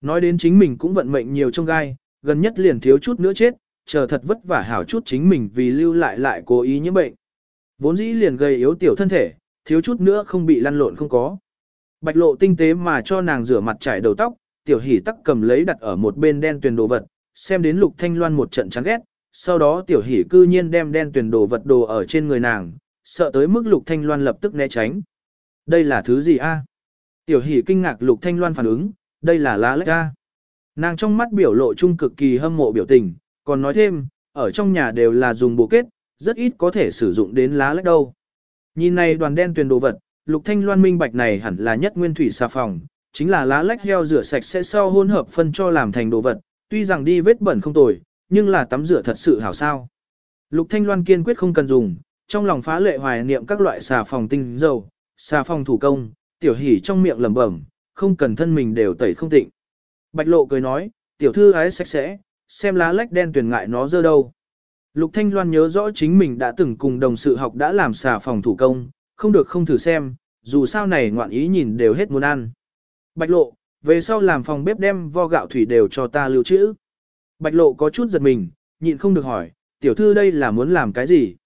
Nói đến chính mình cũng vận mệnh nhiều trong gai, gần nhất liền thiếu chút nữa chết, chờ thật vất vả hảo chút chính mình vì lưu lại lại cố ý nhiễm bệnh. Vốn dĩ liền gây yếu tiểu thân thể, thiếu chút nữa không bị lăn lộn không có. Bạch lộ tinh tế mà cho nàng rửa mặt trải đầu tóc, tiểu hỉ tắc cầm lấy đặt ở một bên đen tuyền đồ vật, xem đến lục thanh loan một trận chán ghét, sau đó tiểu hỉ cư nhiên đem đen tuyền đồ vật đồ ở trên người nàng, sợ tới mức lục thanh loan lập tức né tránh. Đây là thứ gì a? Tiểu hỉ kinh ngạc lục thanh loan phản ứng, đây là lá lách a. Nàng trong mắt biểu lộ trung cực kỳ hâm mộ biểu tình, còn nói thêm, ở trong nhà đều là dùng bộ kết, rất ít có thể sử dụng đến lá lách đâu. Nhìn này đoàn đen tuyền đồ vật, lục thanh loan minh bạch này hẳn là nhất nguyên thủy xà phòng, chính là lá lách heo rửa sạch sẽ sau hỗn hợp phân cho làm thành đồ vật, tuy rằng đi vết bẩn không tồi, nhưng là tắm rửa thật sự hảo sao. Lục Thanh Loan kiên quyết không cần dùng, trong lòng phá lệ hoài niệm các loại xà phòng tinh dầu, xà phòng thủ công, tiểu hỉ trong miệng lẩm bẩm, không cần thân mình đều tẩy không tịnh. Bạch lộ cười nói, tiểu thư ái sạch sẽ, xem lá lách đen tuyển ngại nó dơ đâu. Lục Thanh Loan nhớ rõ chính mình đã từng cùng đồng sự học đã làm xà phòng thủ công, không được không thử xem, dù sao này ngoạn ý nhìn đều hết muốn ăn. Bạch lộ, về sau làm phòng bếp đem vo gạo thủy đều cho ta lưu trữ. Bạch lộ có chút giật mình, nhịn không được hỏi, tiểu thư đây là muốn làm cái gì?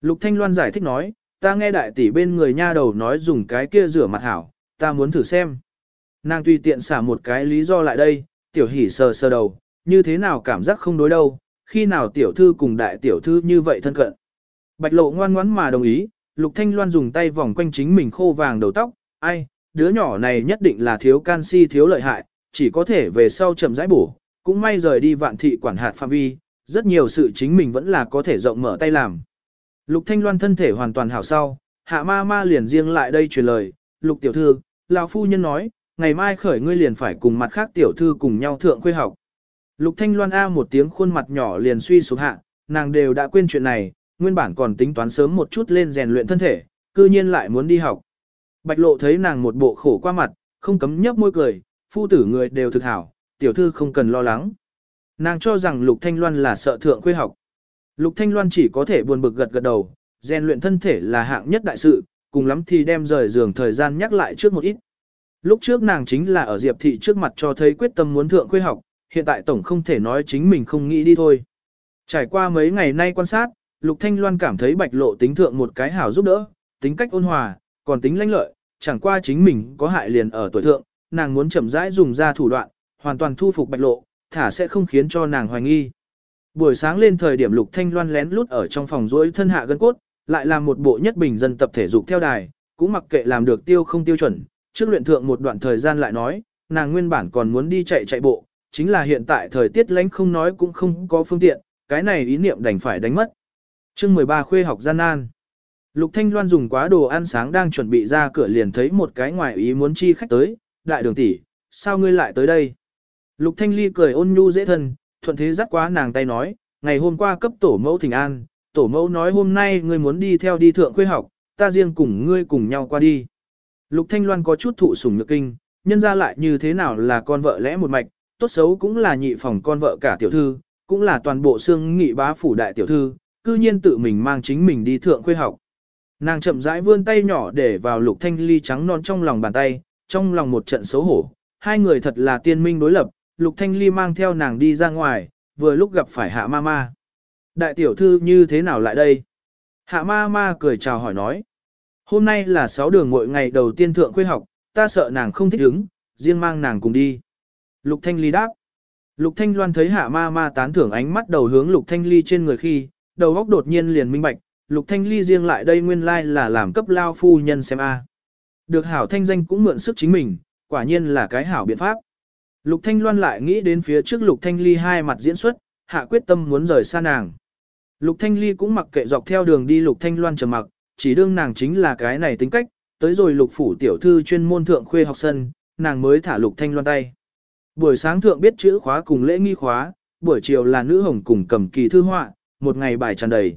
Lục Thanh Loan giải thích nói, ta nghe đại tỷ bên người nha đầu nói dùng cái kia rửa mặt hảo, ta muốn thử xem. Nàng tùy tiện xả một cái lý do lại đây, tiểu hỉ sờ sờ đầu, như thế nào cảm giác không đối đâu, khi nào tiểu thư cùng đại tiểu thư như vậy thân cận. Bạch lộ ngoan ngoãn mà đồng ý, Lục Thanh Loan dùng tay vòng quanh chính mình khô vàng đầu tóc, ai, đứa nhỏ này nhất định là thiếu canxi thiếu lợi hại, chỉ có thể về sau chậm rãi bổ, cũng may rời đi vạn thị quản hạt phạm vi, rất nhiều sự chính mình vẫn là có thể rộng mở tay làm. Lục Thanh Loan thân thể hoàn toàn hảo sau, hạ ma ma liền riêng lại đây truyền lời, Lục tiểu thư, lão phu nhân nói, ngày mai khởi ngươi liền phải cùng mặt khác tiểu thư cùng nhau thượng khuê học. Lục Thanh Loan A một tiếng khuôn mặt nhỏ liền suy sụp hạ, nàng đều đã quên chuyện này, nguyên bản còn tính toán sớm một chút lên rèn luyện thân thể, cư nhiên lại muốn đi học. Bạch lộ thấy nàng một bộ khổ qua mặt, không cấm nhấp môi cười, phu tử người đều thực hảo, tiểu thư không cần lo lắng. Nàng cho rằng Lục Thanh Loan là sợ thượng khuê học. Lục Thanh Loan chỉ có thể buồn bực gật gật đầu, rèn luyện thân thể là hạng nhất đại sự, cùng lắm thì đem rời giường thời gian nhắc lại trước một ít. Lúc trước nàng chính là ở Diệp Thị trước mặt cho thấy quyết tâm muốn thượng khuê học, hiện tại tổng không thể nói chính mình không nghĩ đi thôi. Trải qua mấy ngày nay quan sát, Lục Thanh Loan cảm thấy bạch lộ tính thượng một cái hảo giúp đỡ, tính cách ôn hòa, còn tính lãnh lợi, chẳng qua chính mình có hại liền ở tuổi thượng, nàng muốn chậm rãi dùng ra thủ đoạn, hoàn toàn thu phục bạch lộ, thả sẽ không khiến cho nàng hoài nghi. Buổi sáng lên thời điểm Lục Thanh Loan lén lút ở trong phòng duỗi thân hạ gân cốt, lại làm một bộ nhất bình dân tập thể dục theo đài, cũng mặc kệ làm được tiêu không tiêu chuẩn, trước luyện thượng một đoạn thời gian lại nói, nàng nguyên bản còn muốn đi chạy chạy bộ, chính là hiện tại thời tiết lánh không nói cũng không có phương tiện, cái này ý niệm đành phải đánh mất. Chương 13 khuê học gian nan. Lục Thanh Loan dùng quá đồ ăn sáng đang chuẩn bị ra cửa liền thấy một cái ngoài ý muốn chi khách tới, đại đường tỷ, sao ngươi lại tới đây? Lục Thanh Ly cười ôn nhu dễ thân, thuận thế dắt quá nàng tay nói, ngày hôm qua cấp tổ mẫu thỉnh an, tổ mẫu nói hôm nay ngươi muốn đi theo đi thượng khuê học, ta riêng cùng ngươi cùng nhau qua đi. Lục Thanh Loan có chút thụ sủng nhược kinh, nhân ra lại như thế nào là con vợ lẽ một mạch, tốt xấu cũng là nhị phòng con vợ cả tiểu thư, cũng là toàn bộ xương nghị bá phủ đại tiểu thư, cư nhiên tự mình mang chính mình đi thượng khuê học. Nàng chậm rãi vươn tay nhỏ để vào lục thanh ly trắng non trong lòng bàn tay, trong lòng một trận xấu hổ, hai người thật là tiên minh đối lập, lục thanh ly mang theo nàng đi ra ngoài, vừa lúc gặp phải hạ ma ma. Đại tiểu thư như thế nào lại đây? Hạ ma ma cười chào hỏi nói. Hôm nay là sáu đường mỗi ngày đầu tiên thượng khuê học, ta sợ nàng không thích ứng, riêng mang nàng cùng đi. Lục Thanh Ly đáp. Lục Thanh Loan thấy hạ ma ma tán thưởng ánh mắt đầu hướng Lục Thanh Ly trên người khi, đầu óc đột nhiên liền minh bạch, Lục Thanh Ly riêng lại đây nguyên lai like là làm cấp lao phu nhân xem a. Được hảo thanh danh cũng mượn sức chính mình, quả nhiên là cái hảo biện pháp. Lục Thanh Loan lại nghĩ đến phía trước Lục Thanh Ly hai mặt diễn xuất, hạ quyết tâm muốn rời xa nàng. Lục Thanh Ly cũng mặc kệ dọc theo đường đi Lục Thanh Loan trầm mặc, chỉ đương nàng chính là cái này tính cách, tới rồi Lục phủ tiểu thư chuyên môn thượng khuê học sân, nàng mới thả Lục Thanh Loan tay. Buổi sáng thượng biết chữ khóa cùng lễ nghi khóa, buổi chiều là nữ hồng cùng cầm kỳ thư họa, một ngày bài tràn đầy.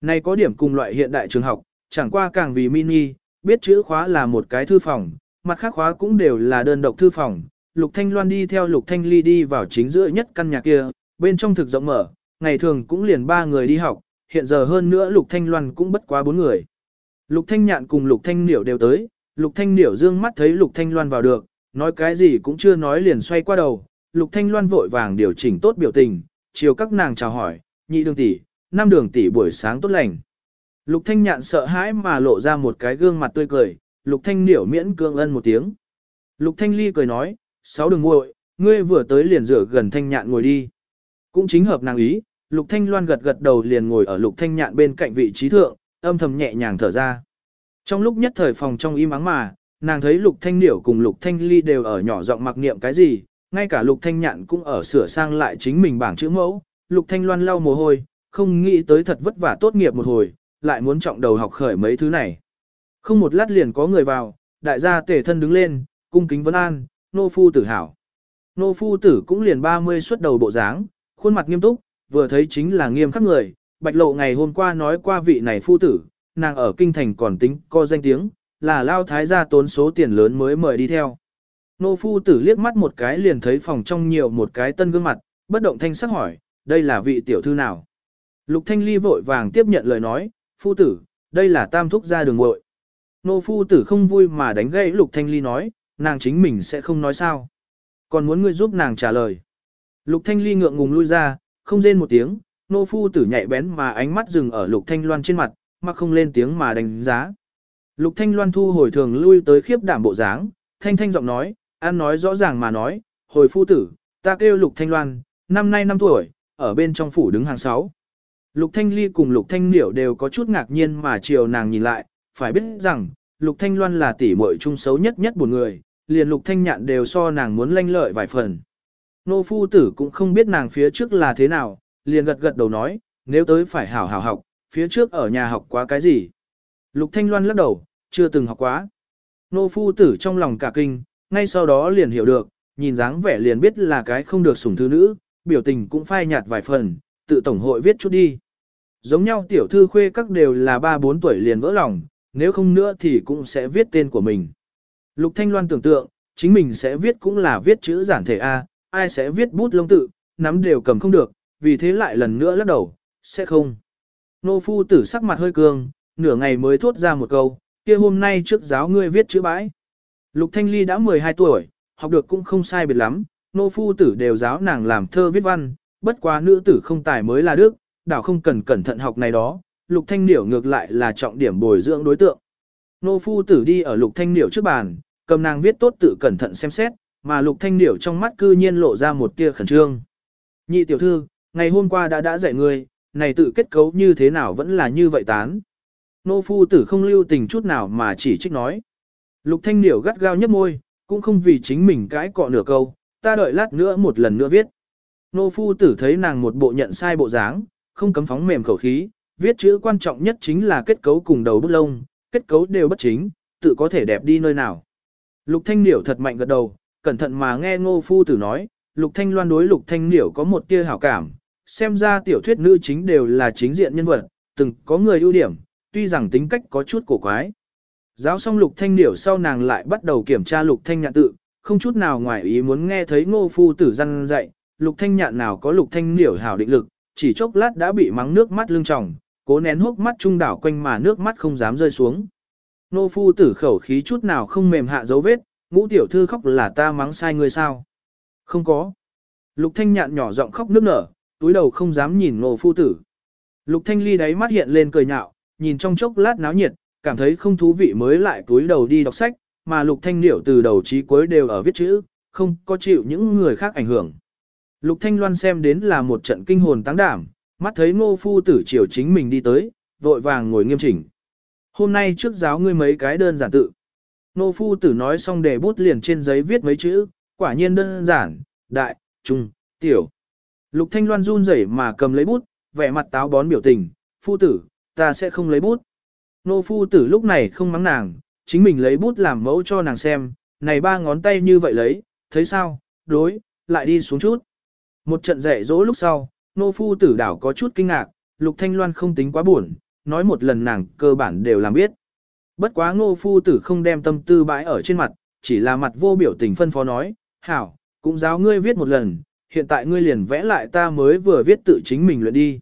Này có điểm cùng loại hiện đại trường học, chẳng qua càng vì mini, biết chữ khóa là một cái thư phòng, mặt khác khóa cũng đều là đơn độc thư phòng. Lục Thanh Loan đi theo Lục Thanh Ly đi vào chính giữa nhất căn nhà kia, bên trong thực rộng mở, ngày thường cũng liền ba người đi học, hiện giờ hơn nữa Lục Thanh Loan cũng bất quá bốn người. Lục Thanh Nhạn cùng Lục Thanh Niểu đều tới, Lục Thanh Niểu dương mắt thấy Lục Thanh Loan vào được, nói cái gì cũng chưa nói liền xoay qua đầu, Lục Thanh Loan vội vàng điều chỉnh tốt biểu tình, chiều các nàng chào hỏi, nhị đường tỷ, năm đường tỷ buổi sáng tốt lành. Lục Thanh Nhạn sợ hãi mà lộ ra một cái gương mặt tươi cười, Lục Thanh Niểu miễn cương ân một tiếng. Lục Thanh Ly cười nói, sáu đường muội, ngươi vừa tới liền rửa gần Thanh Nhạn ngồi đi. Cũng chính hợp nàng ý, Lục Thanh Loan gật gật đầu liền ngồi ở Lục Thanh Nhạn bên cạnh vị trí thượng, âm thầm nhẹ nhàng thở ra. Trong lúc nhất thời phòng trong im ắng mà, nàng thấy Lục Thanh Niểu cùng Lục Thanh Ly đều ở nhỏ giọng mặc niệm cái gì, ngay cả Lục Thanh Nhạn cũng ở sửa sang lại chính mình bảng chữ mẫu. Lục Thanh Loan lau mồ hôi, không nghĩ tới thật vất vả tốt nghiệp một hồi, lại muốn trọng đầu học khởi mấy thứ này. Không một lát liền có người vào, đại gia tể thân đứng lên, cung kính vấn an, nô phu tử hảo. Nô phu tử cũng liền 30 xuất đầu bộ dáng, khuôn mặt nghiêm túc, vừa thấy chính là nghiêm khắc người, bạch lộ ngày hôm qua nói qua vị này phu tử, nàng ở kinh thành còn tính co danh tiếng, là lao thái gia tốn số tiền lớn mới mời đi theo. Nô phu tử liếc mắt một cái liền thấy phòng trong nhiều một cái tân gương mặt, bất động thanh sắc hỏi, đây là vị tiểu thư nào? Lục thanh ly vội vàng tiếp nhận lời nói, phu tử, đây là tam thúc gia đường muội. Nô phu tử không vui mà đánh gãy lục thanh ly nói, nàng chính mình sẽ không nói sao. Còn muốn ngươi giúp nàng trả lời. Lục thanh ly ngượng ngùng lui ra, không rên một tiếng, nô phu tử nhạy bén mà ánh mắt dừng ở lục thanh loan trên mặt, mà không lên tiếng mà đánh giá. Lục thanh loan thu hồi thường lui tới khiếp đảm bộ dáng, thanh thanh giọng nói, an nói rõ ràng mà nói, hồi phu tử, ta kêu lục thanh loan, năm nay năm tuổi, ở bên trong phủ đứng hàng sáu. Lục Thanh Ly cùng Lục Thanh Niểu đều có chút ngạc nhiên mà chiều nàng nhìn lại, phải biết rằng, Lục Thanh Loan là tỷ muội trung xấu nhất nhất buồn người, liền Lục Thanh Nhạn đều so nàng muốn lanh lợi vài phần. Nô phu tử cũng không biết nàng phía trước là thế nào, liền gật gật đầu nói, nếu tới phải hảo hảo học, phía trước ở nhà học quá cái gì. Lục Thanh Loan lắc đầu, chưa từng học quá. Nô phu tử trong lòng cả kinh, ngay sau đó liền hiểu được, nhìn dáng vẻ liền biết là cái không được sủng thư nữ, biểu tình cũng phai nhạt vài phần, tự tổng hội viết chút đi. Giống nhau tiểu thư khuê các đều là 3-4 tuổi liền vỡ lòng, nếu không nữa thì cũng sẽ viết tên của mình. Lục Thanh Loan tưởng tượng, chính mình sẽ viết cũng là viết chữ giản thể A, ai sẽ viết bút lông tự, nắm đều cầm không được, vì thế lại lần nữa lắc đầu, sẽ không. Nô phu tử sắc mặt hơi cường, nửa ngày mới thốt ra một câu, kia hôm nay trước giáo ngươi viết chữ bãi. Lục Thanh Ly đã 12 tuổi, học được cũng không sai biệt lắm, nô phu tử đều giáo nàng làm thơ viết văn, bất quá nữ tử không tài mới là đức, đảo không cần cẩn thận học này đó, lục thanh niểu ngược lại là trọng điểm bồi dưỡng đối tượng. Nô phu tử đi ở lục thanh niểu trước bàn, cầm nàng viết tốt tự cẩn thận xem xét, mà lục thanh niểu trong mắt cư nhiên lộ ra một tia khẩn trương. Nhị tiểu thư, ngày hôm qua đã đã dạy ngươi, này tự kết cấu như thế nào vẫn là như vậy tán. Nô phu tử không lưu tình chút nào mà chỉ trích nói. Lục thanh điểu gắt gao nhấp môi, cũng không vì chính mình cãi cọ nửa câu, ta đợi lát nữa một lần nữa viết. Nô phu tử thấy nàng một bộ nhận sai bộ dáng, không cấm phóng mềm khẩu khí, viết chữ quan trọng nhất chính là kết cấu cùng đầu bút lông, kết cấu đều bất chính, tự có thể đẹp đi nơi nào. Lục Thanh điểu thật mạnh gật đầu, cẩn thận mà nghe Ngô Phu Tử nói, Lục Thanh Loan đối Lục Thanh điểu có một tia hảo cảm, xem ra tiểu thuyết nữ chính đều là chính diện nhân vật, từng có người ưu điểm, tuy rằng tính cách có chút cổ quái. Giáo xong Lục Thanh điểu sau nàng lại bắt đầu kiểm tra Lục Thanh nhạn tự, không chút nào ngoài ý muốn nghe thấy Ngô Phu Tử răn dạy, Lục Thanh nhạn nào có Lục Thanh điểu hảo định lực, chỉ chốc lát đã bị mắng nước mắt lưng tròng, cố nén hốc mắt trung đảo quanh mà nước mắt không dám rơi xuống. ngô phu tử khẩu khí chút nào không mềm hạ dấu vết, ngũ tiểu thư khóc là ta mắng sai người sao. Không có. Lục thanh nhạn nhỏ giọng khóc nước nở, túi đầu không dám nhìn ngô phu tử. Lục Thanh Ly đáy mắt hiện lên cười nhạo, nhìn trong chốc lát náo nhiệt, cảm thấy không thú vị mới lại túi đầu đi đọc sách, mà Lục Thanh Điểu từ đầu chí cuối đều ở viết chữ, không có chịu những người khác ảnh hưởng. Lục Thanh Loan xem đến là một trận kinh hồn táng đảm, mắt thấy ngô phu tử chiều chính mình đi tới, vội vàng ngồi nghiêm chỉnh. Hôm nay trước giáo ngươi mấy cái đơn giản tự. Ngô phu tử nói xong để bút liền trên giấy viết mấy chữ, quả nhiên đơn giản, đại, trung, tiểu. Lục Thanh Loan run rẩy mà cầm lấy bút, vẻ mặt táo bón biểu tình, phu tử, ta sẽ không lấy bút. Nô phu tử lúc này không mắng nàng, chính mình lấy bút làm mẫu cho nàng xem, này ba ngón tay như vậy lấy, thấy sao, đối, lại đi xuống chút. Một trận dạy dỗ lúc sau, nô phu tử đảo có chút kinh ngạc, lục thanh loan không tính quá buồn, nói một lần nàng cơ bản đều làm biết. Bất quá ngô phu tử không đem tâm tư bãi ở trên mặt, chỉ là mặt vô biểu tình phân phó nói, hảo, cũng giáo ngươi viết một lần, hiện tại ngươi liền vẽ lại ta mới vừa viết tự chính mình luyện đi.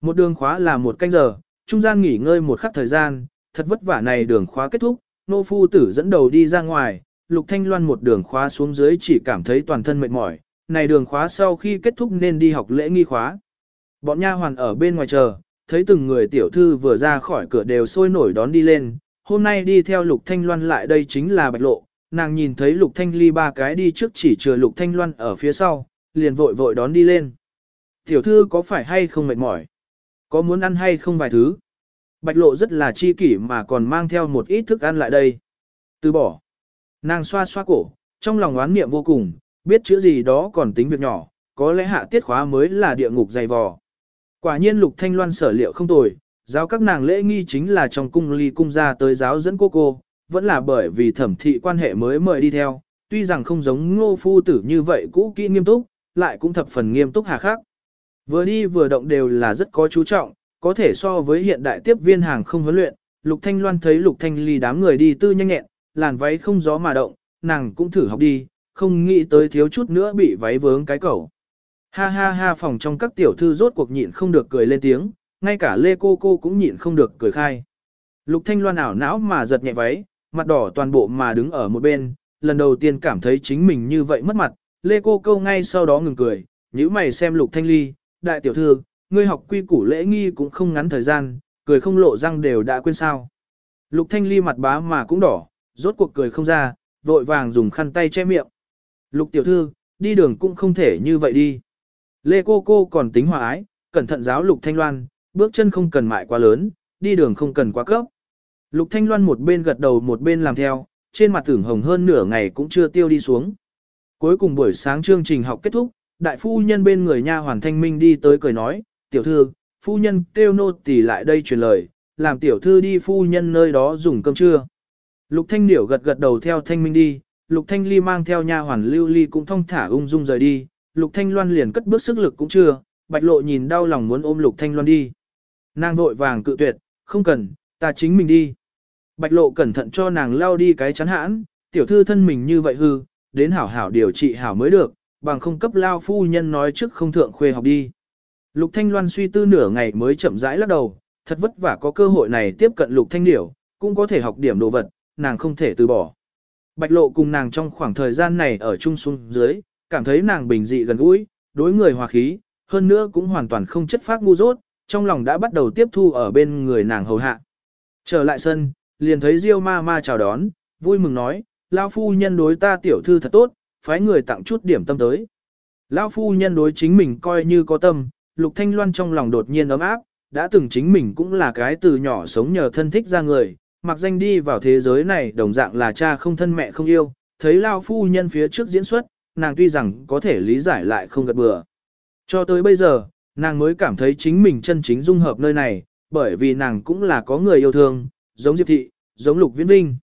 Một đường khóa là một canh giờ, trung gian nghỉ ngơi một khắc thời gian, thật vất vả này đường khóa kết thúc, nô phu tử dẫn đầu đi ra ngoài, lục thanh loan một đường khóa xuống dưới chỉ cảm thấy toàn thân mệt mỏi, này đường khóa sau khi kết thúc nên đi học lễ nghi khóa. Bọn nha hoàn ở bên ngoài chờ, thấy từng người tiểu thư vừa ra khỏi cửa đều sôi nổi đón đi lên, hôm nay đi theo lục thanh loan lại đây chính là bạch lộ, nàng nhìn thấy lục thanh ly ba cái đi trước chỉ chừa lục thanh loan ở phía sau, liền vội vội đón đi lên. Tiểu thư có phải hay không mệt mỏi? Có muốn ăn hay không vài thứ? Bạch lộ rất là chi kỷ mà còn mang theo một ít thức ăn lại đây. Từ bỏ. Nàng xoa xoa cổ, trong lòng oán niệm vô cùng, biết chữ gì đó còn tính việc nhỏ, có lẽ hạ tiết khóa mới là địa ngục dày vò. Quả nhiên lục thanh loan sở liệu không tồi, giáo các nàng lễ nghi chính là trong cung ly cung ra tới giáo dẫn cô cô, vẫn là bởi vì thẩm thị quan hệ mới mời đi theo, tuy rằng không giống ngô phu tử như vậy cũ kỹ nghiêm túc, lại cũng thập phần nghiêm túc hà khắc. Vừa đi vừa động đều là rất có chú trọng, có thể so với hiện đại tiếp viên hàng không huấn luyện, Lục Thanh Loan thấy Lục Thanh Ly đám người đi tư nhanh nhẹn, làn váy không gió mà động, nàng cũng thử học đi, không nghĩ tới thiếu chút nữa bị váy vướng cái cẩu. Ha ha ha phòng trong các tiểu thư rốt cuộc nhịn không được cười lên tiếng, ngay cả Lê Cô Cô cũng nhịn không được cười khai. Lục Thanh Loan ảo não mà giật nhẹ váy, mặt đỏ toàn bộ mà đứng ở một bên, lần đầu tiên cảm thấy chính mình như vậy mất mặt, Lê Cô Cô ngay sau đó ngừng cười, nhíu mày xem Lục Thanh Ly, đại tiểu thư, ngươi học quy củ lễ nghi cũng không ngắn thời gian, cười không lộ răng đều đã quên sao. Lục Thanh Ly mặt bá mà cũng đỏ, rốt cuộc cười không ra, vội vàng dùng khăn tay che miệng. Lục tiểu thư, đi đường cũng không thể như vậy đi. Lê cô cô còn tính hòa ái, cẩn thận giáo Lục Thanh Loan, bước chân không cần mại quá lớn, đi đường không cần quá cấp. Lục Thanh Loan một bên gật đầu một bên làm theo, trên mặt tưởng hồng hơn nửa ngày cũng chưa tiêu đi xuống. Cuối cùng buổi sáng chương trình học kết thúc, đại phu nhân bên người nha hoàn thanh minh đi tới cười nói, tiểu thư, phu nhân kêu nô tỳ lại đây truyền lời, làm tiểu thư đi phu nhân nơi đó dùng cơm trưa. Lục thanh điểu gật gật đầu theo thanh minh đi, lục thanh ly mang theo nha hoàn lưu ly cũng thong thả ung dung rời đi, lục thanh loan liền cất bước sức lực cũng chưa, bạch lộ nhìn đau lòng muốn ôm lục thanh loan đi. Nàng vội vàng cự tuyệt, không cần, ta chính mình đi. Bạch lộ cẩn thận cho nàng lao đi cái chắn hãn, tiểu thư thân mình như vậy hư, đến hảo hảo điều trị hảo mới được, bằng không cấp lao phu nhân nói trước không thượng khuê học đi. Lục Thanh Loan suy tư nửa ngày mới chậm rãi lắc đầu, thật vất vả có cơ hội này tiếp cận Lục Thanh Điểu, cũng có thể học điểm đồ vật, nàng không thể từ bỏ. Bạch lộ cùng nàng trong khoảng thời gian này ở chung xuống dưới, cảm thấy nàng bình dị gần gũi, đối người hòa khí, hơn nữa cũng hoàn toàn không chất phác ngu dốt, trong lòng đã bắt đầu tiếp thu ở bên người nàng hầu hạ. Trở lại sân, liền thấy Diêu ma ma chào đón, vui mừng nói, lao phu nhân đối ta tiểu thư thật tốt, phái người tặng chút điểm tâm tới. Lão phu nhân đối chính mình coi như có tâm, Lục Thanh Loan trong lòng đột nhiên ấm áp, đã từng chính mình cũng là cái từ nhỏ sống nhờ thân thích ra người, mặc danh đi vào thế giới này đồng dạng là cha không thân mẹ không yêu, thấy Lão phu nhân phía trước diễn xuất, nàng tuy rằng có thể lý giải lại không gật bừa. Cho tới bây giờ, nàng mới cảm thấy chính mình chân chính dung hợp nơi này, bởi vì nàng cũng là có người yêu thương, giống Diệp Thị, giống Lục Viễn Vinh.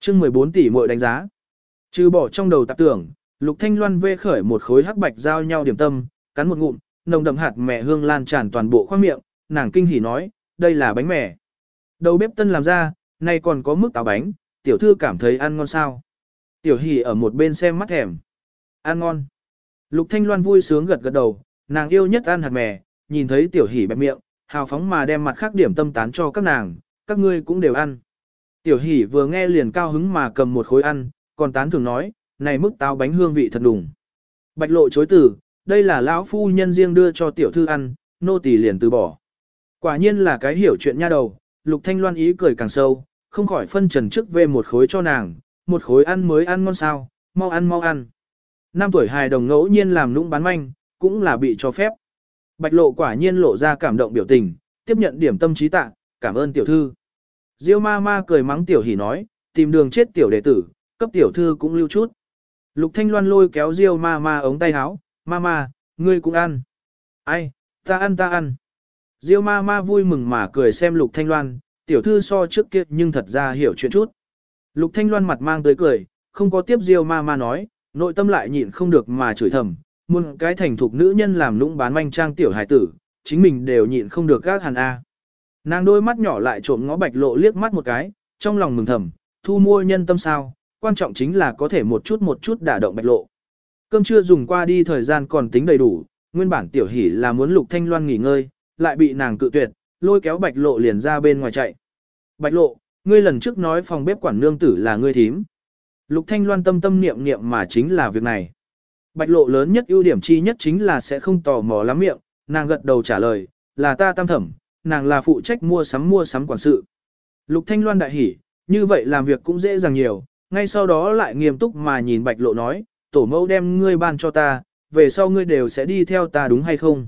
chương 14 tỷ muội đánh giá. Trừ bỏ trong đầu tạp tưởng, Lục Thanh Loan vê khởi một khối hắc bạch giao nhau điểm tâm, cắn một ngụm, nồng đậm hạt mẹ hương lan tràn toàn bộ khoang miệng, nàng kinh hỉ nói, đây là bánh mẻ. Đầu bếp tân làm ra, nay còn có mức táo bánh, tiểu thư cảm thấy ăn ngon sao. Tiểu hỉ ở một bên xem mắt thèm. Ăn ngon. Lục Thanh Loan vui sướng gật gật đầu, nàng yêu nhất ăn hạt mè, nhìn thấy tiểu hỉ bẹp miệng, hào phóng mà đem mặt khác điểm tâm tán cho các nàng, các ngươi cũng đều ăn. Tiểu hỉ vừa nghe liền cao hứng mà cầm một khối ăn, còn tán thường nói, này mức táo bánh hương vị thật đủng. Bạch lộ chối từ, đây là lão phu nhân riêng đưa cho tiểu thư ăn, nô tỳ liền từ bỏ. Quả nhiên là cái hiểu chuyện nha đầu, Lục Thanh Loan ý cười càng sâu, không khỏi phân trần trước về một khối cho nàng, một khối ăn mới ăn ngon sao, mau ăn mau ăn. Năm tuổi hài đồng ngẫu nhiên làm nũng bán manh, cũng là bị cho phép. Bạch lộ quả nhiên lộ ra cảm động biểu tình, tiếp nhận điểm tâm trí tạ, cảm ơn tiểu thư. Diêu ma ma cười mắng tiểu hỉ nói, tìm đường chết tiểu đệ tử, cấp tiểu thư cũng lưu chút. Lục Thanh Loan lôi kéo Diêu ma ma ống tay áo, ma ma, ngươi cũng ăn. Ai, ta ăn ta ăn. Diêu ma ma vui mừng mà cười xem Lục Thanh Loan, tiểu thư so trước kia nhưng thật ra hiểu chuyện chút. Lục Thanh Loan mặt mang tới cười, không có tiếp Diêu ma ma nói, nội tâm lại nhịn không được mà chửi thầm, muôn cái thành thục nữ nhân làm lũng bán manh trang tiểu hải tử, chính mình đều nhịn không được gác hàn A. Nàng đôi mắt nhỏ lại trộm ngó bạch lộ liếc mắt một cái, trong lòng mừng thầm, thu mua nhân tâm sao, quan trọng chính là có thể một chút một chút đả động bạch lộ. Cơm trưa dùng qua đi thời gian còn tính đầy đủ, nguyên bản tiểu hỉ là muốn lục thanh loan nghỉ ngơi, lại bị nàng cự tuyệt, lôi kéo bạch lộ liền ra bên ngoài chạy. Bạch lộ, ngươi lần trước nói phòng bếp quản nương tử là ngươi thím. Lục thanh loan tâm tâm niệm niệm mà chính là việc này. Bạch lộ lớn nhất ưu điểm chi nhất chính là sẽ không tò mò lắm miệng, nàng gật đầu trả lời, là ta tam thẩm, nàng là phụ trách mua sắm mua sắm quản sự. Lục thanh loan đại hỉ, như vậy làm việc cũng dễ dàng nhiều, ngay sau đó lại nghiêm túc mà nhìn bạch lộ nói, tổ mẫu đem ngươi ban cho ta, về sau ngươi đều sẽ đi theo ta đúng hay không?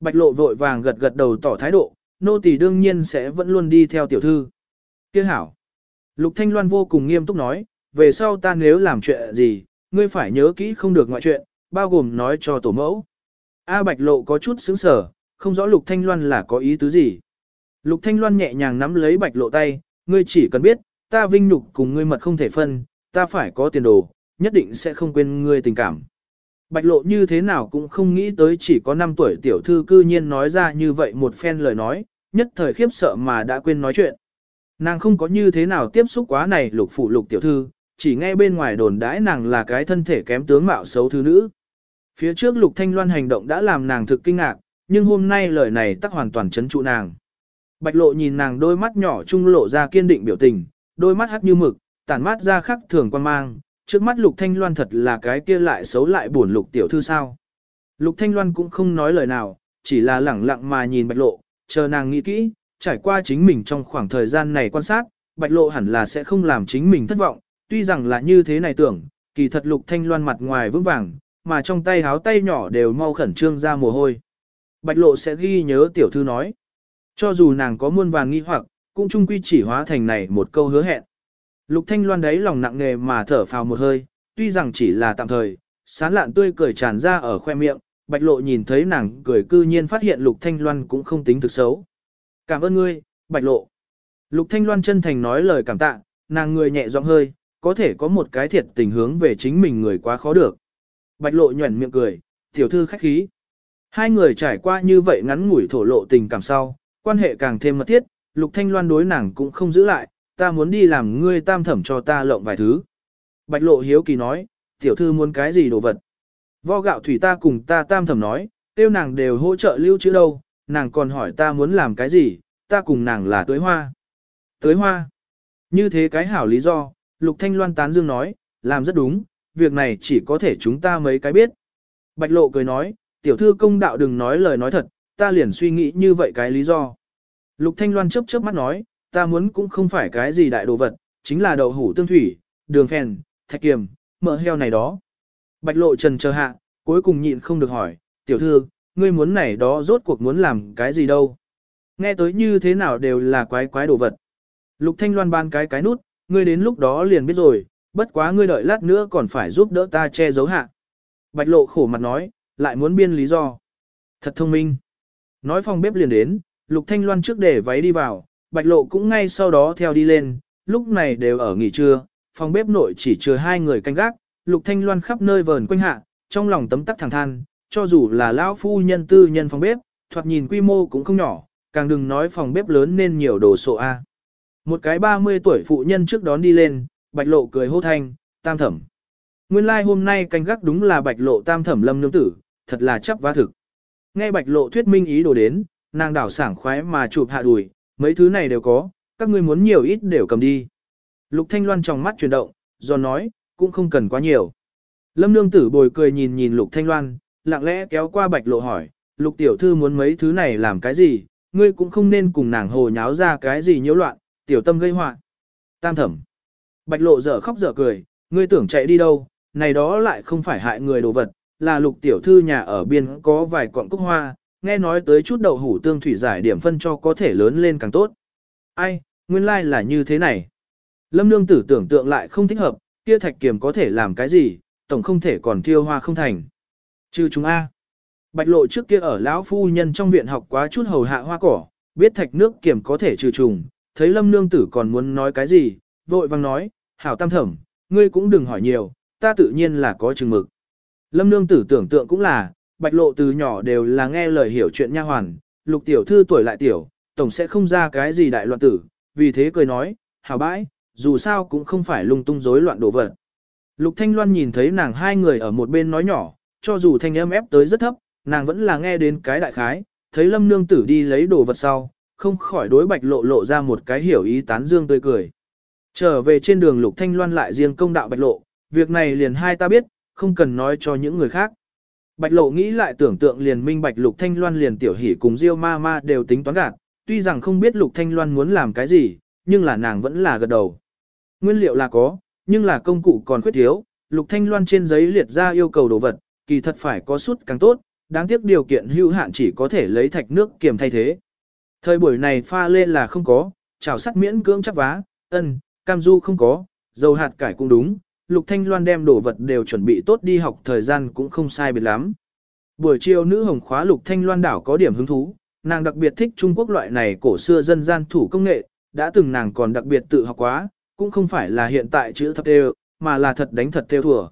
Bạch lộ vội vàng gật gật đầu tỏ thái độ, nô tỳ đương nhiên sẽ vẫn luôn đi theo tiểu thư. Kia hảo. Lục Thanh Loan vô cùng nghiêm túc nói, về sau ta nếu làm chuyện gì, ngươi phải nhớ kỹ không được ngoại chuyện, bao gồm nói cho tổ mẫu. A Bạch lộ có chút sững sờ, không rõ Lục Thanh Loan là có ý tứ gì. Lục Thanh Loan nhẹ nhàng nắm lấy Bạch lộ tay, ngươi chỉ cần biết, ta vinh nhục cùng ngươi mật không thể phân, ta phải có tiền đồ, nhất định sẽ không quên ngươi tình cảm. Bạch lộ như thế nào cũng không nghĩ tới chỉ có 5 tuổi tiểu thư cư nhiên nói ra như vậy một phen lời nói, nhất thời khiếp sợ mà đã quên nói chuyện. Nàng không có như thế nào tiếp xúc quá này lục phụ lục tiểu thư, chỉ nghe bên ngoài đồn đãi nàng là cái thân thể kém tướng mạo xấu thứ nữ. Phía trước lục thanh loan hành động đã làm nàng thực kinh ngạc, nhưng hôm nay lời này tắc hoàn toàn chấn trụ nàng. Bạch lộ nhìn nàng đôi mắt nhỏ trung lộ ra kiên định biểu tình, đôi mắt hắt như mực, tản mát ra khắc thường quan mang, trước mắt lục thanh loan thật là cái kia lại xấu lại buồn lục tiểu thư sao. Lục thanh loan cũng không nói lời nào, chỉ là lẳng lặng mà nhìn bạch lộ, chờ nàng nghĩ kỹ, trải qua chính mình trong khoảng thời gian này quan sát, bạch lộ hẳn là sẽ không làm chính mình thất vọng, tuy rằng là như thế này tưởng, kỳ thật lục thanh loan mặt ngoài vững vàng, mà trong tay háo tay nhỏ đều mau khẩn trương ra mồ hôi. Bạch lộ sẽ ghi nhớ tiểu thư nói. Cho dù nàng có muôn vàng nghi hoặc, cũng chung quy chỉ hóa thành này một câu hứa hẹn. Lục thanh loan đấy lòng nặng nề mà thở phào một hơi, tuy rằng chỉ là tạm thời, sán lạn tươi cười tràn ra ở khoe miệng, bạch lộ nhìn thấy nàng cười cư nhiên phát hiện lục thanh loan cũng không tính thực xấu. Cảm ơn ngươi, bạch lộ. Lục thanh loan chân thành nói lời cảm tạ, nàng người nhẹ giọng hơi, có thể có một cái thiệt tình hướng về chính mình người quá khó được. Bạch lộ nhuẩn miệng cười, tiểu thư khách khí. Hai người trải qua như vậy ngắn ngủi thổ lộ tình cảm sau, quan hệ càng thêm mật thiết, lục thanh loan đối nàng cũng không giữ lại, ta muốn đi làm ngươi tam thẩm cho ta lộng vài thứ. Bạch lộ hiếu kỳ nói, tiểu thư muốn cái gì đồ vật. Vo gạo thủy ta cùng ta tam thẩm nói, tiêu nàng đều hỗ trợ lưu trữ đâu, nàng còn hỏi ta muốn làm cái gì, ta cùng nàng là tưới hoa. Tưới hoa. Như thế cái hảo lý do, Lục Thanh Loan tán dương nói, làm rất đúng, việc này chỉ có thể chúng ta mấy cái biết. Bạch lộ cười nói, tiểu thư công đạo đừng nói lời nói thật, ta liền suy nghĩ như vậy cái lý do. Lục Thanh Loan chớp chớp mắt nói, ta muốn cũng không phải cái gì đại đồ vật, chính là đậu hủ tương thủy, đường phèn, thạch kiềm, mỡ heo này đó. Bạch lộ trần chờ hạ, cuối cùng nhịn không được hỏi, tiểu thư, ngươi muốn này đó rốt cuộc muốn làm cái gì đâu. Nghe tới như thế nào đều là quái quái đồ vật. Lục Thanh Loan ban cái cái nút, ngươi đến lúc đó liền biết rồi, bất quá ngươi đợi lát nữa còn phải giúp đỡ ta che giấu hạ. Bạch lộ khổ mặt nói, lại muốn biên lý do. Thật thông minh. Nói phòng bếp liền đến, Lục Thanh Loan trước để váy đi vào, Bạch lộ cũng ngay sau đó theo đi lên, lúc này đều ở nghỉ trưa, phòng bếp nội chỉ chứa hai người canh gác, Lục Thanh Loan khắp nơi vờn quanh hạ, trong lòng tấm tắc thẳng than, cho dù là lão phu nhân tư nhân phòng bếp, thoạt nhìn quy mô cũng không nhỏ, càng đừng nói phòng bếp lớn nên nhiều đồ sộ a. Một cái 30 tuổi phụ nhân trước đón đi lên, bạch lộ cười hô thanh, tam thẩm. Nguyên lai like hôm nay canh gác đúng là bạch lộ tam thẩm lâm nương tử, thật là chấp vá thực. Nghe bạch lộ thuyết minh ý đồ đến, nàng đảo sảng khoái mà chụp hạ đùi, mấy thứ này đều có, các ngươi muốn nhiều ít đều cầm đi. Lục Thanh Loan trong mắt chuyển động, do nói, cũng không cần quá nhiều. Lâm nương tử bồi cười nhìn nhìn Lục Thanh Loan, lặng lẽ kéo qua bạch lộ hỏi, lục tiểu thư muốn mấy thứ này làm cái gì, ngươi cũng không nên cùng nàng hồ nháo ra cái gì nhiễu loạn, tiểu tâm gây họa. Tam thẩm. Bạch lộ dở khóc dở cười, ngươi tưởng chạy đi đâu, này đó lại không phải hại người đồ vật, là lục tiểu thư nhà ở biên có vài cọng cúc hoa, nghe nói tới chút đậu hủ tương thủy giải điểm phân cho có thể lớn lên càng tốt. Ai, nguyên lai like là như thế này. Lâm nương tử tưởng tượng lại không thích hợp, kia thạch kiềm có thể làm cái gì, tổng không thể còn thiêu hoa không thành. Trừ chúng A. Bạch lộ trước kia ở lão phu nhân trong viện học quá chút hầu hạ hoa cỏ, biết thạch nước kiềm có thể trừ trùng, thấy lâm nương tử còn muốn nói cái gì, vội vang nói, hảo tam thẩm, ngươi cũng đừng hỏi nhiều, ta tự nhiên là có chừng mực. Lâm nương tử tưởng tượng cũng là, bạch lộ từ nhỏ đều là nghe lời hiểu chuyện nha hoàn, lục tiểu thư tuổi lại tiểu, tổng sẽ không ra cái gì đại loạn tử, vì thế cười nói, hảo bãi, dù sao cũng không phải lung tung rối loạn đổ vật. Lục Thanh Loan nhìn thấy nàng hai người ở một bên nói nhỏ, cho dù thanh âm ép tới rất thấp, nàng vẫn là nghe đến cái đại khái, thấy lâm nương tử đi lấy đồ vật sau, không khỏi đối bạch lộ lộ ra một cái hiểu ý tán dương tươi cười. Trở về trên đường Lục Thanh Loan lại riêng công đạo bạch lộ, việc này liền hai ta biết, không cần nói cho những người khác. Bạch lộ nghĩ lại tưởng tượng liền minh bạch Lục Thanh Loan liền tiểu hỉ cùng Diêu ma ma đều tính toán gạt, tuy rằng không biết Lục Thanh Loan muốn làm cái gì, nhưng là nàng vẫn là gật đầu. Nguyên liệu là có, nhưng là công cụ còn khuyết thiếu, Lục Thanh Loan trên giấy liệt ra yêu cầu đồ vật, kỳ thật phải có suất càng tốt, đáng tiếc điều kiện hữu hạn chỉ có thể lấy thạch nước kiềm thay thế. Thời buổi này pha lên là không có, chảo sắt miễn cưỡng chắc vá, ân, cam du không có, dầu hạt cải cũng đúng, Lục Thanh Loan đem đồ vật đều chuẩn bị tốt đi học thời gian cũng không sai biệt lắm. Buổi chiều nữ hồng khóa Lục Thanh Loan đảo có điểm hứng thú, nàng đặc biệt thích Trung Quốc loại này cổ xưa dân gian thủ công nghệ, đã từng nàng còn đặc biệt tự học quá, cũng không phải là hiện tại chữ thập đều, mà là thật đánh thật theo thừa.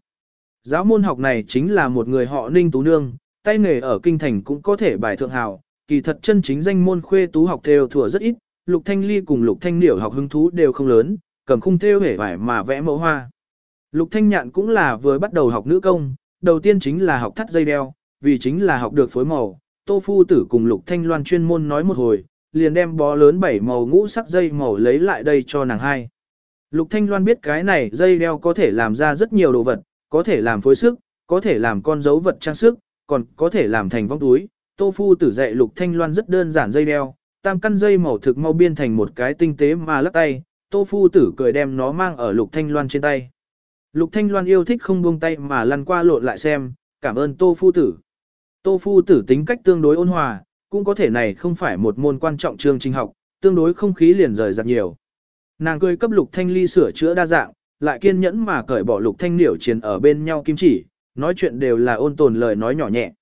Giáo môn học này chính là một người họ Ninh Tú Nương, tay nghề ở kinh thành cũng có thể bài thượng hào, kỳ thật chân chính danh môn khuê tú học theo thừa rất ít, Lục Thanh Ly cùng Lục Thanh Điểu học hứng thú đều không lớn, cầm khung theo hể vải mà vẽ mẫu hoa. Lục Thanh Nhạn cũng là vừa bắt đầu học nữ công, đầu tiên chính là học thắt dây đeo, vì chính là học được phối màu. Tô Phu Tử cùng Lục Thanh Loan chuyên môn nói một hồi, liền đem bó lớn bảy màu ngũ sắc dây màu lấy lại đây cho nàng hai. Lục Thanh Loan biết cái này dây đeo có thể làm ra rất nhiều đồ vật, có thể làm phối sức, có thể làm con dấu vật trang sức, còn có thể làm thành vong túi. Tô Phu Tử dạy Lục Thanh Loan rất đơn giản dây đeo, tam căn dây màu thực mau biên thành một cái tinh tế mà lắc tay. Tô Phu Tử cười đem nó mang ở Lục Thanh Loan trên tay. Lục Thanh Loan yêu thích không buông tay mà lăn qua lộn lại xem, cảm ơn Tô Phu Tử. Tô Phu Tử tính cách tương đối ôn hòa, cũng có thể này không phải một môn quan trọng chương trình học, tương đối không khí liền rời rạc nhiều. Nàng cười cấp Lục Thanh Ly sửa chữa đa dạng, lại kiên nhẫn mà cởi bỏ Lục Thanh Niểu chiến ở bên nhau kim chỉ, nói chuyện đều là ôn tồn lời nói nhỏ nhẹ.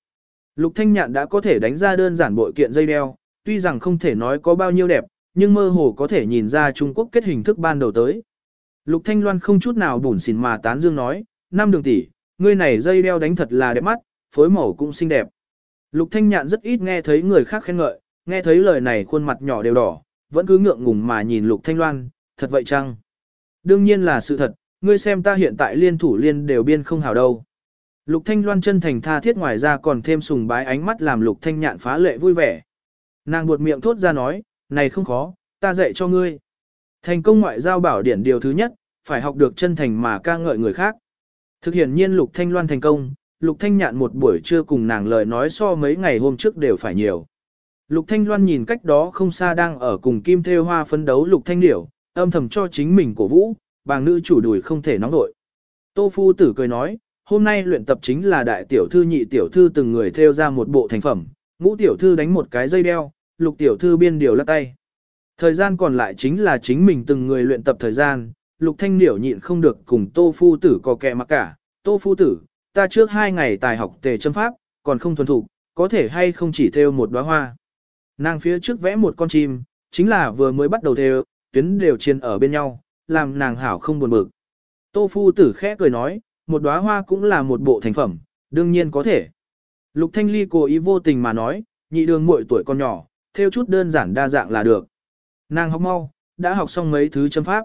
Lục Thanh Nhạn đã có thể đánh ra đơn giản bội kiện dây đeo, tuy rằng không thể nói có bao nhiêu đẹp, nhưng mơ hồ có thể nhìn ra Trung Quốc kết hình thức ban đầu tới. Lục Thanh Loan không chút nào buồn xỉn mà tán dương nói, năm đường tỷ, ngươi này dây đeo đánh thật là đẹp mắt, phối màu cũng xinh đẹp. Lục Thanh Nhạn rất ít nghe thấy người khác khen ngợi, nghe thấy lời này khuôn mặt nhỏ đều đỏ, vẫn cứ ngượng ngùng mà nhìn Lục Thanh Loan, thật vậy chăng? Đương nhiên là sự thật, ngươi xem ta hiện tại liên thủ liên đều biên không hào đâu. Lục Thanh Loan chân thành tha thiết ngoài ra còn thêm sùng bái ánh mắt làm Lục Thanh Nhạn phá lệ vui vẻ. Nàng buột miệng thốt ra nói, này không khó, ta dạy cho ngươi. Thành công ngoại giao bảo điển điều thứ nhất, phải học được chân thành mà ca ngợi người khác. Thực hiện nhiên Lục Thanh Loan thành công, Lục Thanh Nhạn một buổi trưa cùng nàng lời nói so mấy ngày hôm trước đều phải nhiều. Lục Thanh Loan nhìn cách đó không xa đang ở cùng Kim Thêu Hoa phấn đấu Lục Thanh Điểu, âm thầm cho chính mình cổ vũ, bàng nữ chủ đùi không thể nóng nổi. Tô Phu Tử cười nói, hôm nay luyện tập chính là đại tiểu thư nhị tiểu thư từng người theo ra một bộ thành phẩm, ngũ tiểu thư đánh một cái dây đeo, lục tiểu thư biên điều lắc tay. Thời gian còn lại chính là chính mình từng người luyện tập thời gian, lục thanh điểu nhịn không được cùng tô phu tử có kẻ mặc cả. Tô phu tử, ta trước hai ngày tài học tề châm pháp, còn không thuần thục, có thể hay không chỉ theo một đóa hoa. Nàng phía trước vẽ một con chim, chính là vừa mới bắt đầu theo, tuyến đều chiên ở bên nhau, làm nàng hảo không buồn bực. Tô phu tử khẽ cười nói, một đóa hoa cũng là một bộ thành phẩm, đương nhiên có thể. Lục Thanh Ly cố ý vô tình mà nói, nhị đường muội tuổi con nhỏ, theo chút đơn giản đa dạng là được. Nàng học mau, đã học xong mấy thứ châm pháp.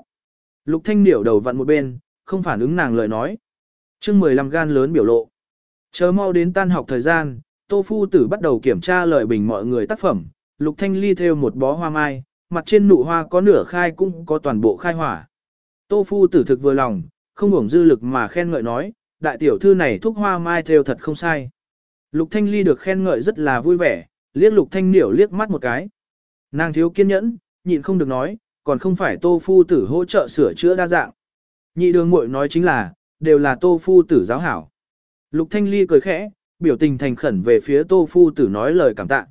Lục Thanh điểu đầu vặn một bên, không phản ứng nàng lời nói. chương 15 gan lớn biểu lộ. Chờ mau đến tan học thời gian, Tô Phu Tử bắt đầu kiểm tra lời bình mọi người tác phẩm. Lục Thanh ly theo một bó hoa mai, mặt trên nụ hoa có nửa khai cũng có toàn bộ khai hỏa. Tô Phu Tử thực vừa lòng, không hưởng dư lực mà khen ngợi nói, đại tiểu thư này thuốc hoa mai theo thật không sai. Lục Thanh Ly được khen ngợi rất là vui vẻ, liếc Lục Thanh điểu liếc mắt một cái. Nàng thiếu kiên nhẫn, nhịn không được nói, còn không phải tô phu tử hỗ trợ sửa chữa đa dạng. Nhị đường muội nói chính là, đều là tô phu tử giáo hảo. Lục Thanh Ly cười khẽ, biểu tình thành khẩn về phía tô phu tử nói lời cảm tạ.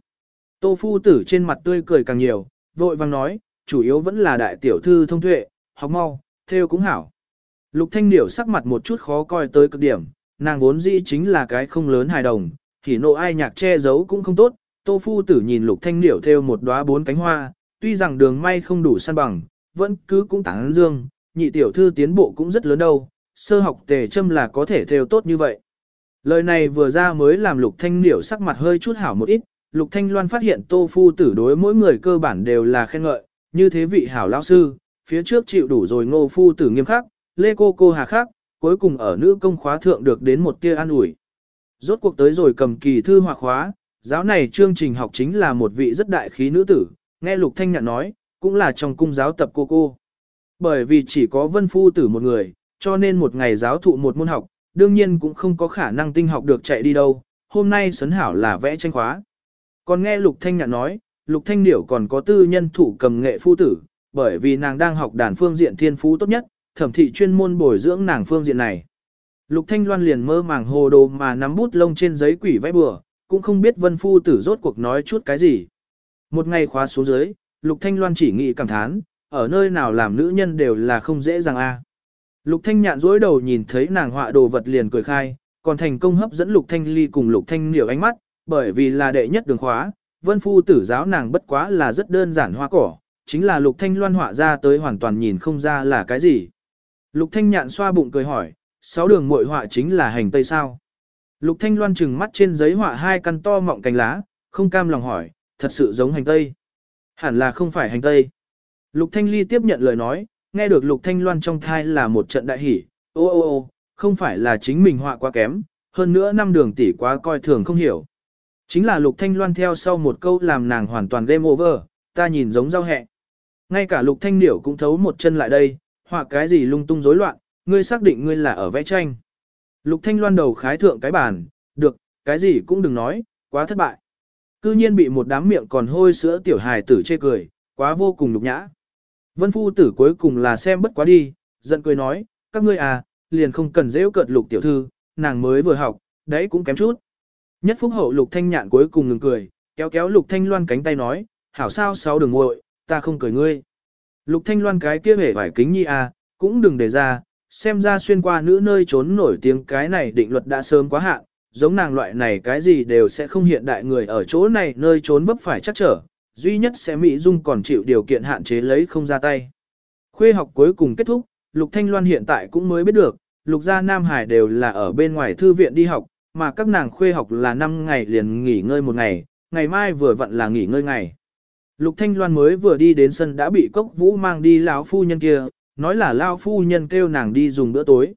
Tô phu tử trên mặt tươi cười càng nhiều, vội vàng nói, chủ yếu vẫn là đại tiểu thư thông tuệ, học mau, theo cũng hảo. Lục Thanh Điểu sắc mặt một chút khó coi tới cực điểm, nàng vốn dĩ chính là cái không lớn hài đồng, thì nộ ai nhạc che giấu cũng không tốt. Tô phu tử nhìn Lục Thanh Điểu theo một đóa bốn cánh hoa, tuy rằng đường may không đủ săn bằng, vẫn cứ cũng tán dương, nhị tiểu thư tiến bộ cũng rất lớn đâu, sơ học tề châm là có thể theo tốt như vậy. Lời này vừa ra mới làm Lục Thanh liễu sắc mặt hơi chút hảo một ít, Lục Thanh Loan phát hiện Tô Phu tử đối mỗi người cơ bản đều là khen ngợi, như thế vị hảo lão sư, phía trước chịu đủ rồi Ngô Phu tử nghiêm khắc, Lê Cô Cô hà khắc, cuối cùng ở nữ công khóa thượng được đến một tia an ủi. Rốt cuộc tới rồi cầm kỳ thư hòa khóa, giáo này chương trình học chính là một vị rất đại khí nữ tử, nghe Lục Thanh Nhạn nói, cũng là trong cung giáo tập cô cô. Bởi vì chỉ có Vân Phu tử một người, cho nên một ngày giáo thụ một môn học, đương nhiên cũng không có khả năng tinh học được chạy đi đâu, hôm nay sấn hảo là vẽ tranh khóa. Còn nghe Lục Thanh Nhạn nói, Lục Thanh Điểu còn có tư nhân thủ cầm nghệ phu tử, bởi vì nàng đang học đàn phương diện thiên phú tốt nhất, thẩm thị chuyên môn bồi dưỡng nàng phương diện này. Lục Thanh Loan liền mơ màng hồ đồ mà nắm bút lông trên giấy quỷ vẽ bừa, cũng không biết vân phu tử rốt cuộc nói chút cái gì. Một ngày khóa xuống dưới, Lục Thanh Loan chỉ nghĩ cảm thán, ở nơi nào làm nữ nhân đều là không dễ dàng a. Lục Thanh nhạn dối đầu nhìn thấy nàng họa đồ vật liền cười khai, còn thành công hấp dẫn Lục Thanh ly cùng Lục Thanh niểu ánh mắt, bởi vì là đệ nhất đường khóa, vân phu tử giáo nàng bất quá là rất đơn giản hoa cỏ, chính là Lục Thanh Loan họa ra tới hoàn toàn nhìn không ra là cái gì. Lục Thanh nhạn xoa bụng cười hỏi, sáu đường muội họa chính là hành tây sao? Lục Thanh Loan trừng mắt trên giấy họa hai căn to mọng cánh lá, không cam lòng hỏi, thật sự giống hành tây. Hẳn là không phải hành tây. Lục Thanh Ly tiếp nhận lời nói, nghe được Lục Thanh Loan trong thai là một trận đại hỉ, ô ô ô, không phải là chính mình họa quá kém, hơn nữa năm đường tỷ quá coi thường không hiểu. Chính là Lục Thanh Loan theo sau một câu làm nàng hoàn toàn game over, ta nhìn giống rau hẹ. Ngay cả Lục Thanh Điểu cũng thấu một chân lại đây, họa cái gì lung tung rối loạn, ngươi xác định ngươi là ở vẽ tranh. Lục Thanh Loan đầu khái thượng cái bàn, được, cái gì cũng đừng nói, quá thất bại. Cư nhiên bị một đám miệng còn hôi sữa tiểu hài tử chê cười, quá vô cùng nhục nhã. Vân phu tử cuối cùng là xem bất quá đi, giận cười nói, các ngươi à, liền không cần dễ cợt lục tiểu thư, nàng mới vừa học, đấy cũng kém chút. Nhất phúc hậu lục thanh nhạn cuối cùng ngừng cười, kéo kéo lục thanh loan cánh tay nói, hảo sao sáu đường muội, ta không cười ngươi. Lục thanh loan cái kia vẻ vải kính nhi à, cũng đừng để ra, xem ra xuyên qua nữ nơi trốn nổi tiếng cái này định luật đã sớm quá hạn, giống nàng loại này cái gì đều sẽ không hiện đại người ở chỗ này nơi trốn vấp phải chắc trở, duy nhất sẽ Mỹ Dung còn chịu điều kiện hạn chế lấy không ra tay. Khuê học cuối cùng kết thúc, Lục Thanh Loan hiện tại cũng mới biết được, Lục gia Nam Hải đều là ở bên ngoài thư viện đi học, mà các nàng khuê học là 5 ngày liền nghỉ ngơi một ngày, ngày mai vừa vặn là nghỉ ngơi ngày. Lục Thanh Loan mới vừa đi đến sân đã bị Cốc Vũ mang đi lão phu nhân kia, nói là lão phu nhân kêu nàng đi dùng bữa tối.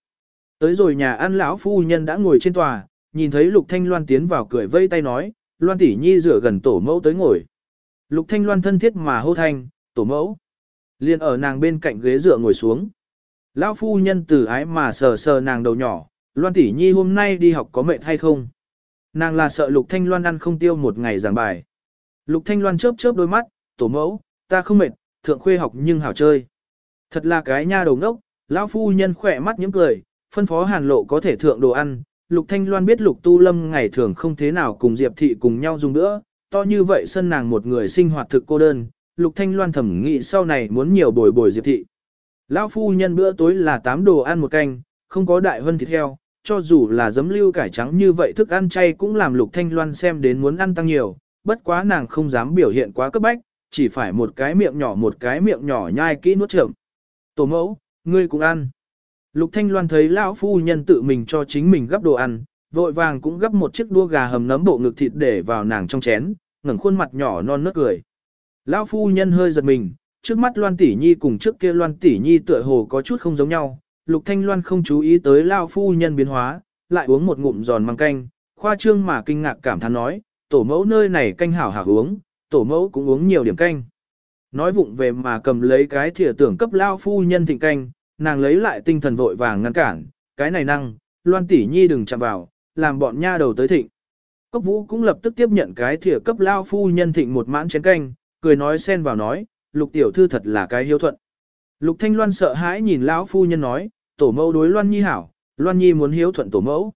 Tới rồi nhà ăn lão phu nhân đã ngồi trên tòa, nhìn thấy Lục Thanh Loan tiến vào cười vây tay nói, Loan tỷ nhi rửa gần tổ mẫu tới ngồi. Lục Thanh Loan thân thiết mà hô thanh, tổ mẫu. liền ở nàng bên cạnh ghế dựa ngồi xuống. Lão phu nhân từ ái mà sờ sờ nàng đầu nhỏ, Loan tỷ nhi hôm nay đi học có mệt hay không? Nàng là sợ Lục Thanh Loan ăn không tiêu một ngày giảng bài. Lục Thanh Loan chớp chớp đôi mắt, tổ mẫu, ta không mệt, thượng khuê học nhưng hảo chơi. Thật là cái nha đầu ngốc, lão phu nhân khỏe mắt những cười, phân phó hàn lộ có thể thượng đồ ăn. Lục Thanh Loan biết Lục Tu Lâm ngày thường không thế nào cùng Diệp Thị cùng nhau dùng nữa, to như vậy sân nàng một người sinh hoạt thực cô đơn, Lục Thanh Loan thẩm nghĩ sau này muốn nhiều bồi bồi Diệp Thị. Lão phu nhân bữa tối là tám đồ ăn một canh, không có đại hơn thịt heo, cho dù là giấm lưu cải trắng như vậy thức ăn chay cũng làm Lục Thanh Loan xem đến muốn ăn tăng nhiều, bất quá nàng không dám biểu hiện quá cấp bách, chỉ phải một cái miệng nhỏ một cái miệng nhỏ nhai kỹ nuốt chậm. Tổ mẫu, ngươi cũng ăn. Lục Thanh Loan thấy lão phu nhân tự mình cho chính mình gấp đồ ăn, vội vàng cũng gấp một chiếc đua gà hầm nấm bộ ngực thịt để vào nàng trong chén, ngẩng khuôn mặt nhỏ non nớt cười. Lão phu nhân hơi giật mình, trước mắt Loan tỷ nhi cùng trước kia Loan tỷ nhi tựa hồ có chút không giống nhau. Lục Thanh Loan không chú ý tới lão phu nhân biến hóa, lại uống một ngụm giòn măng canh, khoa trương mà kinh ngạc cảm thán nói, tổ mẫu nơi này canh hảo hảo uống, tổ mẫu cũng uống nhiều điểm canh. Nói vụng về mà cầm lấy cái thìa tưởng cấp lão phu nhân thịnh canh, nàng lấy lại tinh thần vội vàng ngăn cản, cái này năng, loan tỷ nhi đừng chạm vào, làm bọn nha đầu tới thịnh. Cốc vũ cũng lập tức tiếp nhận cái thìa cấp lao phu nhân thịnh một mãn chén canh, cười nói xen vào nói, lục tiểu thư thật là cái hiếu thuận. Lục thanh loan sợ hãi nhìn lão phu nhân nói, tổ mẫu đối loan nhi hảo, loan nhi muốn hiếu thuận tổ mẫu.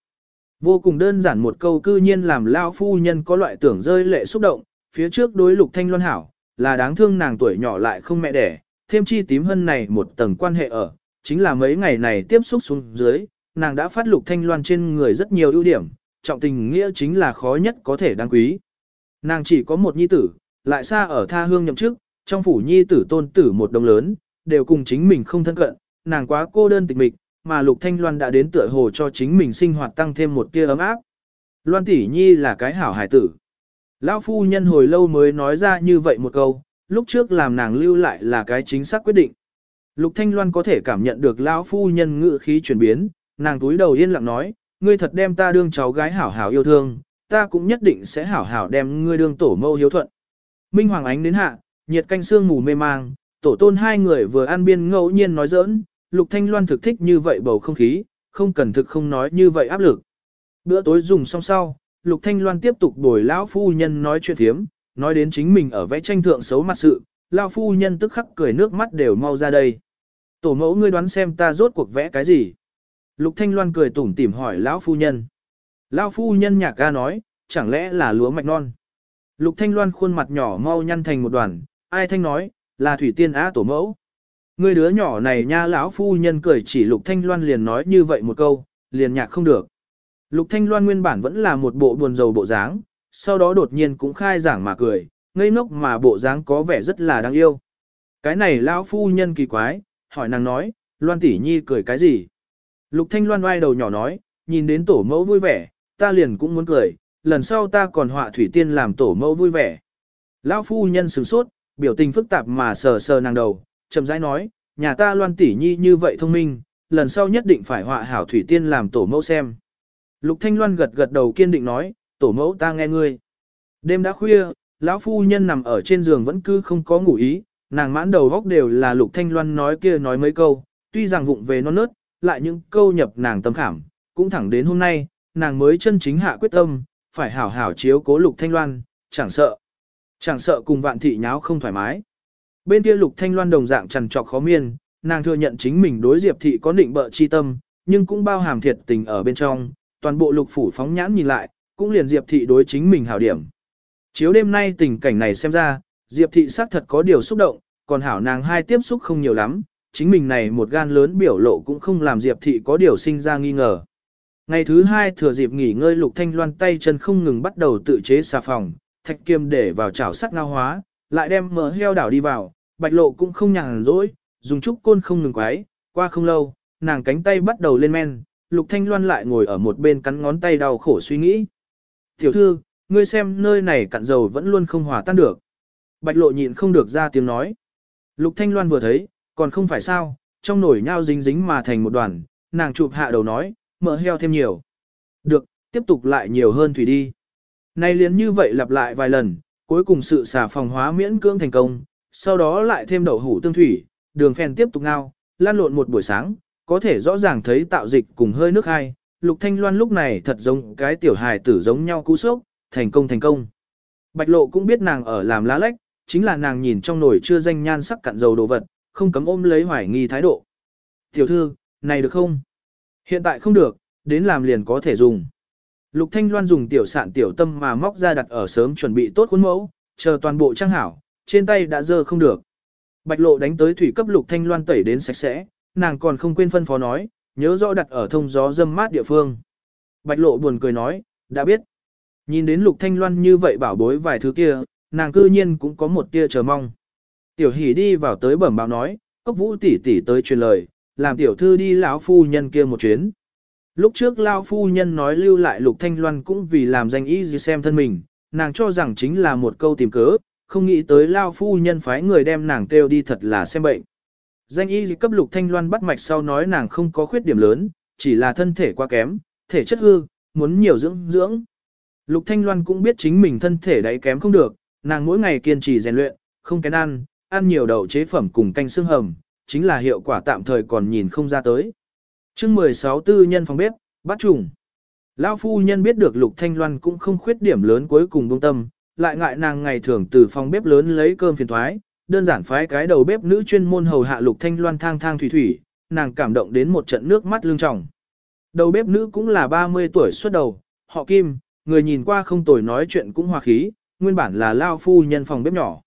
Vô cùng đơn giản một câu cư nhiên làm lao phu nhân có loại tưởng rơi lệ xúc động, phía trước đối lục thanh loan hảo, là đáng thương nàng tuổi nhỏ lại không mẹ đẻ, thêm chi tím hân này một tầng quan hệ ở, chính là mấy ngày này tiếp xúc xuống dưới, nàng đã phát lục thanh loan trên người rất nhiều ưu điểm, trọng tình nghĩa chính là khó nhất có thể đáng quý. Nàng chỉ có một nhi tử, lại xa ở tha hương nhậm chức, trong phủ nhi tử tôn tử một đồng lớn, đều cùng chính mình không thân cận, nàng quá cô đơn tịch mịch, mà Lục Thanh Loan đã đến tựa hồ cho chính mình sinh hoạt tăng thêm một tia ấm áp. Loan tỷ nhi là cái hảo hải tử. Lão phu nhân hồi lâu mới nói ra như vậy một câu, lúc trước làm nàng lưu lại là cái chính xác quyết định. Lục Thanh Loan có thể cảm nhận được lão phu nhân ngự khí chuyển biến, nàng túi đầu yên lặng nói, ngươi thật đem ta đương cháu gái hảo hảo yêu thương, ta cũng nhất định sẽ hảo hảo đem ngươi đương tổ mâu hiếu thuận. Minh Hoàng ánh đến hạ, nhiệt canh xương mù mê mang, tổ tôn hai người vừa ăn biên ngẫu nhiên nói giỡn, Lục Thanh Loan thực thích như vậy bầu không khí, không cần thực không nói như vậy áp lực. Bữa tối dùng xong sau, Lục Thanh Loan tiếp tục bồi lão phu nhân nói chuyện thiếm, nói đến chính mình ở vẽ tranh thượng xấu mặt sự, lão phu nhân tức khắc cười nước mắt đều mau ra đây. Tổ mẫu ngươi đoán xem ta rốt cuộc vẽ cái gì? Lục Thanh Loan cười tủm tỉm hỏi lão phu nhân. Lão phu nhân nhạc ca nói, chẳng lẽ là lúa mạch non? Lục Thanh Loan khuôn mặt nhỏ mau nhăn thành một đoàn, ai thanh nói, là thủy tiên á tổ mẫu. Người đứa nhỏ này nha lão phu nhân cười chỉ Lục Thanh Loan liền nói như vậy một câu, liền nhạc không được. Lục Thanh Loan nguyên bản vẫn là một bộ buồn rầu bộ dáng, sau đó đột nhiên cũng khai giảng mà cười, ngây ngốc mà bộ dáng có vẻ rất là đáng yêu. Cái này lão phu nhân kỳ quái, hỏi nàng nói, Loan tỷ nhi cười cái gì? Lục Thanh Loan oai đầu nhỏ nói, nhìn đến tổ mẫu vui vẻ, ta liền cũng muốn cười, lần sau ta còn họa thủy tiên làm tổ mẫu vui vẻ. Lão phu nhân sửng sốt, biểu tình phức tạp mà sờ sờ nàng đầu, chậm rãi nói, nhà ta Loan tỷ nhi như vậy thông minh, lần sau nhất định phải họa hảo thủy tiên làm tổ mẫu xem. Lục Thanh Loan gật gật đầu kiên định nói, tổ mẫu ta nghe ngươi. Đêm đã khuya, lão phu nhân nằm ở trên giường vẫn cứ không có ngủ ý, nàng mãn đầu góc đều là Lục Thanh Loan nói kia nói mấy câu, tuy rằng vụng về non nớt, lại những câu nhập nàng tâm khảm, cũng thẳng đến hôm nay, nàng mới chân chính hạ quyết tâm, phải hảo hảo chiếu cố Lục Thanh Loan, chẳng sợ. Chẳng sợ cùng vạn thị nháo không thoải mái. Bên kia Lục Thanh Loan đồng dạng trằn trọc khó miên, nàng thừa nhận chính mình đối Diệp thị có định bợ chi tâm, nhưng cũng bao hàm thiệt tình ở bên trong, toàn bộ lục phủ phóng nhãn nhìn lại, cũng liền Diệp thị đối chính mình hảo điểm. Chiếu đêm nay tình cảnh này xem ra, Diệp thị xác thật có điều xúc động, còn hảo nàng hai tiếp xúc không nhiều lắm, chính mình này một gan lớn biểu lộ cũng không làm Diệp thị có điều sinh ra nghi ngờ. Ngày thứ hai thừa dịp nghỉ ngơi Lục Thanh Loan tay chân không ngừng bắt đầu tự chế xà phòng, thạch kiêm để vào chảo sắt ngao hóa, lại đem mỡ heo đảo đi vào, bạch lộ cũng không nhàn rỗi, dùng trúc côn không ngừng quái, qua không lâu, nàng cánh tay bắt đầu lên men, Lục Thanh Loan lại ngồi ở một bên cắn ngón tay đau khổ suy nghĩ. Tiểu thư, ngươi xem nơi này cặn dầu vẫn luôn không hòa tan được. Bạch lộ nhịn không được ra tiếng nói. Lục Thanh Loan vừa thấy, còn không phải sao, trong nổi nhao dính dính mà thành một đoàn, nàng chụp hạ đầu nói, mỡ heo thêm nhiều. Được, tiếp tục lại nhiều hơn thủy đi. Nay liền như vậy lặp lại vài lần, cuối cùng sự xả phòng hóa miễn cưỡng thành công, sau đó lại thêm đậu hủ tương thủy, đường phèn tiếp tục ngao, lan lộn một buổi sáng, có thể rõ ràng thấy tạo dịch cùng hơi nước hai. Lục Thanh Loan lúc này thật giống cái tiểu hài tử giống nhau cú sốc, thành công thành công. Bạch lộ cũng biết nàng ở làm lá lách, chính là nàng nhìn trong nồi chưa danh nhan sắc cặn dầu đồ vật, không cấm ôm lấy hoài nghi thái độ. Tiểu thư, này được không? Hiện tại không được, đến làm liền có thể dùng. Lục Thanh Loan dùng tiểu sạn tiểu tâm mà móc ra đặt ở sớm chuẩn bị tốt khuôn mẫu, chờ toàn bộ trang hảo, trên tay đã dơ không được. Bạch lộ đánh tới thủy cấp Lục Thanh Loan tẩy đến sạch sẽ, nàng còn không quên phân phó nói, nhớ rõ đặt ở thông gió dâm mát địa phương. Bạch lộ buồn cười nói, đã biết. Nhìn đến Lục Thanh Loan như vậy bảo bối vài thứ kia, nàng cư nhiên cũng có một tia chờ mong. Tiểu hỉ đi vào tới bẩm báo nói, cốc vũ tỷ tỷ tới truyền lời, làm tiểu thư đi lão phu nhân kia một chuyến. Lúc trước lão phu nhân nói lưu lại lục thanh loan cũng vì làm danh ý gì xem thân mình, nàng cho rằng chính là một câu tìm cớ, không nghĩ tới lão phu nhân phái người đem nàng kêu đi thật là xem bệnh. Danh y cấp lục thanh loan bắt mạch sau nói nàng không có khuyết điểm lớn, chỉ là thân thể quá kém, thể chất hư, muốn nhiều dưỡng dưỡng. Lục thanh loan cũng biết chính mình thân thể đấy kém không được, nàng mỗi ngày kiên trì rèn luyện, không kén ăn, ăn nhiều đậu chế phẩm cùng canh xương hầm, chính là hiệu quả tạm thời còn nhìn không ra tới. chương 16 tư nhân phòng bếp, bắt trùng. Lão phu nhân biết được Lục Thanh Loan cũng không khuyết điểm lớn cuối cùng buông tâm, lại ngại nàng ngày thường từ phòng bếp lớn lấy cơm phiền thoái, đơn giản phái cái đầu bếp nữ chuyên môn hầu hạ Lục Thanh Loan thang thang thủy thủy, nàng cảm động đến một trận nước mắt lưng tròng. Đầu bếp nữ cũng là 30 tuổi xuất đầu, họ Kim, người nhìn qua không tồi nói chuyện cũng hòa khí, nguyên bản là lao phu nhân phòng bếp nhỏ.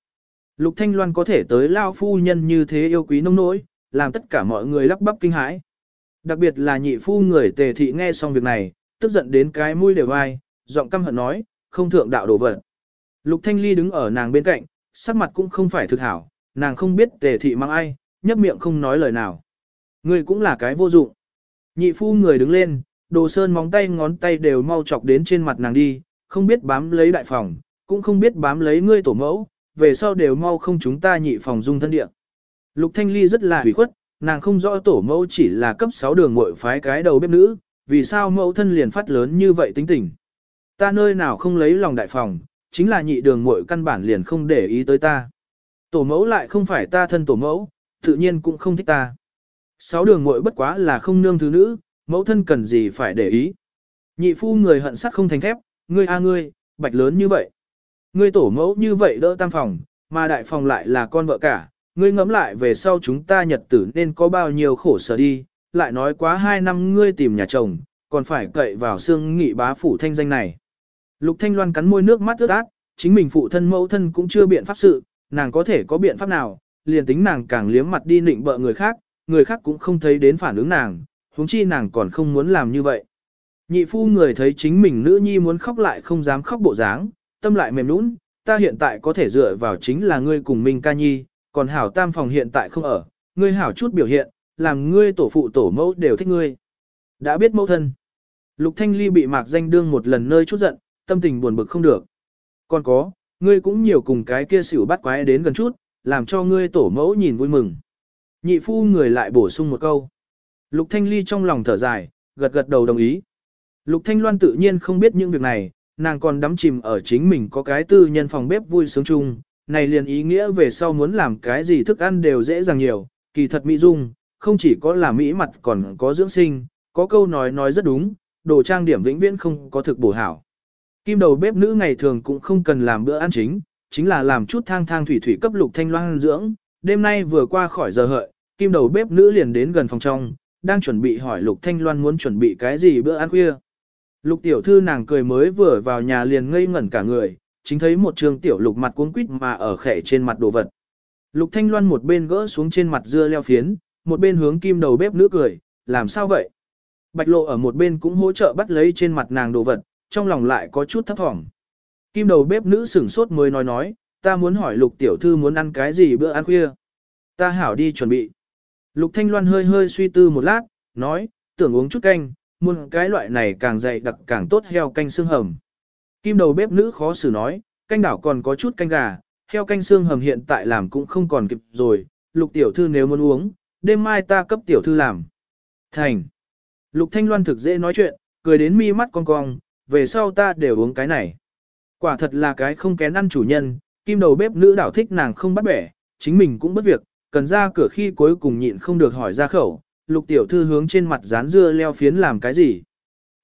Lục Thanh Loan có thể tới lao phu nhân như thế yêu quý nông nỗi, làm tất cả mọi người lắp bắp kinh hãi. Đặc biệt là nhị phu người tề thị nghe xong việc này, tức giận đến cái mũi đều ai, giọng căm hận nói, không thượng đạo đồ vật. Lục Thanh Ly đứng ở nàng bên cạnh, sắc mặt cũng không phải thực hảo, nàng không biết tề thị mang ai, nhấp miệng không nói lời nào. Người cũng là cái vô dụng. Nhị phu người đứng lên, đồ sơn móng tay ngón tay đều mau chọc đến trên mặt nàng đi, không biết bám lấy đại phòng, cũng không biết bám lấy ngươi tổ mẫu, về sau đều mau không chúng ta nhị phòng dung thân địa. Lục Thanh Ly rất là hủy khuất, nàng không rõ tổ mẫu chỉ là cấp 6 đường muội phái cái đầu bếp nữ, vì sao mẫu thân liền phát lớn như vậy tính tình. Ta nơi nào không lấy lòng đại phòng, chính là nhị đường muội căn bản liền không để ý tới ta. Tổ mẫu lại không phải ta thân tổ mẫu, tự nhiên cũng không thích ta. Sáu đường muội bất quá là không nương thứ nữ, mẫu thân cần gì phải để ý. Nhị phu người hận sắt không thành thép, ngươi a ngươi, bạch lớn như vậy. Ngươi tổ mẫu như vậy đỡ tam phòng, mà đại phòng lại là con vợ cả, ngươi ngẫm lại về sau chúng ta nhật tử nên có bao nhiêu khổ sở đi, lại nói quá hai năm ngươi tìm nhà chồng, còn phải cậy vào xương nghị bá phủ thanh danh này. Lục Thanh Loan cắn môi nước mắt ướt át, chính mình phụ thân mẫu thân cũng chưa biện pháp sự, nàng có thể có biện pháp nào, liền tính nàng càng liếm mặt đi nịnh bợ người khác, người khác cũng không thấy đến phản ứng nàng, huống chi nàng còn không muốn làm như vậy. Nhị phu người thấy chính mình nữ nhi muốn khóc lại không dám khóc bộ dáng, tâm lại mềm nũng, ta hiện tại có thể dựa vào chính là ngươi cùng Minh ca nhi, còn hảo tam phòng hiện tại không ở, ngươi hảo chút biểu hiện, làm ngươi tổ phụ tổ mẫu đều thích ngươi. Đã biết mẫu thân. Lục Thanh Ly bị mạc danh đương một lần nơi chút giận, tâm tình buồn bực không được. Còn có, ngươi cũng nhiều cùng cái kia xỉu bắt quái đến gần chút, làm cho ngươi tổ mẫu nhìn vui mừng. Nhị phu người lại bổ sung một câu. Lục Thanh Ly trong lòng thở dài, gật gật đầu đồng ý. Lục Thanh Loan tự nhiên không biết những việc này, nàng còn đắm chìm ở chính mình có cái tư nhân phòng bếp vui sướng chung, này liền ý nghĩa về sau muốn làm cái gì thức ăn đều dễ dàng nhiều, kỳ thật mỹ dung, không chỉ có là mỹ mặt còn có dưỡng sinh, có câu nói nói rất đúng, đồ trang điểm vĩnh viễn không có thực bổ hảo. Kim đầu bếp nữ ngày thường cũng không cần làm bữa ăn chính, chính là làm chút thang thang thủy thủy cấp lục thanh loan dưỡng, đêm nay vừa qua khỏi giờ hợi, kim đầu bếp nữ liền đến gần phòng trong, đang chuẩn bị hỏi lục thanh loan muốn chuẩn bị cái gì bữa ăn khuya. Lục tiểu thư nàng cười mới vừa vào nhà liền ngây ngẩn cả người, chính thấy một trường tiểu lục mặt cuống quýt mà ở khẽ trên mặt đồ vật. Lục thanh loan một bên gỡ xuống trên mặt dưa leo phiến, một bên hướng kim đầu bếp nữ cười, làm sao vậy? Bạch lộ ở một bên cũng hỗ trợ bắt lấy trên mặt nàng đồ vật, trong lòng lại có chút thấp thỏm. Kim đầu bếp nữ sửng sốt mới nói nói, ta muốn hỏi lục tiểu thư muốn ăn cái gì bữa ăn khuya. Ta hảo đi chuẩn bị. Lục thanh loan hơi hơi suy tư một lát, nói, tưởng uống chút canh, muốn cái loại này càng dày đặc càng tốt heo canh xương hầm. Kim đầu bếp nữ khó xử nói, canh đảo còn có chút canh gà, heo canh xương hầm hiện tại làm cũng không còn kịp rồi, lục tiểu thư nếu muốn uống, đêm mai ta cấp tiểu thư làm. Thành. Lục thanh loan thực dễ nói chuyện, cười đến mi mắt cong cong, về sau ta đều uống cái này. Quả thật là cái không kén ăn chủ nhân, kim đầu bếp nữ đảo thích nàng không bắt bẻ, chính mình cũng bất việc, cần ra cửa khi cuối cùng nhịn không được hỏi ra khẩu, lục tiểu thư hướng trên mặt dán dưa leo phiến làm cái gì?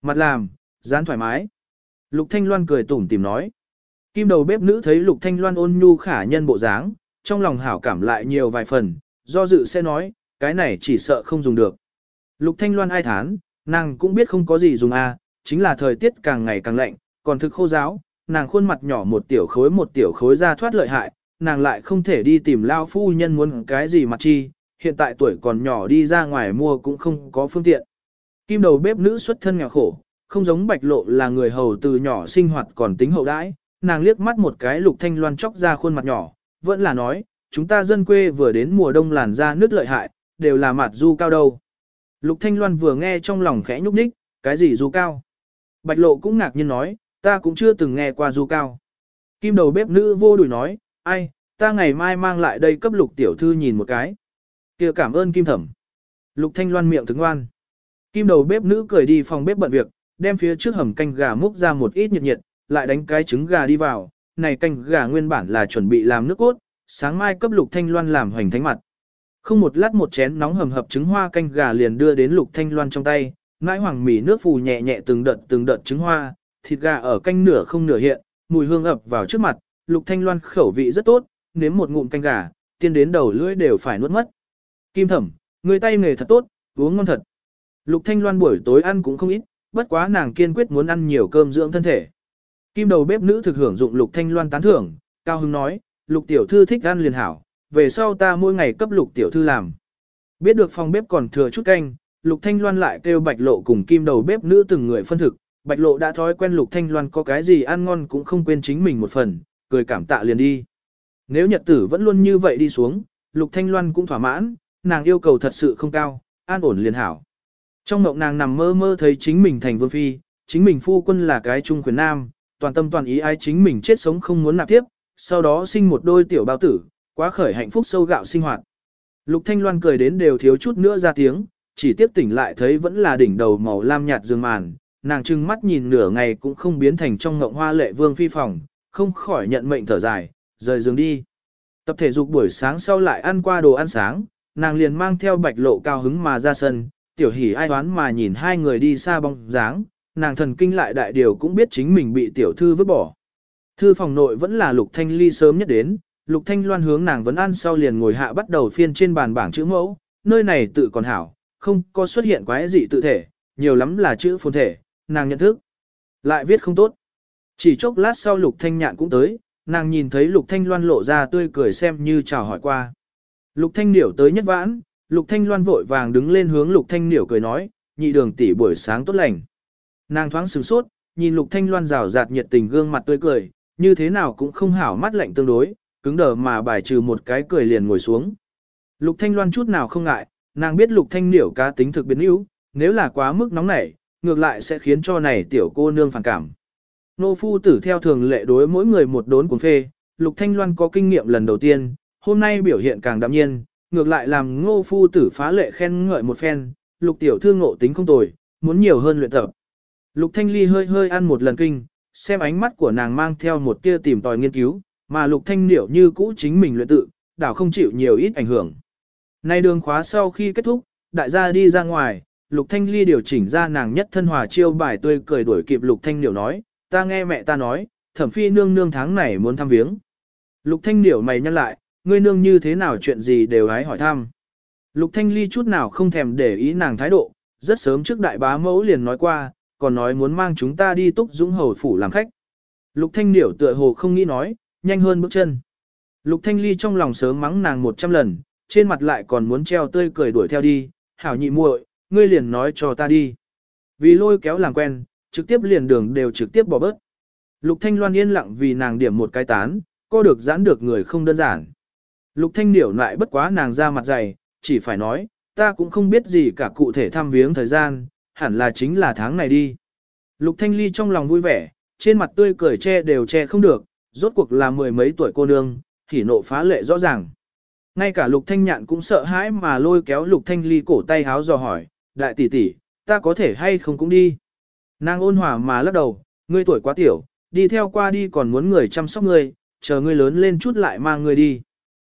Mặt làm, dán thoải mái. Lục Thanh Loan cười tủm tỉm nói. Kim đầu bếp nữ thấy Lục Thanh Loan ôn nhu khả nhân bộ dáng, trong lòng hảo cảm lại nhiều vài phần, do dự sẽ nói, cái này chỉ sợ không dùng được. Lục Thanh Loan ai thán, nàng cũng biết không có gì dùng a, à, chính là thời tiết càng ngày càng lạnh, còn thực khô giáo, nàng khuôn mặt nhỏ một tiểu khối một tiểu khối ra thoát lợi hại, nàng lại không thể đi tìm lao phu nhân muốn cái gì mặt chi, hiện tại tuổi còn nhỏ đi ra ngoài mua cũng không có phương tiện. Kim đầu bếp nữ xuất thân nghèo khổ, không giống bạch lộ là người hầu từ nhỏ sinh hoạt còn tính hậu đãi, nàng liếc mắt một cái lục thanh loan chóc ra khuôn mặt nhỏ, vẫn là nói, chúng ta dân quê vừa đến mùa đông làn da nước lợi hại, đều là mặt du cao đâu. Lục thanh loan vừa nghe trong lòng khẽ nhúc nhích, cái gì du cao? Bạch lộ cũng ngạc nhiên nói, ta cũng chưa từng nghe qua du cao. Kim đầu bếp nữ vô đùi nói, ai, ta ngày mai mang lại đây cấp lục tiểu thư nhìn một cái kia cảm ơn Kim thẩm. Lục thanh loan miệng thức ngoan. Kim đầu bếp nữ cười đi phòng bếp bận việc, đem phía trước hầm canh gà múc ra một ít nhiệt nhiệt, lại đánh cái trứng gà đi vào. Này canh gà nguyên bản là chuẩn bị làm nước cốt, sáng mai cấp lục thanh loan làm hoành thánh mặt. Không một lát một chén nóng hầm hập trứng hoa canh gà liền đưa đến lục thanh loan trong tay, ngãi hoàng mì nước phù nhẹ nhẹ từng đợt từng đợt trứng hoa, thịt gà ở canh nửa không nửa hiện, mùi hương ập vào trước mặt, Lục Thanh Loan khẩu vị rất tốt, nếm một ngụm canh gà, tiên đến đầu lưỡi đều phải nuốt mất. Kim Thẩm, người tay nghề thật tốt, uống ngon thật. Lục Thanh Loan buổi tối ăn cũng không ít, bất quá nàng kiên quyết muốn ăn nhiều cơm dưỡng thân thể. Kim đầu bếp nữ thực hưởng dụng Lục Thanh Loan tán thưởng, cao hứng nói, Lục tiểu thư thích ăn liền hảo, về sau ta mỗi ngày cấp Lục tiểu thư làm. Biết được phòng bếp còn thừa chút canh, Lục Thanh Loan lại kêu Bạch Lộ cùng Kim đầu bếp nữ từng người phân thực, Bạch Lộ đã thói quen Lục Thanh Loan có cái gì ăn ngon cũng không quên chính mình một phần, cười cảm tạ liền đi. Nếu nhật tử vẫn luôn như vậy đi xuống, Lục Thanh Loan cũng thỏa mãn, nàng yêu cầu thật sự không cao, an ổn liền hảo. Trong mộng nàng nằm mơ mơ thấy chính mình thành vương phi, chính mình phu quân là cái trung quyền nam, toàn tâm toàn ý ai chính mình chết sống không muốn nạp tiếp, sau đó sinh một đôi tiểu bao tử, quá khởi hạnh phúc sâu gạo sinh hoạt. Lục Thanh Loan cười đến đều thiếu chút nữa ra tiếng, chỉ tiếp tỉnh lại thấy vẫn là đỉnh đầu màu lam nhạt dương màn, nàng trừng mắt nhìn nửa ngày cũng không biến thành trong ngộng hoa lệ vương phi phòng, không khỏi nhận mệnh thở dài, rời giường đi. Tập thể dục buổi sáng sau lại ăn qua đồ ăn sáng, nàng liền mang theo bạch lộ cao hứng mà ra sân, tiểu hỉ ai đoán mà nhìn hai người đi xa bóng dáng, nàng thần kinh lại đại điều cũng biết chính mình bị tiểu thư vứt bỏ. Thư phòng nội vẫn là Lục Thanh Ly sớm nhất đến, Lục Thanh Loan hướng nàng vẫn ăn sau liền ngồi hạ bắt đầu phiên trên bàn bảng chữ mẫu, nơi này tự còn hảo, không có xuất hiện quái gì tự thể, nhiều lắm là chữ phồn thể, nàng nhận thức. Lại viết không tốt. Chỉ chốc lát sau Lục Thanh Nhạn cũng tới, nàng nhìn thấy Lục Thanh Loan lộ ra tươi cười xem như chào hỏi qua. Lục Thanh Điểu tới nhất vãn, Lục Thanh Loan vội vàng đứng lên hướng Lục Thanh Điểu cười nói, nhị đường tỷ buổi sáng tốt lành. Nàng thoáng sửng sốt, nhìn Lục Thanh Loan rào rạt nhiệt tình gương mặt tươi cười, như thế nào cũng không hảo mắt lạnh tương đối, cứng đờ mà bài trừ một cái cười liền ngồi xuống. Lục Thanh Loan chút nào không ngại, nàng biết Lục Thanh Điểu cá tính thực biến yếu, nếu là quá mức nóng nảy, ngược lại sẽ khiến cho này tiểu cô nương phản cảm. Nô phu tử theo thường lệ đối mỗi người một đốn cuốn phê, Lục Thanh Loan có kinh nghiệm lần đầu tiên, hôm nay biểu hiện càng đạm nhiên, ngược lại làm ngô phu tử phá lệ khen ngợi một phen, Lục tiểu thư ngộ tính không tồi, muốn nhiều hơn luyện tập. Lục Thanh Ly hơi hơi ăn một lần kinh, xem ánh mắt của nàng mang theo một tia tìm tòi nghiên cứu, mà Lục Thanh Niểu như cũ chính mình luyện tự, đảo không chịu nhiều ít ảnh hưởng. Nay đường khóa sau khi kết thúc, đại gia đi ra ngoài, Lục Thanh Ly điều chỉnh ra nàng nhất thân hòa chiêu bài tươi cười đuổi kịp Lục Thanh Niểu nói, ta nghe mẹ ta nói, thẩm phi nương nương tháng này muốn thăm viếng. Lục Thanh Niểu mày nhăn lại, ngươi nương như thế nào chuyện gì đều hái hỏi thăm. Lục Thanh Ly chút nào không thèm để ý nàng thái độ, rất sớm trước đại bá mẫu liền nói qua, còn nói muốn mang chúng ta đi túc dũng hầu phủ làm khách. Lục Thanh Niểu tựa hồ không nghĩ nói, nhanh hơn bước chân. Lục Thanh Ly trong lòng sớm mắng nàng một trăm lần, trên mặt lại còn muốn treo tươi cười đuổi theo đi, hảo nhị muội, ngươi liền nói cho ta đi. Vì lôi kéo làm quen, trực tiếp liền đường đều trực tiếp bỏ bớt. Lục Thanh Loan yên lặng vì nàng điểm một cái tán, co được giãn được người không đơn giản. Lục Thanh Điểu lại bất quá nàng ra mặt dày, chỉ phải nói, ta cũng không biết gì cả cụ thể thăm viếng thời gian, hẳn là chính là tháng này đi. Lục Thanh Ly trong lòng vui vẻ, trên mặt tươi cười che đều che không được, rốt cuộc là mười mấy tuổi cô nương, thì nộ phá lệ rõ ràng. Ngay cả Lục Thanh Nhạn cũng sợ hãi mà lôi kéo Lục Thanh Ly cổ tay háo dò hỏi, đại tỷ tỷ, ta có thể hay không cũng đi. Nàng ôn hòa mà lắc đầu, ngươi tuổi quá tiểu, đi theo qua đi còn muốn người chăm sóc ngươi, chờ ngươi lớn lên chút lại mang ngươi đi.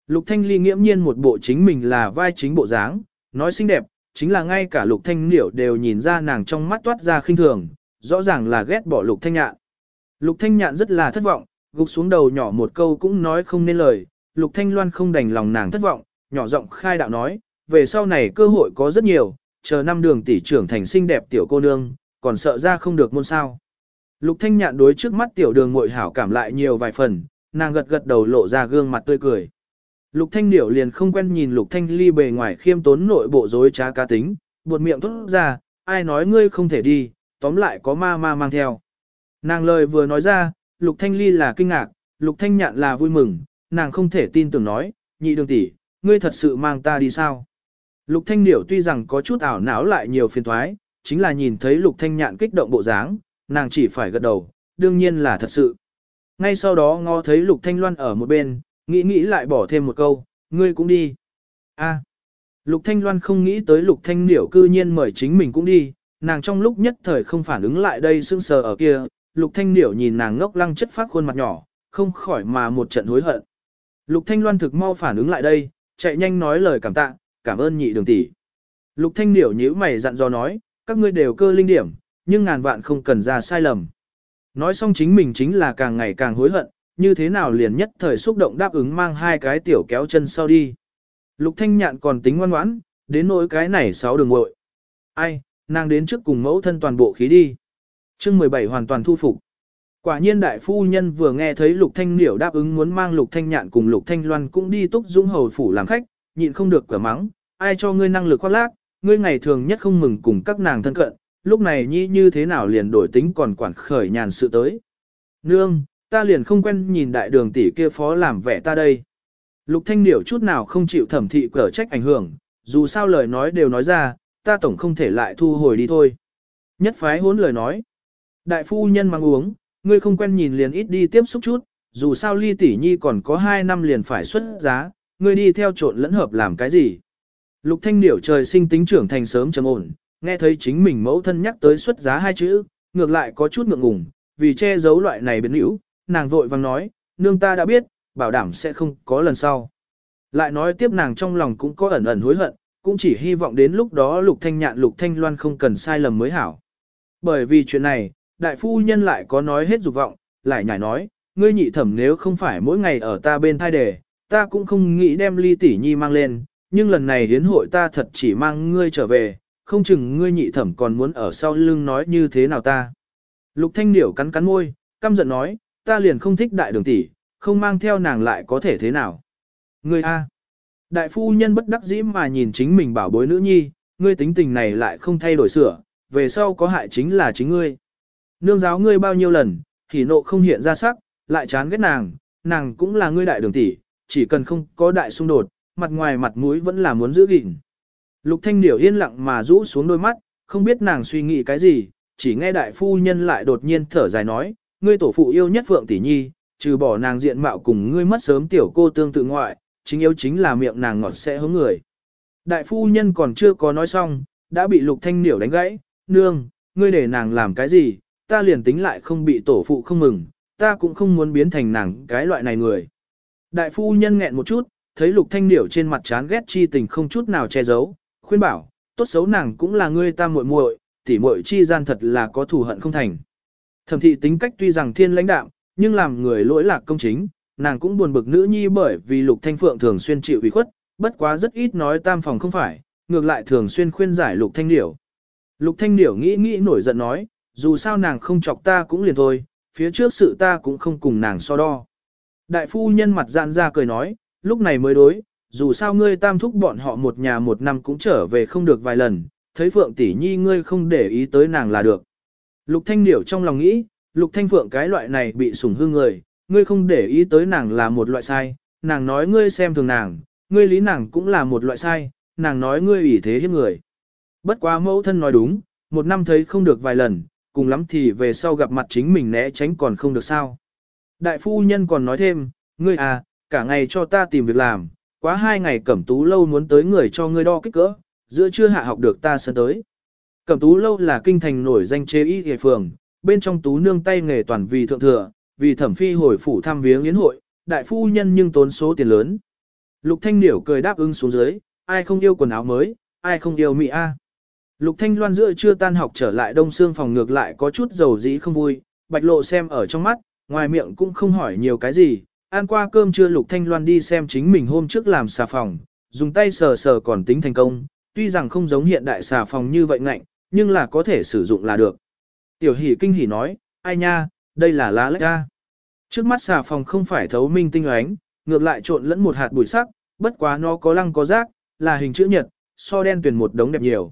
Lục Thanh Ly nghiễm nhiên một bộ chính mình là vai chính bộ dáng, nói xinh đẹp, chính là ngay cả Lục Thanh Liễu đều nhìn ra nàng trong mắt toát ra khinh thường, rõ ràng là ghét bỏ Lục Thanh Nhạn. Lục Thanh Nhạn rất là thất vọng, gục xuống đầu nhỏ một câu cũng nói không nên lời, Lục Thanh Loan không đành lòng nàng thất vọng, nhỏ giọng khai đạo nói, về sau này cơ hội có rất nhiều, chờ năm đường tỷ trưởng thành xinh đẹp tiểu cô nương, còn sợ ra không được môn sao. Lục Thanh Nhạn đối trước mắt tiểu đường muội hảo cảm lại nhiều vài phần, nàng gật gật đầu lộ ra gương mặt tươi cười. Lục Thanh Điểu liền không quen nhìn Lục Thanh Ly bề ngoài khiêm tốn nội bộ dối trá cá tính, buột miệng thốt ra, ai nói ngươi không thể đi, tóm lại có ma ma mang theo. Nàng lời vừa nói ra, Lục Thanh Ly là kinh ngạc, Lục Thanh Nhạn là vui mừng, nàng không thể tin tưởng nói, nhị đường tỷ, ngươi thật sự mang ta đi sao? Lục Thanh Điểu tuy rằng có chút ảo não lại nhiều phiền toái, chính là nhìn thấy Lục Thanh Nhạn kích động bộ dáng, nàng chỉ phải gật đầu, đương nhiên là thật sự. Ngay sau đó ngó thấy Lục Thanh Loan ở một bên, nghĩ nghĩ lại bỏ thêm một câu, ngươi cũng đi. A. Lục Thanh Loan không nghĩ tới Lục Thanh Niểu cư nhiên mời chính mình cũng đi, nàng trong lúc nhất thời không phản ứng lại đây sững sờ ở kia, Lục Thanh Niểu nhìn nàng ngốc lăng chất phát khuôn mặt nhỏ, không khỏi mà một trận hối hận. Lục Thanh Loan thực mau phản ứng lại đây, chạy nhanh nói lời cảm tạ, cảm ơn nhị đường tỷ. Lục Thanh Niểu nhíu mày dặn dò nói, các ngươi đều cơ linh điểm, nhưng ngàn vạn không cần ra sai lầm. Nói xong chính mình chính là càng ngày càng hối hận, như thế nào liền nhất thời xúc động đáp ứng mang hai cái tiểu kéo chân sau đi. Lục Thanh Nhạn còn tính ngoan ngoãn, đến nỗi cái này sáu đường muội. Ai, nàng đến trước cùng mẫu thân toàn bộ khí đi. Chương 17 hoàn toàn thu phục. Quả nhiên đại phu nhân vừa nghe thấy Lục Thanh Liễu đáp ứng muốn mang Lục Thanh Nhạn cùng Lục Thanh Loan cũng đi túc dũng hầu phủ làm khách, nhịn không được cửa mắng, ai cho ngươi năng lực khoác lác, ngươi ngày thường nhất không mừng cùng các nàng thân cận, lúc này nhi như thế nào liền đổi tính còn quản khởi nhàn sự tới. Nương, ta liền không quen nhìn đại đường tỷ kia phó làm vẻ ta đây. Lục Thanh Điểu chút nào không chịu thẩm thị cở trách ảnh hưởng, dù sao lời nói đều nói ra, ta tổng không thể lại thu hồi đi thôi. Nhất phái hốn lời nói. Đại phu nhân mang uống, ngươi không quen nhìn liền ít đi tiếp xúc chút, dù sao ly tỷ nhi còn có 2 năm liền phải xuất giá, ngươi đi theo trộn lẫn hợp làm cái gì. Lục Thanh Điểu trời sinh tính trưởng thành sớm trầm ổn, nghe thấy chính mình mẫu thân nhắc tới xuất giá hai chữ, ngược lại có chút ngượng ngùng, vì che giấu loại này biến hữu, nàng vội vàng nói, nương ta đã biết, bảo đảm sẽ không có lần sau. Lại nói tiếp nàng trong lòng cũng có ẩn ẩn hối hận, cũng chỉ hy vọng đến lúc đó lục thanh nhạn lục thanh loan không cần sai lầm mới hảo. Bởi vì chuyện này, đại phu nhân lại có nói hết dục vọng, lại nhảy nói, ngươi nhị thẩm nếu không phải mỗi ngày ở ta bên thai đề, ta cũng không nghĩ đem ly tỷ nhi mang lên, nhưng lần này hiến hội ta thật chỉ mang ngươi trở về, không chừng ngươi nhị thẩm còn muốn ở sau lưng nói như thế nào ta. Lục thanh điểu cắn cắn môi, căm giận nói, ta liền không thích đại đường tỷ, không mang theo nàng lại có thể thế nào. Ngươi A. Đại phu nhân bất đắc dĩ mà nhìn chính mình bảo bối nữ nhi, ngươi tính tình này lại không thay đổi sửa, về sau có hại chính là chính ngươi. Nương giáo ngươi bao nhiêu lần, thì nộ không hiện ra sắc, lại chán ghét nàng, nàng cũng là ngươi đại đường tỷ, chỉ cần không có đại xung đột, mặt ngoài mặt mũi vẫn là muốn giữ gìn. Lục thanh điểu yên lặng mà rũ xuống đôi mắt, không biết nàng suy nghĩ cái gì, chỉ nghe đại phu nhân lại đột nhiên thở dài nói, ngươi tổ phụ yêu nhất Phượng tỷ nhi, trừ bỏ nàng diện mạo cùng ngươi mất sớm tiểu cô tương tự ngoại, chính yếu chính là miệng nàng ngọt sẽ hướng người. Đại phu nhân còn chưa có nói xong, đã bị lục thanh niểu đánh gãy, nương, ngươi để nàng làm cái gì, ta liền tính lại không bị tổ phụ không mừng, ta cũng không muốn biến thành nàng cái loại này người. Đại phu nhân nghẹn một chút, thấy lục thanh niểu trên mặt chán ghét chi tình không chút nào che giấu, khuyên bảo, tốt xấu nàng cũng là ngươi ta muội muội, tỉ muội chi gian thật là có thù hận không thành. Thẩm thị tính cách tuy rằng thiên lãnh đạm, nhưng làm người lỗi lạc công chính, nàng cũng buồn bực nữ nhi bởi vì Lục Thanh Phượng thường xuyên chịu ủy khuất, bất quá rất ít nói tam phòng không phải, ngược lại thường xuyên khuyên giải Lục Thanh Điểu. Lục Thanh Điểu nghĩ nghĩ nổi giận nói, dù sao nàng không chọc ta cũng liền thôi, phía trước sự ta cũng không cùng nàng so đo. Đại phu nhân mặt giãn ra cười nói, lúc này mới đối, dù sao ngươi tam thúc bọn họ một nhà một năm cũng trở về không được vài lần, thấy Phượng tỷ nhi ngươi không để ý tới nàng là được. Lục Thanh Điểu trong lòng nghĩ, Lục Thanh Phượng cái loại này bị sủng hư người, ngươi không để ý tới nàng là một loại sai, nàng nói ngươi xem thường nàng, ngươi lý nàng cũng là một loại sai, nàng nói ngươi ủy thế hiếp người. Bất quá mẫu thân nói đúng, một năm thấy không được vài lần, cùng lắm thì về sau gặp mặt chính mình né tránh còn không được sao. Đại phu nhân còn nói thêm, ngươi à, cả ngày cho ta tìm việc làm, quá hai ngày cẩm tú lâu muốn tới người cho ngươi đo kích cỡ, giữa trưa hạ học được ta sân tới. Cẩm tú lâu là kinh thành nổi danh chế y hề phường, bên trong tú nương tay nghề toàn vì thượng thừa, vì thẩm phi hồi phủ thăm viếng yến hội, đại phu nhân nhưng tốn số tiền lớn. Lục Thanh Điểu cười đáp ứng xuống dưới, ai không yêu quần áo mới, ai không yêu mỹ a. Lục Thanh Loan giữa chưa tan học trở lại đông xương phòng ngược lại có chút dầu dĩ không vui, bạch lộ xem ở trong mắt, ngoài miệng cũng không hỏi nhiều cái gì, ăn qua cơm trưa Lục Thanh Loan đi xem chính mình hôm trước làm xà phòng, dùng tay sờ sờ còn tính thành công, tuy rằng không giống hiện đại xà phòng như vậy ngạnh, nhưng là có thể sử dụng là được. Tiểu hỷ kinh hỉ nói, ai nha, đây là lá lách ra. Trước mắt xà phòng không phải thấu minh tinh ánh, ngược lại trộn lẫn một hạt bụi sắc, bất quá nó có lăng có rác, là hình chữ nhật, so đen tuyển một đống đẹp nhiều.